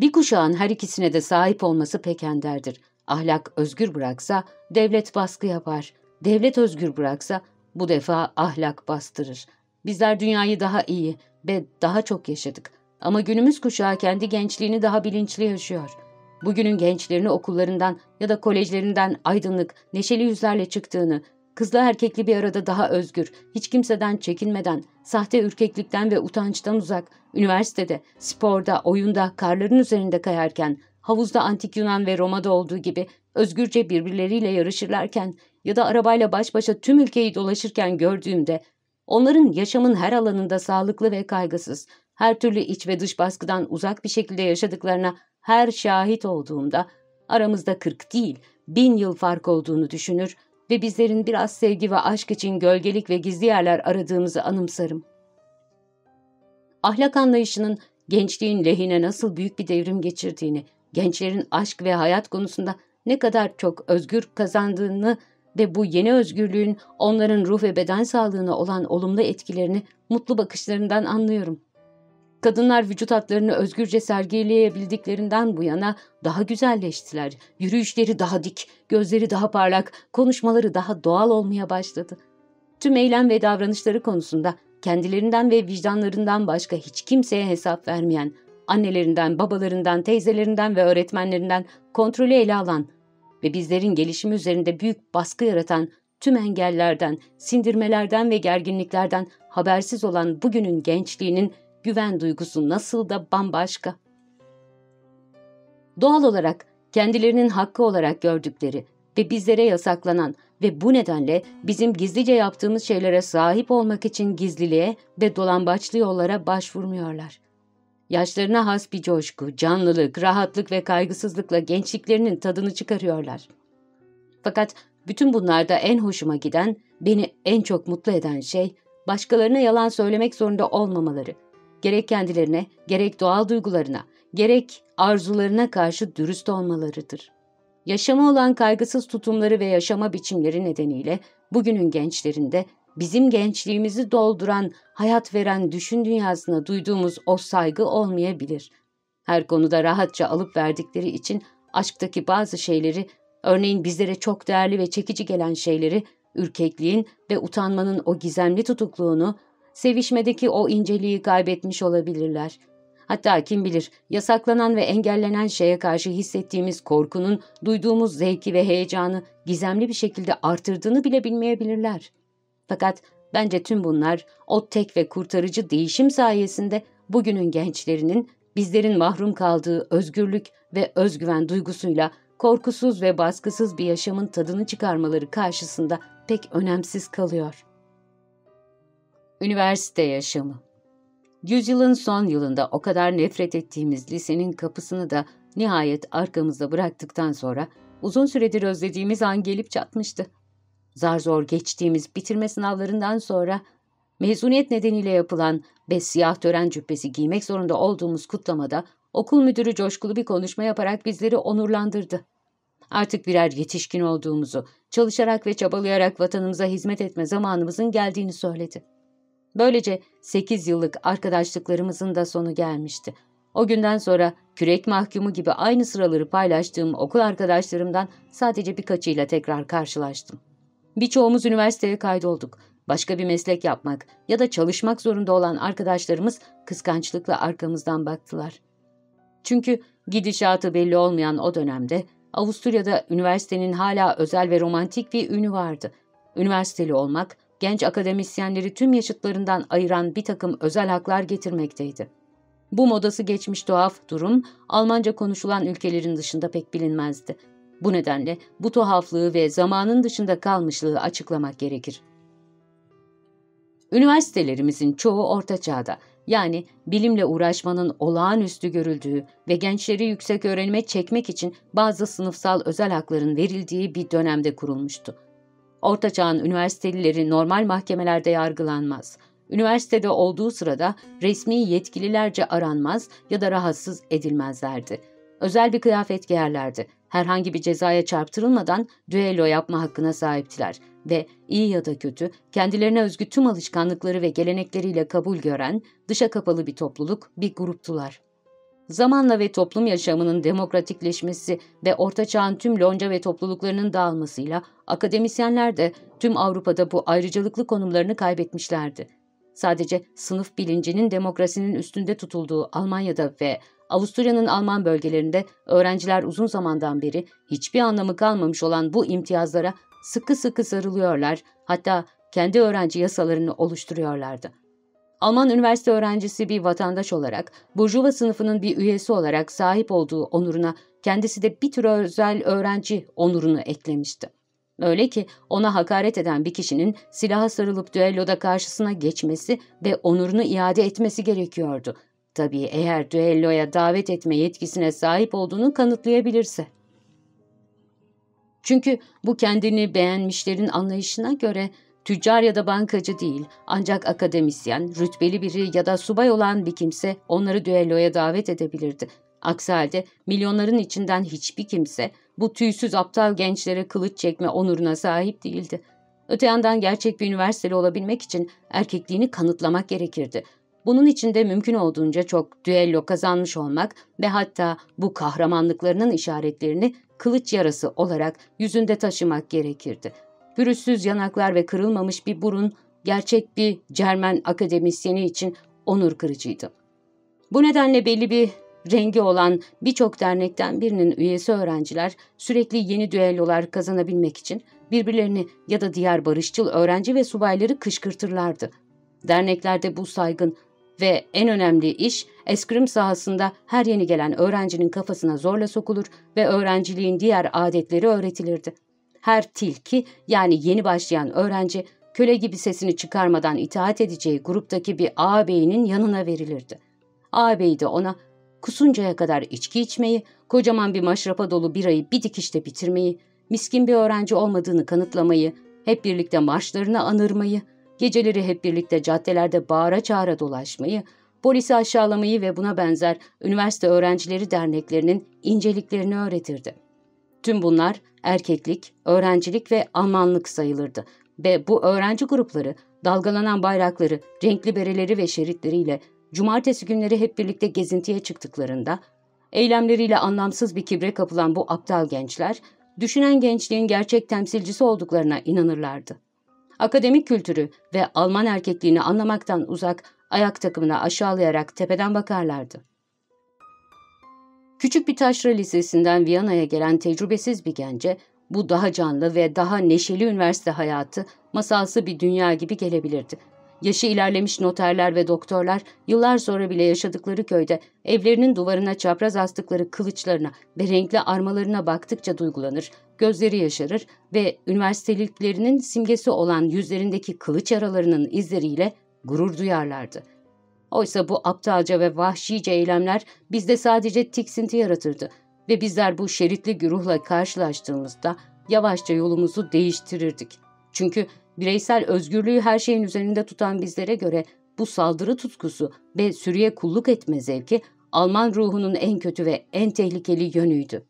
Bir kuşağın her ikisine de sahip olması pek enderdir. Ahlak özgür bıraksa devlet baskı yapar. Devlet özgür bıraksa bu defa ahlak bastırır. Bizler dünyayı daha iyi ve daha çok yaşadık. Ama günümüz kuşağı kendi gençliğini daha bilinçli yaşıyor. Bugünün gençlerini okullarından ya da kolejlerinden aydınlık, neşeli yüzlerle çıktığını, kızla erkekli bir arada daha özgür, hiç kimseden çekinmeden, sahte ürkeklikten ve utançtan uzak, üniversitede, sporda, oyunda, karların üzerinde kayarken, havuzda antik Yunan ve Roma'da olduğu gibi özgürce birbirleriyle yarışırlarken ya da arabayla baş başa tüm ülkeyi dolaşırken gördüğümde, onların yaşamın her alanında sağlıklı ve kaygısız, her türlü iç ve dış baskıdan uzak bir şekilde yaşadıklarına her şahit olduğumda, aramızda kırk değil, bin yıl fark olduğunu düşünür ve bizlerin biraz sevgi ve aşk için gölgelik ve gizli yerler aradığımızı anımsarım. Ahlak anlayışının gençliğin lehine nasıl büyük bir devrim geçirdiğini, gençlerin aşk ve hayat konusunda ne kadar çok özgür kazandığını ve bu yeni özgürlüğün onların ruh ve beden sağlığına olan olumlu etkilerini mutlu bakışlarından anlıyorum. Kadınlar vücut hatlarını özgürce sergileyebildiklerinden bu yana daha güzelleştiler. Yürüyüşleri daha dik, gözleri daha parlak, konuşmaları daha doğal olmaya başladı. Tüm eylem ve davranışları konusunda kendilerinden ve vicdanlarından başka hiç kimseye hesap vermeyen, annelerinden, babalarından, teyzelerinden ve öğretmenlerinden kontrolü ele alan ve bizlerin gelişimi üzerinde büyük baskı yaratan tüm engellerden, sindirmelerden ve gerginliklerden habersiz olan bugünün gençliğinin güven duygusu nasıl da bambaşka. Doğal olarak kendilerinin hakkı olarak gördükleri ve bizlere yasaklanan ve bu nedenle bizim gizlice yaptığımız şeylere sahip olmak için gizliliğe ve dolambaçlı yollara başvurmuyorlar. Yaşlarına has bir coşku, canlılık, rahatlık ve kaygısızlıkla gençliklerinin tadını çıkarıyorlar. Fakat bütün bunlarda en hoşuma giden, beni en çok mutlu eden şey, başkalarına yalan söylemek zorunda olmamaları gerek kendilerine, gerek doğal duygularına, gerek arzularına karşı dürüst olmalarıdır. Yaşama olan kaygısız tutumları ve yaşama biçimleri nedeniyle bugünün gençlerinde bizim gençliğimizi dolduran, hayat veren düşün dünyasına duyduğumuz o saygı olmayabilir. Her konuda rahatça alıp verdikleri için aşktaki bazı şeyleri, örneğin bizlere çok değerli ve çekici gelen şeyleri, ürkekliğin ve utanmanın o gizemli tutukluğunu sevişmedeki o inceliği kaybetmiş olabilirler. Hatta kim bilir yasaklanan ve engellenen şeye karşı hissettiğimiz korkunun duyduğumuz zevki ve heyecanı gizemli bir şekilde artırdığını bile bilmeyebilirler. Fakat bence tüm bunlar o tek ve kurtarıcı değişim sayesinde bugünün gençlerinin bizlerin mahrum kaldığı özgürlük ve özgüven duygusuyla korkusuz ve baskısız bir yaşamın tadını çıkarmaları karşısında pek önemsiz kalıyor. Üniversite yaşamı Yüzyılın son yılında o kadar nefret ettiğimiz lisenin kapısını da nihayet arkamızda bıraktıktan sonra uzun süredir özlediğimiz an gelip çatmıştı. Zar zor geçtiğimiz bitirme sınavlarından sonra mezuniyet nedeniyle yapılan ve siyah tören cübbesi giymek zorunda olduğumuz kutlamada okul müdürü coşkulu bir konuşma yaparak bizleri onurlandırdı. Artık birer yetişkin olduğumuzu, çalışarak ve çabalayarak vatanımıza hizmet etme zamanımızın geldiğini söyledi. Böylece 8 yıllık arkadaşlıklarımızın da sonu gelmişti. O günden sonra kürek mahkumu gibi aynı sıraları paylaştığım okul arkadaşlarımdan sadece birkaçıyla tekrar karşılaştım. Birçoğumuz üniversiteye kaydolduk. Başka bir meslek yapmak ya da çalışmak zorunda olan arkadaşlarımız kıskançlıkla arkamızdan baktılar. Çünkü gidişatı belli olmayan o dönemde Avusturya'da üniversitenin hala özel ve romantik bir ünü vardı. Üniversiteli olmak, genç akademisyenleri tüm yaşıtlarından ayıran bir takım özel haklar getirmekteydi. Bu modası geçmiş tuhaf durum, Almanca konuşulan ülkelerin dışında pek bilinmezdi. Bu nedenle bu tuhaflığı ve zamanın dışında kalmışlığı açıklamak gerekir. Üniversitelerimizin çoğu orta çağda, yani bilimle uğraşmanın olağanüstü görüldüğü ve gençleri yüksek öğrenime çekmek için bazı sınıfsal özel hakların verildiği bir dönemde kurulmuştu. Orta çağın üniversitelileri normal mahkemelerde yargılanmaz. Üniversitede olduğu sırada resmi yetkililerce aranmaz ya da rahatsız edilmezlerdi. Özel bir kıyafet giyerlerdi. Herhangi bir cezaya çarptırılmadan düello yapma hakkına sahiptiler ve iyi ya da kötü kendilerine özgü tüm alışkanlıkları ve gelenekleriyle kabul gören dışa kapalı bir topluluk, bir gruptular. Zamanla ve toplum yaşamının demokratikleşmesi ve Orta Çağ'ın tüm lonca ve topluluklarının dağılmasıyla akademisyenler de tüm Avrupa'da bu ayrıcalıklı konumlarını kaybetmişlerdi. Sadece sınıf bilincinin demokrasinin üstünde tutulduğu Almanya'da ve Avusturya'nın Alman bölgelerinde öğrenciler uzun zamandan beri hiçbir anlamı kalmamış olan bu imtiyazlara sıkı sıkı sarılıyorlar, hatta kendi öğrenci yasalarını oluşturuyorlardı. Alman üniversite öğrencisi bir vatandaş olarak, Burjuva sınıfının bir üyesi olarak sahip olduğu onuruna kendisi de bir tür özel öğrenci onurunu eklemişti. Öyle ki ona hakaret eden bir kişinin silaha sarılıp düelloda karşısına geçmesi ve onurunu iade etmesi gerekiyordu. Tabii eğer düelloya davet etme yetkisine sahip olduğunu kanıtlayabilirse. Çünkü bu kendini beğenmişlerin anlayışına göre tüccar ya da bankacı değil ancak akademisyen, rütbeli biri ya da subay olan bir kimse onları düelloya davet edebilirdi. Aksi halde milyonların içinden hiçbir kimse bu tüysüz aptal gençlere kılıç çekme onuruna sahip değildi. Öte yandan gerçek bir üniversiteli olabilmek için erkekliğini kanıtlamak gerekirdi. Bunun için de mümkün olduğunca çok düello kazanmış olmak ve hatta bu kahramanlıklarının işaretlerini kılıç yarası olarak yüzünde taşımak gerekirdi. Pürüzsüz yanaklar ve kırılmamış bir burun gerçek bir Cermen akademisyeni için onur kırıcıydı. Bu nedenle belli bir rengi olan birçok dernekten birinin üyesi öğrenciler sürekli yeni düellolar kazanabilmek için birbirlerini ya da diğer barışçıl öğrenci ve subayları kışkırtırlardı. Derneklerde bu saygın ve en önemli iş eskrim sahasında her yeni gelen öğrencinin kafasına zorla sokulur ve öğrenciliğin diğer adetleri öğretilirdi. Her tilki yani yeni başlayan öğrenci köle gibi sesini çıkarmadan itaat edeceği gruptaki bir ağabeyinin yanına verilirdi. Ağabey de ona kusuncaya kadar içki içmeyi, kocaman bir maşrapa dolu birayı bir dikişte bitirmeyi, miskin bir öğrenci olmadığını kanıtlamayı, hep birlikte marşlarını anırmayı, geceleri hep birlikte caddelerde bağıra çağıra dolaşmayı, polisi aşağılamayı ve buna benzer üniversite öğrencileri derneklerinin inceliklerini öğretirdi. Tüm bunlar erkeklik, öğrencilik ve Almanlık sayılırdı ve bu öğrenci grupları dalgalanan bayrakları, renkli bereleri ve şeritleriyle cumartesi günleri hep birlikte gezintiye çıktıklarında, eylemleriyle anlamsız bir kibre kapılan bu aptal gençler, düşünen gençliğin gerçek temsilcisi olduklarına inanırlardı. Akademik kültürü ve Alman erkekliğini anlamaktan uzak, ayak takımına aşağılayarak tepeden bakarlardı. Küçük bir taşra lisesinden Viyana'ya gelen tecrübesiz bir gence, bu daha canlı ve daha neşeli üniversite hayatı masalsı bir dünya gibi gelebilirdi. Yaşı ilerlemiş noterler ve doktorlar yıllar sonra bile yaşadıkları köyde evlerinin duvarına çapraz astıkları kılıçlarına ve renkli armalarına baktıkça duygulanır, gözleri yaşarır ve üniversiteliklerinin simgesi olan yüzlerindeki kılıç aralarının izleriyle gurur duyarlardı. Oysa bu aptalca ve vahşice eylemler bizde sadece tiksinti yaratırdı ve bizler bu şeritli güruhla karşılaştığımızda yavaşça yolumuzu değiştirirdik. Çünkü bireysel özgürlüğü her şeyin üzerinde tutan bizlere göre bu saldırı tutkusu ve sürüye kulluk etme zevki Alman ruhunun en kötü ve en tehlikeli yönüydü.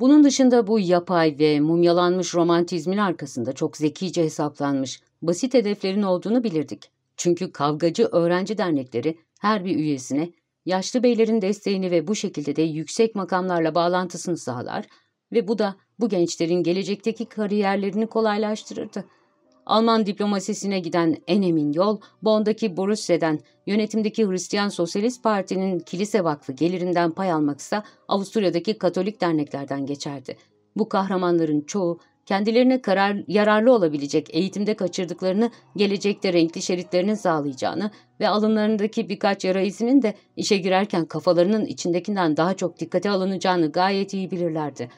Bunun dışında bu yapay ve mumyalanmış romantizmin arkasında çok zekice hesaplanmış, basit hedeflerin olduğunu bilirdik. Çünkü kavgacı öğrenci dernekleri her bir üyesine yaşlı beylerin desteğini ve bu şekilde de yüksek makamlarla bağlantısını sağlar ve bu da bu gençlerin gelecekteki kariyerlerini kolaylaştırırdı. Alman diplomasisine giden en emin yol, Bonn'daki Borussia'dan, yönetimdeki Hristiyan Sosyalist Parti'nin kilise vakfı gelirinden pay almaksa Avusturya'daki Katolik derneklerden geçerdi. Bu kahramanların çoğu kendilerine karar, yararlı olabilecek eğitimde kaçırdıklarını gelecekte renkli şeritlerinin sağlayacağını ve alınlarındaki birkaç yara izinin de işe girerken kafalarının içindekinden daha çok dikkate alınacağını gayet iyi bilirlerdi.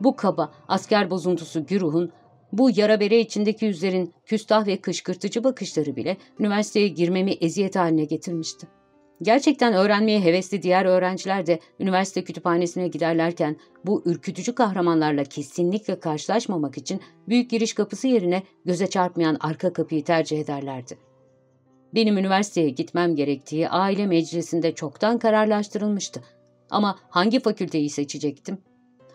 Bu kaba, asker bozuntusu güruhun bu yara bere içindeki yüzlerin küstah ve kışkırtıcı bakışları bile üniversiteye girmemi eziyet haline getirmişti. Gerçekten öğrenmeye hevesli diğer öğrenciler de üniversite kütüphanesine giderlerken bu ürkütücü kahramanlarla kesinlikle karşılaşmamak için büyük giriş kapısı yerine göze çarpmayan arka kapıyı tercih ederlerdi. Benim üniversiteye gitmem gerektiği aile meclisinde çoktan kararlaştırılmıştı. Ama hangi fakülteyi seçecektim?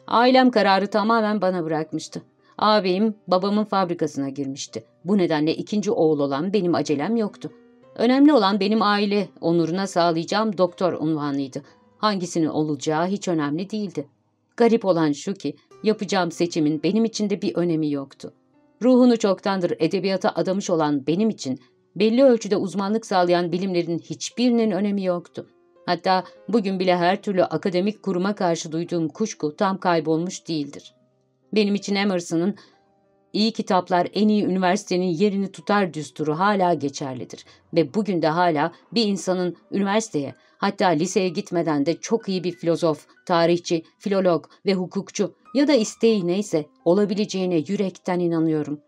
Ailem kararı tamamen bana bırakmıştı. Ağabeyim babamın fabrikasına girmişti. Bu nedenle ikinci oğul olan benim acelem yoktu. Önemli olan benim aile onuruna sağlayacağım doktor unvanıydı. Hangisinin olacağı hiç önemli değildi. Garip olan şu ki yapacağım seçimin benim için de bir önemi yoktu. Ruhunu çoktandır edebiyata adamış olan benim için belli ölçüde uzmanlık sağlayan bilimlerin hiçbirinin önemi yoktu. Hatta bugün bile her türlü akademik kuruma karşı duyduğum kuşku tam kaybolmuş değildir. Benim için Emerson'ın iyi kitaplar en iyi üniversitenin yerini tutar düsturu hala geçerlidir. Ve bugün de hala bir insanın üniversiteye hatta liseye gitmeden de çok iyi bir filozof, tarihçi, filolog ve hukukçu ya da isteği neyse olabileceğine yürekten inanıyorum.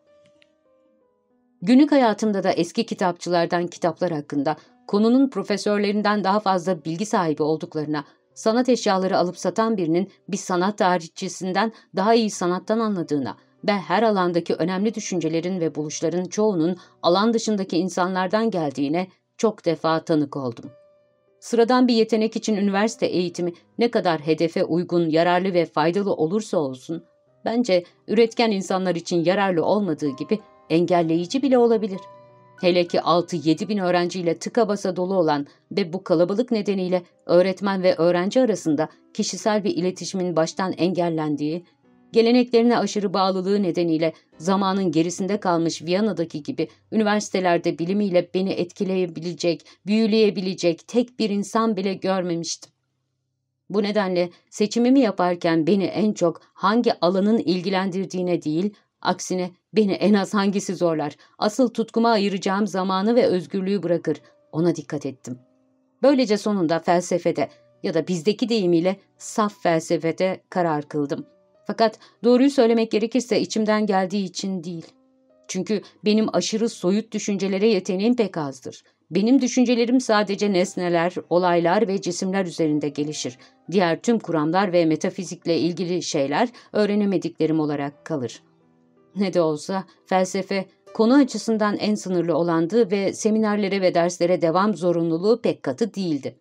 Günlük hayatımda da eski kitapçılardan kitaplar hakkında konunun profesörlerinden daha fazla bilgi sahibi olduklarına sanat eşyaları alıp satan birinin bir sanat tarihçisinden daha iyi sanattan anladığına ve her alandaki önemli düşüncelerin ve buluşların çoğunun alan dışındaki insanlardan geldiğine çok defa tanık oldum. Sıradan bir yetenek için üniversite eğitimi ne kadar hedefe uygun, yararlı ve faydalı olursa olsun, bence üretken insanlar için yararlı olmadığı gibi engelleyici bile olabilir.'' Hele ki 6-7 bin öğrenciyle tıka basa dolu olan ve bu kalabalık nedeniyle öğretmen ve öğrenci arasında kişisel bir iletişimin baştan engellendiği, geleneklerine aşırı bağlılığı nedeniyle zamanın gerisinde kalmış Viyana'daki gibi üniversitelerde bilimiyle beni etkileyebilecek, büyüleyebilecek tek bir insan bile görmemiştim. Bu nedenle seçimimi yaparken beni en çok hangi alanın ilgilendirdiğine değil, Aksine beni en az hangisi zorlar, asıl tutkuma ayıracağım zamanı ve özgürlüğü bırakır. Ona dikkat ettim. Böylece sonunda felsefede ya da bizdeki deyimiyle saf felsefede karar kıldım. Fakat doğruyu söylemek gerekirse içimden geldiği için değil. Çünkü benim aşırı soyut düşüncelere yeteneğim pek azdır. Benim düşüncelerim sadece nesneler, olaylar ve cisimler üzerinde gelişir. Diğer tüm kuramlar ve metafizikle ilgili şeyler öğrenemediklerim olarak kalır. Ne de olsa felsefe konu açısından en sınırlı olandı ve seminerlere ve derslere devam zorunluluğu pek katı değildi.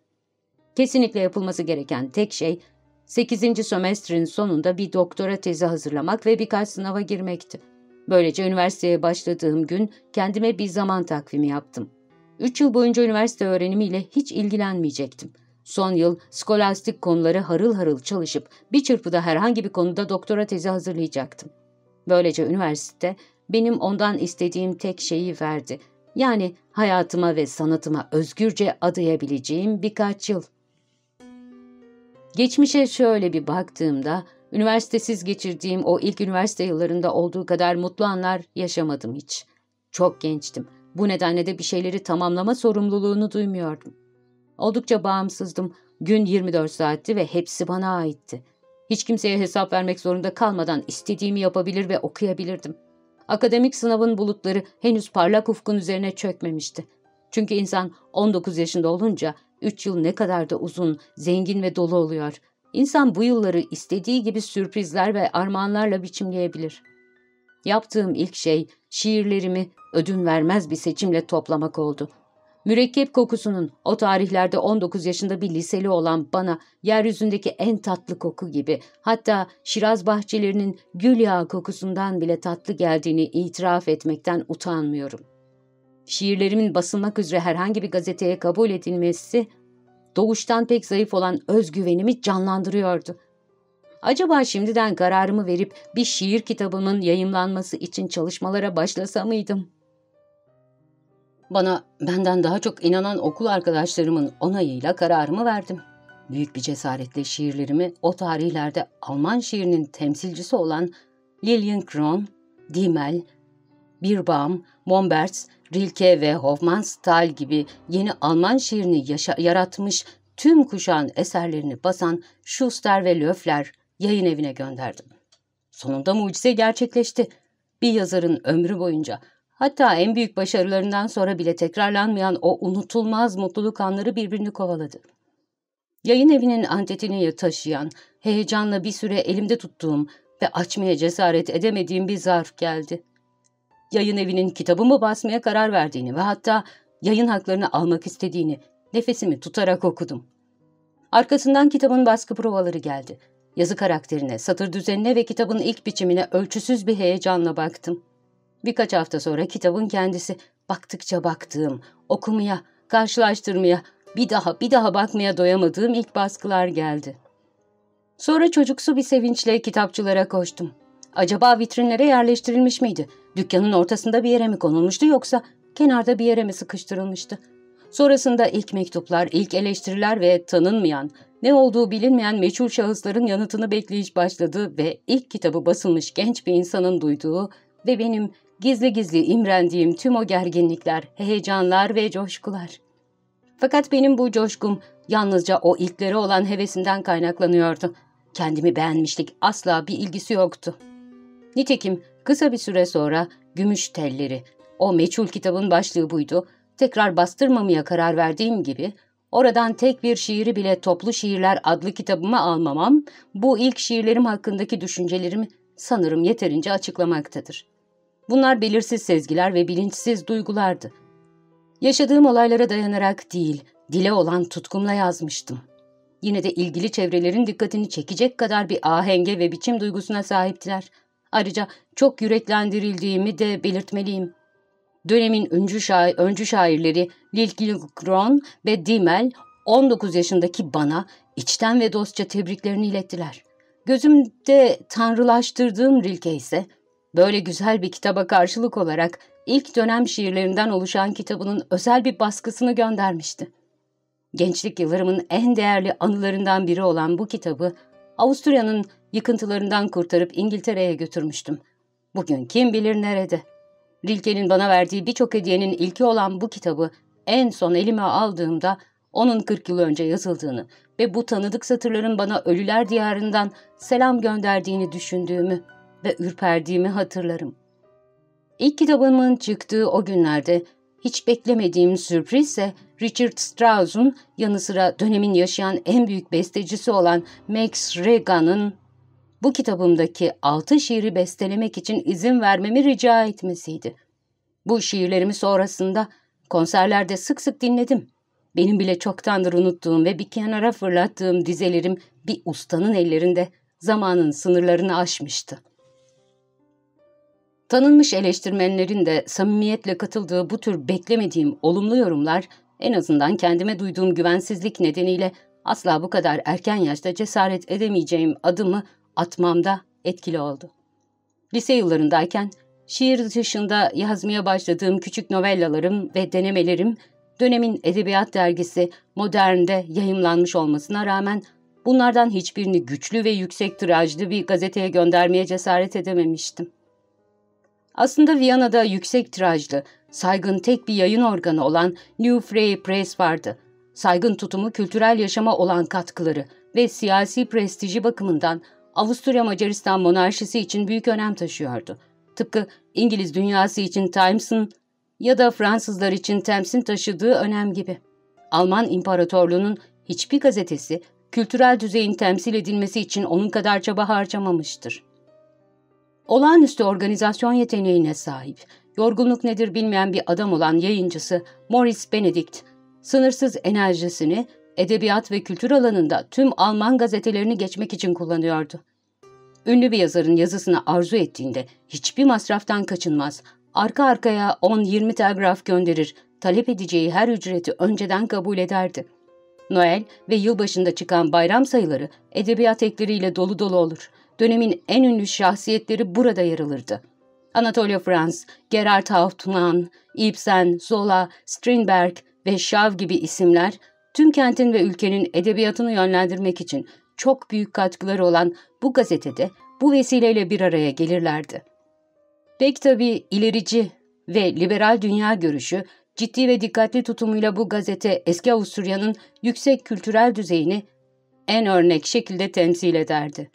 Kesinlikle yapılması gereken tek şey 8. sömestrin sonunda bir doktora tezi hazırlamak ve birkaç sınava girmekti. Böylece üniversiteye başladığım gün kendime bir zaman takvimi yaptım. Üç yıl boyunca üniversite öğrenimiyle hiç ilgilenmeyecektim. Son yıl skolastik konuları harıl harıl çalışıp bir çırpıda herhangi bir konuda doktora tezi hazırlayacaktım. Böylece üniversite benim ondan istediğim tek şeyi verdi. Yani hayatıma ve sanatıma özgürce adayabileceğim birkaç yıl. Geçmişe şöyle bir baktığımda, üniversitesiz geçirdiğim o ilk üniversite yıllarında olduğu kadar mutlu anlar yaşamadım hiç. Çok gençtim. Bu nedenle de bir şeyleri tamamlama sorumluluğunu duymuyordum. Oldukça bağımsızdım. Gün 24 saatti ve hepsi bana aitti. Hiç kimseye hesap vermek zorunda kalmadan istediğimi yapabilir ve okuyabilirdim. Akademik sınavın bulutları henüz parlak ufkun üzerine çökmemişti. Çünkü insan 19 yaşında olunca 3 yıl ne kadar da uzun, zengin ve dolu oluyor. İnsan bu yılları istediği gibi sürprizler ve armağanlarla biçimleyebilir. Yaptığım ilk şey şiirlerimi ödün vermez bir seçimle toplamak oldu. Mürekkep kokusunun o tarihlerde 19 yaşında bir liseli olan bana yeryüzündeki en tatlı koku gibi hatta Şiraz bahçelerinin gül yağı kokusundan bile tatlı geldiğini itiraf etmekten utanmıyorum. Şiirlerimin basılmak üzere herhangi bir gazeteye kabul edilmesi doğuştan pek zayıf olan özgüvenimi canlandırıyordu. Acaba şimdiden kararımı verip bir şiir kitabımın yayımlanması için çalışmalara başlasa mıydım? Bana benden daha çok inanan okul arkadaşlarımın onayıyla kararımı verdim. Büyük bir cesaretle şiirlerimi o tarihlerde Alman şiirinin temsilcisi olan Lillian Kron, Diemel, Birbaum, Momberts, Rilke ve Hofmannsthal gibi yeni Alman şiirini yaşa- yaratmış tüm kuşağın eserlerini basan Schuster ve Löffler yayın evine gönderdim. Sonunda mucize gerçekleşti. Bir yazarın ömrü boyunca hatta en büyük başarılarından sonra bile tekrarlanmayan o unutulmaz mutluluk anları birbirini kovaladı. Yayın evinin antetini taşıyan, heyecanla bir süre elimde tuttuğum ve açmaya cesaret edemediğim bir zarf geldi. Yayın evinin kitabımı basmaya karar verdiğini ve hatta yayın haklarını almak istediğini nefesimi tutarak okudum. Arkasından kitabın baskı provaları geldi. Yazı karakterine, satır düzenine ve kitabın ilk biçimine ölçüsüz bir heyecanla baktım. Birkaç hafta sonra kitabın kendisi baktıkça baktığım, okumaya, karşılaştırmaya, bir daha bir daha bakmaya doyamadığım ilk baskılar geldi. Sonra çocuksu bir sevinçle kitapçılara koştum. Acaba vitrinlere yerleştirilmiş miydi? Dükkanın ortasında bir yere mi konulmuştu yoksa kenarda bir yere mi sıkıştırılmıştı? Sonrasında ilk mektuplar, ilk eleştiriler ve tanınmayan, ne olduğu bilinmeyen meçhul şahısların yanıtını bekleyiş başladı ve ilk kitabı basılmış genç bir insanın duyduğu ve benim gizli gizli imrendiğim tüm o gerginlikler, heyecanlar ve coşkular. Fakat benim bu coşkum yalnızca o ilklere olan hevesinden kaynaklanıyordu. Kendimi beğenmişlik asla bir ilgisi yoktu. Nitekim kısa bir süre sonra Gümüş Telleri, o meçhul kitabın başlığı buydu, tekrar bastırmamaya karar verdiğim gibi oradan tek bir şiiri bile Toplu Şiirler adlı kitabıma almamam, bu ilk şiirlerim hakkındaki düşüncelerimi sanırım yeterince açıklamaktadır. Bunlar belirsiz sezgiler ve bilinçsiz duygulardı. Yaşadığım olaylara dayanarak değil, dile olan tutkumla yazmıştım. Yine de ilgili çevrelerin dikkatini çekecek kadar bir ahenge ve biçim duygusuna sahiptiler. Ayrıca çok yüreklendirildiğimi de belirtmeliyim. Dönemin öncü, şair, öncü şairleri Lilkilkron ve Dimmel 19 yaşındaki bana içten ve dostça tebriklerini ilettiler. Gözümde tanrılaştırdığım Rilke ise böyle güzel bir kitaba karşılık olarak ilk dönem şiirlerinden oluşan kitabının özel bir baskısını göndermişti. Gençlik yıllarımın en değerli anılarından biri olan bu kitabı Avusturya'nın yıkıntılarından kurtarıp İngiltere'ye götürmüştüm. Bugün kim bilir nerede. Rilke'nin bana verdiği birçok hediyenin ilki olan bu kitabı en son elime aldığımda onun 40 yıl önce yazıldığını ve bu tanıdık satırların bana ölüler diyarından selam gönderdiğini düşündüğümü ve ürperdiğimi hatırlarım. İlk kitabımın çıktığı o günlerde hiç beklemediğim sürprizse Richard Strauss'un yanı sıra dönemin yaşayan en büyük bestecisi olan Max Regan'ın bu kitabımdaki altı şiiri bestelemek için izin vermemi rica etmesiydi. Bu şiirlerimi sonrasında konserlerde sık sık dinledim. Benim bile çoktandır unuttuğum ve bir kenara fırlattığım dizelerim bir ustanın ellerinde zamanın sınırlarını aşmıştı. Tanınmış eleştirmenlerin de samimiyetle katıldığı bu tür beklemediğim olumlu yorumlar en azından kendime duyduğum güvensizlik nedeniyle asla bu kadar erken yaşta cesaret edemeyeceğim adımı atmamda etkili oldu. Lise yıllarındayken şiir dışında yazmaya başladığım küçük novellalarım ve denemelerim dönemin edebiyat dergisi Modern'de yayımlanmış olmasına rağmen bunlardan hiçbirini güçlü ve yüksek tirajlı bir gazeteye göndermeye cesaret edememiştim. Aslında Viyana'da yüksek tirajlı, saygın tek bir yayın organı olan New Frey Press vardı. Saygın tutumu kültürel yaşama olan katkıları ve siyasi prestiji bakımından Avusturya Macaristan monarşisi için büyük önem taşıyordu. Tıpkı İngiliz dünyası için Times'ın ya da Fransızlar için temsil taşıdığı önem gibi. Alman İmparatorluğu'nun hiçbir gazetesi kültürel düzeyin temsil edilmesi için onun kadar çaba harcamamıştır. Olağanüstü organizasyon yeteneğine sahip, yorgunluk nedir bilmeyen bir adam olan yayıncısı Morris Benedict, sınırsız enerjisini edebiyat ve kültür alanında tüm Alman gazetelerini geçmek için kullanıyordu. Ünlü bir yazarın yazısını arzu ettiğinde hiçbir masraftan kaçınmaz, arka arkaya 10-20 telgraf gönderir, talep edeceği her ücreti önceden kabul ederdi. Noel ve yılbaşında çıkan bayram sayıları edebiyat ekleriyle dolu dolu olur. Dönemin en ünlü şahsiyetleri burada yer alırdı. Anatole Frans, Gerhard Hauptmann, Ibsen, Zola, Strindberg ve Shaw gibi isimler tüm kentin ve ülkenin edebiyatını yönlendirmek için çok büyük katkıları olan bu gazetede bu vesileyle bir araya gelirlerdi. Pek tabii ilerici ve liberal dünya görüşü ciddi ve dikkatli tutumuyla bu gazete eski Avusturya'nın yüksek kültürel düzeyini en örnek şekilde temsil ederdi.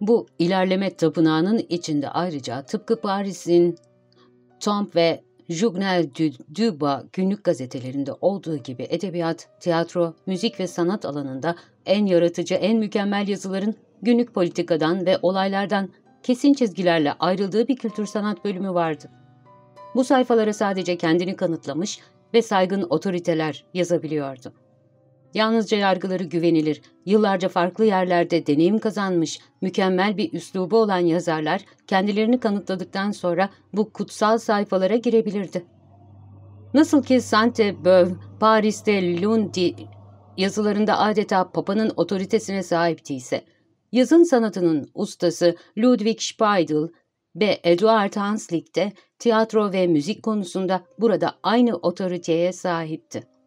Bu ilerleme tapınağının içinde ayrıca tıpkı Paris'in Tomb ve Journal du Duba günlük gazetelerinde olduğu gibi edebiyat, tiyatro, müzik ve sanat alanında en yaratıcı, en mükemmel yazıların günlük politikadan ve olaylardan kesin çizgilerle ayrıldığı bir kültür sanat bölümü vardı. Bu sayfalara sadece kendini kanıtlamış ve saygın otoriteler yazabiliyordu. Yalnızca yargıları güvenilir, yıllarca farklı yerlerde deneyim kazanmış, mükemmel bir üslubu olan yazarlar kendilerini kanıtladıktan sonra bu kutsal sayfalara girebilirdi. Nasıl ki Sainte-Beuve, Paris'te Lundi yazılarında adeta Papa'nın otoritesine sahiptiyse, yazın sanatının ustası Ludwig Speidel ve Eduard Hanslick de tiyatro ve müzik konusunda burada aynı otoriteye sahipti.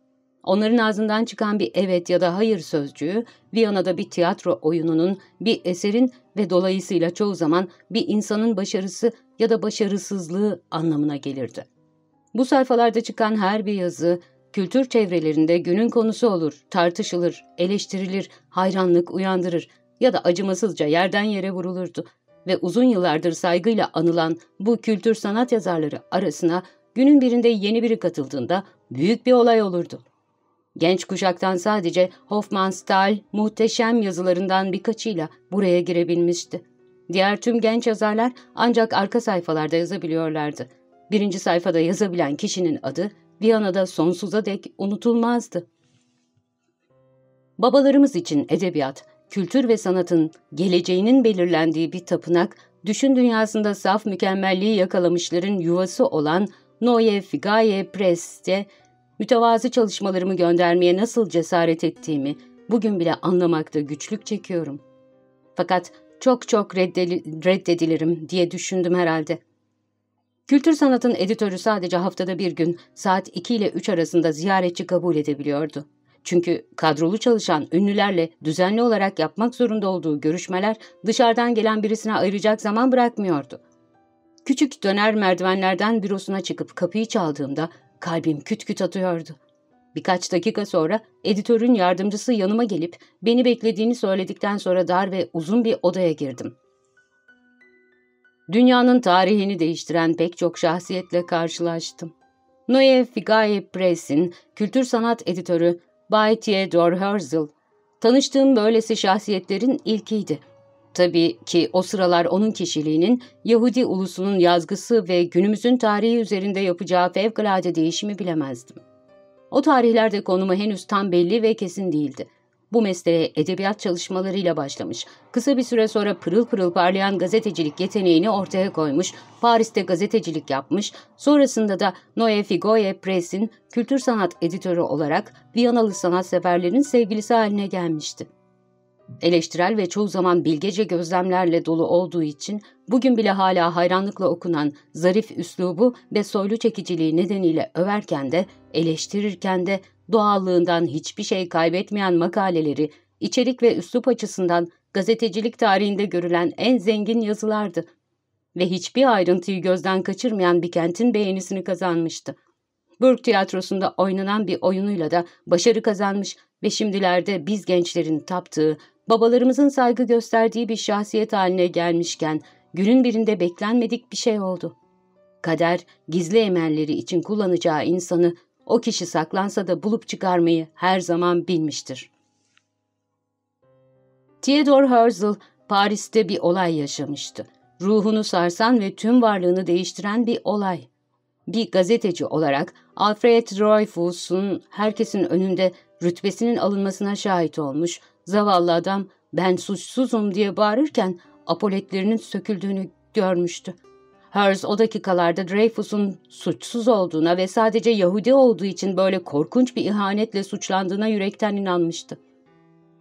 Onların ağzından çıkan bir evet ya da hayır sözcüğü, Viyana'da bir tiyatro oyununun, bir eserin ve dolayısıyla çoğu zaman bir insanın başarısı ya da başarısızlığı anlamına gelirdi. Bu sayfalarda çıkan her bir yazı, kültür çevrelerinde günün konusu olur, tartışılır, eleştirilir, hayranlık uyandırır ya da acımasızca yerden yere vurulurdu ve uzun yıllardır saygıyla anılan bu kültür sanat yazarları arasına günün birinde yeni biri katıldığında büyük bir olay olurdu. Genç kuşaktan sadece Hofmannsthal muhteşem yazılarından birkaçıyla buraya girebilmişti. Diğer tüm genç yazarlar ancak arka sayfalarda yazabiliyorlardı. Birinci sayfada yazabilen kişinin adı Viyana'da sonsuza dek unutulmazdı. Babalarımız için edebiyat, kültür ve sanatın geleceğinin belirlendiği bir tapınak, düşün dünyasında saf mükemmelliği yakalamışların yuvası olan Neue Figaye Press'te mütevazı çalışmalarımı göndermeye nasıl cesaret ettiğimi bugün bile anlamakta güçlük çekiyorum. Fakat çok çok reddedilirim diye düşündüm herhalde. Kültür sanatın editörü sadece haftada bir gün saat 2 ile 3 arasında ziyaretçi kabul edebiliyordu. Çünkü kadrolu çalışan ünlülerle düzenli olarak yapmak zorunda olduğu görüşmeler dışarıdan gelen birisine ayıracak zaman bırakmıyordu. Küçük döner merdivenlerden bürosuna çıkıp kapıyı çaldığımda kalbim küt küt atıyordu. Birkaç dakika sonra editörün yardımcısı yanıma gelip beni beklediğini söyledikten sonra dar ve uzun bir odaya girdim. Dünyanın tarihini değiştiren pek çok şahsiyetle karşılaştım. Noé Figaye Press'in kültür sanat editörü Bay Theodore Herzl, tanıştığım böylesi şahsiyetlerin ilkiydi. Tabii ki o sıralar onun kişiliğinin Yahudi ulusunun yazgısı ve günümüzün tarihi üzerinde yapacağı fevkalade değişimi bilemezdim. O tarihlerde konumu henüz tam belli ve kesin değildi. Bu mesleğe edebiyat çalışmalarıyla başlamış. Kısa bir süre sonra pırıl pırıl parlayan gazetecilik yeteneğini ortaya koymuş, Paris'te gazetecilik yapmış, sonrasında da Noé Figoye Press'in kültür sanat editörü olarak Viyanalı sanatseverlerin sevgilisi haline gelmişti. Eleştirel ve çoğu zaman bilgece gözlemlerle dolu olduğu için bugün bile hala hayranlıkla okunan zarif üslubu ve soylu çekiciliği nedeniyle överken de eleştirirken de doğallığından hiçbir şey kaybetmeyen makaleleri, içerik ve üslup açısından gazetecilik tarihinde görülen en zengin yazılardı. Ve hiçbir ayrıntıyı gözden kaçırmayan bir kentin beğenisini kazanmıştı. Burg tiyatrosunda oynanan bir oyunuyla da başarı kazanmış ve şimdilerde biz gençlerin taptığı, babalarımızın saygı gösterdiği bir şahsiyet haline gelmişken günün birinde beklenmedik bir şey oldu. kader gizli emelleri için kullanacağı insanı o kişi saklansa da bulup çıkarmayı her zaman bilmiştir. Theodor Herzl Paris'te bir olay yaşamıştı. Ruhunu sarsan ve tüm varlığını değiştiren bir olay. Bir gazeteci olarak Alfred Dreyfus'un herkesin önünde rütbesinin alınmasına şahit olmuş, zavallı adam ben suçsuzum diye bağırırken apoletlerinin söküldüğünü görmüştü. Hearst o dakikalarda Dreyfus'un suçsuz olduğuna ve sadece Yahudi olduğu için böyle korkunç bir ihanetle suçlandığına yürekten inanmıştı.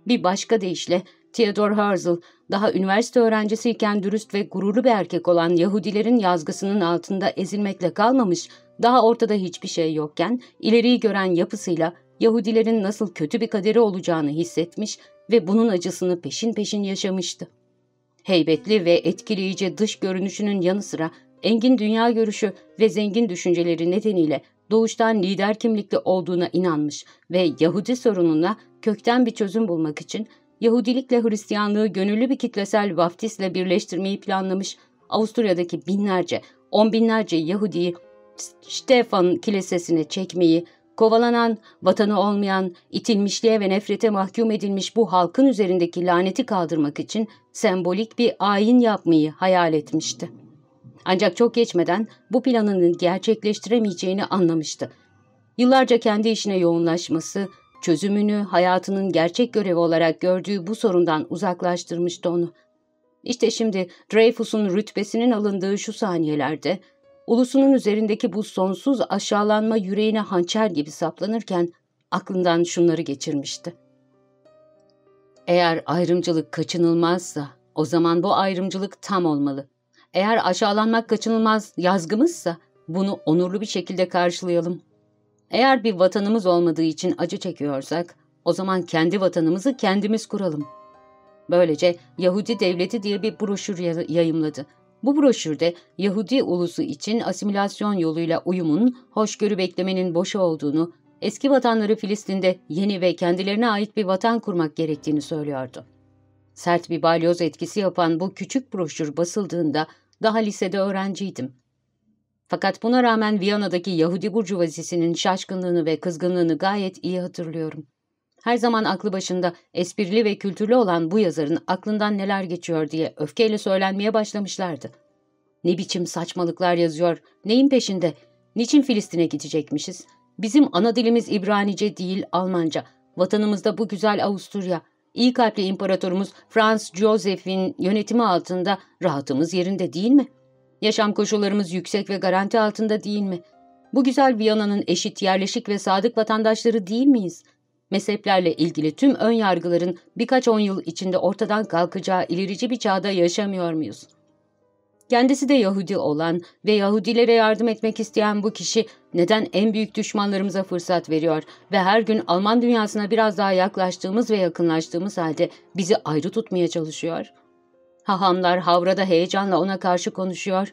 Bir başka deyişle Theodor Herzl daha üniversite öğrencisiyken dürüst ve gururlu bir erkek olan Yahudilerin yazgısının altında ezilmekle kalmamış, daha ortada hiçbir şey yokken ileriyi gören yapısıyla Yahudilerin nasıl kötü bir kaderi olacağını hissetmiş ve bunun acısını peşin peşin yaşamıştı. Heybetli ve etkileyici dış görünüşünün yanı sıra engin dünya görüşü ve zengin düşünceleri nedeniyle doğuştan lider kimlikli olduğuna inanmış ve Yahudi sorununa kökten bir çözüm bulmak için Yahudilikle Hristiyanlığı gönüllü bir kitlesel vaftisle birleştirmeyi planlamış Avusturya'daki binlerce, on binlerce Yahudiyi Stefan Kilisesi'ne çekmeyi, kovalanan, vatanı olmayan, itilmişliğe ve nefrete mahkum edilmiş bu halkın üzerindeki laneti kaldırmak için sembolik bir ayin yapmayı hayal etmişti. Ancak çok geçmeden bu planını gerçekleştiremeyeceğini anlamıştı. Yıllarca kendi işine yoğunlaşması, çözümünü hayatının gerçek görevi olarak gördüğü bu sorundan uzaklaştırmıştı onu. İşte şimdi Dreyfus'un rütbesinin alındığı şu saniyelerde, ulusunun üzerindeki bu sonsuz aşağılanma yüreğine hançer gibi saplanırken aklından şunları geçirmişti. Eğer ayrımcılık kaçınılmazsa o zaman bu ayrımcılık tam olmalı. Eğer aşağılanmak kaçınılmaz yazgımızsa bunu onurlu bir şekilde karşılayalım. Eğer bir vatanımız olmadığı için acı çekiyorsak o zaman kendi vatanımızı kendimiz kuralım. Böylece Yahudi Devleti diye bir broşür yayımladı. Bu broşürde Yahudi ulusu için asimilasyon yoluyla uyumun, hoşgörü beklemenin boşa olduğunu, eski vatanları Filistin'de yeni ve kendilerine ait bir vatan kurmak gerektiğini söylüyordu. Sert bir balyoz etkisi yapan bu küçük broşür basıldığında daha lisede öğrenciydim. Fakat buna rağmen Viyana'daki Yahudi burjuvazisinin şaşkınlığını ve kızgınlığını gayet iyi hatırlıyorum. Her zaman aklı başında esprili ve kültürlü olan bu yazarın aklından neler geçiyor diye öfkeyle söylenmeye başlamışlardı. Ne biçim saçmalıklar yazıyor, neyin peşinde, niçin Filistin'e gidecekmişiz? Bizim ana dilimiz İbranice değil Almanca, vatanımızda bu güzel Avusturya, İyi kalpli imparatorumuz Franz Joseph'in yönetimi altında rahatımız yerinde değil mi? Yaşam koşullarımız yüksek ve garanti altında değil mi? Bu güzel Viyana'nın eşit, yerleşik ve sadık vatandaşları değil miyiz? Mezheplerle ilgili tüm ön yargıların birkaç on yıl içinde ortadan kalkacağı ilerici bir çağda yaşamıyor muyuz? Kendisi de Yahudi olan ve Yahudilere yardım etmek isteyen bu kişi neden en büyük düşmanlarımıza fırsat veriyor ve her gün Alman dünyasına biraz daha yaklaştığımız ve yakınlaştığımız halde bizi ayrı tutmaya çalışıyor? Hahamlar havrada heyecanla ona karşı konuşuyor.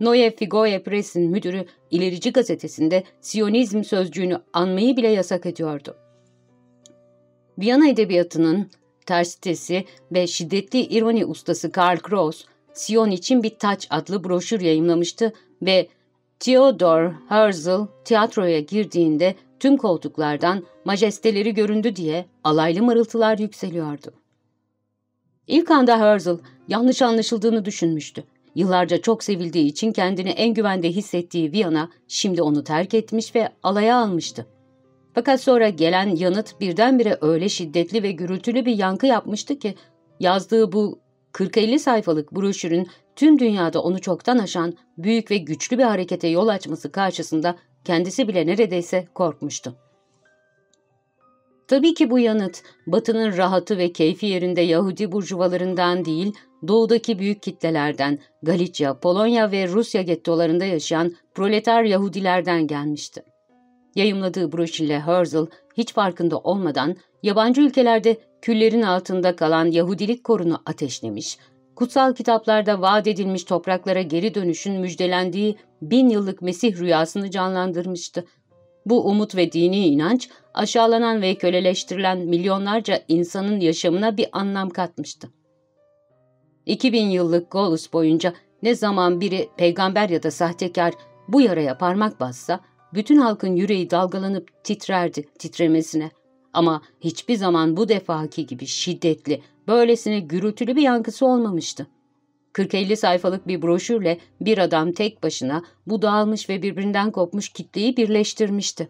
Neue Figoye Press'in müdürü ilerici gazetesinde Siyonizm sözcüğünü anmayı bile yasak ediyordu. Viyana Edebiyatı'nın tersitesi ve şiddetli ironi ustası Karl Kraus, Sion için bir taç adlı broşür yayımlamıştı ve Theodor Herzl tiyatroya girdiğinde tüm koltuklardan majesteleri göründü diye alaylı mırıltılar yükseliyordu. İlk anda Herzl yanlış anlaşıldığını düşünmüştü. Yıllarca çok sevildiği için kendini en güvende hissettiği Viyana şimdi onu terk etmiş ve alaya almıştı. Fakat sonra gelen yanıt birdenbire öyle şiddetli ve gürültülü bir yankı yapmıştı ki yazdığı bu 40-50 sayfalık broşürün tüm dünyada onu çoktan aşan büyük ve güçlü bir harekete yol açması karşısında kendisi bile neredeyse korkmuştu. Tabii ki bu yanıt, Batı'nın rahatı ve keyfi yerinde Yahudi burjuvalarından değil, doğudaki büyük kitlelerden, Galicia, Polonya ve Rusya gettolarında yaşayan proleter Yahudilerden gelmişti. Yayımladığı broşürle Herzl hiç farkında olmadan yabancı ülkelerde küllerin altında kalan Yahudilik korunu ateşlemiş, kutsal kitaplarda vaat edilmiş topraklara geri dönüşün müjdelendiği bin yıllık Mesih rüyasını canlandırmıştı. Bu umut ve dini inanç aşağılanan ve köleleştirilen milyonlarca insanın yaşamına bir anlam katmıştı. 2000 yıllık Golus boyunca Ne zaman biri peygamber ya da sahtekar bu yaraya parmak bassa, bütün halkın yüreği dalgalanıp titrerdi titremesine. Ama hiçbir zaman bu defaki gibi şiddetli, böylesine gürültülü bir yankısı olmamıştı. 40-50 sayfalık bir broşürle bir adam tek başına bu dağılmış ve birbirinden kopmuş kitleyi birleştirmişti.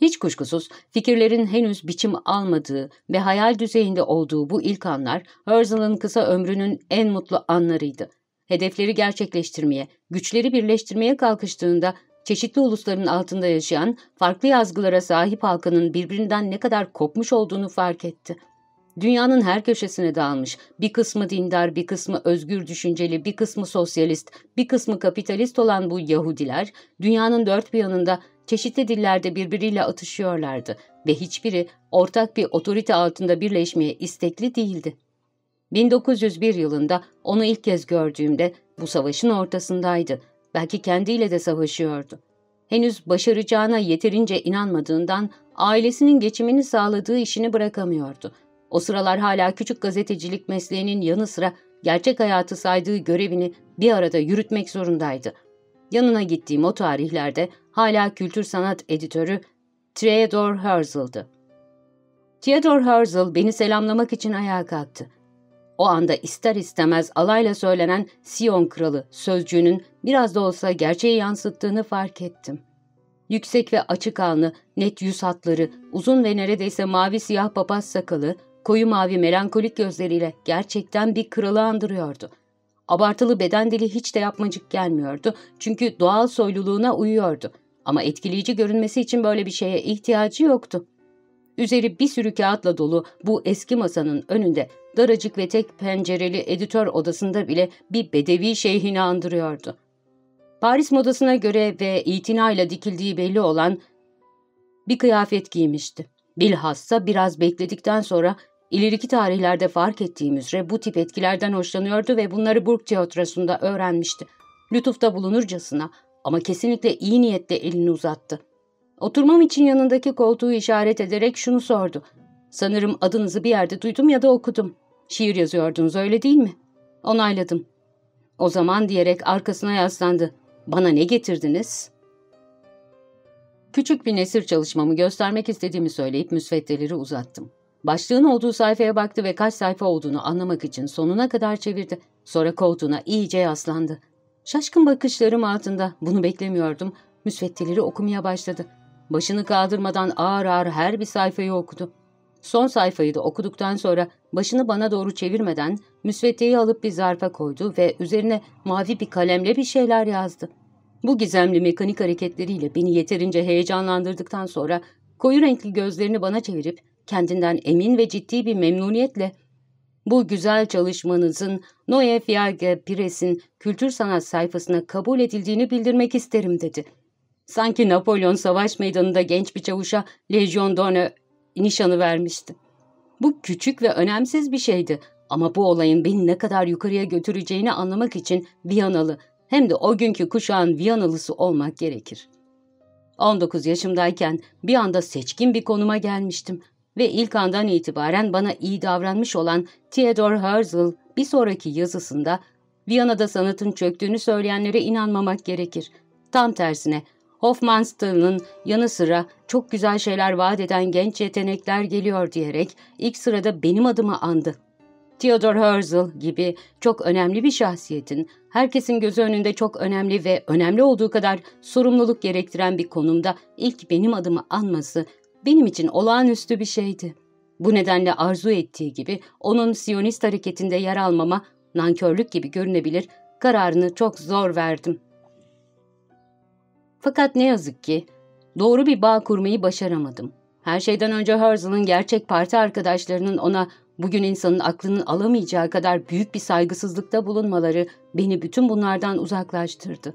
Hiç kuşkusuz fikirlerin henüz biçim almadığı ve hayal düzeyinde olduğu bu ilk anlar Herzl'ın kısa ömrünün en mutlu anlarıydı. Hedefleri gerçekleştirmeye, güçleri birleştirmeye kalkıştığında çeşitli ulusların altında yaşayan farklı yazgılara sahip halkının birbirinden ne kadar kopmuş olduğunu fark etti. Dünyanın her köşesine dağılmış, bir kısmı dindar, bir kısmı özgür düşünceli, bir kısmı sosyalist, bir kısmı kapitalist olan bu Yahudiler, dünyanın dört bir yanında çeşitli dillerde birbiriyle atışıyorlardı ve hiçbiri ortak bir otorite altında birleşmeye istekli değildi. 1901 yılında onu ilk kez gördüğümde bu savaşın ortasındaydı. Belki kendiyle de savaşıyordu. Henüz başaracağına yeterince inanmadığından ailesinin geçimini sağladığı işini bırakamıyordu. O sıralar hala küçük gazetecilik mesleğinin yanı sıra gerçek hayatı saydığı görevini bir arada yürütmek zorundaydı. Yanına gittiğim o tarihlerde hala kültür sanat editörü Theodor Herzl'dı. Theodor Herzl beni selamlamak için ayağa kalktı. O anda ister istemez alayla söylenen Sion kralı sözcüğünün biraz da olsa gerçeği yansıttığını fark ettim. Yüksek ve açık alnı, net yüz hatları, uzun ve neredeyse mavi siyah papaz sakalı, koyu mavi melankolik gözleriyle gerçekten bir kralı andırıyordu. Abartılı beden dili hiç de yapmacık gelmiyordu çünkü doğal soyluluğuna uyuyordu. Ama etkileyici görünmesi için böyle bir şeye ihtiyacı yoktu. Üzeri bir sürü kağıtla dolu bu eski masanın önünde daracık ve tek pencereli editör odasında bile bir bedevi şeyhini andırıyordu. Paris modasına göre ve itinayla dikildiği belli olan bir kıyafet giymişti. Bilhassa biraz bekledikten sonra ileriki tarihlerde fark ettiğim üzere bu tip etkilerden hoşlanıyordu ve bunları Burg Tiyatrosu'nda öğrenmişti. Lütufta bulunurcasına ama kesinlikle iyi niyetle elini uzattı. Oturmam için yanındaki koltuğu işaret ederek şunu sordu. Sanırım adınızı bir yerde duydum ya da okudum. Şiir yazıyordunuz öyle değil mi? Onayladım. O zaman diyerek arkasına yaslandı. Bana ne getirdiniz? Küçük bir nesir çalışmamı göstermek istediğimi söyleyip müsveddeleri uzattım. Başlığın olduğu sayfaya baktı ve kaç sayfa olduğunu anlamak için sonuna kadar çevirdi. Sonra koltuğuna iyice yaslandı. Şaşkın bakışlarım altında bunu beklemiyordum. Müsveddeleri okumaya başladı. Başını kaldırmadan ağır ağır her bir sayfayı okudu. Son sayfayı da okuduktan sonra başını bana doğru çevirmeden müsveddeyi alıp bir zarfa koydu ve üzerine mavi bir kalemle bir şeyler yazdı. Bu gizemli mekanik hareketleriyle beni yeterince heyecanlandırdıktan sonra koyu renkli gözlerini bana çevirip kendinden emin ve ciddi bir memnuniyetle bu güzel çalışmanızın Noe Fiage Pires'in kültür sanat sayfasına kabul edildiğini bildirmek isterim dedi. Sanki Napolyon savaş meydanında genç bir çavuşa Legion d'Honneur nişanı vermişti. Bu küçük ve önemsiz bir şeydi ama bu olayın beni ne kadar yukarıya götüreceğini anlamak için Viyanalı hem de o günkü kuşağın Viyanalısı olmak gerekir. 19 yaşımdayken bir anda seçkin bir konuma gelmiştim ve ilk andan itibaren bana iyi davranmış olan Theodor Herzl bir sonraki yazısında Viyana'da sanatın çöktüğünü söyleyenlere inanmamak gerekir. Tam tersine Hofmannstein'ın yanı sıra çok güzel şeyler vaat eden genç yetenekler geliyor diyerek ilk sırada benim adımı andı. Theodor Herzl gibi çok önemli bir şahsiyetin, herkesin gözü önünde çok önemli ve önemli olduğu kadar sorumluluk gerektiren bir konumda ilk benim adımı anması benim için olağanüstü bir şeydi. Bu nedenle arzu ettiği gibi onun Siyonist hareketinde yer almama nankörlük gibi görünebilir, kararını çok zor verdim. Fakat ne yazık ki doğru bir bağ kurmayı başaramadım. Her şeyden önce Herzl'ın gerçek parti arkadaşlarının ona bugün insanın aklının alamayacağı kadar büyük bir saygısızlıkta bulunmaları beni bütün bunlardan uzaklaştırdı.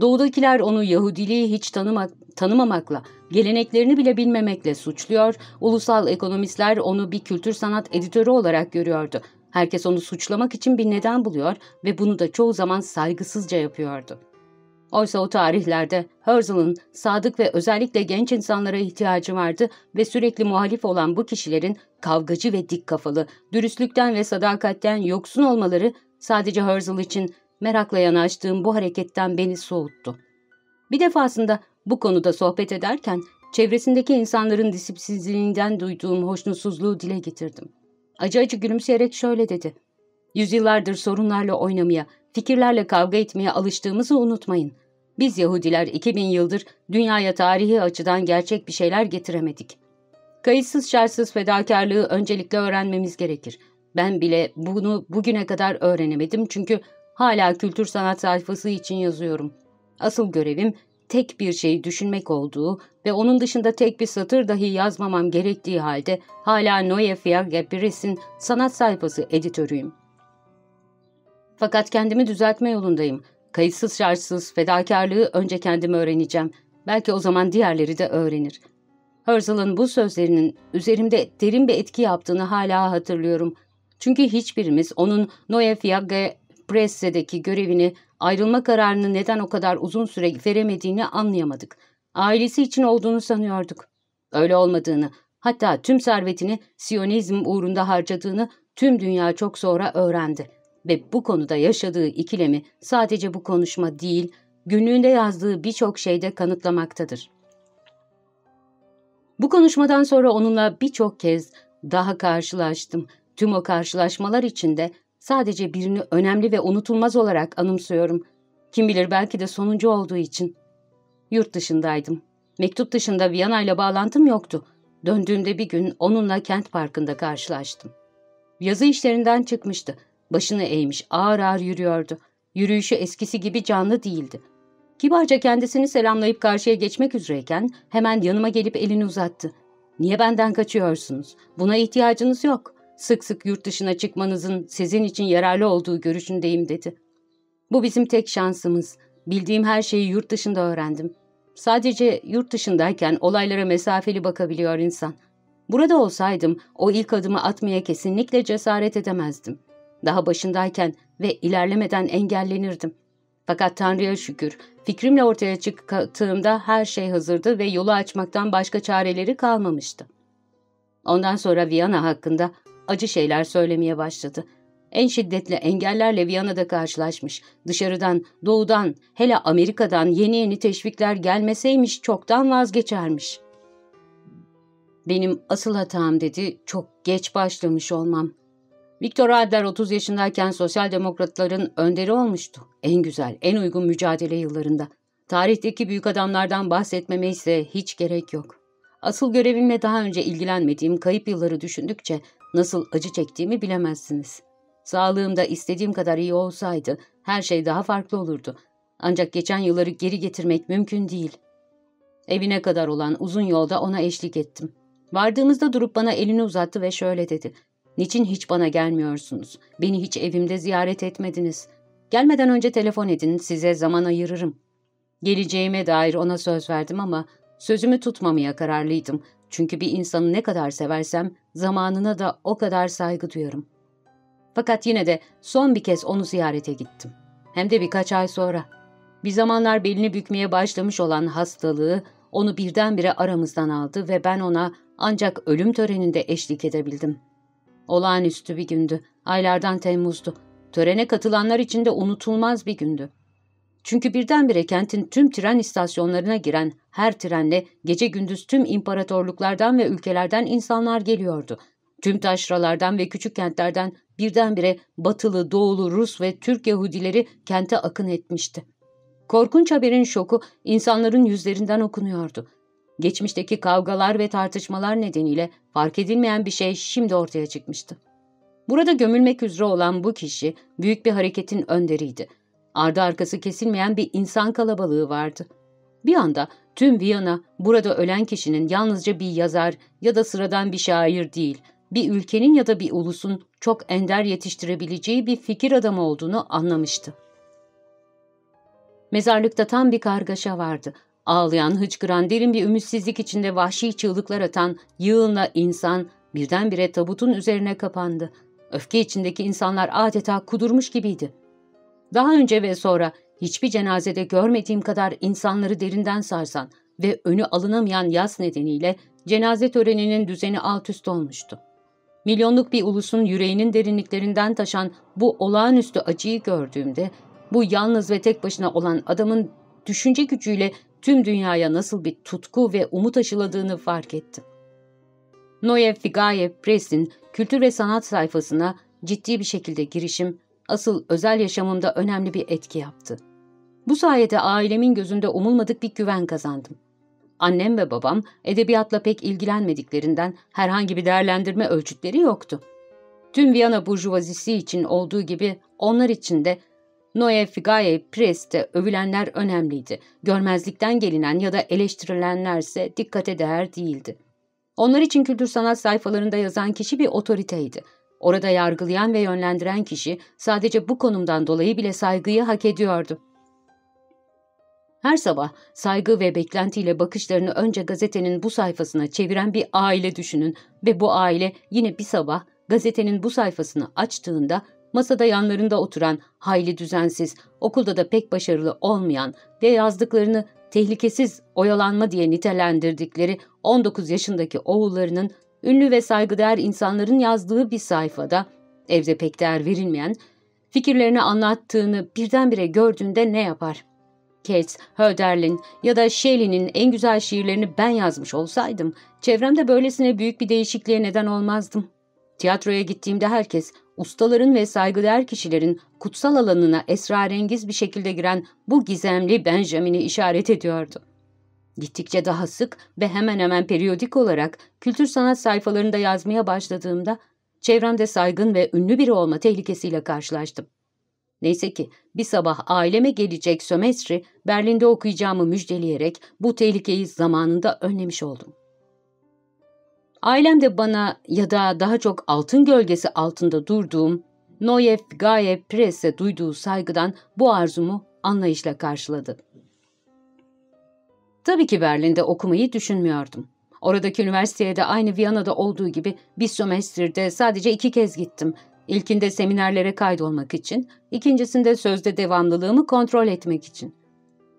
Doğudakiler onu Yahudiliği hiç tanımak, tanımamakla, geleneklerini bile bilmemekle suçluyor, ulusal ekonomistler onu bir kültür sanat editörü olarak görüyordu. Herkes onu suçlamak için bir neden buluyor ve bunu da çoğu zaman saygısızca yapıyordu. Oysa o tarihlerde Herzl'ın sadık ve özellikle genç insanlara ihtiyacı vardı ve sürekli muhalif olan bu kişilerin kavgacı ve dik kafalı, dürüstlükten ve sadakatten yoksun olmaları Sadece Herzl için merakla yanaştığım bu hareketten beni soğuttu. Bir defasında bu konuda sohbet ederken çevresindeki insanların disiplinsizliğinden duyduğum hoşnutsuzluğu dile getirdim. Acı acı gülümseyerek şöyle dedi. Yüzyıllardır sorunlarla oynamaya, fikirlerle kavga etmeye alıştığımızı unutmayın. Biz Yahudiler 2000 yıldır dünyaya tarihi açıdan gerçek bir şeyler getiremedik. Kayıtsız şartsız fedakarlığı öncelikle öğrenmemiz gerekir. Ben bile bunu bugüne kadar öğrenemedim çünkü hala kültür sanat sayfası için yazıyorum. Asıl görevim tek bir şey düşünmek olduğu ve onun dışında tek bir satır dahi yazmamam gerektiği halde hala Neue Fiage Press'in sanat sayfası editörüyüm. Fakat kendimi düzeltme yolundayım. Kayıtsız şartsız fedakarlığı önce kendim öğreneceğim. Belki o zaman diğerleri de öğrenir. Herzl'ın bu sözlerinin üzerimde derin bir etki yaptığını hala hatırlıyorum. Çünkü hiçbirimiz onun Neue Fiage Presse'deki görevini, ayrılma kararını neden o kadar uzun süre veremediğini anlayamadık. Ailesi için olduğunu sanıyorduk. Öyle olmadığını, hatta tüm servetini Siyonizm uğrunda harcadığını tüm dünya çok sonra öğrendi. Ve bu konuda yaşadığı ikilemi sadece bu konuşma değil, günlüğünde yazdığı birçok şeyde kanıtlamaktadır. Bu konuşmadan sonra onunla birçok kez daha karşılaştım. Tüm o karşılaşmalar içinde sadece birini önemli ve unutulmaz olarak anımsıyorum. Kim bilir belki de sonuncu olduğu için. Yurt dışındaydım. Mektup dışında Viyana ile bağlantım yoktu. Döndüğümde bir gün onunla kent parkında karşılaştım. Yazı işlerinden çıkmıştı. Başını eğmiş ağır ağır yürüyordu. Yürüyüşü eskisi gibi canlı değildi. Kibarca kendisini selamlayıp karşıya geçmek üzereyken hemen yanıma gelip elini uzattı. ''Niye benden kaçıyorsunuz? Buna ihtiyacınız yok. Sık sık yurt dışına çıkmanızın sizin için yararlı olduğu görüşündeyim.'' dedi. ''Bu bizim tek şansımız. Bildiğim her şeyi yurt dışında öğrendim. Sadece yurt dışındayken olaylara mesafeli bakabiliyor insan. Burada olsaydım o ilk adımı atmaya kesinlikle cesaret edemezdim. Daha başındayken ve ilerlemeden engellenirdim.'' Fakat Tanrı'ya şükür fikrimle ortaya çıktığımda her şey hazırdı ve yolu açmaktan başka çareleri kalmamıştı. Ondan sonra Viyana hakkında acı şeyler söylemeye başladı. En şiddetli engellerle Viyana'da karşılaşmış. Dışarıdan, doğudan, hele Amerika'dan yeni yeni teşvikler gelmeseymiş çoktan vazgeçermiş. Benim asıl hatam dedi, çok geç başlamış olmam. Viktor Adler 30 yaşındayken sosyal demokratların önderi olmuştu. En güzel, en uygun mücadele yıllarında. Tarihteki büyük adamlardan bahsetmeme ise hiç gerek yok. Asıl görevimle daha önce ilgilenmediğim kayıp yılları düşündükçe nasıl acı çektiğimi bilemezsiniz. Sağlığım da istediğim kadar iyi olsaydı her şey daha farklı olurdu. Ancak geçen yılları geri getirmek mümkün değil. Evine kadar olan uzun yolda ona eşlik ettim. Vardığımızda durup bana elini uzattı ve şöyle dedi. Niçin hiç bana gelmiyorsunuz? Beni hiç evimde ziyaret etmediniz. Gelmeden önce telefon edin, size zaman ayırırım. Geleceğime dair ona söz verdim ama sözümü tutmamaya kararlıydım. Çünkü bir insanı ne kadar seversem zamanına da o kadar saygı duyarım. Fakat yine de son bir kez onu ziyarete gittim. Hem de birkaç ay sonra. Bir zamanlar belini bükmeye başlamış olan hastalığı onu birdenbire aramızdan aldı ve ben ona ancak ölüm töreninde eşlik edebildim.'' Olağanüstü bir gündü. Aylardan Temmuz'du. Törene katılanlar için de unutulmaz bir gündü. Çünkü birdenbire kentin tüm tren istasyonlarına giren her trenle gece gündüz tüm imparatorluklardan ve ülkelerden insanlar geliyordu. Tüm taşralardan ve küçük kentlerden birdenbire batılı, doğulu, Rus ve Türk Yahudileri kente akın etmişti. Korkunç haberin şoku insanların yüzlerinden okunuyordu. Geçmişteki kavgalar ve tartışmalar nedeniyle fark edilmeyen bir şey şimdi ortaya çıkmıştı. Burada gömülmek üzere olan bu kişi büyük bir hareketin önderiydi. Ardı arkası kesilmeyen bir insan kalabalığı vardı. Bir anda tüm Viyana burada ölen kişinin yalnızca bir yazar ya da sıradan bir şair değil, bir ülkenin ya da bir ulusun çok ender yetiştirebileceği bir fikir adamı olduğunu anlamıştı. Mezarlıkta tam bir kargaşa vardı. Ağlayan, hıçkıran, derin bir ümitsizlik içinde vahşi çığlıklar atan yığınla insan birdenbire tabutun üzerine kapandı. Öfke içindeki insanlar adeta kudurmuş gibiydi. Daha önce ve sonra hiçbir cenazede görmediğim kadar insanları derinden sarsan ve önü alınamayan yas nedeniyle cenaze töreninin düzeni alt üst olmuştu. Milyonluk bir ulusun yüreğinin derinliklerinden taşan bu olağanüstü acıyı gördüğümde, bu yalnız ve tek başına olan adamın düşünce gücüyle tüm dünyaya nasıl bir tutku ve umut aşıladığını fark ettim. Noye Figaye Press'in kültür ve sanat sayfasına ciddi bir şekilde girişim, asıl özel yaşamımda önemli bir etki yaptı. Bu sayede ailemin gözünde umulmadık bir güven kazandım. Annem ve babam edebiyatla pek ilgilenmediklerinden herhangi bir değerlendirme ölçütleri yoktu. Tüm Viyana burjuvazisi için olduğu gibi onlar için de Noe Figaye Press'te övülenler önemliydi. Görmezlikten gelinen ya da eleştirilenlerse dikkate değer değildi. Onlar için kültür sanat sayfalarında yazan kişi bir otoriteydi. Orada yargılayan ve yönlendiren kişi sadece bu konumdan dolayı bile saygıyı hak ediyordu. Her sabah saygı ve beklentiyle bakışlarını önce gazetenin bu sayfasına çeviren bir aile düşünün ve bu aile yine bir sabah gazetenin bu sayfasını açtığında masada yanlarında oturan hayli düzensiz, okulda da pek başarılı olmayan ve yazdıklarını tehlikesiz oyalanma diye nitelendirdikleri 19 yaşındaki oğullarının ünlü ve saygıdeğer insanların yazdığı bir sayfada, evde pek değer verilmeyen, fikirlerini anlattığını birdenbire gördüğünde ne yapar? Keats, Hölderlin ya da Shelley'nin en güzel şiirlerini ben yazmış olsaydım, çevremde böylesine büyük bir değişikliğe neden olmazdım. Tiyatroya gittiğimde herkes, ustaların ve saygıdeğer kişilerin kutsal alanına esrarengiz bir şekilde giren bu gizemli Benjamin'i işaret ediyordu. Gittikçe daha sık ve hemen hemen periyodik olarak kültür sanat sayfalarında yazmaya başladığımda çevremde saygın ve ünlü biri olma tehlikesiyle karşılaştım. Neyse ki bir sabah aileme gelecek sömestri Berlin'de okuyacağımı müjdeleyerek bu tehlikeyi zamanında önlemiş oldum. Ailem de bana ya da daha çok altın gölgesi altında durduğum Noye Gaye Press'e duyduğu saygıdan bu arzumu anlayışla karşıladı. Tabii ki Berlin'de okumayı düşünmüyordum. Oradaki üniversiteye de aynı Viyana'da olduğu gibi bir sömestrde sadece iki kez gittim. İlkinde seminerlere kaydolmak için, ikincisinde sözde devamlılığımı kontrol etmek için.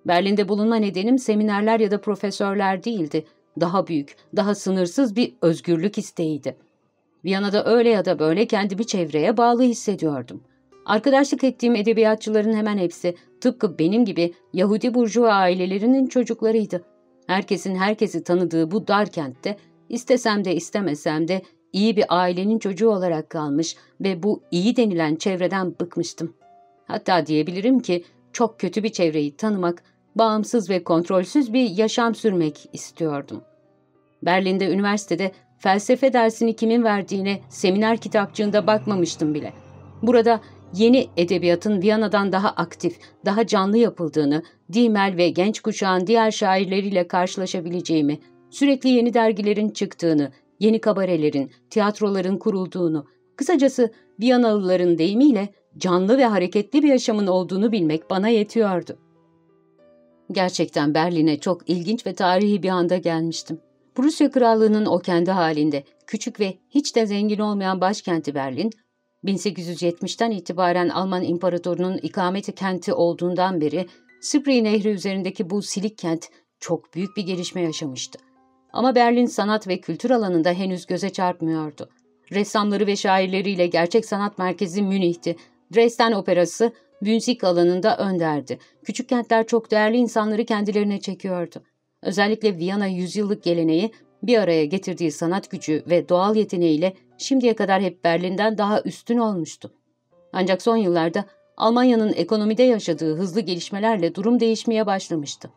Berlin'de bulunma nedenim seminerler ya da profesörler değildi. Daha büyük, daha sınırsız bir özgürlük isteğiydi. Viyana'da öyle ya da böyle kendimi çevreye bağlı hissediyordum. Arkadaşlık ettiğim edebiyatçıların hemen hepsi tıpkı benim gibi Yahudi burjuva ailelerinin çocuklarıydı. Herkesin herkesi tanıdığı bu dar kentte istesem de istemesem de iyi bir ailenin çocuğu olarak kalmış ve bu iyi denilen çevreden bıkmıştım. Hatta diyebilirim ki çok kötü bir çevreyi tanımak, bağımsız ve kontrolsüz bir yaşam sürmek istiyordum. Berlin'de üniversitede felsefe dersini kimin verdiğine seminer kitapçığında bakmamıştım bile. Burada yeni edebiyatın Viyana'dan daha aktif, daha canlı yapıldığını, Diemel ve genç kuşağın diğer şairleriyle karşılaşabileceğimi, sürekli yeni dergilerin çıktığını, yeni kabarelerin, tiyatroların kurulduğunu, kısacası Viyanalıların deyimiyle canlı ve hareketli bir yaşamın olduğunu bilmek bana yetiyordu. Gerçekten Berlin'e çok ilginç ve tarihi bir anda gelmiştim. Prusya Krallığı'nın o kendi halinde küçük ve hiç de zengin olmayan başkenti Berlin, 1870'ten itibaren Alman İmparatorunun ikameti kenti olduğundan beri Spree Nehri üzerindeki bu silik kent çok büyük bir gelişme yaşamıştı. Ama Berlin sanat ve kültür alanında henüz göze çarpmıyordu. Ressamları ve şairleriyle gerçek sanat merkezi Münih'ti. Dresden Operası müzik alanında önderdi. Küçük kentler çok değerli insanları kendilerine çekiyordu. Özellikle Viyana yüzyıllık geleneği bir araya getirdiği sanat gücü ve doğal yeteneğiyle şimdiye kadar hep Berlin'den daha üstün olmuştu. Ancak son yıllarda Almanya'nın ekonomide yaşadığı hızlı gelişmelerle durum değişmeye başlamıştı.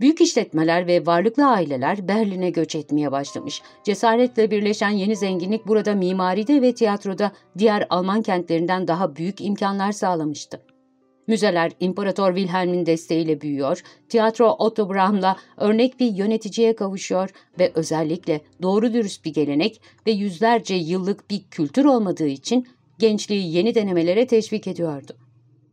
Büyük işletmeler ve varlıklı aileler Berlin'e göç etmeye başlamış. Cesaretle birleşen yeni zenginlik burada mimaride ve tiyatroda diğer Alman kentlerinden daha büyük imkanlar sağlamıştı. Müzeler İmparator Wilhelm'in desteğiyle büyüyor, tiyatro Otto Braun'la örnek bir yöneticiye kavuşuyor ve özellikle doğru dürüst bir gelenek ve yüzlerce yıllık bir kültür olmadığı için gençliği yeni denemelere teşvik ediyordu.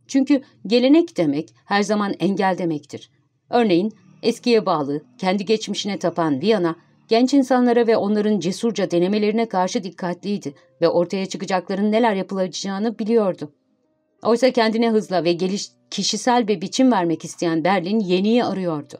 Çünkü gelenek demek her zaman engel demektir. Örneğin eskiye bağlı, kendi geçmişine tapan Viyana, genç insanlara ve onların cesurca denemelerine karşı dikkatliydi ve ortaya çıkacakların neler yapılacağını biliyordu. Oysa kendine hızla ve geliş, kişisel bir biçim vermek isteyen Berlin yeniyi arıyordu.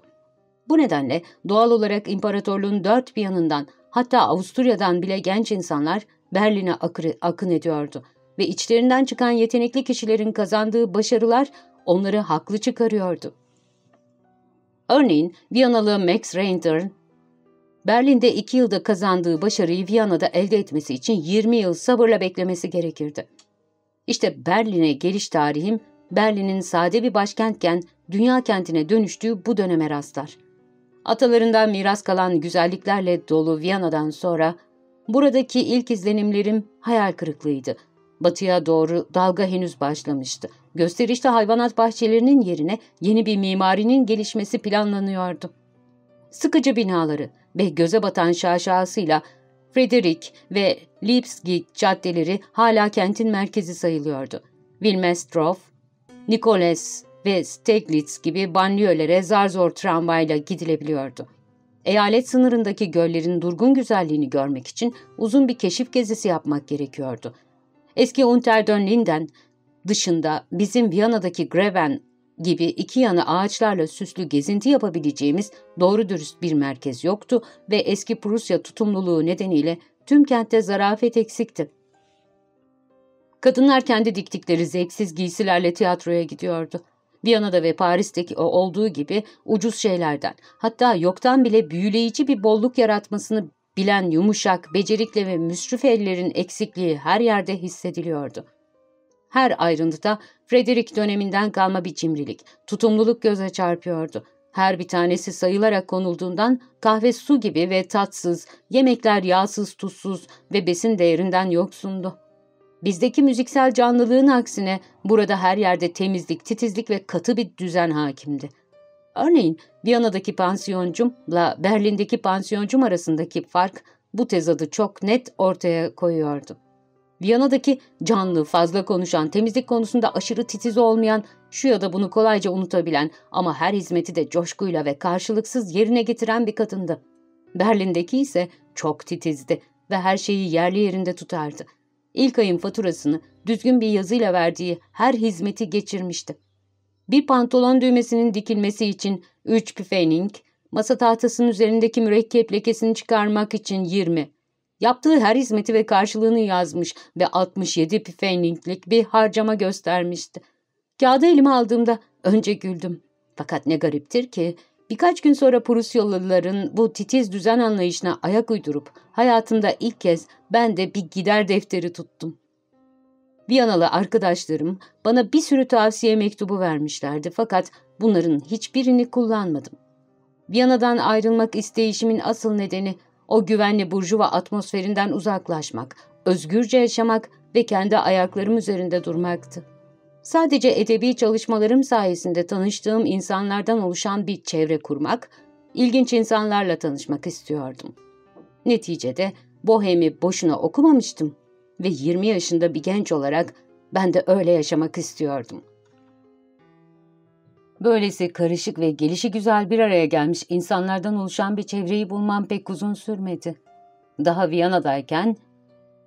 Bu nedenle doğal olarak imparatorluğun dört bir yanından hatta Avusturya'dan bile genç insanlar Berlin'e akın ediyordu ve içlerinden çıkan yetenekli kişilerin kazandığı başarılar onları haklı çıkarıyordu. Örneğin Viyanalı Max Reindern, Berlin'de iki yılda kazandığı başarıyı Viyana'da elde etmesi için 20 yıl sabırla beklemesi gerekirdi. İşte Berlin'e geliş tarihim, Berlin'in sade bir başkentken dünya kentine dönüştüğü bu döneme rastlar. Atalarından miras kalan güzelliklerle dolu Viyana'dan sonra buradaki ilk izlenimlerim hayal kırıklığıydı. Batıya doğru dalga henüz başlamıştı. Gösterişli hayvanat bahçelerinin yerine yeni bir mimarinin gelişmesi planlanıyordu. Sıkıcı binaları ve göze batan şaşasıyla Frederick ve Leipzig caddeleri hala kentin merkezi sayılıyordu. Wilmersdorf, Nikoles ve Steglitz gibi banliyölere zar zor tramvayla gidilebiliyordu. Eyalet sınırındaki göllerin durgun güzelliğini görmek için uzun bir keşif gezisi yapmak gerekiyordu. Eski Unterdön Linden dışında bizim Viyana'daki Greven gibi iki yanı ağaçlarla süslü gezinti yapabileceğimiz doğru dürüst bir merkez yoktu ve eski Prusya tutumluluğu nedeniyle tüm kentte zarafet eksikti. Kadınlar kendi diktikleri zevksiz giysilerle tiyatroya gidiyordu. Viyana'da ve Paris'teki o olduğu gibi ucuz şeylerden, hatta yoktan bile büyüleyici bir bolluk yaratmasını bilen yumuşak, becerikli ve müsrif ellerin eksikliği her yerde hissediliyordu. Her ayrıntıda Frederick döneminden kalma bir cimrilik, tutumluluk göze çarpıyordu. Her bir tanesi sayılarak konulduğundan kahve su gibi ve tatsız, yemekler yağsız tuzsuz ve besin değerinden yoksundu. Bizdeki müziksel canlılığın aksine burada her yerde temizlik, titizlik ve katı bir düzen hakimdi. Örneğin Viyana'daki pansiyoncumla Berlin'deki pansiyoncum arasındaki fark bu tezadı çok net ortaya koyuyordu. Viyana'daki canlı, fazla konuşan, temizlik konusunda aşırı titiz olmayan, şu ya da bunu kolayca unutabilen ama her hizmeti de coşkuyla ve karşılıksız yerine getiren bir kadındı. Berlin'deki ise çok titizdi ve her şeyi yerli yerinde tutardı. İlk ayın faturasını düzgün bir yazıyla verdiği her hizmeti geçirmişti. Bir pantolon düğmesinin dikilmesi için 3 pfennig, masa tahtasının üzerindeki mürekkep lekesini çıkarmak için 20, yaptığı her hizmeti ve karşılığını yazmış ve 67 pfenniglik bir harcama göstermişti. Kağıdı elime aldığımda önce güldüm. Fakat ne gariptir ki birkaç gün sonra Prusyalıların bu titiz düzen anlayışına ayak uydurup hayatımda ilk kez ben de bir gider defteri tuttum. Viyanalı arkadaşlarım bana bir sürü tavsiye mektubu vermişlerdi fakat bunların hiçbirini kullanmadım. Viyana'dan ayrılmak isteyişimin asıl nedeni o güvenli burjuva atmosferinden uzaklaşmak, özgürce yaşamak ve kendi ayaklarım üzerinde durmaktı. Sadece edebi çalışmalarım sayesinde tanıştığım insanlardan oluşan bir çevre kurmak, ilginç insanlarla tanışmak istiyordum. Neticede Bohem'i boşuna okumamıştım ve 20 yaşında bir genç olarak ben de öyle yaşamak istiyordum. Böylesi karışık ve gelişi güzel bir araya gelmiş insanlardan oluşan bir çevreyi bulmam pek uzun sürmedi. Daha Viyana'dayken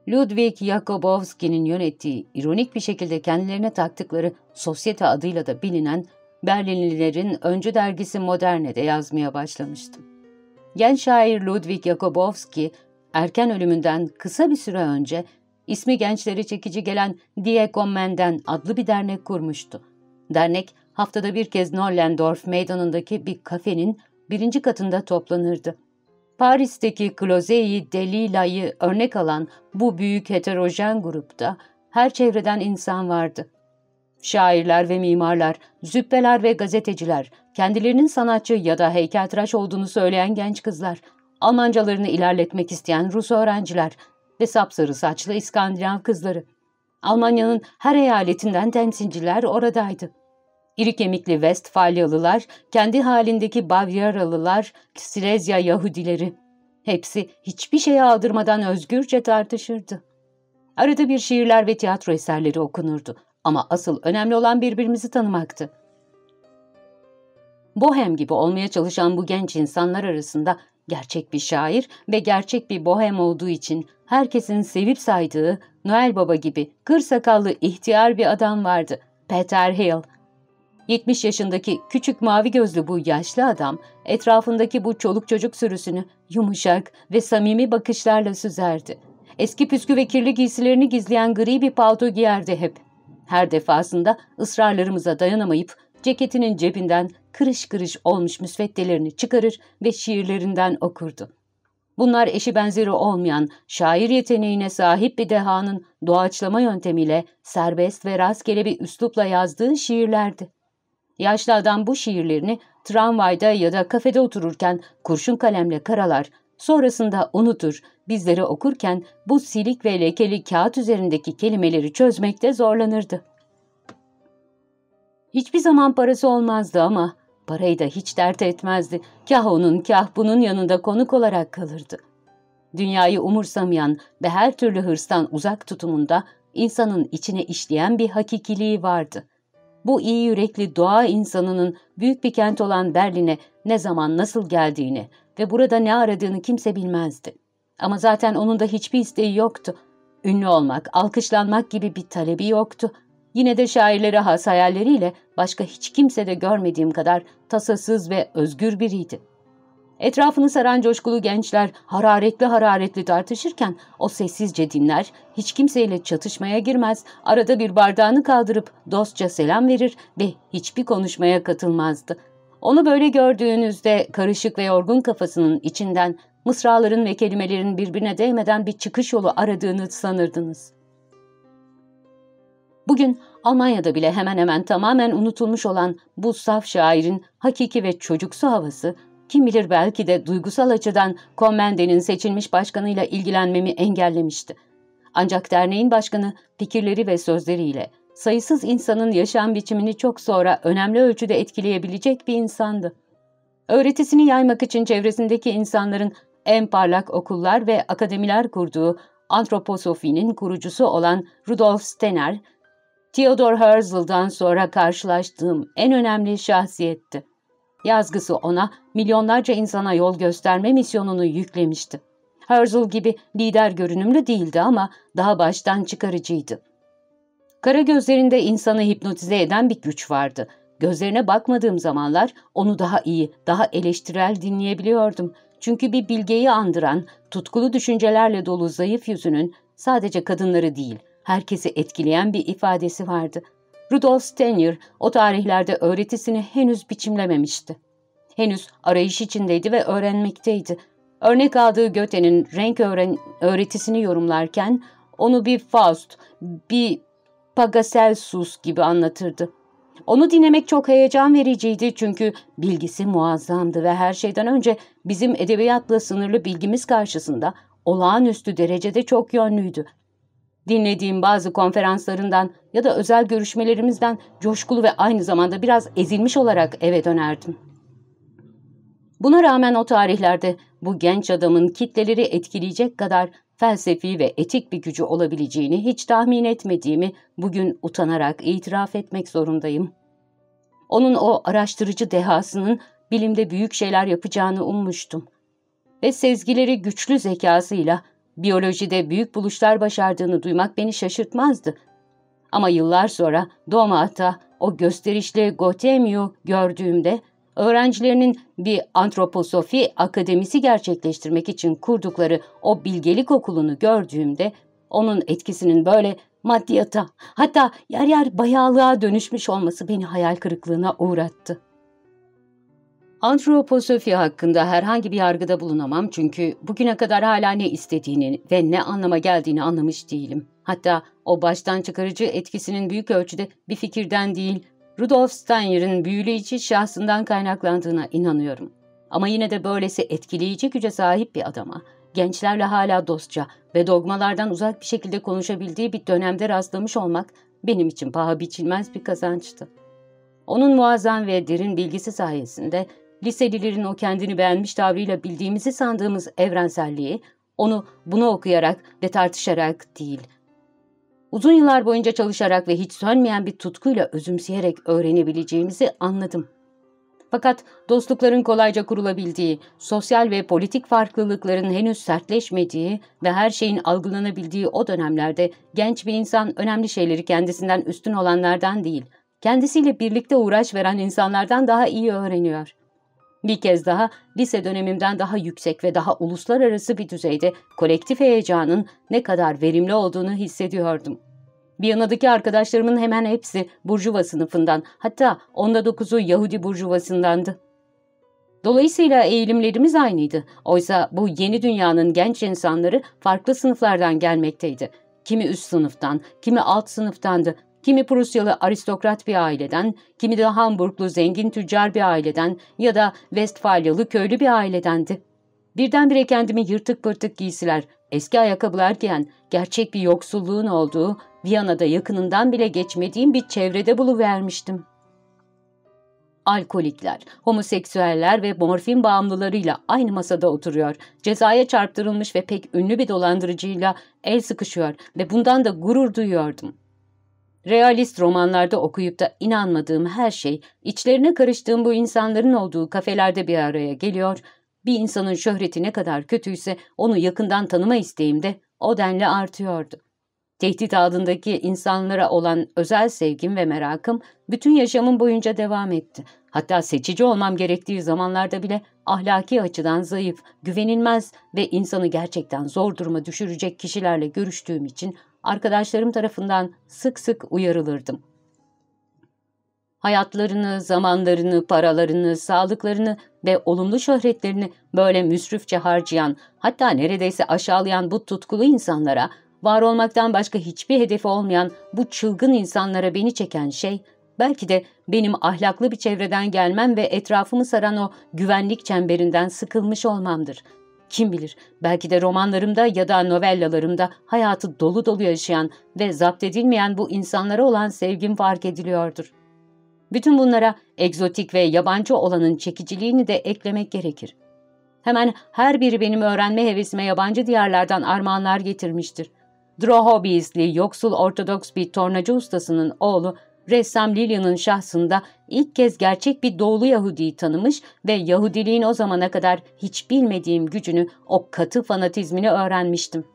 Ludwig Jakobowski'nin yönettiği, ironik bir şekilde kendilerine taktıkları Sosyete adıyla da bilinen Berlinlilerin öncü dergisi Moderne'de yazmaya başlamıştım. Genç şair Ludwig Jakobowski, erken ölümünden kısa bir süre önce ismi gençleri çekici gelen Die Kommenden adlı bir dernek kurmuştu. Dernek, haftada bir kez Nollendorf meydanındaki bir kafenin birinci katında toplanırdı. Paris'teki Closei Delila'yı örnek alan bu büyük heterojen grupta her çevreden insan vardı. Şairler ve mimarlar, züppeler ve gazeteciler, kendilerinin sanatçı ya da heykeltıraş olduğunu söyleyen genç kızlar, Almancalarını ilerletmek isteyen Rus öğrenciler ve sapsarı saçlı İskandinav kızları. Almanya'nın her eyaletinden temsilciler oradaydı. İri kemikli Westfalyalılar, kendi halindeki Bavyeralılar, Silezya Yahudileri. Hepsi hiçbir şeye aldırmadan özgürce tartışırdı. Arada bir şiirler ve tiyatro eserleri okunurdu. Ama asıl önemli olan birbirimizi tanımaktı. Bohem gibi olmaya çalışan bu genç insanlar arasında gerçek bir şair ve gerçek bir bohem olduğu için herkesin sevip saydığı Noel Baba gibi kır sakallı ihtiyar bir adam vardı. Peter Hill. 70 yaşındaki küçük mavi gözlü bu yaşlı adam etrafındaki bu çoluk çocuk sürüsünü yumuşak ve samimi bakışlarla süzerdi. Eski püskü ve kirli giysilerini gizleyen gri bir palto giyerdi hep. Her defasında ısrarlarımıza dayanamayıp ceketinin cebinden kırış kırış olmuş müsveddelerini çıkarır ve şiirlerinden okurdu. Bunlar eşi benzeri olmayan, şair yeteneğine sahip bir dehanın doğaçlama yöntemiyle serbest ve rastgele bir üslupla yazdığı şiirlerdi. Yaşlı adam bu şiirlerini tramvayda ya da kafede otururken kurşun kalemle karalar, sonrasında unutur, bizleri okurken bu silik ve lekeli kağıt üzerindeki kelimeleri çözmekte zorlanırdı. Hiçbir zaman parası olmazdı ama parayı da hiç dert etmezdi. Kah onun kah bunun yanında konuk olarak kalırdı. Dünyayı umursamayan ve her türlü hırstan uzak tutumunda insanın içine işleyen bir hakikiliği vardı. Bu iyi yürekli doğa insanının büyük bir kent olan Berlin'e ne zaman nasıl geldiğini ve burada ne aradığını kimse bilmezdi. Ama zaten onun da hiçbir isteği yoktu. Ünlü olmak, alkışlanmak gibi bir talebi yoktu. Yine de şairlere has hayalleriyle başka hiç kimse de görmediğim kadar tasasız ve özgür biriydi. Etrafını saran coşkulu gençler hararetli hararetli tartışırken o sessizce dinler, hiç kimseyle çatışmaya girmez, arada bir bardağını kaldırıp dostça selam verir ve hiçbir konuşmaya katılmazdı. Onu böyle gördüğünüzde karışık ve yorgun kafasının içinden mısraların ve kelimelerin birbirine değmeden bir çıkış yolu aradığını sanırdınız. Bugün Almanya'da bile hemen hemen tamamen unutulmuş olan bu saf şairin hakiki ve çocuksu havası, kim bilir belki de duygusal açıdan Kommende'nin seçilmiş başkanıyla ilgilenmemi engellemişti. Ancak derneğin başkanı fikirleri ve sözleriyle sayısız insanın yaşam biçimini çok sonra önemli ölçüde etkileyebilecek bir insandı. Öğretisini yaymak için çevresindeki insanların en parlak okullar ve akademiler kurduğu antroposofinin kurucusu olan Rudolf Steiner, Theodor Herzl'dan sonra karşılaştığım en önemli şahsiyetti. Yazgısı ona milyonlarca insana yol gösterme misyonunu yüklemişti. Herzl gibi lider görünümlü değildi ama daha baştan çıkarıcıydı. Kara gözlerinde insanı hipnotize eden bir güç vardı. Gözlerine bakmadığım zamanlar onu daha iyi, daha eleştirel dinleyebiliyordum. Çünkü bir bilgeyi andıran, tutkulu düşüncelerle dolu zayıf yüzünün sadece kadınları değil, herkesi etkileyen bir ifadesi vardı. Rudolf Steiner o tarihlerde öğretisini henüz biçimlememişti. Henüz arayış içindeydi ve öğrenmekteydi. Örnek aldığı Göte'nin renk öğren öğretisini yorumlarken onu bir Faust, bir Pagacelsus gibi anlatırdı. Onu dinlemek çok heyecan vericiydi çünkü bilgisi muazzamdı ve her şeyden önce bizim edebiyatla sınırlı bilgimiz karşısında olağanüstü derecede çok yönlüydü. Dinlediğim bazı konferanslarından ya da özel görüşmelerimizden coşkulu ve aynı zamanda biraz ezilmiş olarak eve dönerdim. Buna rağmen o tarihlerde bu genç adamın kitleleri etkileyecek kadar felsefi ve etik bir gücü olabileceğini hiç tahmin etmediğimi bugün utanarak itiraf etmek zorundayım. Onun o araştırıcı dehasının bilimde büyük şeyler yapacağını ummuştum. Ve sezgileri güçlü zekasıyla biyolojide büyük buluşlar başardığını duymak beni şaşırtmazdı. Ama yıllar sonra Domat'ta o gösterişli Gotemi'yu gördüğümde öğrencilerinin bir antroposofi akademisi gerçekleştirmek için kurdukları o bilgelik okulunu gördüğümde onun etkisinin böyle maddiyata hatta yer yer bayağılığa dönüşmüş olması beni hayal kırıklığına uğrattı. Antroposofi hakkında herhangi bir yargıda bulunamam çünkü bugüne kadar hala ne istediğini ve ne anlama geldiğini anlamış değilim. Hatta o baştan çıkarıcı etkisinin büyük ölçüde bir fikirden değil, Rudolf Steiner'ın büyüleyici şahsından kaynaklandığına inanıyorum. Ama yine de böylesi etkileyici güce sahip bir adama, gençlerle hala dostça ve dogmalardan uzak bir şekilde konuşabildiği bir dönemde rastlamış olmak benim için paha biçilmez bir kazançtı. Onun muazzam ve derin bilgisi sayesinde liselilerin o kendini beğenmiş tavrıyla bildiğimizi sandığımız evrenselliği, onu bunu okuyarak ve tartışarak değil, uzun yıllar boyunca çalışarak ve hiç sönmeyen bir tutkuyla özümseyerek öğrenebileceğimizi anladım. Fakat dostlukların kolayca kurulabildiği, sosyal ve politik farklılıkların henüz sertleşmediği ve her şeyin algılanabildiği o dönemlerde genç bir insan önemli şeyleri kendisinden üstün olanlardan değil, kendisiyle birlikte uğraş veren insanlardan daha iyi öğreniyor. Bir kez daha lise dönemimden daha yüksek ve daha uluslararası bir düzeyde kolektif heyecanın ne kadar verimli olduğunu hissediyordum. Viyana'daki arkadaşlarımın hemen hepsi Burjuva sınıfından, hatta onda dokuzu Yahudi Burjuvasındandı. Dolayısıyla eğilimlerimiz aynıydı. Oysa bu yeni dünyanın genç insanları farklı sınıflardan gelmekteydi. Kimi üst sınıftan, kimi alt sınıftandı, kimi Prusyalı aristokrat bir aileden, kimi de Hamburglu zengin tüccar bir aileden ya da Westfalyalı köylü bir ailedendi. Birdenbire kendimi yırtık pırtık giysiler, eski ayakkabılar giyen, gerçek bir yoksulluğun olduğu, Viyana'da yakınından bile geçmediğim bir çevrede buluvermiştim. Alkolikler, homoseksüeller ve morfin bağımlılarıyla aynı masada oturuyor, cezaya çarptırılmış ve pek ünlü bir dolandırıcıyla el sıkışıyor ve bundan da gurur duyuyordum. Realist romanlarda okuyup da inanmadığım her şey, içlerine karıştığım bu insanların olduğu kafelerde bir araya geliyor, bir insanın şöhreti ne kadar kötüyse onu yakından tanıma isteğim de o denli artıyordu. Tehdit altındaki insanlara olan özel sevgim ve merakım bütün yaşamım boyunca devam etti. Hatta seçici olmam gerektiği zamanlarda bile ahlaki açıdan zayıf, güvenilmez ve insanı gerçekten zor duruma düşürecek kişilerle görüştüğüm için arkadaşlarım tarafından sık sık uyarılırdım. Hayatlarını, zamanlarını, paralarını, sağlıklarını ve olumlu şöhretlerini böyle müsrifçe harcayan, hatta neredeyse aşağılayan bu tutkulu insanlara, var olmaktan başka hiçbir hedefi olmayan bu çılgın insanlara beni çeken şey, belki de benim ahlaklı bir çevreden gelmem ve etrafımı saran o güvenlik çemberinden sıkılmış olmamdır.'' Kim bilir belki de romanlarımda ya da novellalarımda hayatı dolu dolu yaşayan ve zapt edilmeyen bu insanlara olan sevgim fark ediliyordur. Bütün bunlara egzotik ve yabancı olanın çekiciliğini de eklemek gerekir. Hemen her biri benim öğrenme hevesime yabancı diyarlardan armağanlar getirmiştir. Drohobiisli, yoksul Ortodoks bir tornacı ustasının oğlu ressam Lilian'ın şahsında ilk kez gerçek bir doğulu Yahudi'yi tanımış ve Yahudiliğin o zamana kadar hiç bilmediğim gücünü, o katı fanatizmini öğrenmiştim.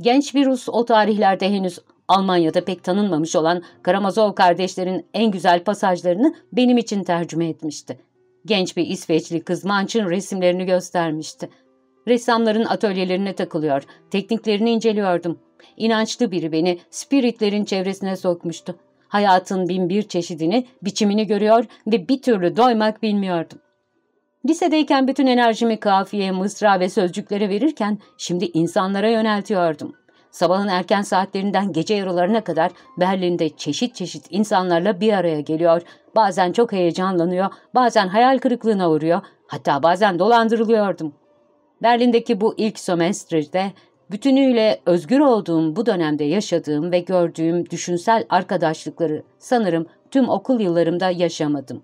Genç bir Rus o tarihlerde henüz Almanya'da pek tanınmamış olan Karamazov kardeşlerin en güzel pasajlarını benim için tercüme etmişti. Genç bir İsveçli kız Manç'ın resimlerini göstermişti. Ressamların atölyelerine takılıyor, tekniklerini inceliyordum. İnançlı biri beni spiritlerin çevresine sokmuştu. Hayatın bin bir çeşidini, biçimini görüyor ve bir türlü doymak bilmiyordum. Lisedeyken bütün enerjimi kafiye, mısra ve sözcüklere verirken şimdi insanlara yöneltiyordum. Sabahın erken saatlerinden gece yarılarına kadar Berlin'de çeşit çeşit insanlarla bir araya geliyor. Bazen çok heyecanlanıyor, bazen hayal kırıklığına uğruyor, hatta bazen dolandırılıyordum. Berlin'deki bu ilk sömestrde Bütünüyle özgür olduğum bu dönemde yaşadığım ve gördüğüm düşünsel arkadaşlıkları sanırım tüm okul yıllarımda yaşamadım.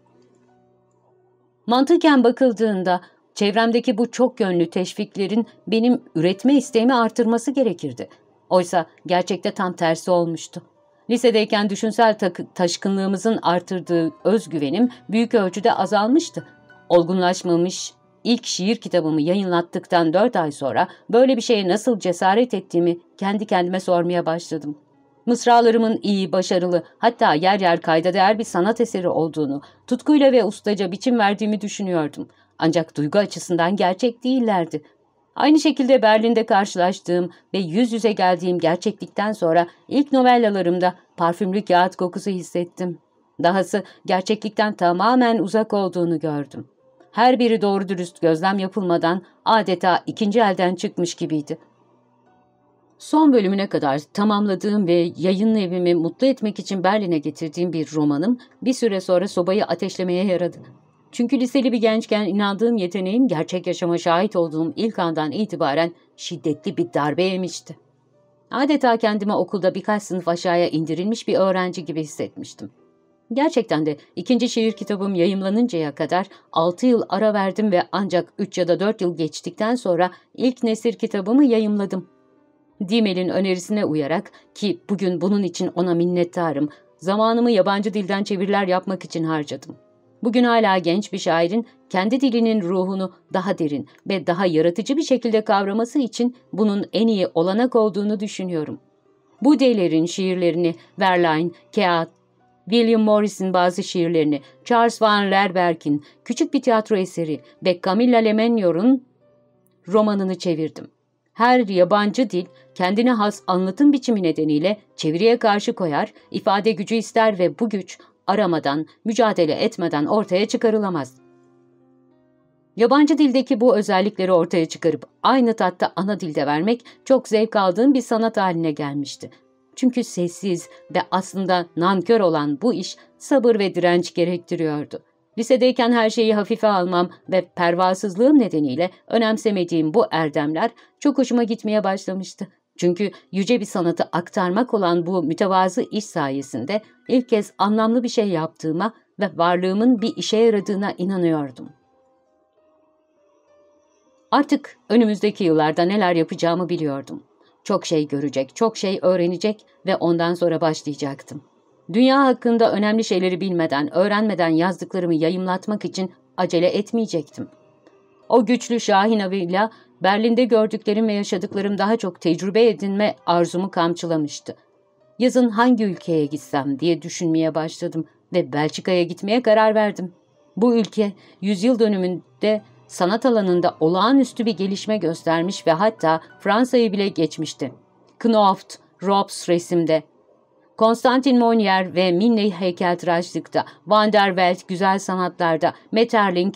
Mantıken bakıldığında çevremdeki bu çok yönlü teşviklerin benim üretme isteğimi artırması gerekirdi. Oysa gerçekte tam tersi olmuştu. Lisedeyken düşünsel taşkınlığımızın artırdığı özgüvenim büyük ölçüde azalmıştı. Olgunlaşmamış, İlk şiir kitabımı yayınlattıktan dört ay sonra böyle bir şeye nasıl cesaret ettiğimi kendi kendime sormaya başladım. Mısralarımın iyi, başarılı, hatta yer yer kayda değer bir sanat eseri olduğunu, tutkuyla ve ustaca biçim verdiğimi düşünüyordum. Ancak duygu açısından gerçek değillerdi. Aynı şekilde Berlin'de karşılaştığım ve yüz yüze geldiğim gerçeklikten sonra ilk novellalarımda parfümlü kağıt kokusu hissettim. Dahası gerçeklikten tamamen uzak olduğunu gördüm her biri doğru dürüst gözlem yapılmadan adeta ikinci elden çıkmış gibiydi. Son bölümüne kadar tamamladığım ve yayın evimi mutlu etmek için Berlin'e getirdiğim bir romanım bir süre sonra sobayı ateşlemeye yaradı. Çünkü liseli bir gençken inandığım yeteneğim gerçek yaşama şahit olduğum ilk andan itibaren şiddetli bir darbe yemişti. Adeta kendimi okulda birkaç sınıf aşağıya indirilmiş bir öğrenci gibi hissetmiştim. Gerçekten de ikinci şiir kitabım yayımlanıncaya kadar 6 yıl ara verdim ve ancak 3 ya da 4 yıl geçtikten sonra ilk nesir kitabımı yayımladım. Dimel'in önerisine uyarak ki bugün bunun için ona minnettarım, zamanımı yabancı dilden çeviriler yapmak için harcadım. Bugün hala genç bir şairin kendi dilinin ruhunu daha derin ve daha yaratıcı bir şekilde kavraması için bunun en iyi olanak olduğunu düşünüyorum. Bu Budeyler'in şiirlerini Verlaine, Keat, William Morris'in bazı şiirlerini, Charles Van Lerberg'in küçük bir tiyatro eseri ve Camilla Lemenyor'un romanını çevirdim. Her yabancı dil kendine has anlatım biçimi nedeniyle çeviriye karşı koyar, ifade gücü ister ve bu güç aramadan, mücadele etmeden ortaya çıkarılamaz. Yabancı dildeki bu özellikleri ortaya çıkarıp aynı tatta ana dilde vermek çok zevk aldığım bir sanat haline gelmişti. Çünkü sessiz ve aslında nankör olan bu iş sabır ve direnç gerektiriyordu. Lisedeyken her şeyi hafife almam ve pervasızlığım nedeniyle önemsemediğim bu erdemler çok hoşuma gitmeye başlamıştı. Çünkü yüce bir sanatı aktarmak olan bu mütevazı iş sayesinde ilk kez anlamlı bir şey yaptığıma ve varlığımın bir işe yaradığına inanıyordum. Artık önümüzdeki yıllarda neler yapacağımı biliyordum. Çok şey görecek, çok şey öğrenecek ve ondan sonra başlayacaktım. Dünya hakkında önemli şeyleri bilmeden, öğrenmeden yazdıklarımı yayımlatmak için acele etmeyecektim. O güçlü Şahin avıyla Berlin'de gördüklerim ve yaşadıklarım daha çok tecrübe edinme arzumu kamçılamıştı. Yazın hangi ülkeye gitsem diye düşünmeye başladım ve Belçika'ya gitmeye karar verdim. Bu ülke yüzyıl dönümünde sanat alanında olağanüstü bir gelişme göstermiş ve hatta Fransa'yı bile geçmişti. Knopft, Robs resimde, Konstantin Monier ve Minne heykeltıraşlıkta, Van der Welt güzel sanatlarda, Metterling,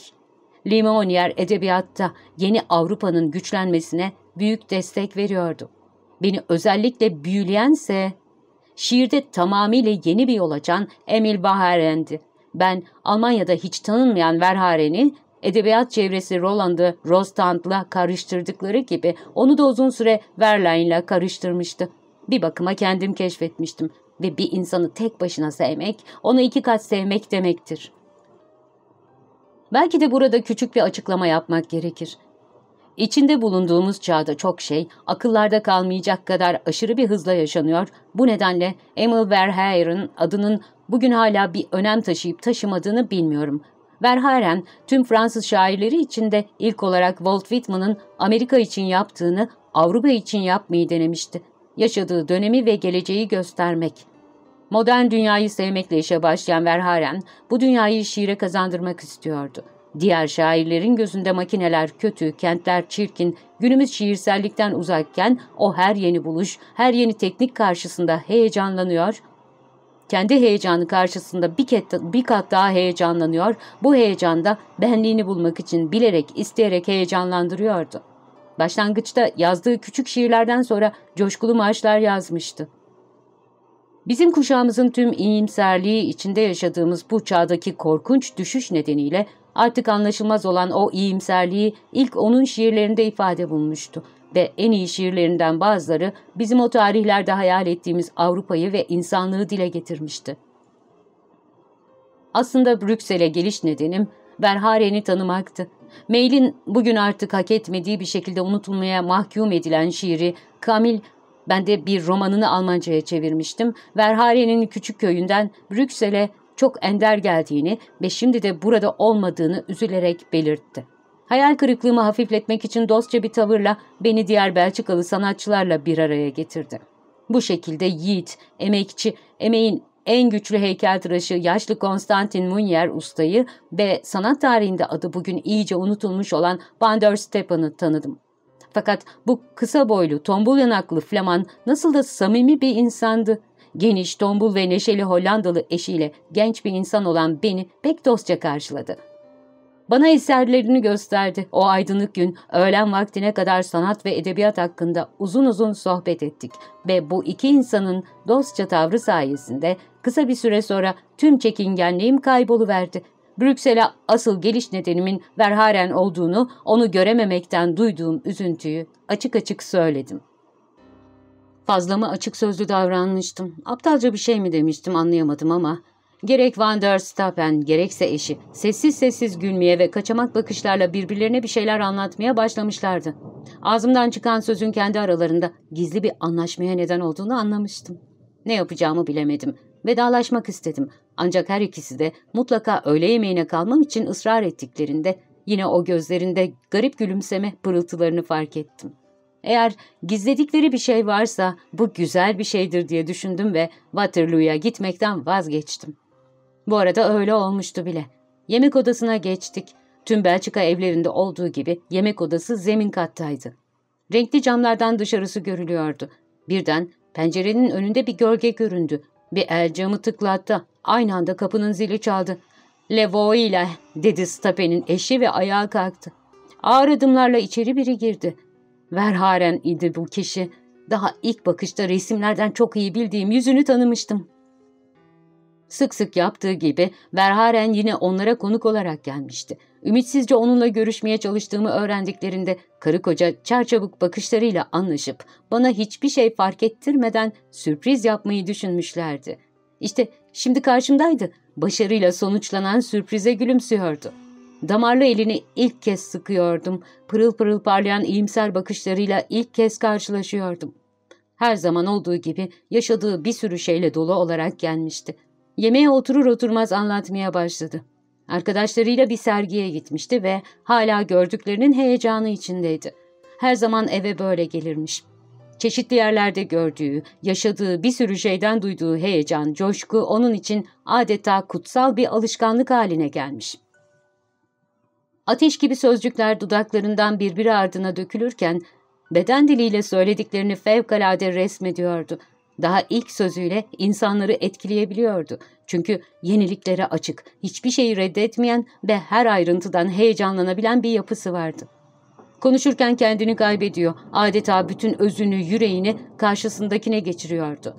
Limonier edebiyatta yeni Avrupa'nın güçlenmesine büyük destek veriyordu. Beni özellikle büyüleyense şiirde tamamıyla yeni bir yol açan Emil Baharen'di. Ben Almanya'da hiç tanınmayan Verharen'i edebiyat çevresi Roland'ı Rostand'la karıştırdıkları gibi onu da uzun süre Verlaine'la karıştırmıştı. Bir bakıma kendim keşfetmiştim ve bir insanı tek başına sevmek, onu iki kat sevmek demektir. Belki de burada küçük bir açıklama yapmak gerekir. İçinde bulunduğumuz çağda çok şey akıllarda kalmayacak kadar aşırı bir hızla yaşanıyor. Bu nedenle Emil Verhaeren adının bugün hala bir önem taşıyıp taşımadığını bilmiyorum. Verhaeren tüm Fransız şairleri içinde ilk olarak Walt Whitman'ın Amerika için yaptığını Avrupa için yapmayı denemişti. Yaşadığı dönemi ve geleceği göstermek. Modern dünyayı sevmekle işe başlayan Verhaeren bu dünyayı şiire kazandırmak istiyordu. Diğer şairlerin gözünde makineler kötü, kentler çirkin, günümüz şiirsellikten uzakken o her yeni buluş, her yeni teknik karşısında heyecanlanıyor, kendi heyecanı karşısında bir, ket, bir kat daha heyecanlanıyor, bu heyecanda benliğini bulmak için bilerek, isteyerek heyecanlandırıyordu. Başlangıçta yazdığı küçük şiirlerden sonra coşkulu marşlar yazmıştı. Bizim kuşağımızın tüm iyimserliği içinde yaşadığımız bu çağdaki korkunç düşüş nedeniyle artık anlaşılmaz olan o iyimserliği ilk onun şiirlerinde ifade bulmuştu ve en iyi şiirlerinden bazıları bizim o tarihlerde hayal ettiğimiz Avrupa'yı ve insanlığı dile getirmişti. Aslında Brüksel'e geliş nedenim Verharen'i tanımaktı. Mail'in bugün artık hak etmediği bir şekilde unutulmaya mahkum edilen şiiri Kamil ben de bir romanını Almanca'ya çevirmiştim. Verharen'in küçük köyünden Brüksel'e çok ender geldiğini ve şimdi de burada olmadığını üzülerek belirtti. Hayal kırıklığımı hafifletmek için dostça bir tavırla beni diğer Belçikalı sanatçılarla bir araya getirdi. Bu şekilde yiğit, emekçi, emeğin en güçlü heykeltıraşı yaşlı Konstantin Munier ustayı ve sanat tarihinde adı bugün iyice unutulmuş olan Van der Steppen'ı tanıdım. Fakat bu kısa boylu, tombul yanaklı Flaman nasıl da samimi bir insandı. Geniş, tombul ve neşeli Hollandalı eşiyle genç bir insan olan beni pek dostça karşıladı. Bana eserlerini gösterdi. O aydınlık gün öğlen vaktine kadar sanat ve edebiyat hakkında uzun uzun sohbet ettik ve bu iki insanın dostça tavrı sayesinde kısa bir süre sonra tüm çekingenliğim kayboluverdi. Brüksel'e asıl geliş nedenimin Verharen olduğunu, onu görememekten duyduğum üzüntüyü açık açık söyledim. Fazla mı açık sözlü davranmıştım? Aptalca bir şey mi demiştim anlayamadım ama Gerek Van der Stappen gerekse eşi sessiz sessiz gülmeye ve kaçamak bakışlarla birbirlerine bir şeyler anlatmaya başlamışlardı. Ağzımdan çıkan sözün kendi aralarında gizli bir anlaşmaya neden olduğunu anlamıştım. Ne yapacağımı bilemedim. Vedalaşmak istedim. Ancak her ikisi de mutlaka öğle yemeğine kalmam için ısrar ettiklerinde yine o gözlerinde garip gülümseme pırıltılarını fark ettim. Eğer gizledikleri bir şey varsa bu güzel bir şeydir diye düşündüm ve Waterloo'ya gitmekten vazgeçtim. Bu arada öyle olmuştu bile. Yemek odasına geçtik. Tüm Belçika evlerinde olduğu gibi yemek odası zemin kattaydı. Renkli camlardan dışarısı görülüyordu. Birden pencerenin önünde bir gölge göründü. Bir el camı tıklattı. Aynı anda kapının zili çaldı. Levo dedi Stape'nin eşi ve ayağa kalktı. Ağır adımlarla içeri biri girdi. Verharen idi bu kişi. Daha ilk bakışta resimlerden çok iyi bildiğim yüzünü tanımıştım. Sık sık yaptığı gibi Verharen yine onlara konuk olarak gelmişti. Ümitsizce onunla görüşmeye çalıştığımı öğrendiklerinde karı koca çarçabuk bakışlarıyla anlaşıp bana hiçbir şey fark ettirmeden sürpriz yapmayı düşünmüşlerdi. İşte şimdi karşımdaydı. Başarıyla sonuçlanan sürprize gülümsüyordu. Damarlı elini ilk kez sıkıyordum. Pırıl pırıl parlayan iyimser bakışlarıyla ilk kez karşılaşıyordum. Her zaman olduğu gibi yaşadığı bir sürü şeyle dolu olarak gelmişti. Yemeğe oturur oturmaz anlatmaya başladı. Arkadaşlarıyla bir sergiye gitmişti ve hala gördüklerinin heyecanı içindeydi. Her zaman eve böyle gelirmiş. Çeşitli yerlerde gördüğü, yaşadığı bir sürü şeyden duyduğu heyecan, coşku onun için adeta kutsal bir alışkanlık haline gelmiş. Ateş gibi sözcükler dudaklarından birbiri ardına dökülürken, beden diliyle söylediklerini fevkalade resmediyordu. Daha ilk sözüyle insanları etkileyebiliyordu. Çünkü yeniliklere açık, hiçbir şeyi reddetmeyen ve her ayrıntıdan heyecanlanabilen bir yapısı vardı. Konuşurken kendini kaybediyor, adeta bütün özünü, yüreğini karşısındakine geçiriyordu.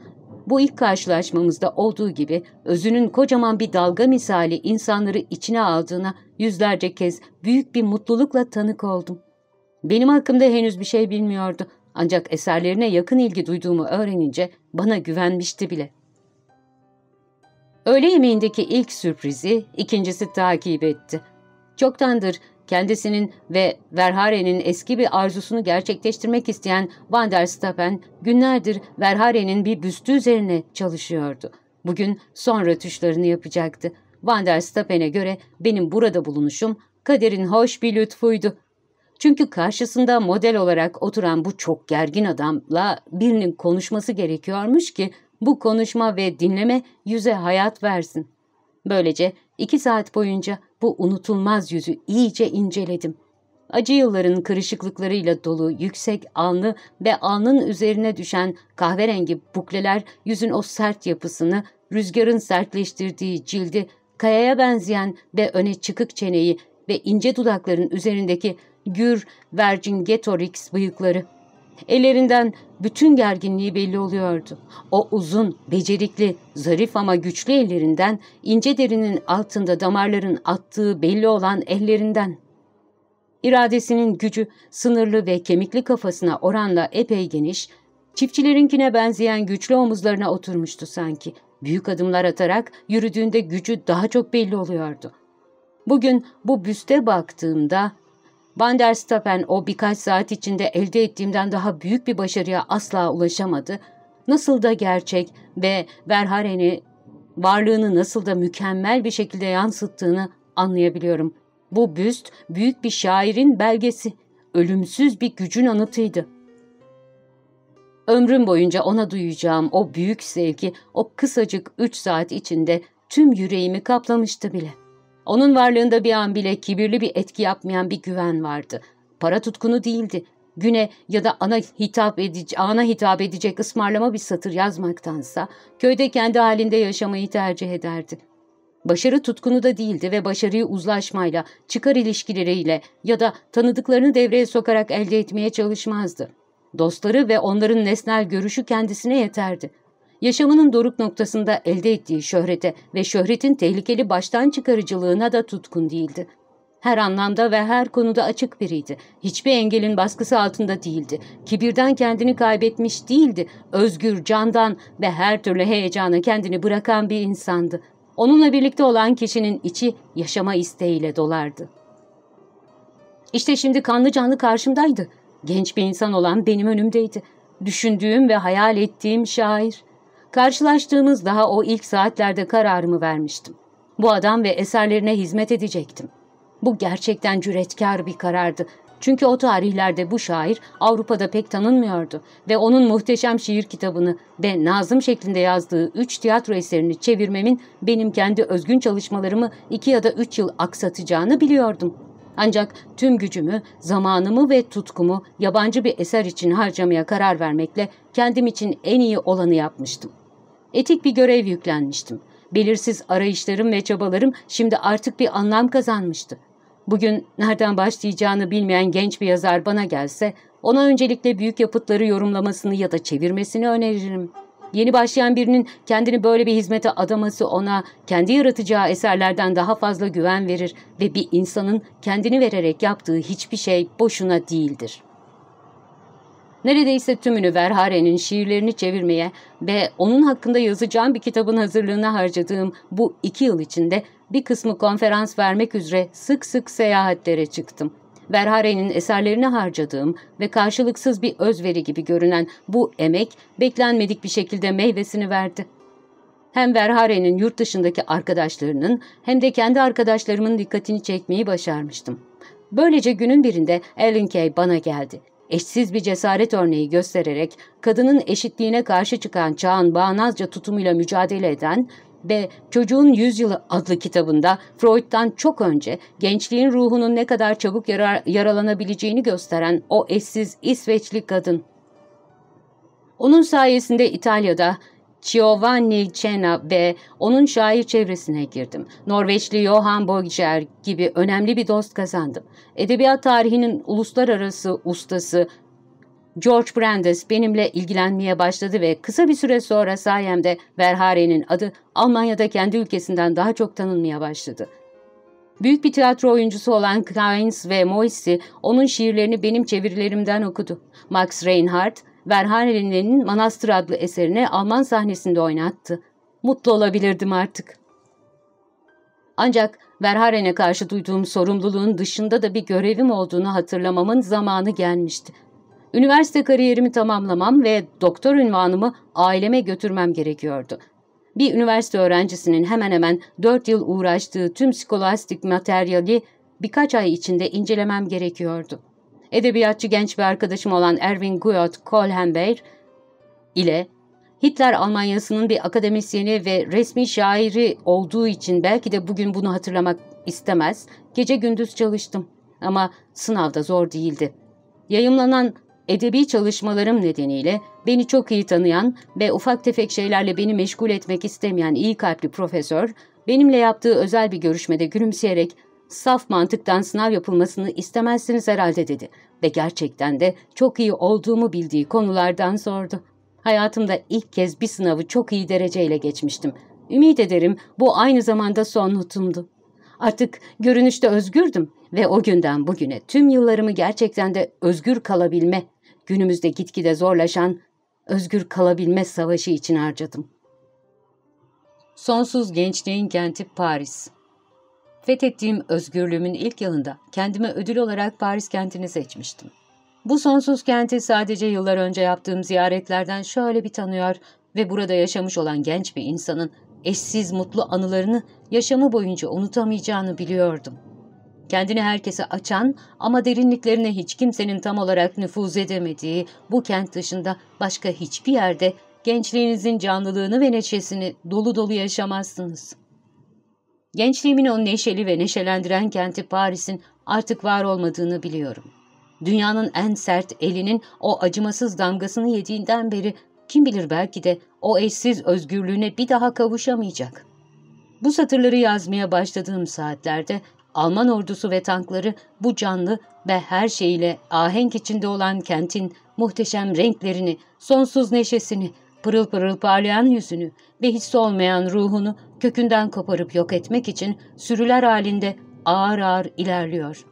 Bu ilk karşılaşmamızda olduğu gibi özünün kocaman bir dalga misali insanları içine aldığına yüzlerce kez büyük bir mutlulukla tanık oldum. Benim hakkımda henüz bir şey bilmiyordu ancak eserlerine yakın ilgi duyduğumu öğrenince bana güvenmişti bile. Öğle yemeğindeki ilk sürprizi ikincisi takip etti. Çoktandır kendisinin ve Verhare'nin eski bir arzusunu gerçekleştirmek isteyen Van der Stappen günlerdir Verhare'nin bir büstü üzerine çalışıyordu. Bugün son rötuşlarını yapacaktı. Van der Stappen'e göre benim burada bulunuşum kaderin hoş bir lütfuydu. Çünkü karşısında model olarak oturan bu çok gergin adamla birinin konuşması gerekiyormuş ki bu konuşma ve dinleme yüze hayat versin. Böylece iki saat boyunca bu unutulmaz yüzü iyice inceledim. Acı yılların kırışıklıklarıyla dolu yüksek alnı ve alnın üzerine düşen kahverengi bukleler yüzün o sert yapısını, rüzgarın sertleştirdiği cildi, kayaya benzeyen ve öne çıkık çeneyi ve ince dudakların üzerindeki gür Vercingetorix bıyıkları. Ellerinden bütün gerginliği belli oluyordu. O uzun, becerikli, zarif ama güçlü ellerinden, ince derinin altında damarların attığı belli olan ellerinden. İradesinin gücü sınırlı ve kemikli kafasına oranla epey geniş, çiftçilerinkine benzeyen güçlü omuzlarına oturmuştu sanki. Büyük adımlar atarak yürüdüğünde gücü daha çok belli oluyordu. Bugün bu büste baktığımda Van der Stappen o birkaç saat içinde elde ettiğimden daha büyük bir başarıya asla ulaşamadı. Nasıl da gerçek ve Verharen'i varlığını nasıl da mükemmel bir şekilde yansıttığını anlayabiliyorum. Bu büst büyük bir şairin belgesi, ölümsüz bir gücün anıtıydı. Ömrüm boyunca ona duyacağım o büyük sevgi o kısacık üç saat içinde tüm yüreğimi kaplamıştı bile. Onun varlığında bir an bile kibirli bir etki yapmayan bir güven vardı. Para tutkunu değildi. Güne ya da ana hitap edici, ana hitap edecek ısmarlama bir satır yazmaktansa köyde kendi halinde yaşamayı tercih ederdi. Başarı tutkunu da değildi ve başarıyı uzlaşmayla, çıkar ilişkileriyle ya da tanıdıklarını devreye sokarak elde etmeye çalışmazdı. Dostları ve onların nesnel görüşü kendisine yeterdi yaşamının doruk noktasında elde ettiği şöhrete ve şöhretin tehlikeli baştan çıkarıcılığına da tutkun değildi. Her anlamda ve her konuda açık biriydi. Hiçbir engelin baskısı altında değildi. Kibirden kendini kaybetmiş değildi. Özgür, candan ve her türlü heyecana kendini bırakan bir insandı. Onunla birlikte olan kişinin içi yaşama isteğiyle dolardı. İşte şimdi kanlı canlı karşımdaydı. Genç bir insan olan benim önümdeydi. Düşündüğüm ve hayal ettiğim şair. Karşılaştığımız daha o ilk saatlerde kararımı vermiştim. Bu adam ve eserlerine hizmet edecektim. Bu gerçekten cüretkar bir karardı. Çünkü o tarihlerde bu şair Avrupa'da pek tanınmıyordu ve onun muhteşem şiir kitabını ve Nazım şeklinde yazdığı üç tiyatro eserini çevirmemin benim kendi özgün çalışmalarımı iki ya da üç yıl aksatacağını biliyordum. Ancak tüm gücümü, zamanımı ve tutkumu yabancı bir eser için harcamaya karar vermekle kendim için en iyi olanı yapmıştım. Etik bir görev yüklenmiştim. Belirsiz arayışlarım ve çabalarım şimdi artık bir anlam kazanmıştı. Bugün nereden başlayacağını bilmeyen genç bir yazar bana gelse, ona öncelikle büyük yapıtları yorumlamasını ya da çevirmesini öneririm. Yeni başlayan birinin kendini böyle bir hizmete adaması ona kendi yaratacağı eserlerden daha fazla güven verir ve bir insanın kendini vererek yaptığı hiçbir şey boşuna değildir. Neredeyse tümünü Verhare'nin şiirlerini çevirmeye ve onun hakkında yazacağım bir kitabın hazırlığına harcadığım bu iki yıl içinde bir kısmı konferans vermek üzere sık sık seyahatlere çıktım. Verhare'nin eserlerini harcadığım ve karşılıksız bir özveri gibi görünen bu emek beklenmedik bir şekilde meyvesini verdi. Hem Verhare'nin yurt dışındaki arkadaşlarının hem de kendi arkadaşlarımın dikkatini çekmeyi başarmıştım. Böylece günün birinde Ellen Kay bana geldi. Eşsiz bir cesaret örneği göstererek kadının eşitliğine karşı çıkan çağın bağnazca tutumuyla mücadele eden ve Çocuğun Yüzyılı adlı kitabında Freud'dan çok önce gençliğin ruhunun ne kadar çabuk yarar, yaralanabileceğini gösteren o eşsiz İsveçli kadın. Onun sayesinde İtalya'da Giovanni Cena ve onun şair çevresine girdim. Norveçli Johan Bojger gibi önemli bir dost kazandım. Edebiyat tarihinin uluslararası ustası George Brandes benimle ilgilenmeye başladı ve kısa bir süre sonra sayemde Verhare'nin adı Almanya'da kendi ülkesinden daha çok tanınmaya başladı. Büyük bir tiyatro oyuncusu olan Kleins ve Moissi onun şiirlerini benim çevirilerimden okudu. Max Reinhardt, Verhare'nin Manastır adlı eserini Alman sahnesinde oynattı. Mutlu olabilirdim artık. Ancak Verharen'e karşı duyduğum sorumluluğun dışında da bir görevim olduğunu hatırlamamın zamanı gelmişti. Üniversite kariyerimi tamamlamam ve doktor ünvanımı aileme götürmem gerekiyordu. Bir üniversite öğrencisinin hemen hemen dört yıl uğraştığı tüm skolastik materyali birkaç ay içinde incelemem gerekiyordu. Edebiyatçı genç bir arkadaşım olan Erwin Guyot Kolhenberg ile Hitler Almanyası'nın bir akademisyeni ve resmi şairi olduğu için belki de bugün bunu hatırlamak istemez, gece gündüz çalıştım. Ama sınavda zor değildi. Yayımlanan Edebi çalışmalarım nedeniyle beni çok iyi tanıyan ve ufak tefek şeylerle beni meşgul etmek istemeyen iyi kalpli profesör, benimle yaptığı özel bir görüşmede gülümseyerek saf mantıktan sınav yapılmasını istemezsiniz herhalde dedi ve gerçekten de çok iyi olduğumu bildiği konulardan sordu. Hayatımda ilk kez bir sınavı çok iyi dereceyle geçmiştim. Ümit ederim bu aynı zamanda son notumdu. Artık görünüşte özgürdüm ve o günden bugüne tüm yıllarımı gerçekten de özgür kalabilme, günümüzde gitgide zorlaşan özgür kalabilme savaşı için harcadım. Sonsuz gençliğin kenti Paris. Fethettiğim özgürlüğümün ilk yılında kendime ödül olarak Paris kentini seçmiştim. Bu sonsuz kenti sadece yıllar önce yaptığım ziyaretlerden şöyle bir tanıyor ve burada yaşamış olan genç bir insanın eşsiz mutlu anılarını yaşamı boyunca unutamayacağını biliyordum. Kendini herkese açan ama derinliklerine hiç kimsenin tam olarak nüfuz edemediği bu kent dışında başka hiçbir yerde gençliğinizin canlılığını ve neşesini dolu dolu yaşamazsınız. Gençliğimin o neşeli ve neşelendiren kenti Paris'in artık var olmadığını biliyorum. Dünyanın en sert elinin o acımasız damgasını yediğinden beri kim bilir belki de o eşsiz özgürlüğüne bir daha kavuşamayacak. Bu satırları yazmaya başladığım saatlerde Alman ordusu ve tankları bu canlı ve her şeyiyle ahenk içinde olan kentin muhteşem renklerini, sonsuz neşesini, pırıl pırıl parlayan yüzünü ve hiç solmayan ruhunu kökünden koparıp yok etmek için sürüler halinde ağır ağır ilerliyor.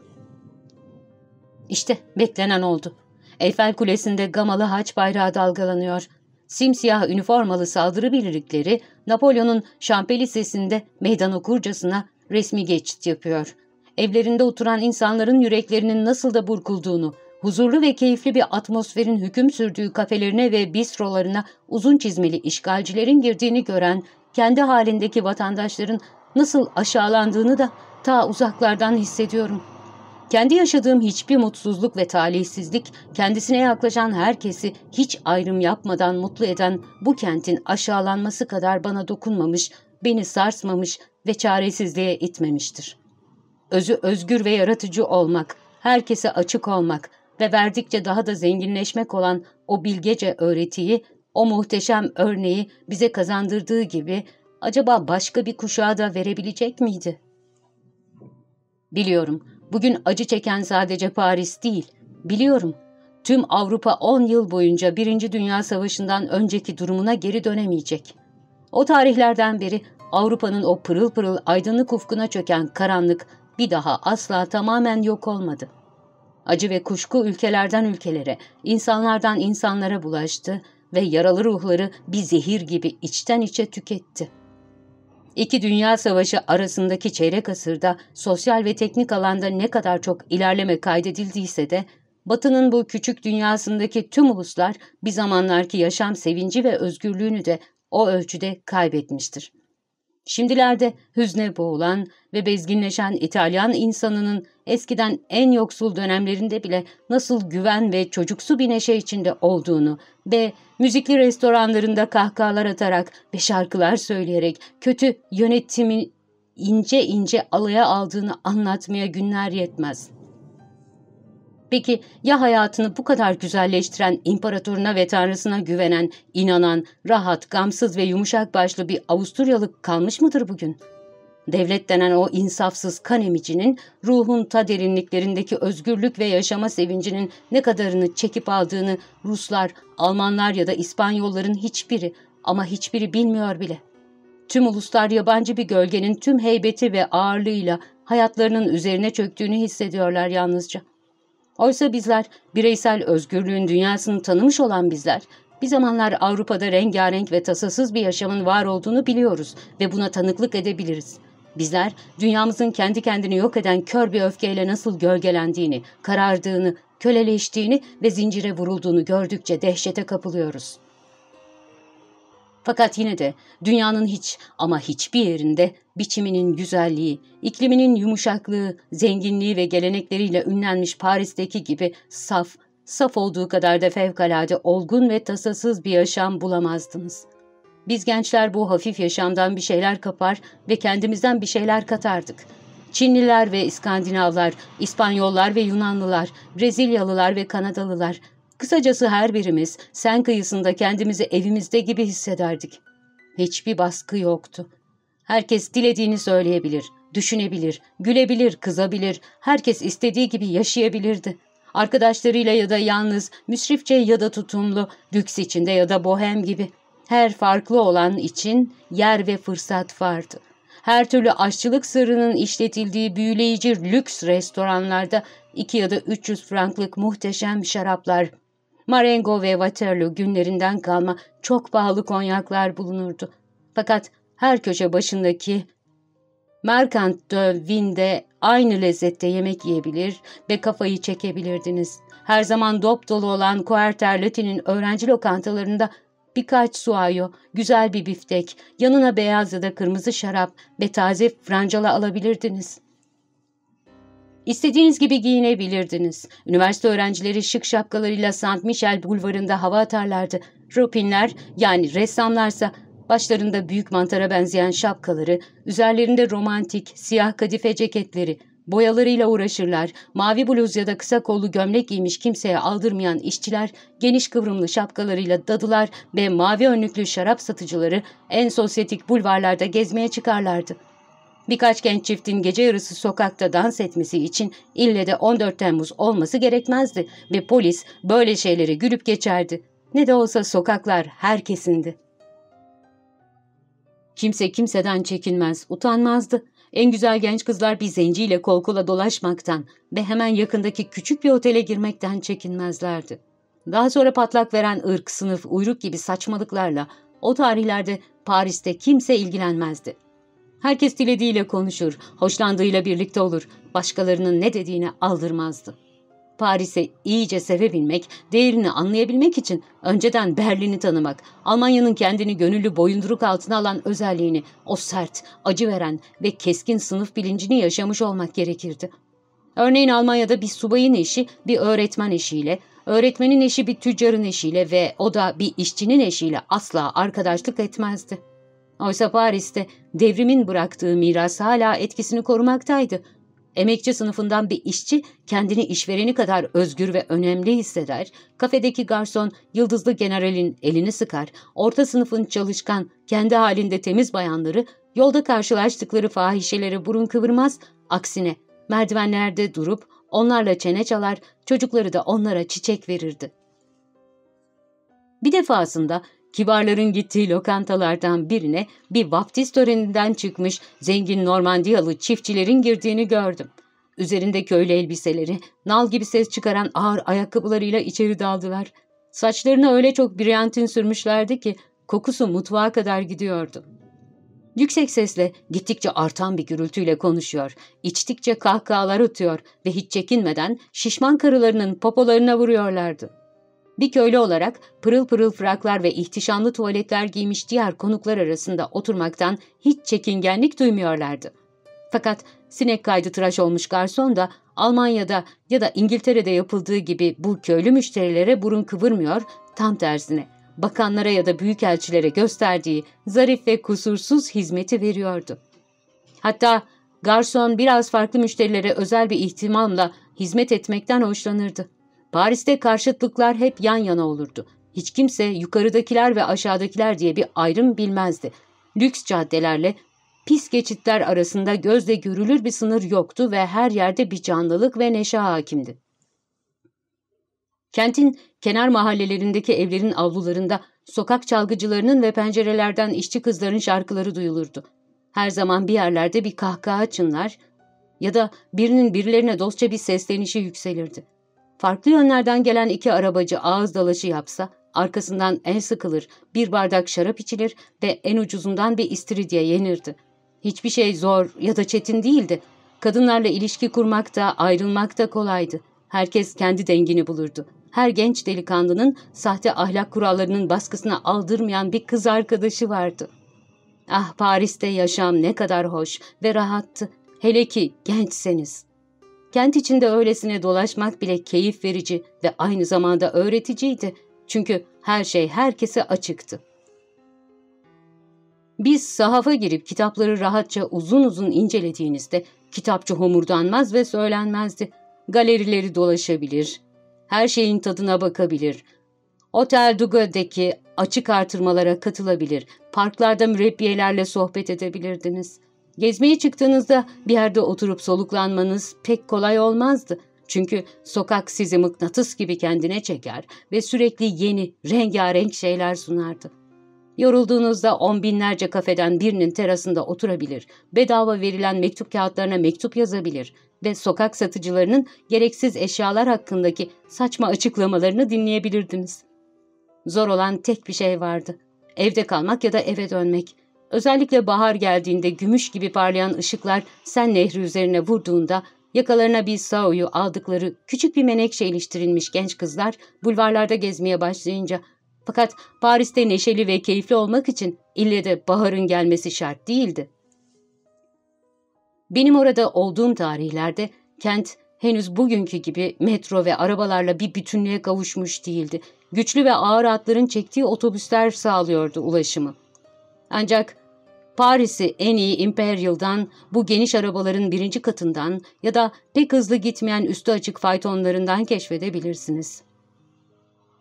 İşte beklenen oldu. Eyfel Kulesi'nde gamalı haç bayrağı dalgalanıyor. Simsiyah üniformalı saldırı birlikleri Napolyon'un Şampeli sesinde meydan okurcasına resmi geçit yapıyor. Evlerinde oturan insanların yüreklerinin nasıl da burkulduğunu, huzurlu ve keyifli bir atmosferin hüküm sürdüğü kafelerine ve bistrolarına uzun çizmeli işgalcilerin girdiğini gören kendi halindeki vatandaşların nasıl aşağılandığını da ta uzaklardan hissediyorum. Kendi yaşadığım hiçbir mutsuzluk ve talihsizlik kendisine yaklaşan herkesi hiç ayrım yapmadan mutlu eden bu kentin aşağılanması kadar bana dokunmamış, beni sarsmamış ve çaresizliğe itmemiştir. Özü özgür ve yaratıcı olmak, herkese açık olmak ve verdikçe daha da zenginleşmek olan o bilgece öğretiyi, o muhteşem örneği bize kazandırdığı gibi acaba başka bir kuşağa da verebilecek miydi? Biliyorum, bugün acı çeken sadece Paris değil, biliyorum. Tüm Avrupa 10 yıl boyunca Birinci Dünya Savaşı'ndan önceki durumuna geri dönemeyecek. O tarihlerden beri Avrupa'nın o pırıl pırıl aydınlık ufkuna çöken karanlık bir daha asla tamamen yok olmadı. Acı ve kuşku ülkelerden ülkelere, insanlardan insanlara bulaştı ve yaralı ruhları bir zehir gibi içten içe tüketti. İki dünya savaşı arasındaki çeyrek asırda sosyal ve teknik alanda ne kadar çok ilerleme kaydedildiyse de Batı'nın bu küçük dünyasındaki tüm uluslar bir zamanlarki yaşam sevinci ve özgürlüğünü de o ölçüde kaybetmiştir. Şimdilerde hüzne boğulan ve bezginleşen İtalyan insanının eskiden en yoksul dönemlerinde bile nasıl güven ve çocuksu bir neşe içinde olduğunu ve müzikli restoranlarında kahkahalar atarak ve şarkılar söyleyerek kötü yönetimi ince ince alaya aldığını anlatmaya günler yetmez.'' Peki ya hayatını bu kadar güzelleştiren imparatoruna ve tanrısına güvenen, inanan, rahat, gamsız ve yumuşak başlı bir Avusturyalı kalmış mıdır bugün? Devlet denen o insafsız kan emicinin ruhun ta derinliklerindeki özgürlük ve yaşama sevincinin ne kadarını çekip aldığını Ruslar, Almanlar ya da İspanyolların hiçbiri ama hiçbiri bilmiyor bile. Tüm uluslar yabancı bir gölgenin tüm heybeti ve ağırlığıyla hayatlarının üzerine çöktüğünü hissediyorlar yalnızca. Oysa bizler, bireysel özgürlüğün dünyasını tanımış olan bizler, bir zamanlar Avrupa'da rengarenk ve tasasız bir yaşamın var olduğunu biliyoruz ve buna tanıklık edebiliriz. Bizler, dünyamızın kendi kendini yok eden kör bir öfkeyle nasıl gölgelendiğini, karardığını, köleleştiğini ve zincire vurulduğunu gördükçe dehşete kapılıyoruz.'' Fakat yine de dünyanın hiç ama hiçbir yerinde biçiminin güzelliği, ikliminin yumuşaklığı, zenginliği ve gelenekleriyle ünlenmiş Paris'teki gibi saf, saf olduğu kadar da fevkalade olgun ve tasasız bir yaşam bulamazdınız. Biz gençler bu hafif yaşamdan bir şeyler kapar ve kendimizden bir şeyler katardık. Çinliler ve İskandinavlar, İspanyollar ve Yunanlılar, Brezilyalılar ve Kanadalılar, Kısacası her birimiz sen kıyısında kendimizi evimizde gibi hissederdik. Hiçbir baskı yoktu. Herkes dilediğini söyleyebilir, düşünebilir, gülebilir, kızabilir, herkes istediği gibi yaşayabilirdi. Arkadaşlarıyla ya da yalnız, müsrifçe ya da tutumlu, lüks içinde ya da bohem gibi. Her farklı olan için yer ve fırsat vardı. Her türlü aşçılık sırrının işletildiği büyüleyici lüks restoranlarda iki ya da 300 franklık muhteşem şaraplar, Marengo ve Waterloo günlerinden kalma çok pahalı konyaklar bulunurdu. Fakat her köşe başındaki Merkant de Vin'de aynı lezzette yemek yiyebilir ve kafayı çekebilirdiniz. Her zaman dop dolu olan Quarter Latin'in öğrenci lokantalarında birkaç suayo, güzel bir biftek, yanına beyaz ya da kırmızı şarap ve taze francala alabilirdiniz.'' İstediğiniz gibi giyinebilirdiniz. Üniversite öğrencileri şık şapkalarıyla Saint Michel bulvarında hava atarlardı. Rupinler yani ressamlarsa başlarında büyük mantara benzeyen şapkaları, üzerlerinde romantik, siyah kadife ceketleri, boyalarıyla uğraşırlar. Mavi bluz ya da kısa kollu gömlek giymiş kimseye aldırmayan işçiler, geniş kıvrımlı şapkalarıyla dadılar ve mavi önlüklü şarap satıcıları en sosyetik bulvarlarda gezmeye çıkarlardı. Birkaç genç çiftin gece yarısı sokakta dans etmesi için ille de 14 Temmuz olması gerekmezdi ve polis böyle şeyleri gülüp geçerdi. Ne de olsa sokaklar herkesindi. Kimse kimseden çekinmez, utanmazdı. En güzel genç kızlar bir zenciyle kol kola dolaşmaktan ve hemen yakındaki küçük bir otele girmekten çekinmezlerdi. Daha sonra patlak veren ırk, sınıf, uyruk gibi saçmalıklarla o tarihlerde Paris'te kimse ilgilenmezdi. Herkes dilediğiyle konuşur, hoşlandığıyla birlikte olur, başkalarının ne dediğini aldırmazdı. Paris'e iyice sevebilmek, değerini anlayabilmek için önceden Berlin'i tanımak, Almanya'nın kendini gönüllü boyunduruk altına alan özelliğini, o sert, acı veren ve keskin sınıf bilincini yaşamış olmak gerekirdi. Örneğin Almanya'da bir subayın eşi bir öğretmen eşiyle, öğretmenin eşi bir tüccarın eşiyle ve o da bir işçinin eşiyle asla arkadaşlık etmezdi. Oysa Paris'te devrimin bıraktığı miras hala etkisini korumaktaydı. Emekçi sınıfından bir işçi kendini işvereni kadar özgür ve önemli hisseder, kafedeki garson yıldızlı generalin elini sıkar, orta sınıfın çalışkan, kendi halinde temiz bayanları yolda karşılaştıkları fahişelere burun kıvırmaz, aksine merdivenlerde durup onlarla çene çalar, çocukları da onlara çiçek verirdi. Bir defasında kibarların gittiği lokantalardan birine bir vaftiz töreninden çıkmış zengin Normandiyalı çiftçilerin girdiğini gördüm. Üzerinde köylü elbiseleri, nal gibi ses çıkaran ağır ayakkabılarıyla içeri daldılar. Saçlarına öyle çok briyantin sürmüşlerdi ki kokusu mutfağa kadar gidiyordu. Yüksek sesle gittikçe artan bir gürültüyle konuşuyor, içtikçe kahkahalar atıyor ve hiç çekinmeden şişman karılarının popolarına vuruyorlardı. Bir köylü olarak pırıl pırıl fraklar ve ihtişamlı tuvaletler giymiş diğer konuklar arasında oturmaktan hiç çekingenlik duymuyorlardı. Fakat sinek kaydı tıraş olmuş garson da Almanya'da ya da İngiltere'de yapıldığı gibi bu köylü müşterilere burun kıvırmıyor, tam tersine bakanlara ya da büyükelçilere gösterdiği zarif ve kusursuz hizmeti veriyordu. Hatta garson biraz farklı müşterilere özel bir ihtimamla hizmet etmekten hoşlanırdı. Paris'te karşıtlıklar hep yan yana olurdu. Hiç kimse yukarıdakiler ve aşağıdakiler diye bir ayrım bilmezdi. Lüks caddelerle pis geçitler arasında gözle görülür bir sınır yoktu ve her yerde bir canlılık ve neşe hakimdi. Kentin kenar mahallelerindeki evlerin avlularında sokak çalgıcılarının ve pencerelerden işçi kızların şarkıları duyulurdu. Her zaman bir yerlerde bir kahkaha çınlar ya da birinin birilerine dostça bir seslenişi yükselirdi. Farklı yönlerden gelen iki arabacı ağız dalaşı yapsa, arkasından el sıkılır, bir bardak şarap içilir ve en ucuzundan bir istiridye yenirdi. Hiçbir şey zor ya da çetin değildi. Kadınlarla ilişki kurmak da ayrılmak da kolaydı. Herkes kendi dengini bulurdu. Her genç delikanlının sahte ahlak kurallarının baskısına aldırmayan bir kız arkadaşı vardı. Ah Paris'te yaşam ne kadar hoş ve rahattı. Hele ki gençseniz. Kent içinde öylesine dolaşmak bile keyif verici ve aynı zamanda öğreticiydi. Çünkü her şey herkese açıktı. Biz sahafa girip kitapları rahatça uzun uzun incelediğinizde kitapçı homurdanmaz ve söylenmezdi. Galerileri dolaşabilir, her şeyin tadına bakabilir. Otel Duga'daki açık artırmalara katılabilir, parklarda mürebbiyelerle sohbet edebilirdiniz. Gezmeye çıktığınızda bir yerde oturup soluklanmanız pek kolay olmazdı. Çünkü sokak sizi mıknatıs gibi kendine çeker ve sürekli yeni, rengarenk şeyler sunardı. Yorulduğunuzda on binlerce kafeden birinin terasında oturabilir, bedava verilen mektup kağıtlarına mektup yazabilir ve sokak satıcılarının gereksiz eşyalar hakkındaki saçma açıklamalarını dinleyebilirdiniz. Zor olan tek bir şey vardı. Evde kalmak ya da eve dönmek. Özellikle bahar geldiğinde gümüş gibi parlayan ışıklar Sen Nehri üzerine vurduğunda yakalarına bir sauyu aldıkları küçük bir menekşe iliştirilmiş genç kızlar bulvarlarda gezmeye başlayınca fakat Paris'te neşeli ve keyifli olmak için ille de baharın gelmesi şart değildi. Benim orada olduğum tarihlerde kent henüz bugünkü gibi metro ve arabalarla bir bütünlüğe kavuşmuş değildi. Güçlü ve ağır atların çektiği otobüsler sağlıyordu ulaşımı. Ancak Paris'i en iyi Imperial'dan, bu geniş arabaların birinci katından ya da pek hızlı gitmeyen üstü açık faytonlarından keşfedebilirsiniz.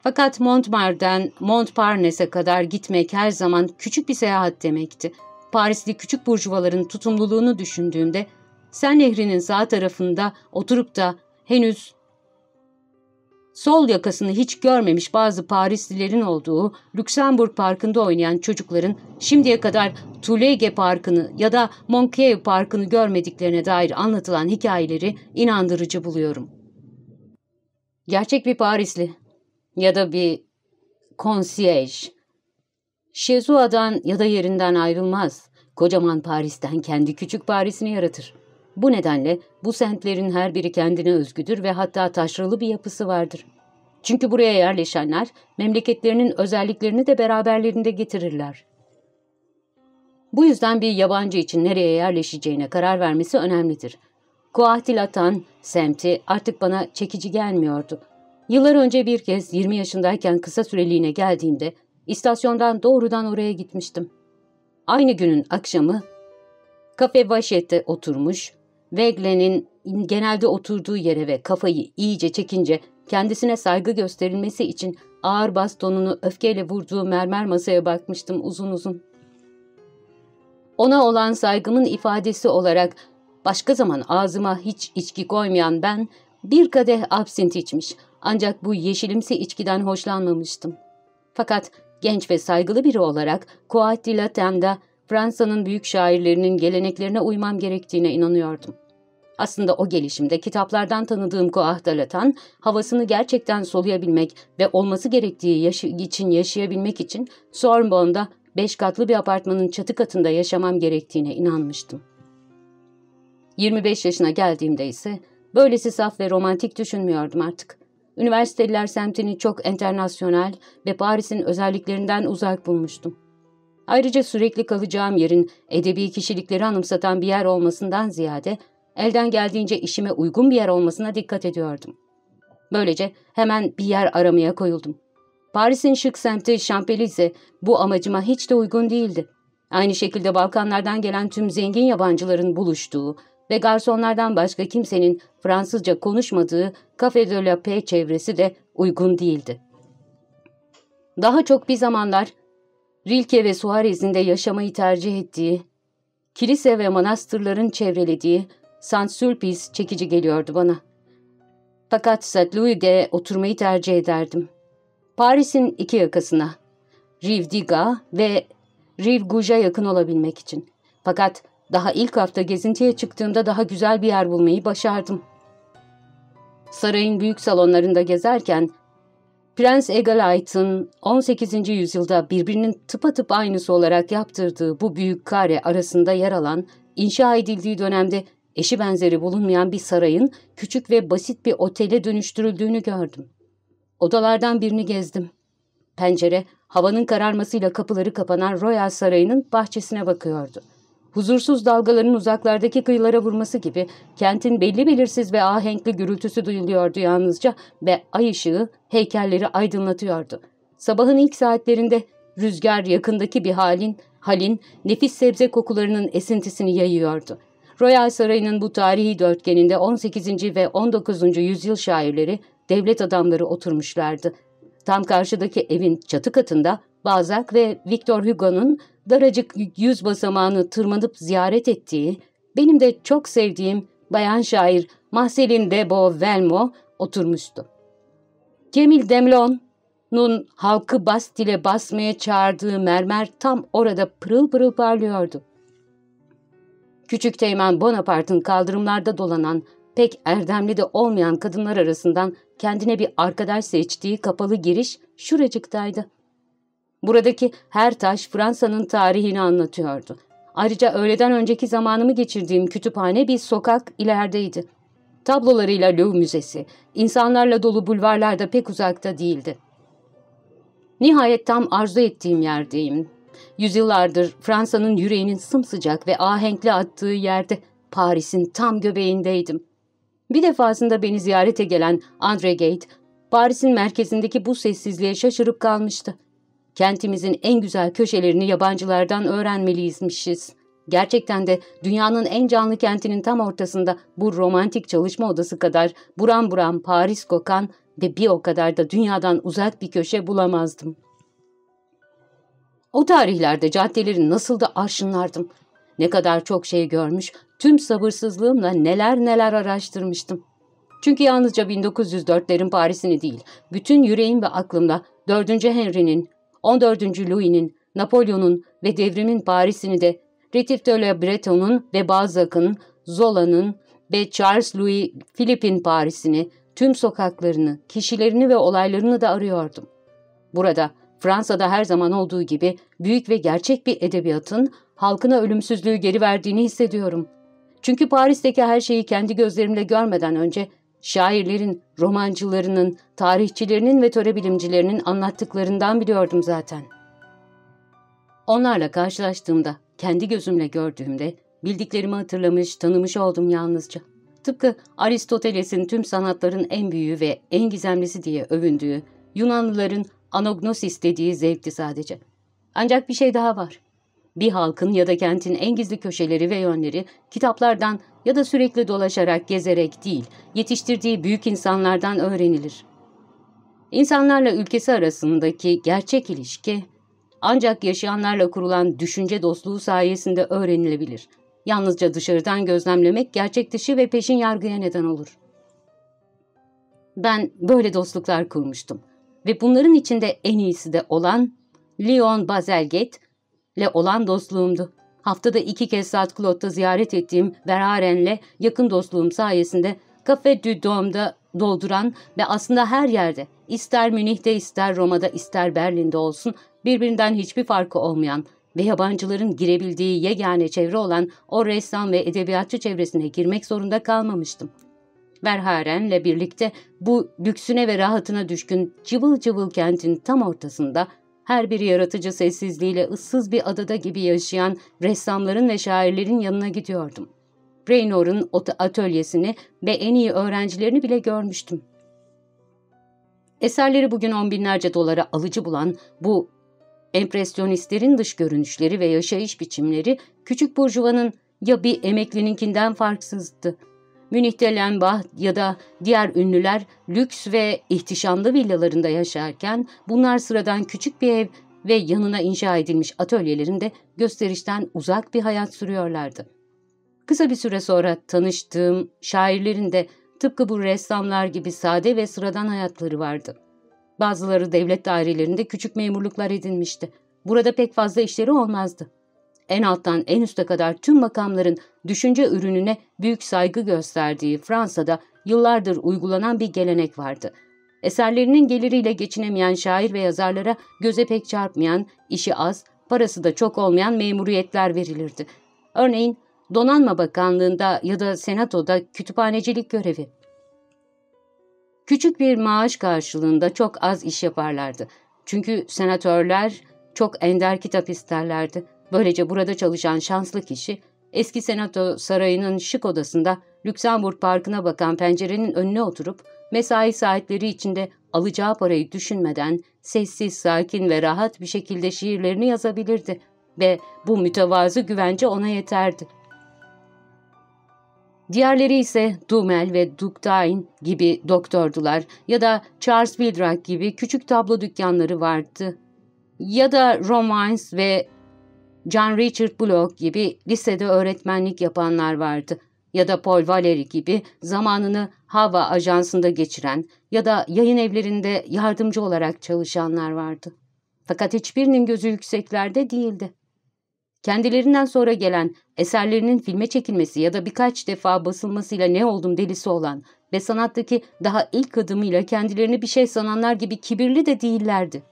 Fakat Montmartre'den Montparnass'e kadar gitmek her zaman küçük bir seyahat demekti. Parisli küçük burjuvaların tutumluluğunu düşündüğümde Sen Nehri'nin sağ tarafında oturup da henüz sol yakasını hiç görmemiş bazı Parislilerin olduğu Lüksemburg Parkı'nda oynayan çocukların şimdiye kadar Tulege Parkı'nı ya da Montclair Parkı'nı görmediklerine dair anlatılan hikayeleri inandırıcı buluyorum. Gerçek bir Parisli ya da bir konsiyej Şezua'dan ya da yerinden ayrılmaz. Kocaman Paris'ten kendi küçük Paris'ini yaratır. Bu nedenle bu semtlerin her biri kendine özgüdür ve hatta taşralı bir yapısı vardır. Çünkü buraya yerleşenler memleketlerinin özelliklerini de beraberlerinde getirirler. Bu yüzden bir yabancı için nereye yerleşeceğine karar vermesi önemlidir. Kuahtilatan semti artık bana çekici gelmiyordu. Yıllar önce bir kez 20 yaşındayken kısa süreliğine geldiğimde istasyondan doğrudan oraya gitmiştim. Aynı günün akşamı kafe Vaşet'te oturmuş, Vegle'nin genelde oturduğu yere ve kafayı iyice çekince kendisine saygı gösterilmesi için ağır bastonunu öfkeyle vurduğu mermer masaya bakmıştım uzun uzun. Ona olan saygımın ifadesi olarak başka zaman ağzıma hiç içki koymayan ben bir kadeh absint içmiş ancak bu yeşilimsi içkiden hoşlanmamıştım. Fakat genç ve saygılı biri olarak Coat Laten'da Fransa'nın büyük şairlerinin geleneklerine uymam gerektiğine inanıyordum. Aslında o gelişimde kitaplardan tanıdığım Koahdalatan, havasını gerçekten soluyabilmek ve olması gerektiği yaşı için yaşayabilmek için Sorbonne'da beş katlı bir apartmanın çatı katında yaşamam gerektiğine inanmıştım. 25 yaşına geldiğimde ise böylesi saf ve romantik düşünmüyordum artık. Üniversiteliler semtini çok enternasyonel ve Paris'in özelliklerinden uzak bulmuştum. Ayrıca sürekli kalacağım yerin edebi kişilikleri anımsatan bir yer olmasından ziyade elden geldiğince işime uygun bir yer olmasına dikkat ediyordum. Böylece hemen bir yer aramaya koyuldum. Paris'in şık semti Şampelize bu amacıma hiç de uygun değildi. Aynı şekilde Balkanlardan gelen tüm zengin yabancıların buluştuğu ve garsonlardan başka kimsenin Fransızca konuşmadığı Café de la Paix çevresi de uygun değildi. Daha çok bir zamanlar Rilke ve Suarez'in de yaşamayı tercih ettiği, kilise ve manastırların çevrelediği Saint Sulpice çekici geliyordu bana. Fakat Saint Louis'de oturmayı tercih ederdim. Paris'in iki yakasına, Rive Diga ve Rive Gouge'a yakın olabilmek için. Fakat daha ilk hafta gezintiye çıktığımda daha güzel bir yer bulmayı başardım. Sarayın büyük salonlarında gezerken Prens Egalite'ın 18. yüzyılda birbirinin tıpatıp aynısı olarak yaptırdığı bu büyük kare arasında yer alan, inşa edildiği dönemde eşi benzeri bulunmayan bir sarayın küçük ve basit bir otele dönüştürüldüğünü gördüm. Odalardan birini gezdim. Pencere, havanın kararmasıyla kapıları kapanan Royal Sarayı'nın bahçesine bakıyordu. Huzursuz dalgaların uzaklardaki kıyılara vurması gibi kentin belli belirsiz ve ahenkli gürültüsü duyuluyordu yalnızca ve ay ışığı heykelleri aydınlatıyordu. Sabahın ilk saatlerinde rüzgar yakındaki bir halin, halin nefis sebze kokularının esintisini yayıyordu. Royal Sarayı'nın bu tarihi dörtgeninde 18. ve 19. yüzyıl şairleri, devlet adamları oturmuşlardı. Tam karşıdaki evin çatı katında Balzac ve Victor Hugo'nun daracık yüz basamağını tırmanıp ziyaret ettiği, benim de çok sevdiğim bayan şair Marceline de Beauvelmo oturmuştu. Cemil Demlon'un halkı Bastille basmaya çağırdığı mermer tam orada pırıl pırıl parlıyordu. Küçük Teğmen Bonaparte'ın kaldırımlarda dolanan, pek erdemli de olmayan kadınlar arasından kendine bir arkadaş seçtiği kapalı giriş şuracıktaydı. Buradaki her taş Fransa'nın tarihini anlatıyordu. Ayrıca öğleden önceki zamanımı geçirdiğim kütüphane bir sokak ilerideydi. Tablolarıyla Louvre Müzesi, insanlarla dolu bulvarlarda pek uzakta değildi. Nihayet tam arzu ettiğim yerdeyim. Yüzyıllardır Fransa'nın yüreğinin sımsıcak ve ahenkli attığı yerde Paris'in tam göbeğindeydim. Bir defasında beni ziyarete gelen Andre Gate, Paris'in merkezindeki bu sessizliğe şaşırıp kalmıştı. Kentimizin en güzel köşelerini yabancılardan öğrenmeliyizmişiz. Gerçekten de dünyanın en canlı kentinin tam ortasında bu romantik çalışma odası kadar buram buram Paris kokan ve bir o kadar da dünyadan uzak bir köşe bulamazdım. O tarihlerde caddeleri nasıl da arşınlardım. Ne kadar çok şey görmüş, tüm sabırsızlığımla neler neler araştırmıştım. Çünkü yalnızca 1904'lerin Paris'ini değil, bütün yüreğim ve aklımda 4. Henry'nin, 14. Louis'nin, Napolyon'un ve devrimin Paris'ini de Retif de la Breton'un ve Balzac'ın, Zola'nın ve Charles Louis Philippe'in Paris'ini, tüm sokaklarını, kişilerini ve olaylarını da arıyordum. Burada, Fransa'da her zaman olduğu gibi büyük ve gerçek bir edebiyatın halkına ölümsüzlüğü geri verdiğini hissediyorum. Çünkü Paris'teki her şeyi kendi gözlerimle görmeden önce Şairlerin, romancılarının, tarihçilerinin ve törebilimcilerinin anlattıklarından biliyordum zaten. Onlarla karşılaştığımda, kendi gözümle gördüğümde bildiklerimi hatırlamış, tanımış oldum yalnızca. Tıpkı Aristoteles'in tüm sanatların en büyüğü ve en gizemlisi diye övündüğü, Yunanlıların anognosis dediği zevkti sadece. Ancak bir şey daha var. Bir halkın ya da kentin en gizli köşeleri ve yönleri kitaplardan ya da sürekli dolaşarak, gezerek değil, yetiştirdiği büyük insanlardan öğrenilir. İnsanlarla ülkesi arasındaki gerçek ilişki ancak yaşayanlarla kurulan düşünce dostluğu sayesinde öğrenilebilir. Yalnızca dışarıdan gözlemlemek gerçek dışı ve peşin yargıya neden olur. Ben böyle dostluklar kurmuştum ve bunların içinde en iyisi de olan Leon Bazelgate ile olan dostluğumdu. Haftada iki kez Saat Claude'da ziyaret ettiğim Verharen'le yakın dostluğum sayesinde Cafe du Dom'da dolduran ve aslında her yerde, ister Münih'te, ister Roma'da, ister Berlin'de olsun birbirinden hiçbir farkı olmayan ve yabancıların girebildiği yegane çevre olan o ressam ve edebiyatçı çevresine girmek zorunda kalmamıştım. Verharen'le birlikte bu lüksüne ve rahatına düşkün cıvıl cıvıl kentin tam ortasında her biri yaratıcı sessizliğiyle ıssız bir adada gibi yaşayan ressamların ve şairlerin yanına gidiyordum. Raynor'un atölyesini ve en iyi öğrencilerini bile görmüştüm. Eserleri bugün on binlerce dolara alıcı bulan bu empresyonistlerin dış görünüşleri ve yaşayış biçimleri küçük burjuvanın ya bir emeklininkinden farksızdı. Münih'te Lembach ya da diğer ünlüler lüks ve ihtişamlı villalarında yaşarken bunlar sıradan küçük bir ev ve yanına inşa edilmiş atölyelerinde gösterişten uzak bir hayat sürüyorlardı. Kısa bir süre sonra tanıştığım şairlerin de tıpkı bu ressamlar gibi sade ve sıradan hayatları vardı. Bazıları devlet dairelerinde küçük memurluklar edinmişti. Burada pek fazla işleri olmazdı. En alttan en üste kadar tüm makamların düşünce ürününe büyük saygı gösterdiği Fransa'da yıllardır uygulanan bir gelenek vardı. Eserlerinin geliriyle geçinemeyen şair ve yazarlara göze pek çarpmayan, işi az, parası da çok olmayan memuriyetler verilirdi. Örneğin Donanma Bakanlığı'nda ya da Senato'da kütüphanecilik görevi. Küçük bir maaş karşılığında çok az iş yaparlardı. Çünkü senatörler çok ender kitap isterlerdi. Böylece burada çalışan şanslı kişi, eski senato sarayının şık odasında Lüksemburg Parkı'na bakan pencerenin önüne oturup, mesai saatleri içinde alacağı parayı düşünmeden sessiz, sakin ve rahat bir şekilde şiirlerini yazabilirdi ve bu mütevazı güvence ona yeterdi. Diğerleri ise Dumel ve Dukdain gibi doktordular ya da Charles Wildrak gibi küçük tablo dükkanları vardı. Ya da Romans ve John Richard Block gibi lisede öğretmenlik yapanlar vardı. Ya da Paul Valéry gibi zamanını hava ajansında geçiren ya da yayın evlerinde yardımcı olarak çalışanlar vardı. Fakat hiçbirinin gözü yükseklerde değildi. Kendilerinden sonra gelen eserlerinin filme çekilmesi ya da birkaç defa basılmasıyla ne oldum delisi olan ve sanattaki daha ilk adımıyla kendilerini bir şey sananlar gibi kibirli de değillerdi.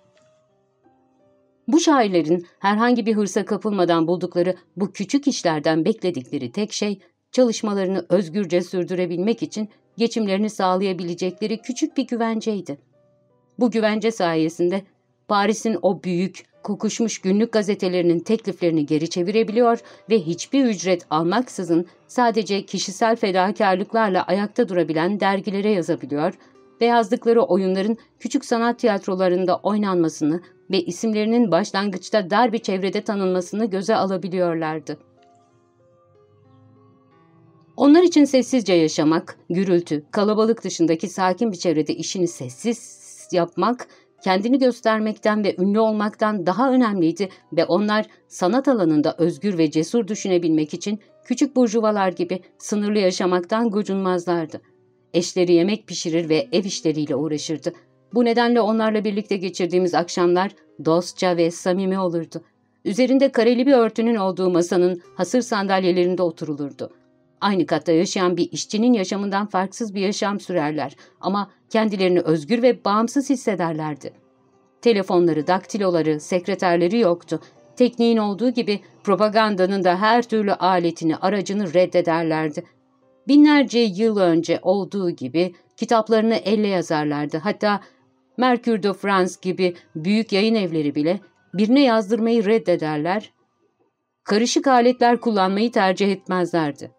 Bu şairlerin herhangi bir hırsa kapılmadan buldukları bu küçük işlerden bekledikleri tek şey çalışmalarını özgürce sürdürebilmek için geçimlerini sağlayabilecekleri küçük bir güvenceydi. Bu güvence sayesinde Paris'in o büyük, kokuşmuş günlük gazetelerinin tekliflerini geri çevirebiliyor ve hiçbir ücret almaksızın sadece kişisel fedakarlıklarla ayakta durabilen dergilere yazabiliyor ve yazdıkları oyunların küçük sanat tiyatrolarında oynanmasını ve isimlerinin başlangıçta dar bir çevrede tanınmasını göze alabiliyorlardı. Onlar için sessizce yaşamak, gürültü, kalabalık dışındaki sakin bir çevrede işini sessiz yapmak kendini göstermekten ve ünlü olmaktan daha önemliydi ve onlar sanat alanında özgür ve cesur düşünebilmek için küçük burjuvalar gibi sınırlı yaşamaktan gocunmazlardı. Eşleri yemek pişirir ve ev işleriyle uğraşırdı. Bu nedenle onlarla birlikte geçirdiğimiz akşamlar dostça ve samimi olurdu. Üzerinde kareli bir örtünün olduğu masanın hasır sandalyelerinde oturulurdu. Aynı katta yaşayan bir işçinin yaşamından farksız bir yaşam sürerler ama kendilerini özgür ve bağımsız hissederlerdi. Telefonları, daktiloları, sekreterleri yoktu. Tekniğin olduğu gibi propagandanın da her türlü aletini, aracını reddederlerdi. Binlerce yıl önce olduğu gibi kitaplarını elle yazarlardı. Hatta Mercure de France gibi büyük yayın evleri bile birine yazdırmayı reddederler, karışık aletler kullanmayı tercih etmezlerdi.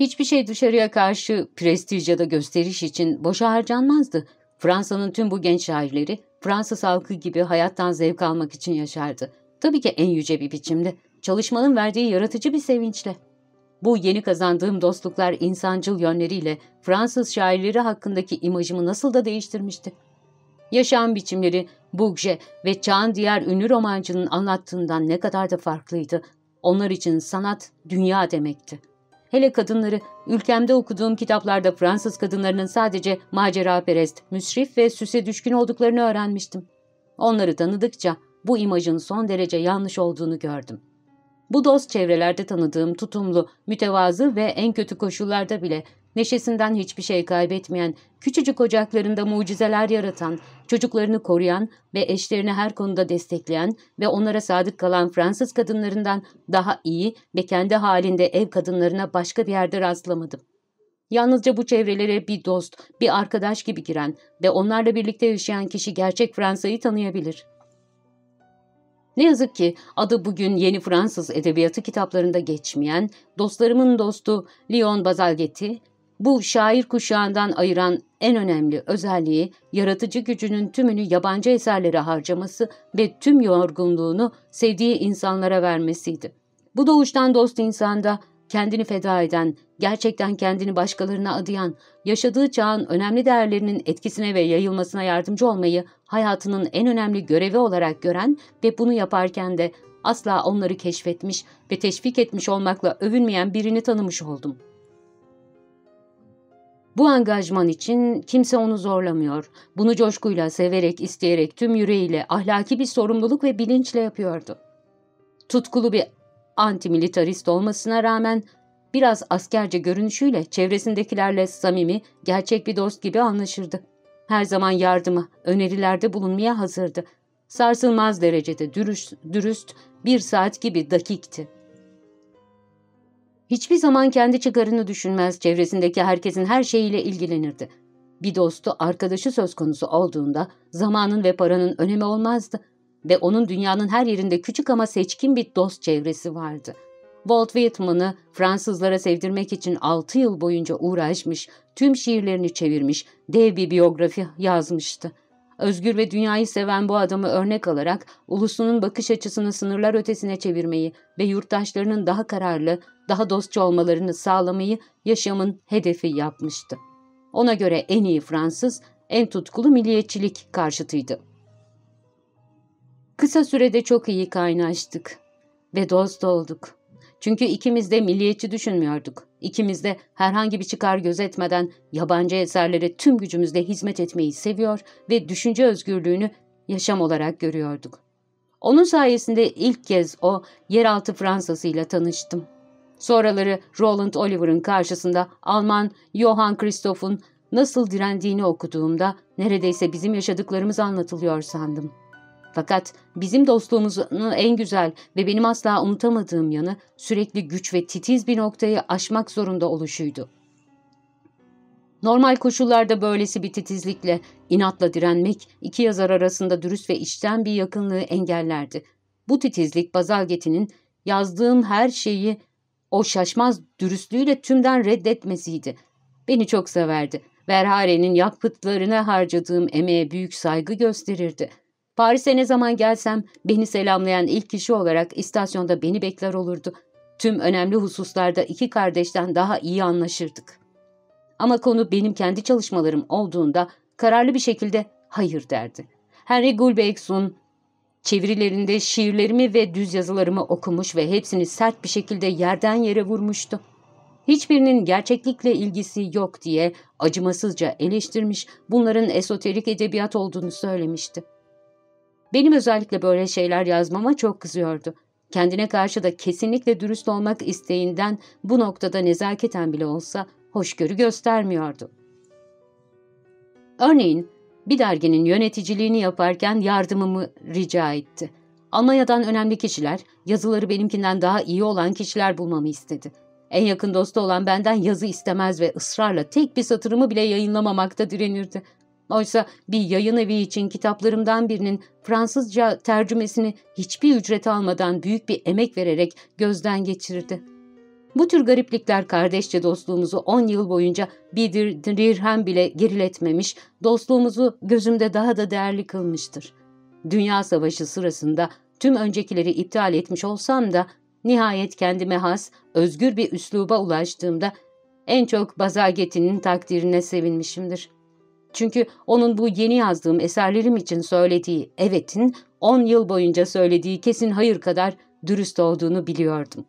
Hiçbir şey dışarıya karşı prestij ya da gösteriş için boşa harcanmazdı. Fransa'nın tüm bu genç şairleri Fransız halkı gibi hayattan zevk almak için yaşardı. Tabii ki en yüce bir biçimde. Çalışmanın verdiği yaratıcı bir sevinçle. Bu yeni kazandığım dostluklar insancıl yönleriyle Fransız şairleri hakkındaki imajımı nasıl da değiştirmişti. Yaşam biçimleri Bourget ve çağın diğer ünlü romancının anlattığından ne kadar da farklıydı. Onlar için sanat dünya demekti. Hele kadınları, ülkemde okuduğum kitaplarda Fransız kadınlarının sadece macera perest, müsrif ve süse düşkün olduklarını öğrenmiştim. Onları tanıdıkça bu imajın son derece yanlış olduğunu gördüm. Bu dost çevrelerde tanıdığım tutumlu, mütevazı ve en kötü koşullarda bile neşesinden hiçbir şey kaybetmeyen, küçücük ocaklarında mucizeler yaratan, çocuklarını koruyan ve eşlerini her konuda destekleyen ve onlara sadık kalan Fransız kadınlarından daha iyi ve kendi halinde ev kadınlarına başka bir yerde rastlamadım. Yalnızca bu çevrelere bir dost, bir arkadaş gibi giren ve onlarla birlikte yaşayan kişi gerçek Fransa'yı tanıyabilir. Ne yazık ki adı bugün yeni Fransız edebiyatı kitaplarında geçmeyen, dostlarımın dostu Leon Bazalgetti, bu şair kuşağından ayıran en önemli özelliği yaratıcı gücünün tümünü yabancı eserlere harcaması ve tüm yorgunluğunu sevdiği insanlara vermesiydi. Bu doğuştan dost insanda kendini feda eden, gerçekten kendini başkalarına adayan, yaşadığı çağın önemli değerlerinin etkisine ve yayılmasına yardımcı olmayı hayatının en önemli görevi olarak gören ve bunu yaparken de asla onları keşfetmiş ve teşvik etmiş olmakla övünmeyen birini tanımış oldum.'' Bu angajman için kimse onu zorlamıyor. Bunu coşkuyla, severek, isteyerek, tüm yüreğiyle, ahlaki bir sorumluluk ve bilinçle yapıyordu. Tutkulu bir antimilitarist olmasına rağmen biraz askerce görünüşüyle çevresindekilerle samimi, gerçek bir dost gibi anlaşırdı. Her zaman yardıma, önerilerde bulunmaya hazırdı. Sarsılmaz derecede dürüst, dürüst bir saat gibi dakikti. Hiçbir zaman kendi çıkarını düşünmez, çevresindeki herkesin her şeyiyle ilgilenirdi. Bir dostu, arkadaşı söz konusu olduğunda zamanın ve paranın önemi olmazdı ve onun dünyanın her yerinde küçük ama seçkin bir dost çevresi vardı. Walt Whitman'ı Fransızlara sevdirmek için 6 yıl boyunca uğraşmış, tüm şiirlerini çevirmiş, dev bir biyografi yazmıştı. Özgür ve dünyayı seven bu adamı örnek alarak ulusunun bakış açısını sınırlar ötesine çevirmeyi ve yurttaşlarının daha kararlı, daha dostça olmalarını sağlamayı yaşamın hedefi yapmıştı. Ona göre en iyi Fransız, en tutkulu milliyetçilik karşıtıydı. Kısa sürede çok iyi kaynaştık ve dost olduk. Çünkü ikimiz de milliyetçi düşünmüyorduk. İkimiz de herhangi bir çıkar gözetmeden yabancı eserlere tüm gücümüzle hizmet etmeyi seviyor ve düşünce özgürlüğünü yaşam olarak görüyorduk. Onun sayesinde ilk kez o yeraltı Fransa'sıyla tanıştım. Sonraları Roland Oliver'ın karşısında Alman Johann Christoph'un nasıl direndiğini okuduğumda neredeyse bizim yaşadıklarımız anlatılıyor sandım. Fakat bizim dostluğumuzun en güzel ve benim asla unutamadığım yanı sürekli güç ve titiz bir noktayı aşmak zorunda oluşuydu. Normal koşullarda böylesi bir titizlikle, inatla direnmek iki yazar arasında dürüst ve içten bir yakınlığı engellerdi. Bu titizlik Bazalgetti'nin yazdığım her şeyi o şaşmaz dürüstlüğüyle tümden reddetmesiydi. Beni çok severdi. Verhare'nin yakıtlarına harcadığım emeğe büyük saygı gösterirdi. Paris'e ne zaman gelsem beni selamlayan ilk kişi olarak istasyonda beni bekler olurdu. Tüm önemli hususlarda iki kardeşten daha iyi anlaşırdık. Ama konu benim kendi çalışmalarım olduğunda kararlı bir şekilde hayır derdi. Henry Gulbex'un çevirilerinde şiirlerimi ve düz yazılarımı okumuş ve hepsini sert bir şekilde yerden yere vurmuştu. Hiçbirinin gerçeklikle ilgisi yok diye acımasızca eleştirmiş, bunların esoterik edebiyat olduğunu söylemişti. Benim özellikle böyle şeyler yazmama çok kızıyordu. Kendine karşı da kesinlikle dürüst olmak isteğinden bu noktada nezaketen bile olsa hoşgörü göstermiyordu. Örneğin bir derginin yöneticiliğini yaparken yardımımı rica etti. Almanya'dan önemli kişiler, yazıları benimkinden daha iyi olan kişiler bulmamı istedi. En yakın dostu olan benden yazı istemez ve ısrarla tek bir satırımı bile yayınlamamakta direnirdi. Oysa bir yayın evi için kitaplarımdan birinin Fransızca tercümesini hiçbir ücret almadan büyük bir emek vererek gözden geçirirdi. Bu tür gariplikler kardeşçe dostluğumuzu on yıl boyunca bir dirhem bile geriletmemiş, dostluğumuzu gözümde daha da değerli kılmıştır. Dünya Savaşı sırasında tüm öncekileri iptal etmiş olsam da nihayet kendime has, özgür bir üsluba ulaştığımda en çok Bazagetti'nin takdirine sevinmişimdir. Çünkü onun bu yeni yazdığım eserlerim için söylediği evetin on yıl boyunca söylediği kesin hayır kadar dürüst olduğunu biliyordum.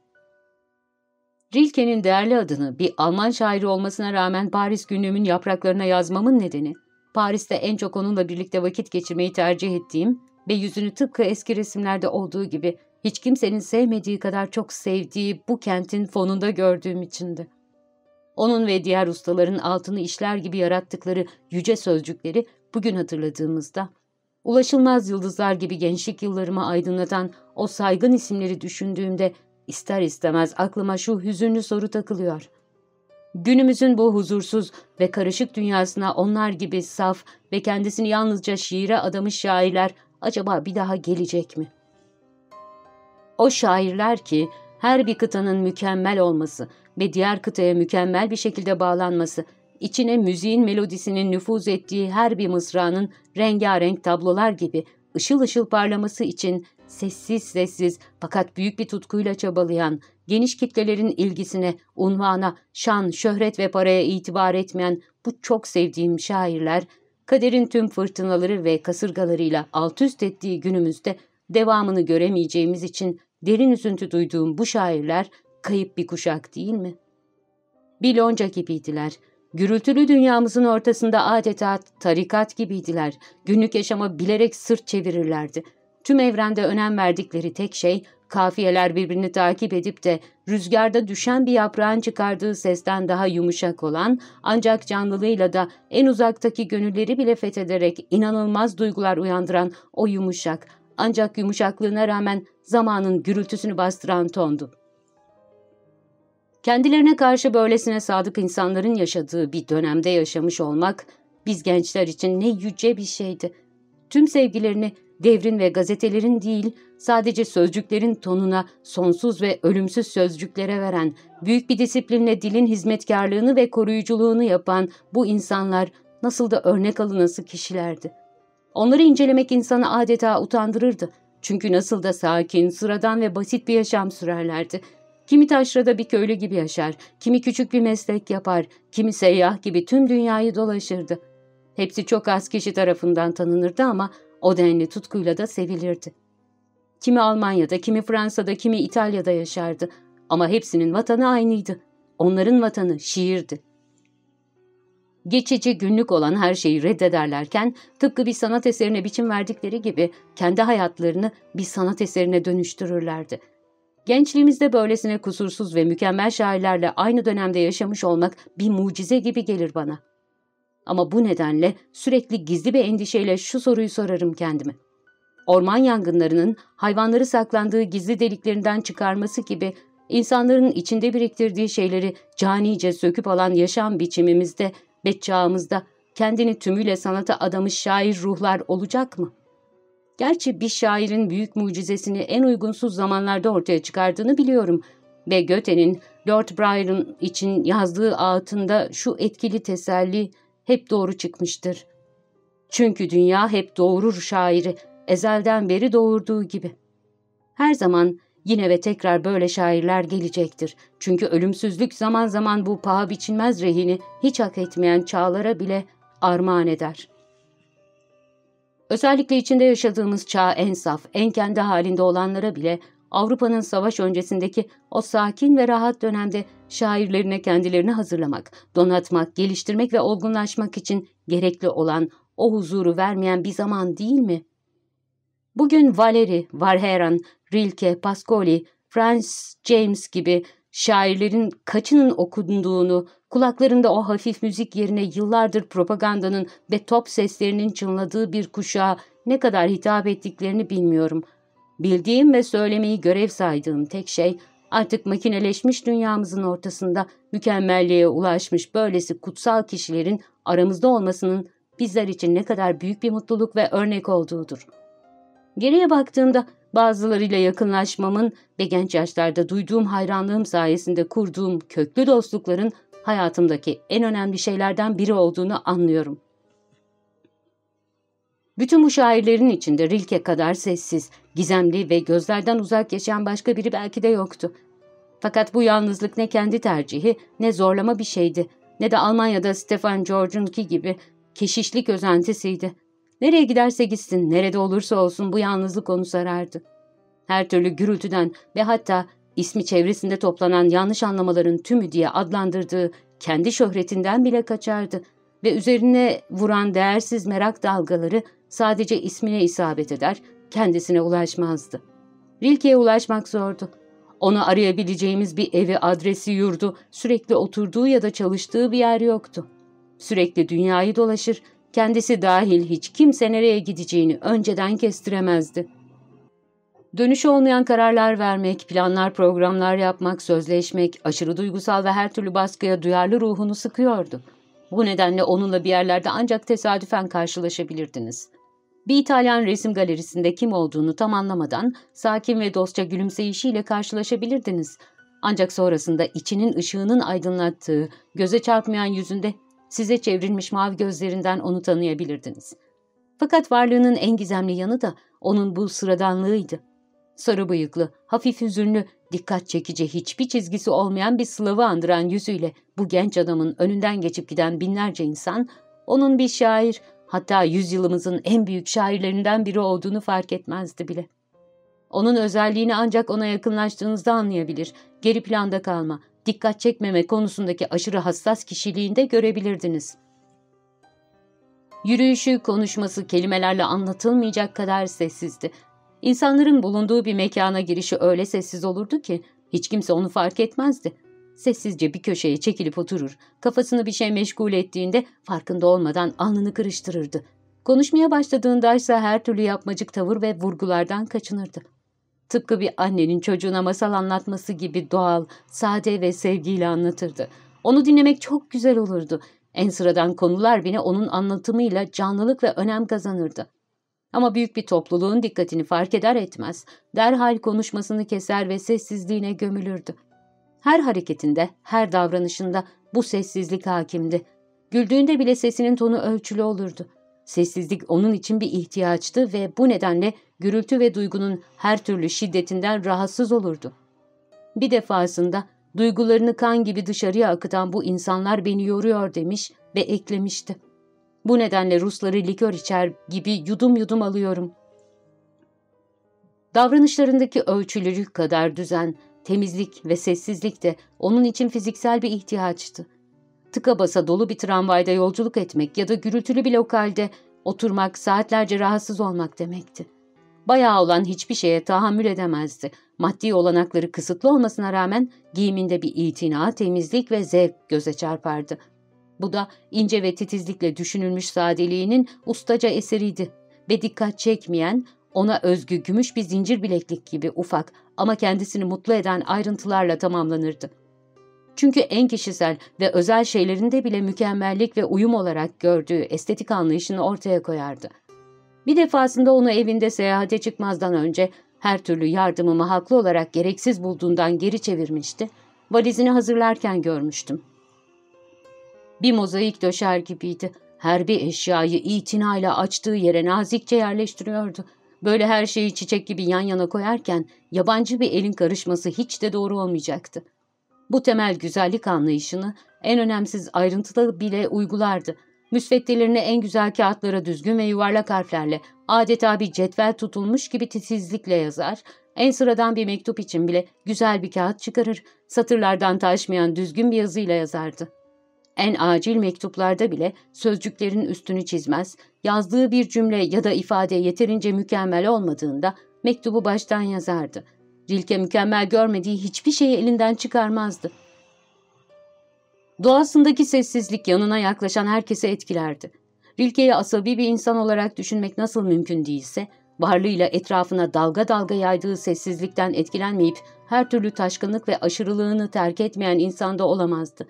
Rilke'nin değerli adını bir Alman şairi olmasına rağmen Paris günlüğümün yapraklarına yazmamın nedeni, Paris'te en çok onunla birlikte vakit geçirmeyi tercih ettiğim ve yüzünü tıpkı eski resimlerde olduğu gibi hiç kimsenin sevmediği kadar çok sevdiği bu kentin fonunda gördüğüm içindi. Onun ve diğer ustaların altını işler gibi yarattıkları yüce sözcükleri bugün hatırladığımızda, ulaşılmaz yıldızlar gibi gençlik yıllarımı aydınlatan o saygın isimleri düşündüğümde ister istemez aklıma şu hüzünlü soru takılıyor. Günümüzün bu huzursuz ve karışık dünyasına onlar gibi saf ve kendisini yalnızca şiire adamış şairler acaba bir daha gelecek mi? O şairler ki her bir kıtanın mükemmel olması ve diğer kıtaya mükemmel bir şekilde bağlanması, içine müziğin melodisinin nüfuz ettiği her bir mısranın rengarenk tablolar gibi ışıl ışıl parlaması için sessiz sessiz fakat büyük bir tutkuyla çabalayan, geniş kitlelerin ilgisine, unvana, şan, şöhret ve paraya itibar etmeyen bu çok sevdiğim şairler, kaderin tüm fırtınaları ve kasırgalarıyla alt üst ettiği günümüzde devamını göremeyeceğimiz için derin üzüntü duyduğum bu şairler kayıp bir kuşak değil mi? Bir lonca gibiydiler. Gürültülü dünyamızın ortasında adeta tarikat gibiydiler. Günlük yaşama bilerek sırt çevirirlerdi. Tüm evrende önem verdikleri tek şey, kafiyeler birbirini takip edip de rüzgarda düşen bir yaprağın çıkardığı sesten daha yumuşak olan, ancak canlılığıyla da en uzaktaki gönülleri bile fethederek inanılmaz duygular uyandıran o yumuşak, ancak yumuşaklığına rağmen zamanın gürültüsünü bastıran tondu. Kendilerine karşı böylesine sadık insanların yaşadığı bir dönemde yaşamış olmak, biz gençler için ne yüce bir şeydi. Tüm sevgilerini devrin ve gazetelerin değil, sadece sözcüklerin tonuna sonsuz ve ölümsüz sözcüklere veren, büyük bir disiplinle dilin hizmetkarlığını ve koruyuculuğunu yapan bu insanlar nasıl da örnek alınası kişilerdi. Onları incelemek insanı adeta utandırırdı. Çünkü nasıl da sakin, sıradan ve basit bir yaşam sürerlerdi. Kimi taşrada bir köylü gibi yaşar, kimi küçük bir meslek yapar, kimi seyyah gibi tüm dünyayı dolaşırdı. Hepsi çok az kişi tarafından tanınırdı ama o denli tutkuyla da sevilirdi. Kimi Almanya'da, kimi Fransa'da, kimi İtalya'da yaşardı. Ama hepsinin vatanı aynıydı. Onların vatanı şiirdi. Geçici günlük olan her şeyi reddederlerken tıpkı bir sanat eserine biçim verdikleri gibi kendi hayatlarını bir sanat eserine dönüştürürlerdi. Gençliğimizde böylesine kusursuz ve mükemmel şairlerle aynı dönemde yaşamış olmak bir mucize gibi gelir bana. Ama bu nedenle sürekli gizli bir endişeyle şu soruyu sorarım kendime. Orman yangınlarının hayvanları saklandığı gizli deliklerinden çıkarması gibi insanların içinde biriktirdiği şeyleri canice söküp alan yaşam biçimimizde ve çağımızda kendini tümüyle sanata adamış şair ruhlar olacak mı? Gerçi bir şairin büyük mucizesini en uygunsuz zamanlarda ortaya çıkardığını biliyorum ve Goethe'nin Lord Byron için yazdığı ağıtında şu etkili teselli hep doğru çıkmıştır. Çünkü dünya hep doğurur şairi, ezelden beri doğurduğu gibi. Her zaman yine ve tekrar böyle şairler gelecektir. Çünkü ölümsüzlük zaman zaman bu paha biçilmez rehini hiç hak etmeyen çağlara bile armağan eder. Özellikle içinde yaşadığımız çağ en saf, en kendi halinde olanlara bile Avrupa'nın savaş öncesindeki o sakin ve rahat dönemde şairlerine kendilerini hazırlamak, donatmak, geliştirmek ve olgunlaşmak için gerekli olan o huzuru vermeyen bir zaman değil mi? Bugün Valeri, Varheran, Rilke, Pascoli, Franz James gibi şairlerin kaçının okunduğunu, kulaklarında o hafif müzik yerine yıllardır propagandanın ve top seslerinin çınladığı bir kuşağa ne kadar hitap ettiklerini bilmiyorum. Bildiğim ve söylemeyi görev saydığım tek şey artık makineleşmiş dünyamızın ortasında mükemmelliğe ulaşmış böylesi kutsal kişilerin aramızda olmasının bizler için ne kadar büyük bir mutluluk ve örnek olduğudur. Geriye baktığımda Bazılarıyla yakınlaşmamın ve genç yaşlarda duyduğum hayranlığım sayesinde kurduğum köklü dostlukların hayatımdaki en önemli şeylerden biri olduğunu anlıyorum. Bütün bu şairlerin içinde Rilke kadar sessiz, gizemli ve gözlerden uzak yaşayan başka biri belki de yoktu. Fakat bu yalnızlık ne kendi tercihi ne zorlama bir şeydi ne de Almanya'da Stefan George'unki gibi keşişlik özentisiydi. Nereye giderse gitsin, nerede olursa olsun bu yalnızlık onu sarardı. Her türlü gürültüden ve hatta ismi çevresinde toplanan yanlış anlamaların tümü diye adlandırdığı kendi şöhretinden bile kaçardı ve üzerine vuran değersiz merak dalgaları sadece ismine isabet eder, kendisine ulaşmazdı. Rilke'ye ulaşmak zordu. Onu arayabileceğimiz bir evi, adresi, yurdu, sürekli oturduğu ya da çalıştığı bir yer yoktu. Sürekli dünyayı dolaşır, kendisi dahil hiç kimse nereye gideceğini önceden kestiremezdi. Dönüşü olmayan kararlar vermek, planlar, programlar yapmak, sözleşmek, aşırı duygusal ve her türlü baskıya duyarlı ruhunu sıkıyordu. Bu nedenle onunla bir yerlerde ancak tesadüfen karşılaşabilirdiniz. Bir İtalyan resim galerisinde kim olduğunu tam anlamadan sakin ve dostça gülümseyişiyle karşılaşabilirdiniz. Ancak sonrasında içinin ışığının aydınlattığı, göze çarpmayan yüzünde size çevrilmiş mavi gözlerinden onu tanıyabilirdiniz. Fakat varlığının en gizemli yanı da onun bu sıradanlığıydı. Sarı bıyıklı, hafif hüzünlü, dikkat çekici hiçbir çizgisi olmayan bir Slav'ı andıran yüzüyle bu genç adamın önünden geçip giden binlerce insan, onun bir şair, hatta yüzyılımızın en büyük şairlerinden biri olduğunu fark etmezdi bile. Onun özelliğini ancak ona yakınlaştığınızda anlayabilir, geri planda kalma, dikkat çekmeme konusundaki aşırı hassas kişiliğinde görebilirdiniz. Yürüyüşü, konuşması kelimelerle anlatılmayacak kadar sessizdi. İnsanların bulunduğu bir mekana girişi öyle sessiz olurdu ki hiç kimse onu fark etmezdi. Sessizce bir köşeye çekilip oturur, kafasını bir şey meşgul ettiğinde farkında olmadan alnını kırıştırırdı. Konuşmaya başladığında ise her türlü yapmacık tavır ve vurgulardan kaçınırdı. Tıpkı bir annenin çocuğuna masal anlatması gibi doğal, sade ve sevgiyle anlatırdı. Onu dinlemek çok güzel olurdu. En sıradan konular bile onun anlatımıyla canlılık ve önem kazanırdı. Ama büyük bir topluluğun dikkatini fark eder etmez, derhal konuşmasını keser ve sessizliğine gömülürdü. Her hareketinde, her davranışında bu sessizlik hakimdi. Güldüğünde bile sesinin tonu ölçülü olurdu. Sessizlik onun için bir ihtiyaçtı ve bu nedenle gürültü ve duygunun her türlü şiddetinden rahatsız olurdu. Bir defasında duygularını kan gibi dışarıya akıtan bu insanlar beni yoruyor demiş ve eklemişti. Bu nedenle Rusları likör içer gibi yudum yudum alıyorum. Davranışlarındaki ölçülülük kadar düzen, temizlik ve sessizlik de onun için fiziksel bir ihtiyaçtı. Tıka basa dolu bir tramvayda yolculuk etmek ya da gürültülü bir lokalde oturmak, saatlerce rahatsız olmak demekti. Bayağı olan hiçbir şeye tahammül edemezdi. Maddi olanakları kısıtlı olmasına rağmen giyiminde bir itina, temizlik ve zevk göze çarpardı. Bu da ince ve titizlikle düşünülmüş sadeliğinin ustaca eseriydi ve dikkat çekmeyen, ona özgü gümüş bir zincir bileklik gibi ufak ama kendisini mutlu eden ayrıntılarla tamamlanırdı. Çünkü en kişisel ve özel şeylerinde bile mükemmellik ve uyum olarak gördüğü estetik anlayışını ortaya koyardı. Bir defasında onu evinde seyahate çıkmazdan önce her türlü yardımımı haklı olarak gereksiz bulduğundan geri çevirmişti. Valizini hazırlarken görmüştüm. Bir mozaik döşer gibiydi. Her bir eşyayı itinayla açtığı yere nazikçe yerleştiriyordu. Böyle her şeyi çiçek gibi yan yana koyarken yabancı bir elin karışması hiç de doğru olmayacaktı. Bu temel güzellik anlayışını en önemsiz ayrıntıda bile uygulardı. Müsveddelerini en güzel kağıtlara düzgün ve yuvarlak harflerle adeta bir cetvel tutulmuş gibi titizlikle yazar, en sıradan bir mektup için bile güzel bir kağıt çıkarır, satırlardan taşmayan düzgün bir yazıyla yazardı. En acil mektuplarda bile sözcüklerin üstünü çizmez, yazdığı bir cümle ya da ifade yeterince mükemmel olmadığında mektubu baştan yazardı. Rilke mükemmel görmediği hiçbir şeyi elinden çıkarmazdı. Doğasındaki sessizlik yanına yaklaşan herkese etkilerdi. Rilke'yi asabi bir insan olarak düşünmek nasıl mümkün değilse, varlığıyla etrafına dalga dalga yaydığı sessizlikten etkilenmeyip her türlü taşkınlık ve aşırılığını terk etmeyen insanda olamazdı.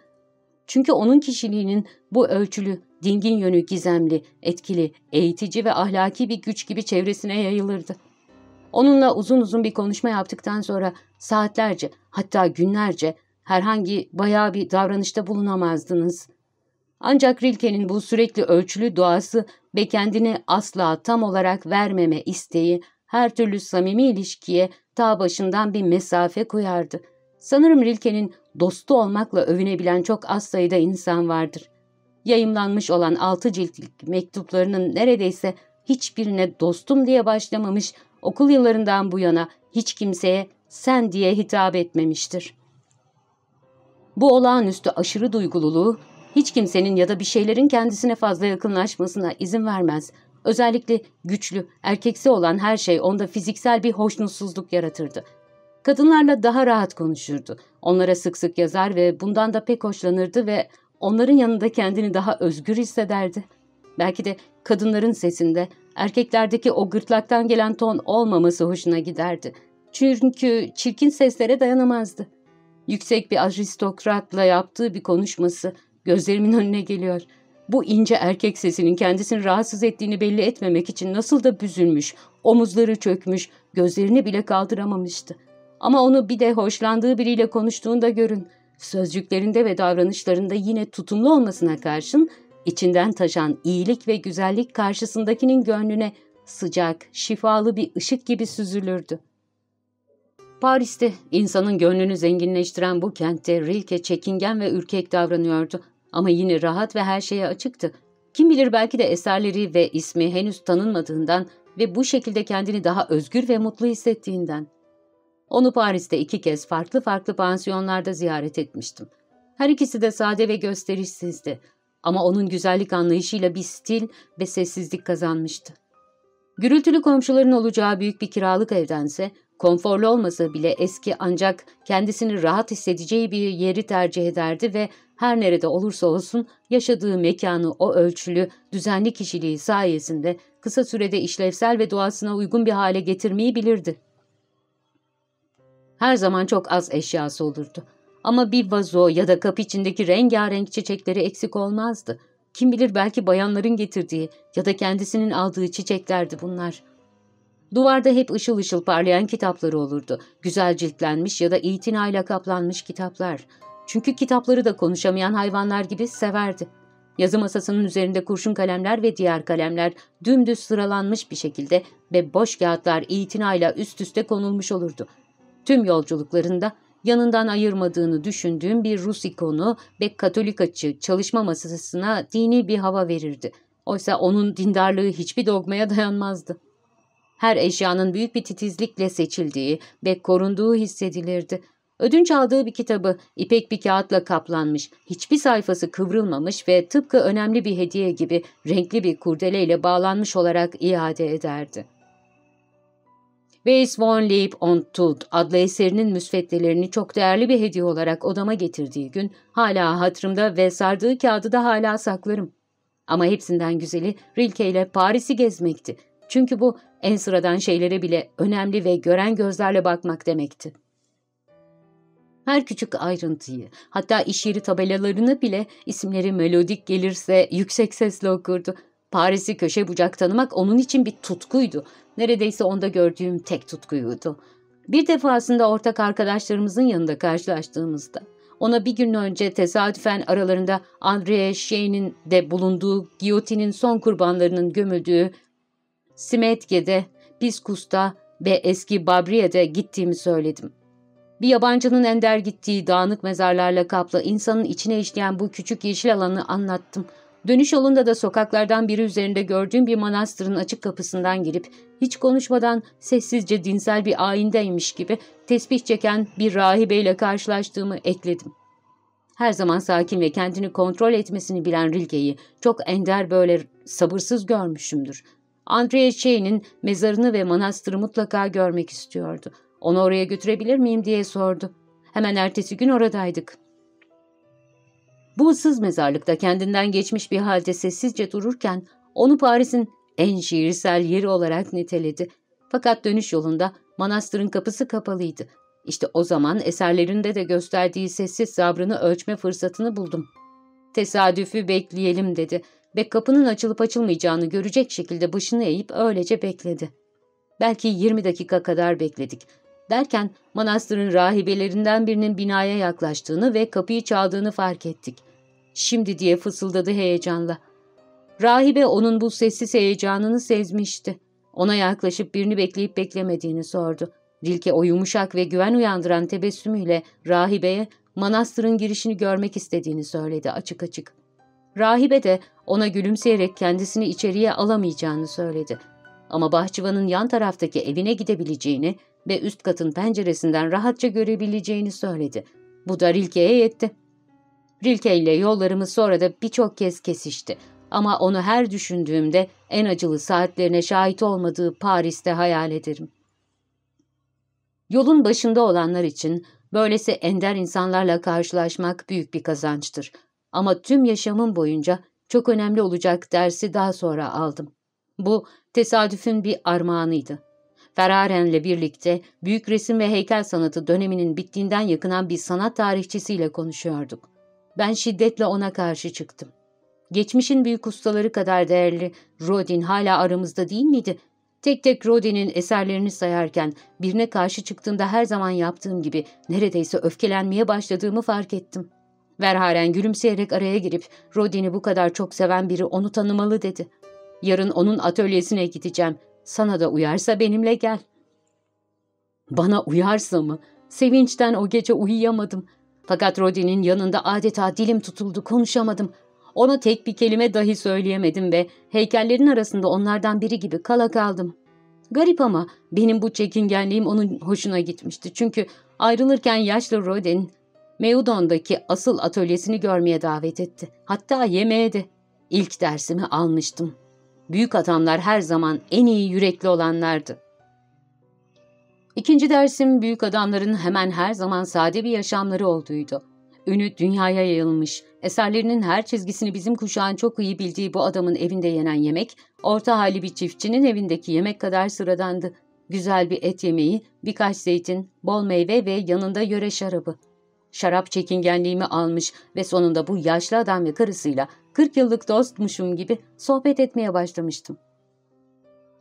Çünkü onun kişiliğinin bu ölçülü, dingin yönü gizemli, etkili, eğitici ve ahlaki bir güç gibi çevresine yayılırdı. Onunla uzun uzun bir konuşma yaptıktan sonra saatlerce hatta günlerce herhangi bayağı bir davranışta bulunamazdınız. Ancak Rilke'nin bu sürekli ölçülü doğası ve kendini asla tam olarak vermeme isteği her türlü samimi ilişkiye ta başından bir mesafe koyardı. Sanırım Rilke'nin dostu olmakla övünebilen çok az sayıda insan vardır. Yayımlanmış olan altı ciltlik mektuplarının neredeyse hiçbirine dostum diye başlamamış, okul yıllarından bu yana hiç kimseye sen diye hitap etmemiştir. Bu olağanüstü aşırı duygululuğu hiç kimsenin ya da bir şeylerin kendisine fazla yakınlaşmasına izin vermez. Özellikle güçlü, erkeksi olan her şey onda fiziksel bir hoşnutsuzluk yaratırdı. Kadınlarla daha rahat konuşurdu. Onlara sık sık yazar ve bundan da pek hoşlanırdı ve onların yanında kendini daha özgür hissederdi. Belki de kadınların sesinde erkeklerdeki o gırtlaktan gelen ton olmaması hoşuna giderdi. Çünkü çirkin seslere dayanamazdı. Yüksek bir aristokratla yaptığı bir konuşması gözlerimin önüne geliyor. Bu ince erkek sesinin kendisini rahatsız ettiğini belli etmemek için nasıl da büzülmüş, omuzları çökmüş, gözlerini bile kaldıramamıştı. Ama onu bir de hoşlandığı biriyle konuştuğunda görün. Sözcüklerinde ve davranışlarında yine tutumlu olmasına karşın içinden taşan iyilik ve güzellik karşısındakinin gönlüne sıcak, şifalı bir ışık gibi süzülürdü. Paris'te insanın gönlünü zenginleştiren bu kentte Rilke çekingen ve ürkek davranıyordu. Ama yine rahat ve her şeye açıktı. Kim bilir belki de eserleri ve ismi henüz tanınmadığından ve bu şekilde kendini daha özgür ve mutlu hissettiğinden. Onu Paris'te iki kez farklı farklı pansiyonlarda ziyaret etmiştim. Her ikisi de sade ve gösterişsizdi. Ama onun güzellik anlayışıyla bir stil ve sessizlik kazanmıştı. Gürültülü komşuların olacağı büyük bir kiralık evdense, konforlu olmasa bile eski ancak kendisini rahat hissedeceği bir yeri tercih ederdi ve her nerede olursa olsun yaşadığı mekanı o ölçülü, düzenli kişiliği sayesinde kısa sürede işlevsel ve doğasına uygun bir hale getirmeyi bilirdi. Her zaman çok az eşyası olurdu. Ama bir vazo ya da kapı içindeki rengarenk çiçekleri eksik olmazdı. Kim bilir belki bayanların getirdiği ya da kendisinin aldığı çiçeklerdi bunlar. Duvarda hep ışıl ışıl parlayan kitapları olurdu. Güzel ciltlenmiş ya da itinayla kaplanmış kitaplar. Çünkü kitapları da konuşamayan hayvanlar gibi severdi. Yazı masasının üzerinde kurşun kalemler ve diğer kalemler dümdüz sıralanmış bir şekilde ve boş kağıtlar itinayla üst üste konulmuş olurdu. Tüm yolculuklarında yanından ayırmadığını düşündüğüm bir Rus ikonu ve Katolik açı çalışma masasına dini bir hava verirdi. Oysa onun dindarlığı hiçbir dogmaya dayanmazdı. Her eşyanın büyük bir titizlikle seçildiği ve korunduğu hissedilirdi. Ödünç aldığı bir kitabı ipek bir kağıtla kaplanmış, hiçbir sayfası kıvrılmamış ve tıpkı önemli bir hediye gibi renkli bir kurdeleyle bağlanmış olarak iade ederdi. Weiss von Lieb und Tod adlı eserinin müsveddelerini çok değerli bir hediye olarak odama getirdiği gün hala hatırımda ve sardığı kağıdı da hala saklarım. Ama hepsinden güzeli Rilke ile Paris'i gezmekti. Çünkü bu en sıradan şeylere bile önemli ve gören gözlerle bakmak demekti. Her küçük ayrıntıyı, hatta iş yeri tabelalarını bile isimleri melodik gelirse yüksek sesle okurdu. Paris'i köşe bucak tanımak onun için bir tutkuydu. Neredeyse onda gördüğüm tek tutkuydu. Bir defasında ortak arkadaşlarımızın yanında karşılaştığımızda ona bir gün önce tesadüfen aralarında André Şey'nin de bulunduğu giyotinin son kurbanlarının gömüldüğü Simetge'de, Piskus'ta ve eski Babriye'de gittiğimi söyledim. Bir yabancının ender gittiği dağınık mezarlarla kaplı insanın içine işleyen bu küçük yeşil alanı anlattım. Dönüş yolunda da sokaklardan biri üzerinde gördüğüm bir manastırın açık kapısından girip hiç konuşmadan sessizce dinsel bir ayindeymiş gibi tesbih çeken bir rahibeyle karşılaştığımı ekledim. Her zaman sakin ve kendini kontrol etmesini bilen Rilke'yi çok ender böyle sabırsız görmüşümdür. Andrea Şey'nin mezarını ve manastırı mutlaka görmek istiyordu. Onu oraya götürebilir miyim diye sordu. Hemen ertesi gün oradaydık. Bu ıssız mezarlıkta kendinden geçmiş bir halde sessizce dururken onu Paris'in en şiirsel yeri olarak niteledi. Fakat dönüş yolunda manastırın kapısı kapalıydı. İşte o zaman eserlerinde de gösterdiği sessiz sabrını ölçme fırsatını buldum. Tesadüfü bekleyelim dedi ve kapının açılıp açılmayacağını görecek şekilde başını eğip öylece bekledi. Belki 20 dakika kadar bekledik. Derken manastırın rahibelerinden birinin binaya yaklaştığını ve kapıyı çaldığını fark ettik. Şimdi diye fısıldadı heyecanla. Rahibe onun bu sessiz heyecanını sezmişti. Ona yaklaşıp birini bekleyip beklemediğini sordu. Rilke o yumuşak ve güven uyandıran tebessümüyle rahibeye manastırın girişini görmek istediğini söyledi açık açık. Rahibe de ona gülümseyerek kendisini içeriye alamayacağını söyledi. Ama bahçıvanın yan taraftaki evine gidebileceğini ve üst katın penceresinden rahatça görebileceğini söyledi. Bu da Rilke'ye yetti. Rilke ile yollarımız sonra da birçok kez kesişti. Ama onu her düşündüğümde en acılı saatlerine şahit olmadığı Paris'te hayal ederim. Yolun başında olanlar için böylesi ender insanlarla karşılaşmak büyük bir kazançtır. Ama tüm yaşamım boyunca çok önemli olacak dersi daha sonra aldım. Bu tesadüfün bir armağanıydı. Ferraren'le birlikte büyük resim ve heykel sanatı döneminin bittiğinden yakınan bir sanat tarihçisiyle konuşuyorduk. Ben şiddetle ona karşı çıktım. Geçmişin büyük ustaları kadar değerli Rodin hala aramızda değil miydi? Tek tek Rodin'in eserlerini sayarken birine karşı çıktığımda her zaman yaptığım gibi neredeyse öfkelenmeye başladığımı fark ettim. Verharen gülümseyerek araya girip Rodin'i bu kadar çok seven biri onu tanımalı dedi. Yarın onun atölyesine gideceğim. Sana da uyarsa benimle gel. Bana uyarsa mı? Sevinçten o gece uyuyamadım. Fakat Rodin'in yanında adeta dilim tutuldu, konuşamadım. Ona tek bir kelime dahi söyleyemedim ve heykellerin arasında onlardan biri gibi kala kaldım. Garip ama benim bu çekingenliğim onun hoşuna gitmişti. Çünkü ayrılırken yaşlı Rodin, Meudon'daki asıl atölyesini görmeye davet etti. Hatta yemeğe de. İlk dersimi almıştım. Büyük adamlar her zaman en iyi yürekli olanlardı. İkinci dersim büyük adamların hemen her zaman sade bir yaşamları olduğuydu. Ünü dünyaya yayılmış, eserlerinin her çizgisini bizim kuşağın çok iyi bildiği bu adamın evinde yenen yemek, orta hali bir çiftçinin evindeki yemek kadar sıradandı. Güzel bir et yemeği, birkaç zeytin, bol meyve ve yanında yöre şarabı. Şarap çekingenliğimi almış ve sonunda bu yaşlı adam ve karısıyla 40 yıllık dostmuşum gibi sohbet etmeye başlamıştım.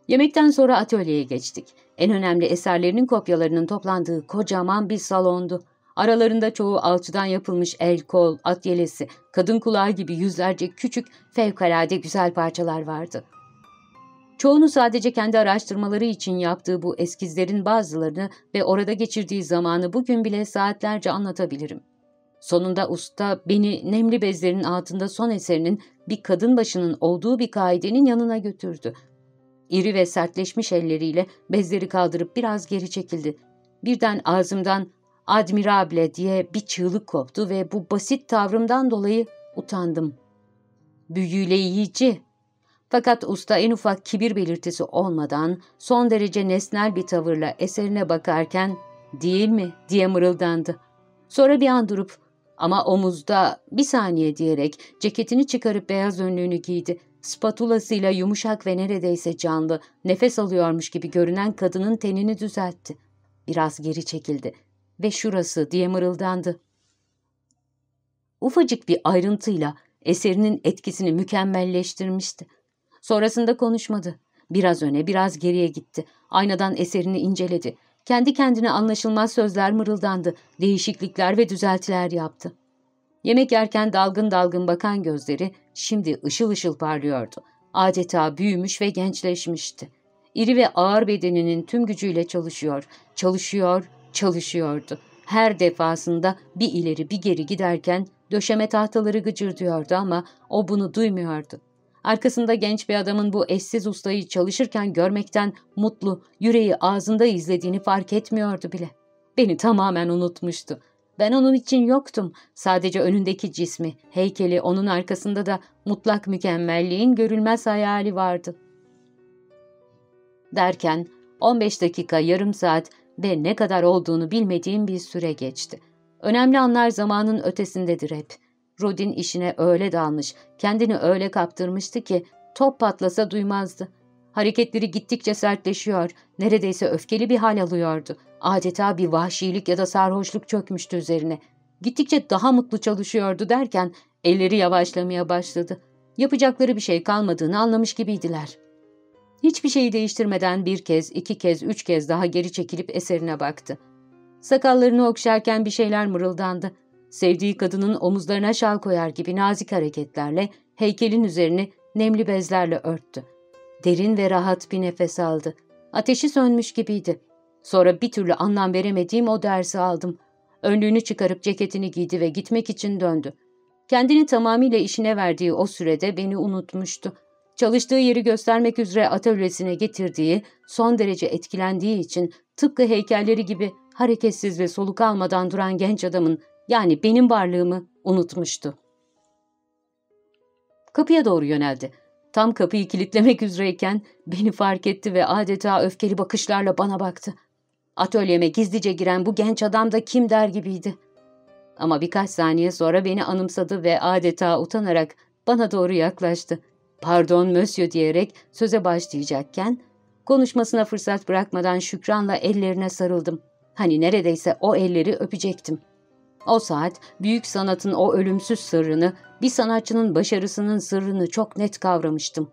Yemekten sonra atölyeye geçtik. En önemli eserlerinin kopyalarının toplandığı kocaman bir salondu. Aralarında çoğu alçıdan yapılmış el, kol, at yelesi, kadın kulağı gibi yüzlerce küçük, fevkalade güzel parçalar vardı. Çoğunu sadece kendi araştırmaları için yaptığı bu eskizlerin bazılarını ve orada geçirdiği zamanı bugün bile saatlerce anlatabilirim. Sonunda usta beni nemli bezlerin altında son eserinin bir kadın başının olduğu bir kaidenin yanına götürdü. İri ve sertleşmiş elleriyle bezleri kaldırıp biraz geri çekildi. Birden ağzımdan admirable diye bir çığlık koptu ve bu basit tavrımdan dolayı utandım. Büyüleyici. Fakat usta en ufak kibir belirtisi olmadan son derece nesnel bir tavırla eserine bakarken değil mi diye mırıldandı. Sonra bir an durup ama omuzda bir saniye diyerek ceketini çıkarıp beyaz önlüğünü giydi. Spatulasıyla yumuşak ve neredeyse canlı, nefes alıyormuş gibi görünen kadının tenini düzeltti. Biraz geri çekildi ve şurası diye mırıldandı. Ufacık bir ayrıntıyla eserinin etkisini mükemmelleştirmişti. Sonrasında konuşmadı. Biraz öne, biraz geriye gitti. Aynadan eserini inceledi. Kendi kendine anlaşılmaz sözler mırıldandı. Değişiklikler ve düzeltiler yaptı. Yemek yerken dalgın dalgın bakan gözleri şimdi ışıl ışıl parlıyordu. Adeta büyümüş ve gençleşmişti. İri ve ağır bedeninin tüm gücüyle çalışıyor, çalışıyor, çalışıyordu. Her defasında bir ileri bir geri giderken döşeme tahtaları gıcırdıyordu ama o bunu duymuyordu. Arkasında genç bir adamın bu eşsiz ustayı çalışırken görmekten mutlu, yüreği ağzında izlediğini fark etmiyordu bile. Beni tamamen unutmuştu. Ben onun için yoktum. Sadece önündeki cismi, heykeli, onun arkasında da mutlak mükemmelliğin görülmez hayali vardı. Derken 15 dakika, yarım saat ve ne kadar olduğunu bilmediğim bir süre geçti. Önemli anlar zamanın ötesindedir hep. Rodin işine öyle dalmış, kendini öyle kaptırmıştı ki top patlasa duymazdı. Hareketleri gittikçe sertleşiyor, neredeyse öfkeli bir hal alıyordu. Adeta bir vahşilik ya da sarhoşluk çökmüştü üzerine. Gittikçe daha mutlu çalışıyordu derken elleri yavaşlamaya başladı. Yapacakları bir şey kalmadığını anlamış gibiydiler. Hiçbir şeyi değiştirmeden bir kez, iki kez, üç kez daha geri çekilip eserine baktı. Sakallarını okşarken bir şeyler mırıldandı. Sevdiği kadının omuzlarına şal koyar gibi nazik hareketlerle heykelin üzerini nemli bezlerle örttü. Derin ve rahat bir nefes aldı. Ateşi sönmüş gibiydi. Sonra bir türlü anlam veremediğim o dersi aldım. Önlüğünü çıkarıp ceketini giydi ve gitmek için döndü. Kendini tamamıyla işine verdiği o sürede beni unutmuştu. Çalıştığı yeri göstermek üzere atölyesine getirdiği, son derece etkilendiği için tıpkı heykelleri gibi hareketsiz ve soluk almadan duran genç adamın yani benim varlığımı unutmuştu. Kapıya doğru yöneldi. Tam kapıyı kilitlemek üzereyken beni fark etti ve adeta öfkeli bakışlarla bana baktı. Atölyeme gizlice giren bu genç adam da kim der gibiydi. Ama birkaç saniye sonra beni anımsadı ve adeta utanarak bana doğru yaklaştı. Pardon monsieur diyerek söze başlayacakken konuşmasına fırsat bırakmadan şükranla ellerine sarıldım. Hani neredeyse o elleri öpecektim. O saat büyük sanatın o ölümsüz sırrını, bir sanatçının başarısının sırrını çok net kavramıştım.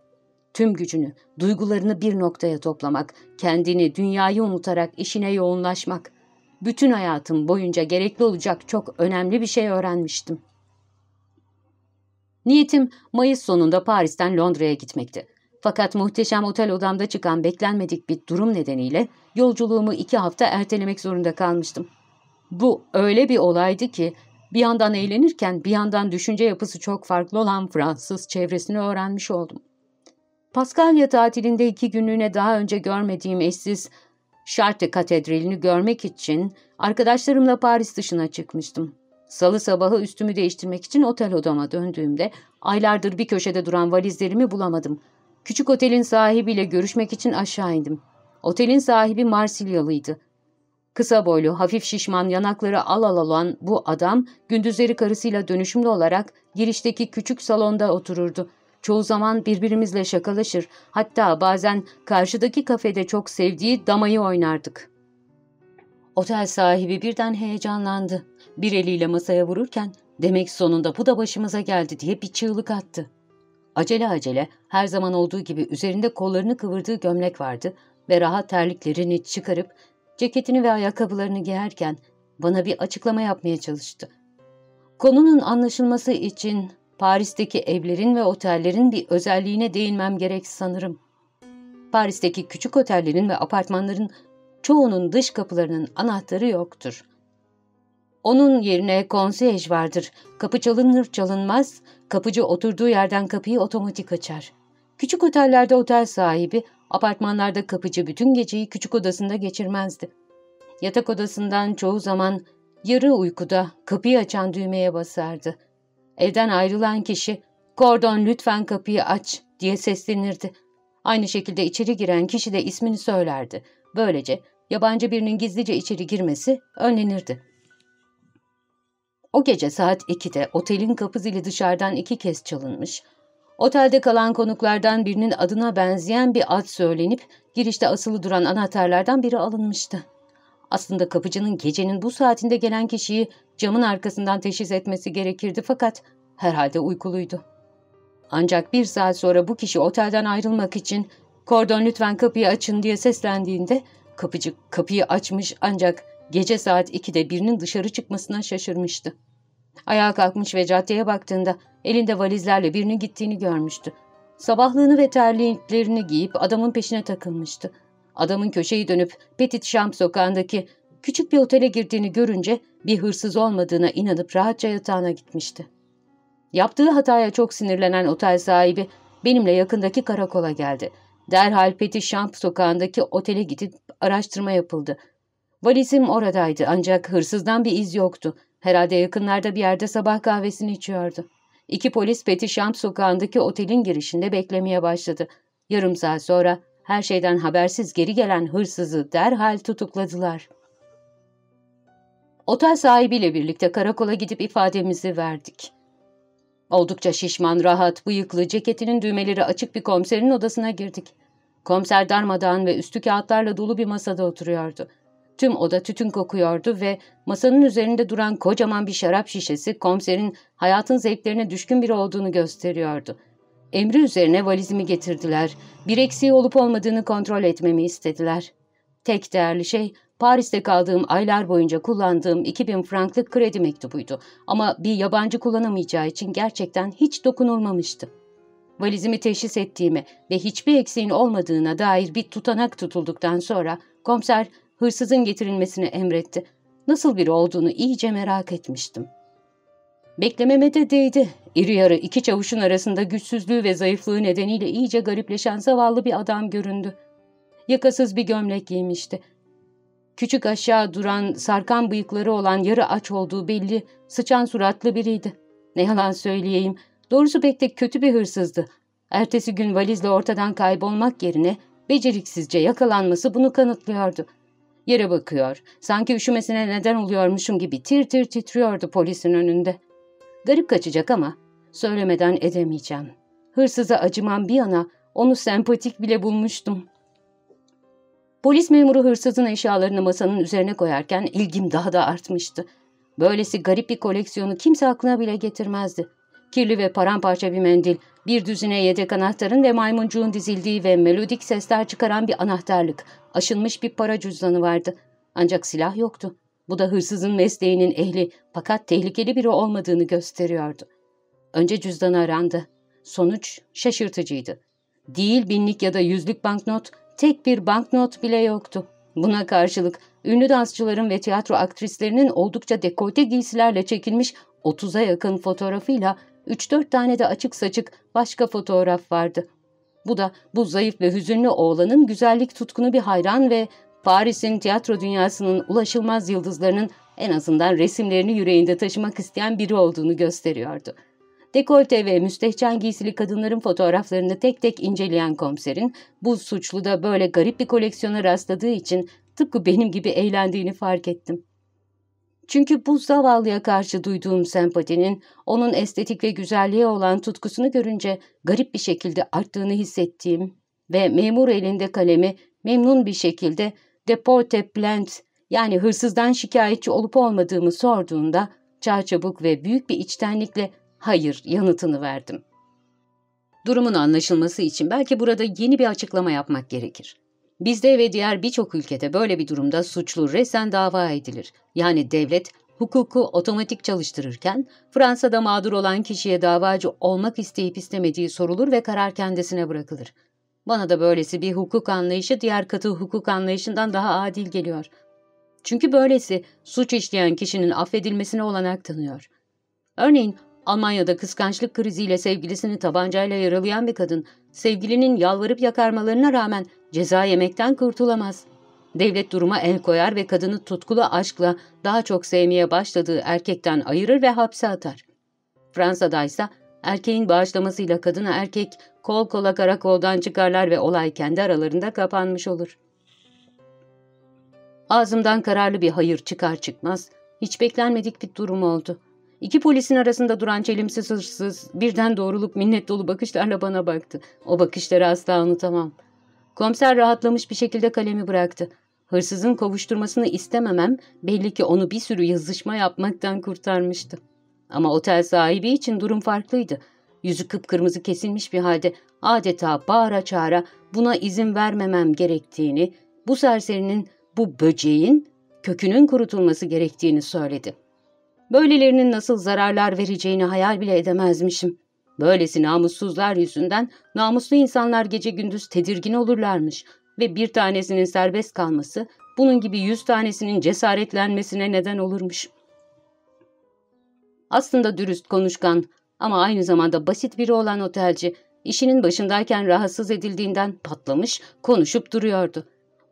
Tüm gücünü, duygularını bir noktaya toplamak, kendini, dünyayı unutarak işine yoğunlaşmak. Bütün hayatım boyunca gerekli olacak çok önemli bir şey öğrenmiştim. Niyetim Mayıs sonunda Paris'ten Londra'ya gitmekti. Fakat muhteşem otel odamda çıkan beklenmedik bir durum nedeniyle yolculuğumu iki hafta ertelemek zorunda kalmıştım. Bu öyle bir olaydı ki bir yandan eğlenirken bir yandan düşünce yapısı çok farklı olan Fransız çevresini öğrenmiş oldum. Paskalya tatilinde iki günlüğüne daha önce görmediğim eşsiz Chartres Katedrali'ni görmek için arkadaşlarımla Paris dışına çıkmıştım. Salı sabahı üstümü değiştirmek için otel odama döndüğümde aylardır bir köşede duran valizlerimi bulamadım. Küçük otelin sahibiyle görüşmek için aşağı indim. Otelin sahibi Marsilyalıydı. Kısa boylu, hafif şişman, yanakları al al olan bu adam gündüzleri karısıyla dönüşümlü olarak girişteki küçük salonda otururdu. Çoğu zaman birbirimizle şakalaşır, hatta bazen karşıdaki kafede çok sevdiği damayı oynardık. Otel sahibi birden heyecanlandı. Bir eliyle masaya vururken demek sonunda bu da başımıza geldi diye bir çığlık attı. Acele acele her zaman olduğu gibi üzerinde kollarını kıvırdığı gömlek vardı ve rahat terliklerini çıkarıp ceketini ve ayakkabılarını giyerken bana bir açıklama yapmaya çalıştı. Konunun anlaşılması için Paris'teki evlerin ve otellerin bir özelliğine değinmem gerek sanırım. Paris'teki küçük otellerin ve apartmanların çoğunun dış kapılarının anahtarı yoktur. Onun yerine konseyej vardır. Kapı çalınır çalınmaz, kapıcı oturduğu yerden kapıyı otomatik açar. Küçük otellerde otel sahibi, apartmanlarda kapıcı bütün geceyi küçük odasında geçirmezdi. Yatak odasından çoğu zaman yarı uykuda kapıyı açan düğmeye basardı. Evden ayrılan kişi, ''Kordon lütfen kapıyı aç'' diye seslenirdi. Aynı şekilde içeri giren kişi de ismini söylerdi. Böylece yabancı birinin gizlice içeri girmesi önlenirdi. O gece saat 2'de otelin kapı zili dışarıdan iki kez çalınmış. Otelde kalan konuklardan birinin adına benzeyen bir ad söylenip girişte asılı duran anahtarlardan biri alınmıştı. Aslında kapıcının gecenin bu saatinde gelen kişiyi camın arkasından teşhis etmesi gerekirdi fakat herhalde uykuluydu. Ancak bir saat sonra bu kişi otelden ayrılmak için ''Kordon lütfen kapıyı açın'' diye seslendiğinde kapıcı kapıyı açmış ancak gece saat 2'de birinin dışarı çıkmasına şaşırmıştı. Ayağa kalkmış ve caddeye baktığında elinde valizlerle birinin gittiğini görmüştü. Sabahlığını ve terliklerini giyip adamın peşine takılmıştı. Adamın köşeyi dönüp Petit Champ sokağındaki küçük bir otele girdiğini görünce bir hırsız olmadığına inanıp rahatça yatağına gitmişti. Yaptığı hataya çok sinirlenen otel sahibi benimle yakındaki karakola geldi. Derhal Petit Champ sokağındaki otele gidip araştırma yapıldı. Valizim oradaydı ancak hırsızdan bir iz yoktu. Herhalde yakınlarda bir yerde sabah kahvesini içiyordu. İki polis Petit Champ sokağındaki otelin girişinde beklemeye başladı. Yarım saat sonra her şeyden habersiz geri gelen hırsızı derhal tutukladılar. Otel sahibiyle birlikte karakola gidip ifademizi verdik. Oldukça şişman, rahat, bıyıklı, ceketinin düğmeleri açık bir komiserin odasına girdik. Komiser darmadağın ve üstü kağıtlarla dolu bir masada oturuyordu. Tüm oda tütün kokuyordu ve masanın üzerinde duran kocaman bir şarap şişesi komiserin hayatın zevklerine düşkün biri olduğunu gösteriyordu. Emri üzerine valizimi getirdiler. Bir eksiği olup olmadığını kontrol etmemi istediler. Tek değerli şey Paris'te kaldığım aylar boyunca kullandığım 2000 franklık kredi mektubuydu. Ama bir yabancı kullanamayacağı için gerçekten hiç dokunulmamıştı. Valizimi teşhis ettiğime ve hiçbir eksiğin olmadığına dair bir tutanak tutulduktan sonra komiser hırsızın getirilmesini emretti. Nasıl biri olduğunu iyice merak etmiştim. Beklememe de değdi. İri yarı iki çavuşun arasında güçsüzlüğü ve zayıflığı nedeniyle iyice garipleşen zavallı bir adam göründü. Yakasız bir gömlek giymişti. Küçük aşağı duran, sarkan bıyıkları olan yarı aç olduğu belli, sıçan suratlı biriydi. Ne yalan söyleyeyim, doğrusu pek de kötü bir hırsızdı. Ertesi gün valizle ortadan kaybolmak yerine beceriksizce yakalanması bunu kanıtlıyordu. Yere bakıyor, sanki üşümesine neden oluyormuşum gibi tir tir titriyordu polisin önünde. Garip kaçacak ama söylemeden edemeyeceğim. Hırsıza acımam bir yana onu sempatik bile bulmuştum. Polis memuru hırsızın eşyalarını masanın üzerine koyarken ilgim daha da artmıştı. Böylesi garip bir koleksiyonu kimse aklına bile getirmezdi. Kirli ve paramparça bir mendil, bir düzine yedek anahtarın ve maymuncuğun dizildiği ve melodik sesler çıkaran bir anahtarlık, aşınmış bir para cüzdanı vardı. Ancak silah yoktu. Bu da hırsızın mesleğinin ehli fakat tehlikeli biri olmadığını gösteriyordu. Önce cüzdanı arandı. Sonuç şaşırtıcıydı. Değil binlik ya da yüzlük banknot, tek bir banknot bile yoktu. Buna karşılık ünlü dansçıların ve tiyatro aktrislerinin oldukça dekolte giysilerle çekilmiş 30'a yakın fotoğrafıyla 3-4 tane de açık saçık başka fotoğraf vardı. Bu da bu zayıf ve hüzünlü oğlanın güzellik tutkunu bir hayran ve Paris'in tiyatro dünyasının ulaşılmaz yıldızlarının en azından resimlerini yüreğinde taşımak isteyen biri olduğunu gösteriyordu. Dekolte ve müstehcen giysili kadınların fotoğraflarını tek tek inceleyen komiserin bu suçlu da böyle garip bir koleksiyona rastladığı için tıpkı benim gibi eğlendiğini fark ettim. Çünkü bu zavallıya karşı duyduğum sempatinin onun estetik ve güzelliğe olan tutkusunu görünce garip bir şekilde arttığını hissettiğim ve memur elinde kalemi memnun bir şekilde deporte plant yani hırsızdan şikayetçi olup olmadığımı sorduğunda çarçabuk ve büyük bir içtenlikle hayır yanıtını verdim. Durumun anlaşılması için belki burada yeni bir açıklama yapmak gerekir. Bizde ve diğer birçok ülkede böyle bir durumda suçlu resen dava edilir. Yani devlet hukuku otomatik çalıştırırken Fransa'da mağdur olan kişiye davacı olmak isteyip istemediği sorulur ve karar kendisine bırakılır. Bana da böylesi bir hukuk anlayışı diğer katı hukuk anlayışından daha adil geliyor. Çünkü böylesi suç işleyen kişinin affedilmesine olanak tanıyor. Örneğin Almanya'da kıskançlık kriziyle sevgilisini tabancayla yaralayan bir kadın, sevgilinin yalvarıp yakarmalarına rağmen ceza yemekten kurtulamaz. Devlet duruma el koyar ve kadını tutkulu aşkla daha çok sevmeye başladığı erkekten ayırır ve hapse atar. Fransa'da ise erkeğin bağışlamasıyla kadına erkek kol kola karakoldan çıkarlar ve olay kendi aralarında kapanmış olur. Ağzımdan kararlı bir hayır çıkar çıkmaz, hiç beklenmedik bir durum oldu. İki polisin arasında duran çelimsiz hırsız birden doğrulup minnet dolu bakışlarla bana baktı. O bakışları asla unutamam. Komiser rahatlamış bir şekilde kalemi bıraktı. Hırsızın kovuşturmasını istememem belli ki onu bir sürü yazışma yapmaktan kurtarmıştı. Ama otel sahibi için durum farklıydı. Yüzü kıpkırmızı kesilmiş bir halde adeta bağıra çağıra buna izin vermemem gerektiğini, bu serserinin, bu böceğin kökünün kurutulması gerektiğini söyledi. Böylelerinin nasıl zararlar vereceğini hayal bile edemezmişim. Böylesi namussuzlar yüzünden namuslu insanlar gece gündüz tedirgin olurlarmış ve bir tanesinin serbest kalması bunun gibi yüz tanesinin cesaretlenmesine neden olurmuş. Aslında dürüst konuşkan ama aynı zamanda basit biri olan otelci işinin başındayken rahatsız edildiğinden patlamış, konuşup duruyordu.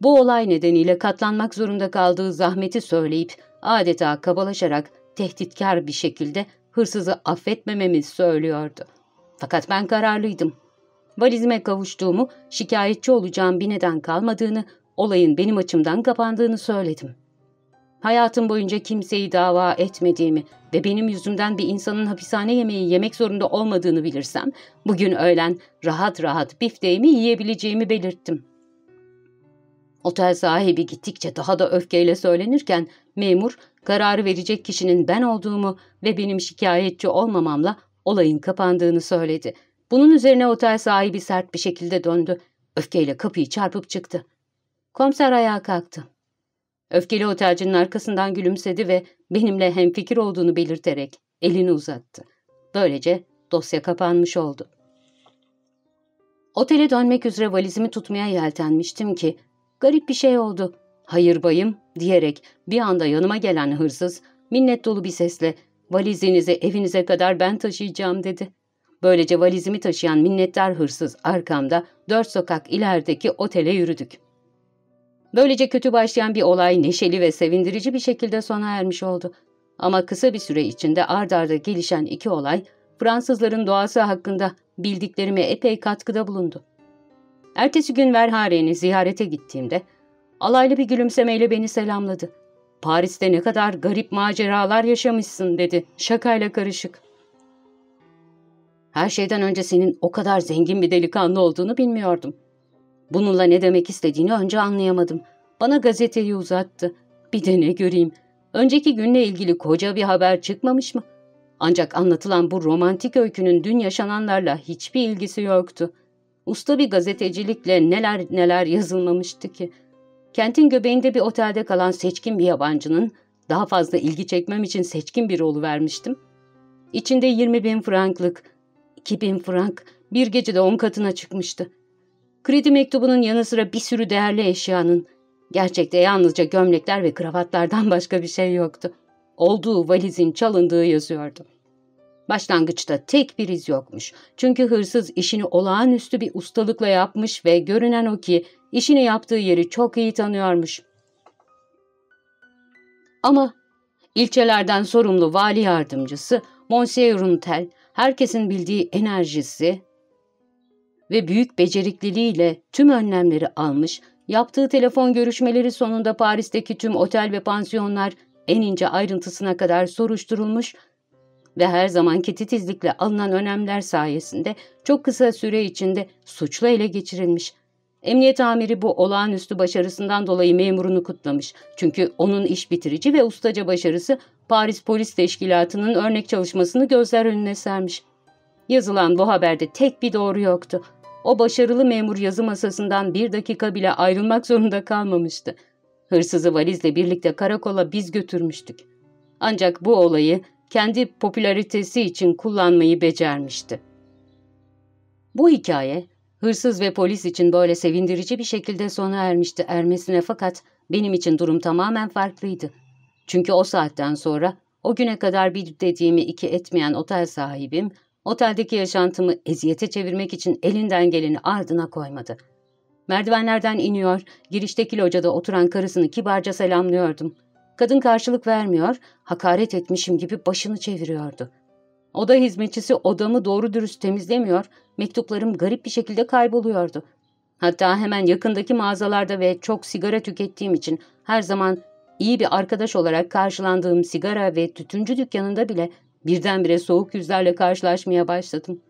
Bu olay nedeniyle katlanmak zorunda kaldığı zahmeti söyleyip adeta kabalaşarak tehditkar bir şekilde hırsızı affetmememi söylüyordu. Fakat ben kararlıydım. Valizime kavuştuğumu, şikayetçi olacağım bir neden kalmadığını, olayın benim açımdan kapandığını söyledim. Hayatım boyunca kimseyi dava etmediğimi ve benim yüzümden bir insanın hapishane yemeği yemek zorunda olmadığını bilirsem, bugün öğlen rahat rahat bifteğimi yiyebileceğimi belirttim. Otel sahibi gittikçe daha da öfkeyle söylenirken memur kararı verecek kişinin ben olduğumu ve benim şikayetçi olmamamla olayın kapandığını söyledi. Bu Bunun üzerine otel sahibi sert bir şekilde döndü. Öfkeyle kapıyı çarpıp çıktı. Komiser ayağa kalktı. Öfkeli otelcinin arkasından gülümsedi ve benimle hemfikir olduğunu belirterek elini uzattı. Böylece dosya kapanmış oldu. Otele dönmek üzere valizimi tutmaya yeltenmiştim ki garip bir şey oldu. Hayır bayım diyerek bir anda yanıma gelen hırsız minnet dolu bir sesle valizinizi evinize kadar ben taşıyacağım dedi. Böylece valizimi taşıyan minnettar hırsız arkamda dört sokak ilerideki otele yürüdük. Böylece kötü başlayan bir olay neşeli ve sevindirici bir şekilde sona ermiş oldu. Ama kısa bir süre içinde ard arda gelişen iki olay Fransızların doğası hakkında bildiklerime epey katkıda bulundu. Ertesi gün Verharen'i ziyarete gittiğimde alaylı bir gülümsemeyle beni selamladı. Paris'te ne kadar garip maceralar yaşamışsın dedi şakayla karışık. Her şeyden önce senin o kadar zengin bir delikanlı olduğunu bilmiyordum. Bununla ne demek istediğini önce anlayamadım. Bana gazeteyi uzattı. Bir de ne göreyim. Önceki günle ilgili koca bir haber çıkmamış mı? Ancak anlatılan bu romantik öykünün dün yaşananlarla hiçbir ilgisi yoktu. Usta bir gazetecilikle neler neler yazılmamıştı ki. Kentin göbeğinde bir otelde kalan seçkin bir yabancının daha fazla ilgi çekmem için seçkin bir rolu vermiştim. İçinde 20 bin franklık, 2 bin frank bir gecede on katına çıkmıştı. Kredi mektubunun yanı sıra bir sürü değerli eşyanın, gerçekte yalnızca gömlekler ve kravatlardan başka bir şey yoktu. Olduğu valizin çalındığı yazıyordu. Başlangıçta tek bir iz yokmuş. Çünkü hırsız işini olağanüstü bir ustalıkla yapmış ve görünen o ki işini yaptığı yeri çok iyi tanıyormuş. Ama ilçelerden sorumlu vali yardımcısı Monsieur Runtel, herkesin bildiği enerjisi ve büyük becerikliliğiyle tüm önlemleri almış, yaptığı telefon görüşmeleri sonunda Paris'teki tüm otel ve pansiyonlar en ince ayrıntısına kadar soruşturulmuş ve her zamanki titizlikle alınan önemler sayesinde çok kısa süre içinde suçlu ele geçirilmiş. Emniyet amiri bu olağanüstü başarısından dolayı memurunu kutlamış. Çünkü onun iş bitirici ve ustaca başarısı Paris Polis Teşkilatı'nın örnek çalışmasını gözler önüne sermiş. Yazılan bu haberde tek bir doğru yoktu. O başarılı memur yazı masasından bir dakika bile ayrılmak zorunda kalmamıştı. Hırsızı valizle birlikte karakola biz götürmüştük. Ancak bu olayı kendi popülaritesi için kullanmayı becermişti. Bu hikaye hırsız ve polis için böyle sevindirici bir şekilde sona ermişti ermesine fakat benim için durum tamamen farklıydı. Çünkü o saatten sonra o güne kadar bir dediğimi iki etmeyen otel sahibim, oteldeki yaşantımı eziyete çevirmek için elinden geleni ardına koymadı. Merdivenlerden iniyor, girişteki locada oturan karısını kibarca selamlıyordum. Kadın karşılık vermiyor, hakaret etmişim gibi başını çeviriyordu. Oda hizmetçisi odamı doğru dürüst temizlemiyor, mektuplarım garip bir şekilde kayboluyordu. Hatta hemen yakındaki mağazalarda ve çok sigara tükettiğim için her zaman iyi bir arkadaş olarak karşılandığım sigara ve tütüncü dükkanında bile birdenbire soğuk yüzlerle karşılaşmaya başladım.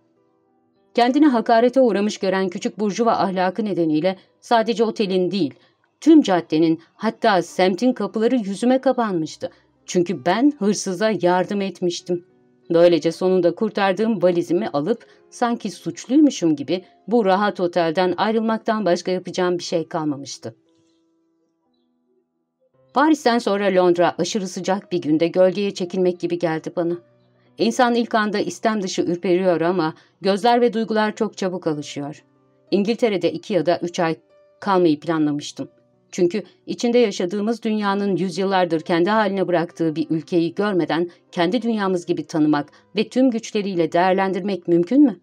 Kendini hakarete uğramış gören küçük burjuva ahlakı nedeniyle sadece otelin değil, tüm caddenin hatta semtin kapıları yüzüme kapanmıştı. Çünkü ben hırsıza yardım etmiştim. Böylece sonunda kurtardığım valizimi alıp sanki suçluymuşum gibi bu rahat otelden ayrılmaktan başka yapacağım bir şey kalmamıştı. Paris'ten sonra Londra aşırı sıcak bir günde gölgeye çekilmek gibi geldi bana. İnsan ilk anda istem dışı ürperiyor ama gözler ve duygular çok çabuk alışıyor. İngiltere'de iki ya da üç ay kalmayı planlamıştım. Çünkü içinde yaşadığımız dünyanın yüzyıllardır kendi haline bıraktığı bir ülkeyi görmeden kendi dünyamız gibi tanımak ve tüm güçleriyle değerlendirmek mümkün mü?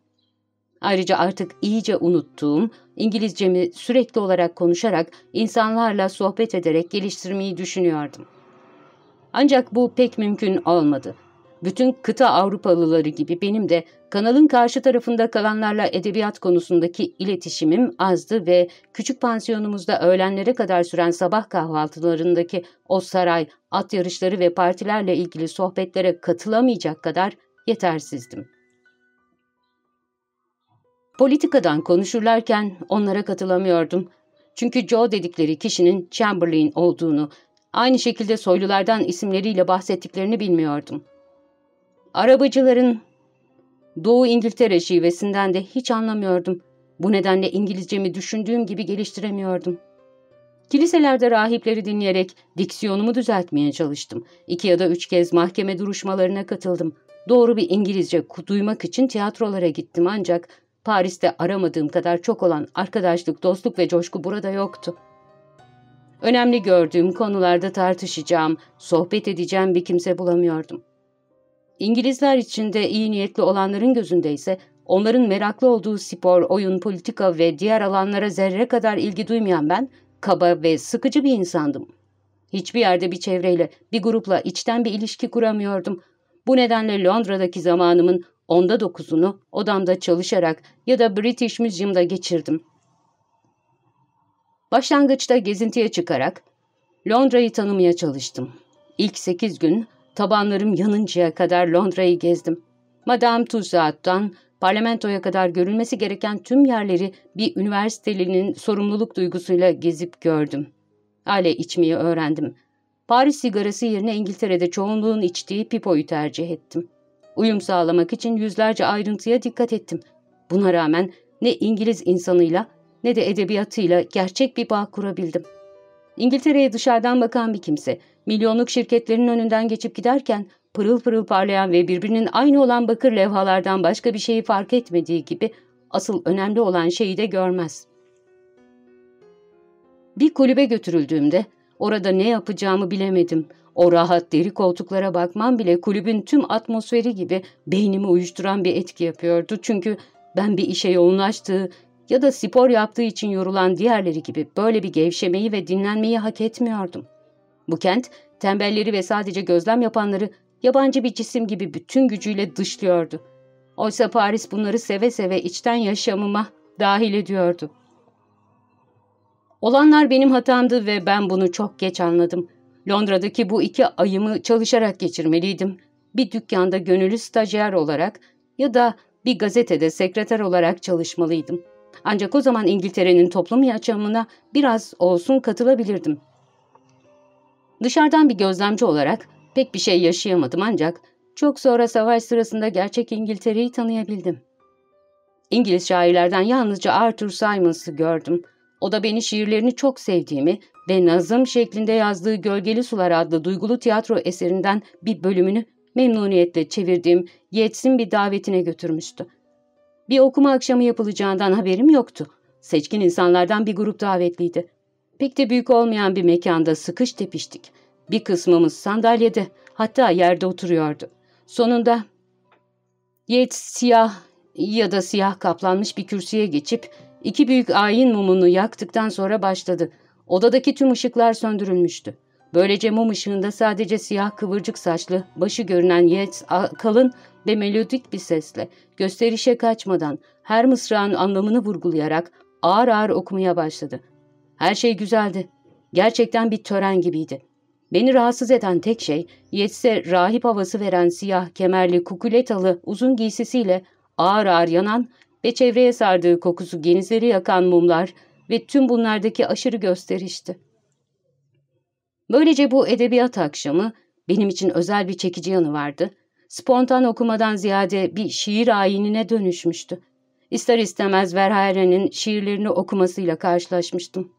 Ayrıca artık iyice unuttuğum, İngilizcemi sürekli olarak konuşarak, insanlarla sohbet ederek geliştirmeyi düşünüyordum. Ancak bu pek mümkün olmadı. Bütün kıta Avrupalıları gibi benim de kanalın karşı tarafında kalanlarla edebiyat konusundaki iletişimim azdı ve küçük pansiyonumuzda öğlenlere kadar süren sabah kahvaltılarındaki o saray, at yarışları ve partilerle ilgili sohbetlere katılamayacak kadar yetersizdim. Politikadan konuşurlarken onlara katılamıyordum. Çünkü Joe dedikleri kişinin Chamberlain olduğunu, aynı şekilde soylulardan isimleriyle bahsettiklerini bilmiyordum. Arabacıların Doğu İngiltere şivesinden de hiç anlamıyordum. Bu nedenle İngilizcemi düşündüğüm gibi geliştiremiyordum. Kiliselerde rahipleri dinleyerek diksiyonumu düzeltmeye çalıştım. İki ya da üç kez mahkeme duruşmalarına katıldım. Doğru bir İngilizce duymak için tiyatrolara gittim ancak Paris'te aramadığım kadar çok olan arkadaşlık, dostluk ve coşku burada yoktu. Önemli gördüğüm konularda tartışacağım, sohbet edeceğim bir kimse bulamıyordum. İngilizler içinde iyi niyetli olanların gözünde ise onların meraklı olduğu spor, oyun, politika ve diğer alanlara zerre kadar ilgi duymayan ben, kaba ve sıkıcı bir insandım. Hiçbir yerde bir çevreyle, bir grupla içten bir ilişki kuramıyordum. Bu nedenle Londra'daki zamanımın onda dokuzunu odamda çalışarak ya da British Museum'da geçirdim. Başlangıçta gezintiye çıkarak Londra'yı tanımaya çalıştım. İlk sekiz gün tabanlarım yanıncaya kadar Londra'yı gezdim. Madame Tussauds'tan parlamentoya kadar görülmesi gereken tüm yerleri bir üniversitelinin sorumluluk duygusuyla gezip gördüm. Ale içmeyi öğrendim. Paris sigarası yerine İngiltere'de çoğunluğun içtiği pipoyu tercih ettim. Uyum sağlamak için yüzlerce ayrıntıya dikkat ettim. Buna rağmen ne İngiliz insanıyla ne de edebiyatıyla gerçek bir bağ kurabildim. İngiltere'ye dışarıdan bakan bir kimse, milyonluk şirketlerin önünden geçip giderken pırıl pırıl parlayan ve birbirinin aynı olan bakır levhalardan başka bir şeyi fark etmediği gibi asıl önemli olan şeyi de görmez. Bir kulübe götürüldüğümde orada ne yapacağımı bilemedim. O rahat deri koltuklara bakmam bile kulübün tüm atmosferi gibi beynimi uyuşturan bir etki yapıyordu. Çünkü ben bir işe yoğunlaştığı ya da spor yaptığı için yorulan diğerleri gibi böyle bir gevşemeyi ve dinlenmeyi hak etmiyordum. Bu kent tembelleri ve sadece gözlem yapanları yabancı bir cisim gibi bütün gücüyle dışlıyordu. Oysa Paris bunları seve seve içten yaşamıma dahil ediyordu. Olanlar benim hatamdı ve ben bunu çok geç anladım. Londra'daki bu iki ayımı çalışarak geçirmeliydim. Bir dükkanda gönüllü stajyer olarak ya da bir gazetede sekreter olarak çalışmalıydım. Ancak o zaman İngiltere'nin toplum yaşamına biraz olsun katılabilirdim. Dışarıdan bir gözlemci olarak pek bir şey yaşayamadım ancak çok sonra savaş sırasında gerçek İngiltere'yi tanıyabildim. İngiliz şairlerden yalnızca Arthur Symons'ı gördüm. O da beni şiirlerini çok sevdiğimi ve nazım şeklinde yazdığı Gölgeli Sular adlı duygulu tiyatro eserinden bir bölümünü memnuniyetle çevirdiğim Yetsin bir davetine götürmüştü. Bir okuma akşamı yapılacağından haberim yoktu. Seçkin insanlardan bir grup davetliydi. Pek de büyük olmayan bir mekanda sıkış tepiştik. Bir kısmımız sandalyede, hatta yerde oturuyordu. Sonunda Yet siyah ya da siyah kaplanmış bir kürsüye geçip iki büyük ayin mumunu yaktıktan sonra başladı. Odadaki tüm ışıklar söndürülmüştü. Böylece mum ışığında sadece siyah kıvırcık saçlı, başı görünen Yates kalın ve melodik bir sesle, gösterişe kaçmadan, her mısrağın anlamını vurgulayarak ağır ağır okumaya başladı. Her şey güzeldi. Gerçekten bir tören gibiydi. Beni rahatsız eden tek şey, Yetes'e rahip havası veren siyah, kemerli, kukuletalı, uzun giysisiyle ağır ağır yanan ve çevreye sardığı kokusu genizleri yakan mumlar ve tüm bunlardaki aşırı gösterişti. Böylece bu edebiyat akşamı benim için özel bir çekici yanı vardı. Spontan okumadan ziyade bir şiir ayinine dönüşmüştü. İster istemez Verhaeren'in şiirlerini okumasıyla karşılaşmıştım.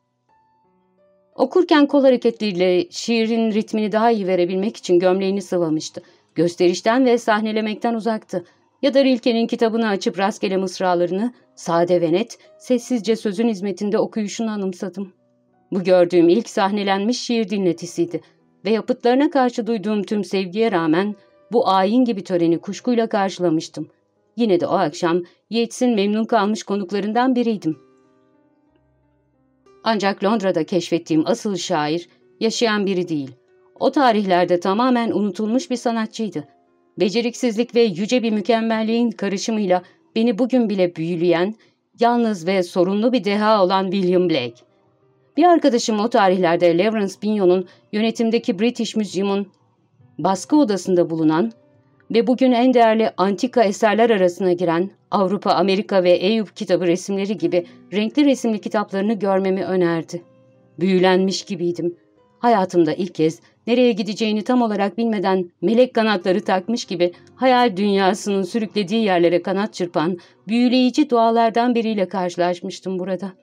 Okurken kol hareketleriyle şiirin ritmini daha iyi verebilmek için gömleğini sıvamıştı. Gösterişten ve sahnelemekten uzaktı. Ya da Rilke'nin kitabını açıp rastgele mısralarını, sade ve net, sessizce sözün hizmetinde okuyuşunu anımsadım. Bu gördüğüm ilk sahnelenmiş şiir dinletisiydi ve yapıtlarına karşı duyduğum tüm sevgiye rağmen bu ayin gibi töreni kuşkuyla karşılamıştım. Yine de o akşam Yeats'in memnun kalmış konuklarından biriydim. Ancak Londra'da keşfettiğim asıl şair yaşayan biri değil. O tarihlerde tamamen unutulmuş bir sanatçıydı. Beceriksizlik ve yüce bir mükemmelliğin karışımıyla beni bugün bile büyüleyen, yalnız ve sorunlu bir deha olan William Blake. Bir arkadaşım o tarihlerde Lawrence Bignon'un yönetimdeki British Museum'un baskı odasında bulunan ve bugün en değerli antika eserler arasına giren Avrupa, Amerika ve Eyüp kitabı resimleri gibi renkli resimli kitaplarını görmemi önerdi. Büyülenmiş gibiydim. Hayatımda ilk kez nereye gideceğini tam olarak bilmeden melek kanatları takmış gibi hayal dünyasının sürüklediği yerlere kanat çırpan büyüleyici dualardan biriyle karşılaşmıştım burada.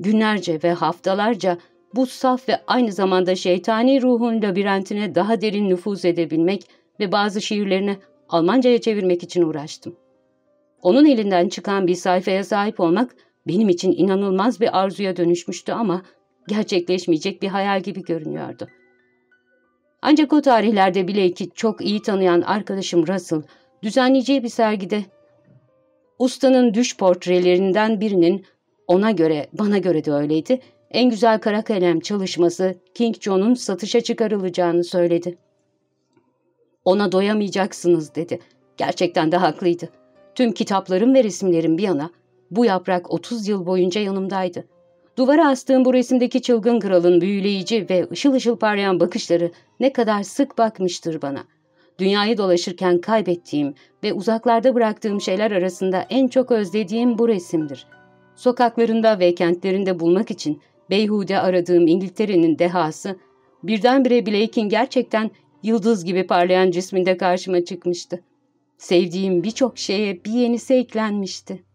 Günlerce ve haftalarca bu saf ve aynı zamanda şeytani ruhun labirentine daha derin nüfuz edebilmek ve bazı şiirlerini Almanca'ya çevirmek için uğraştım. Onun elinden çıkan bir sayfaya sahip olmak benim için inanılmaz bir arzuya dönüşmüştü ama gerçekleşmeyecek bir hayal gibi görünüyordu. Ancak o tarihlerde bile ki çok iyi tanıyan arkadaşım Russell, düzenleyeceği bir sergide ustanın düş portrelerinden birinin ona göre, bana göre de öyleydi, en güzel kara kalem çalışması King John'un satışa çıkarılacağını söyledi. Ona doyamayacaksınız dedi. Gerçekten de haklıydı. Tüm kitaplarım ve resimlerim bir yana, bu yaprak 30 yıl boyunca yanımdaydı. Duvara astığım bu resimdeki çılgın kralın büyüleyici ve ışıl ışıl parlayan bakışları ne kadar sık bakmıştır bana. Dünyayı dolaşırken kaybettiğim ve uzaklarda bıraktığım şeyler arasında en çok özlediğim bu resimdir. Sokaklarında ve kentlerinde bulmak için beyhude aradığım İngiltere'nin dehası, birdenbire Blake'in gerçekten yıldız gibi parlayan cisminde karşıma çıkmıştı. Sevdiğim birçok şeye bir yenisi eklenmişti.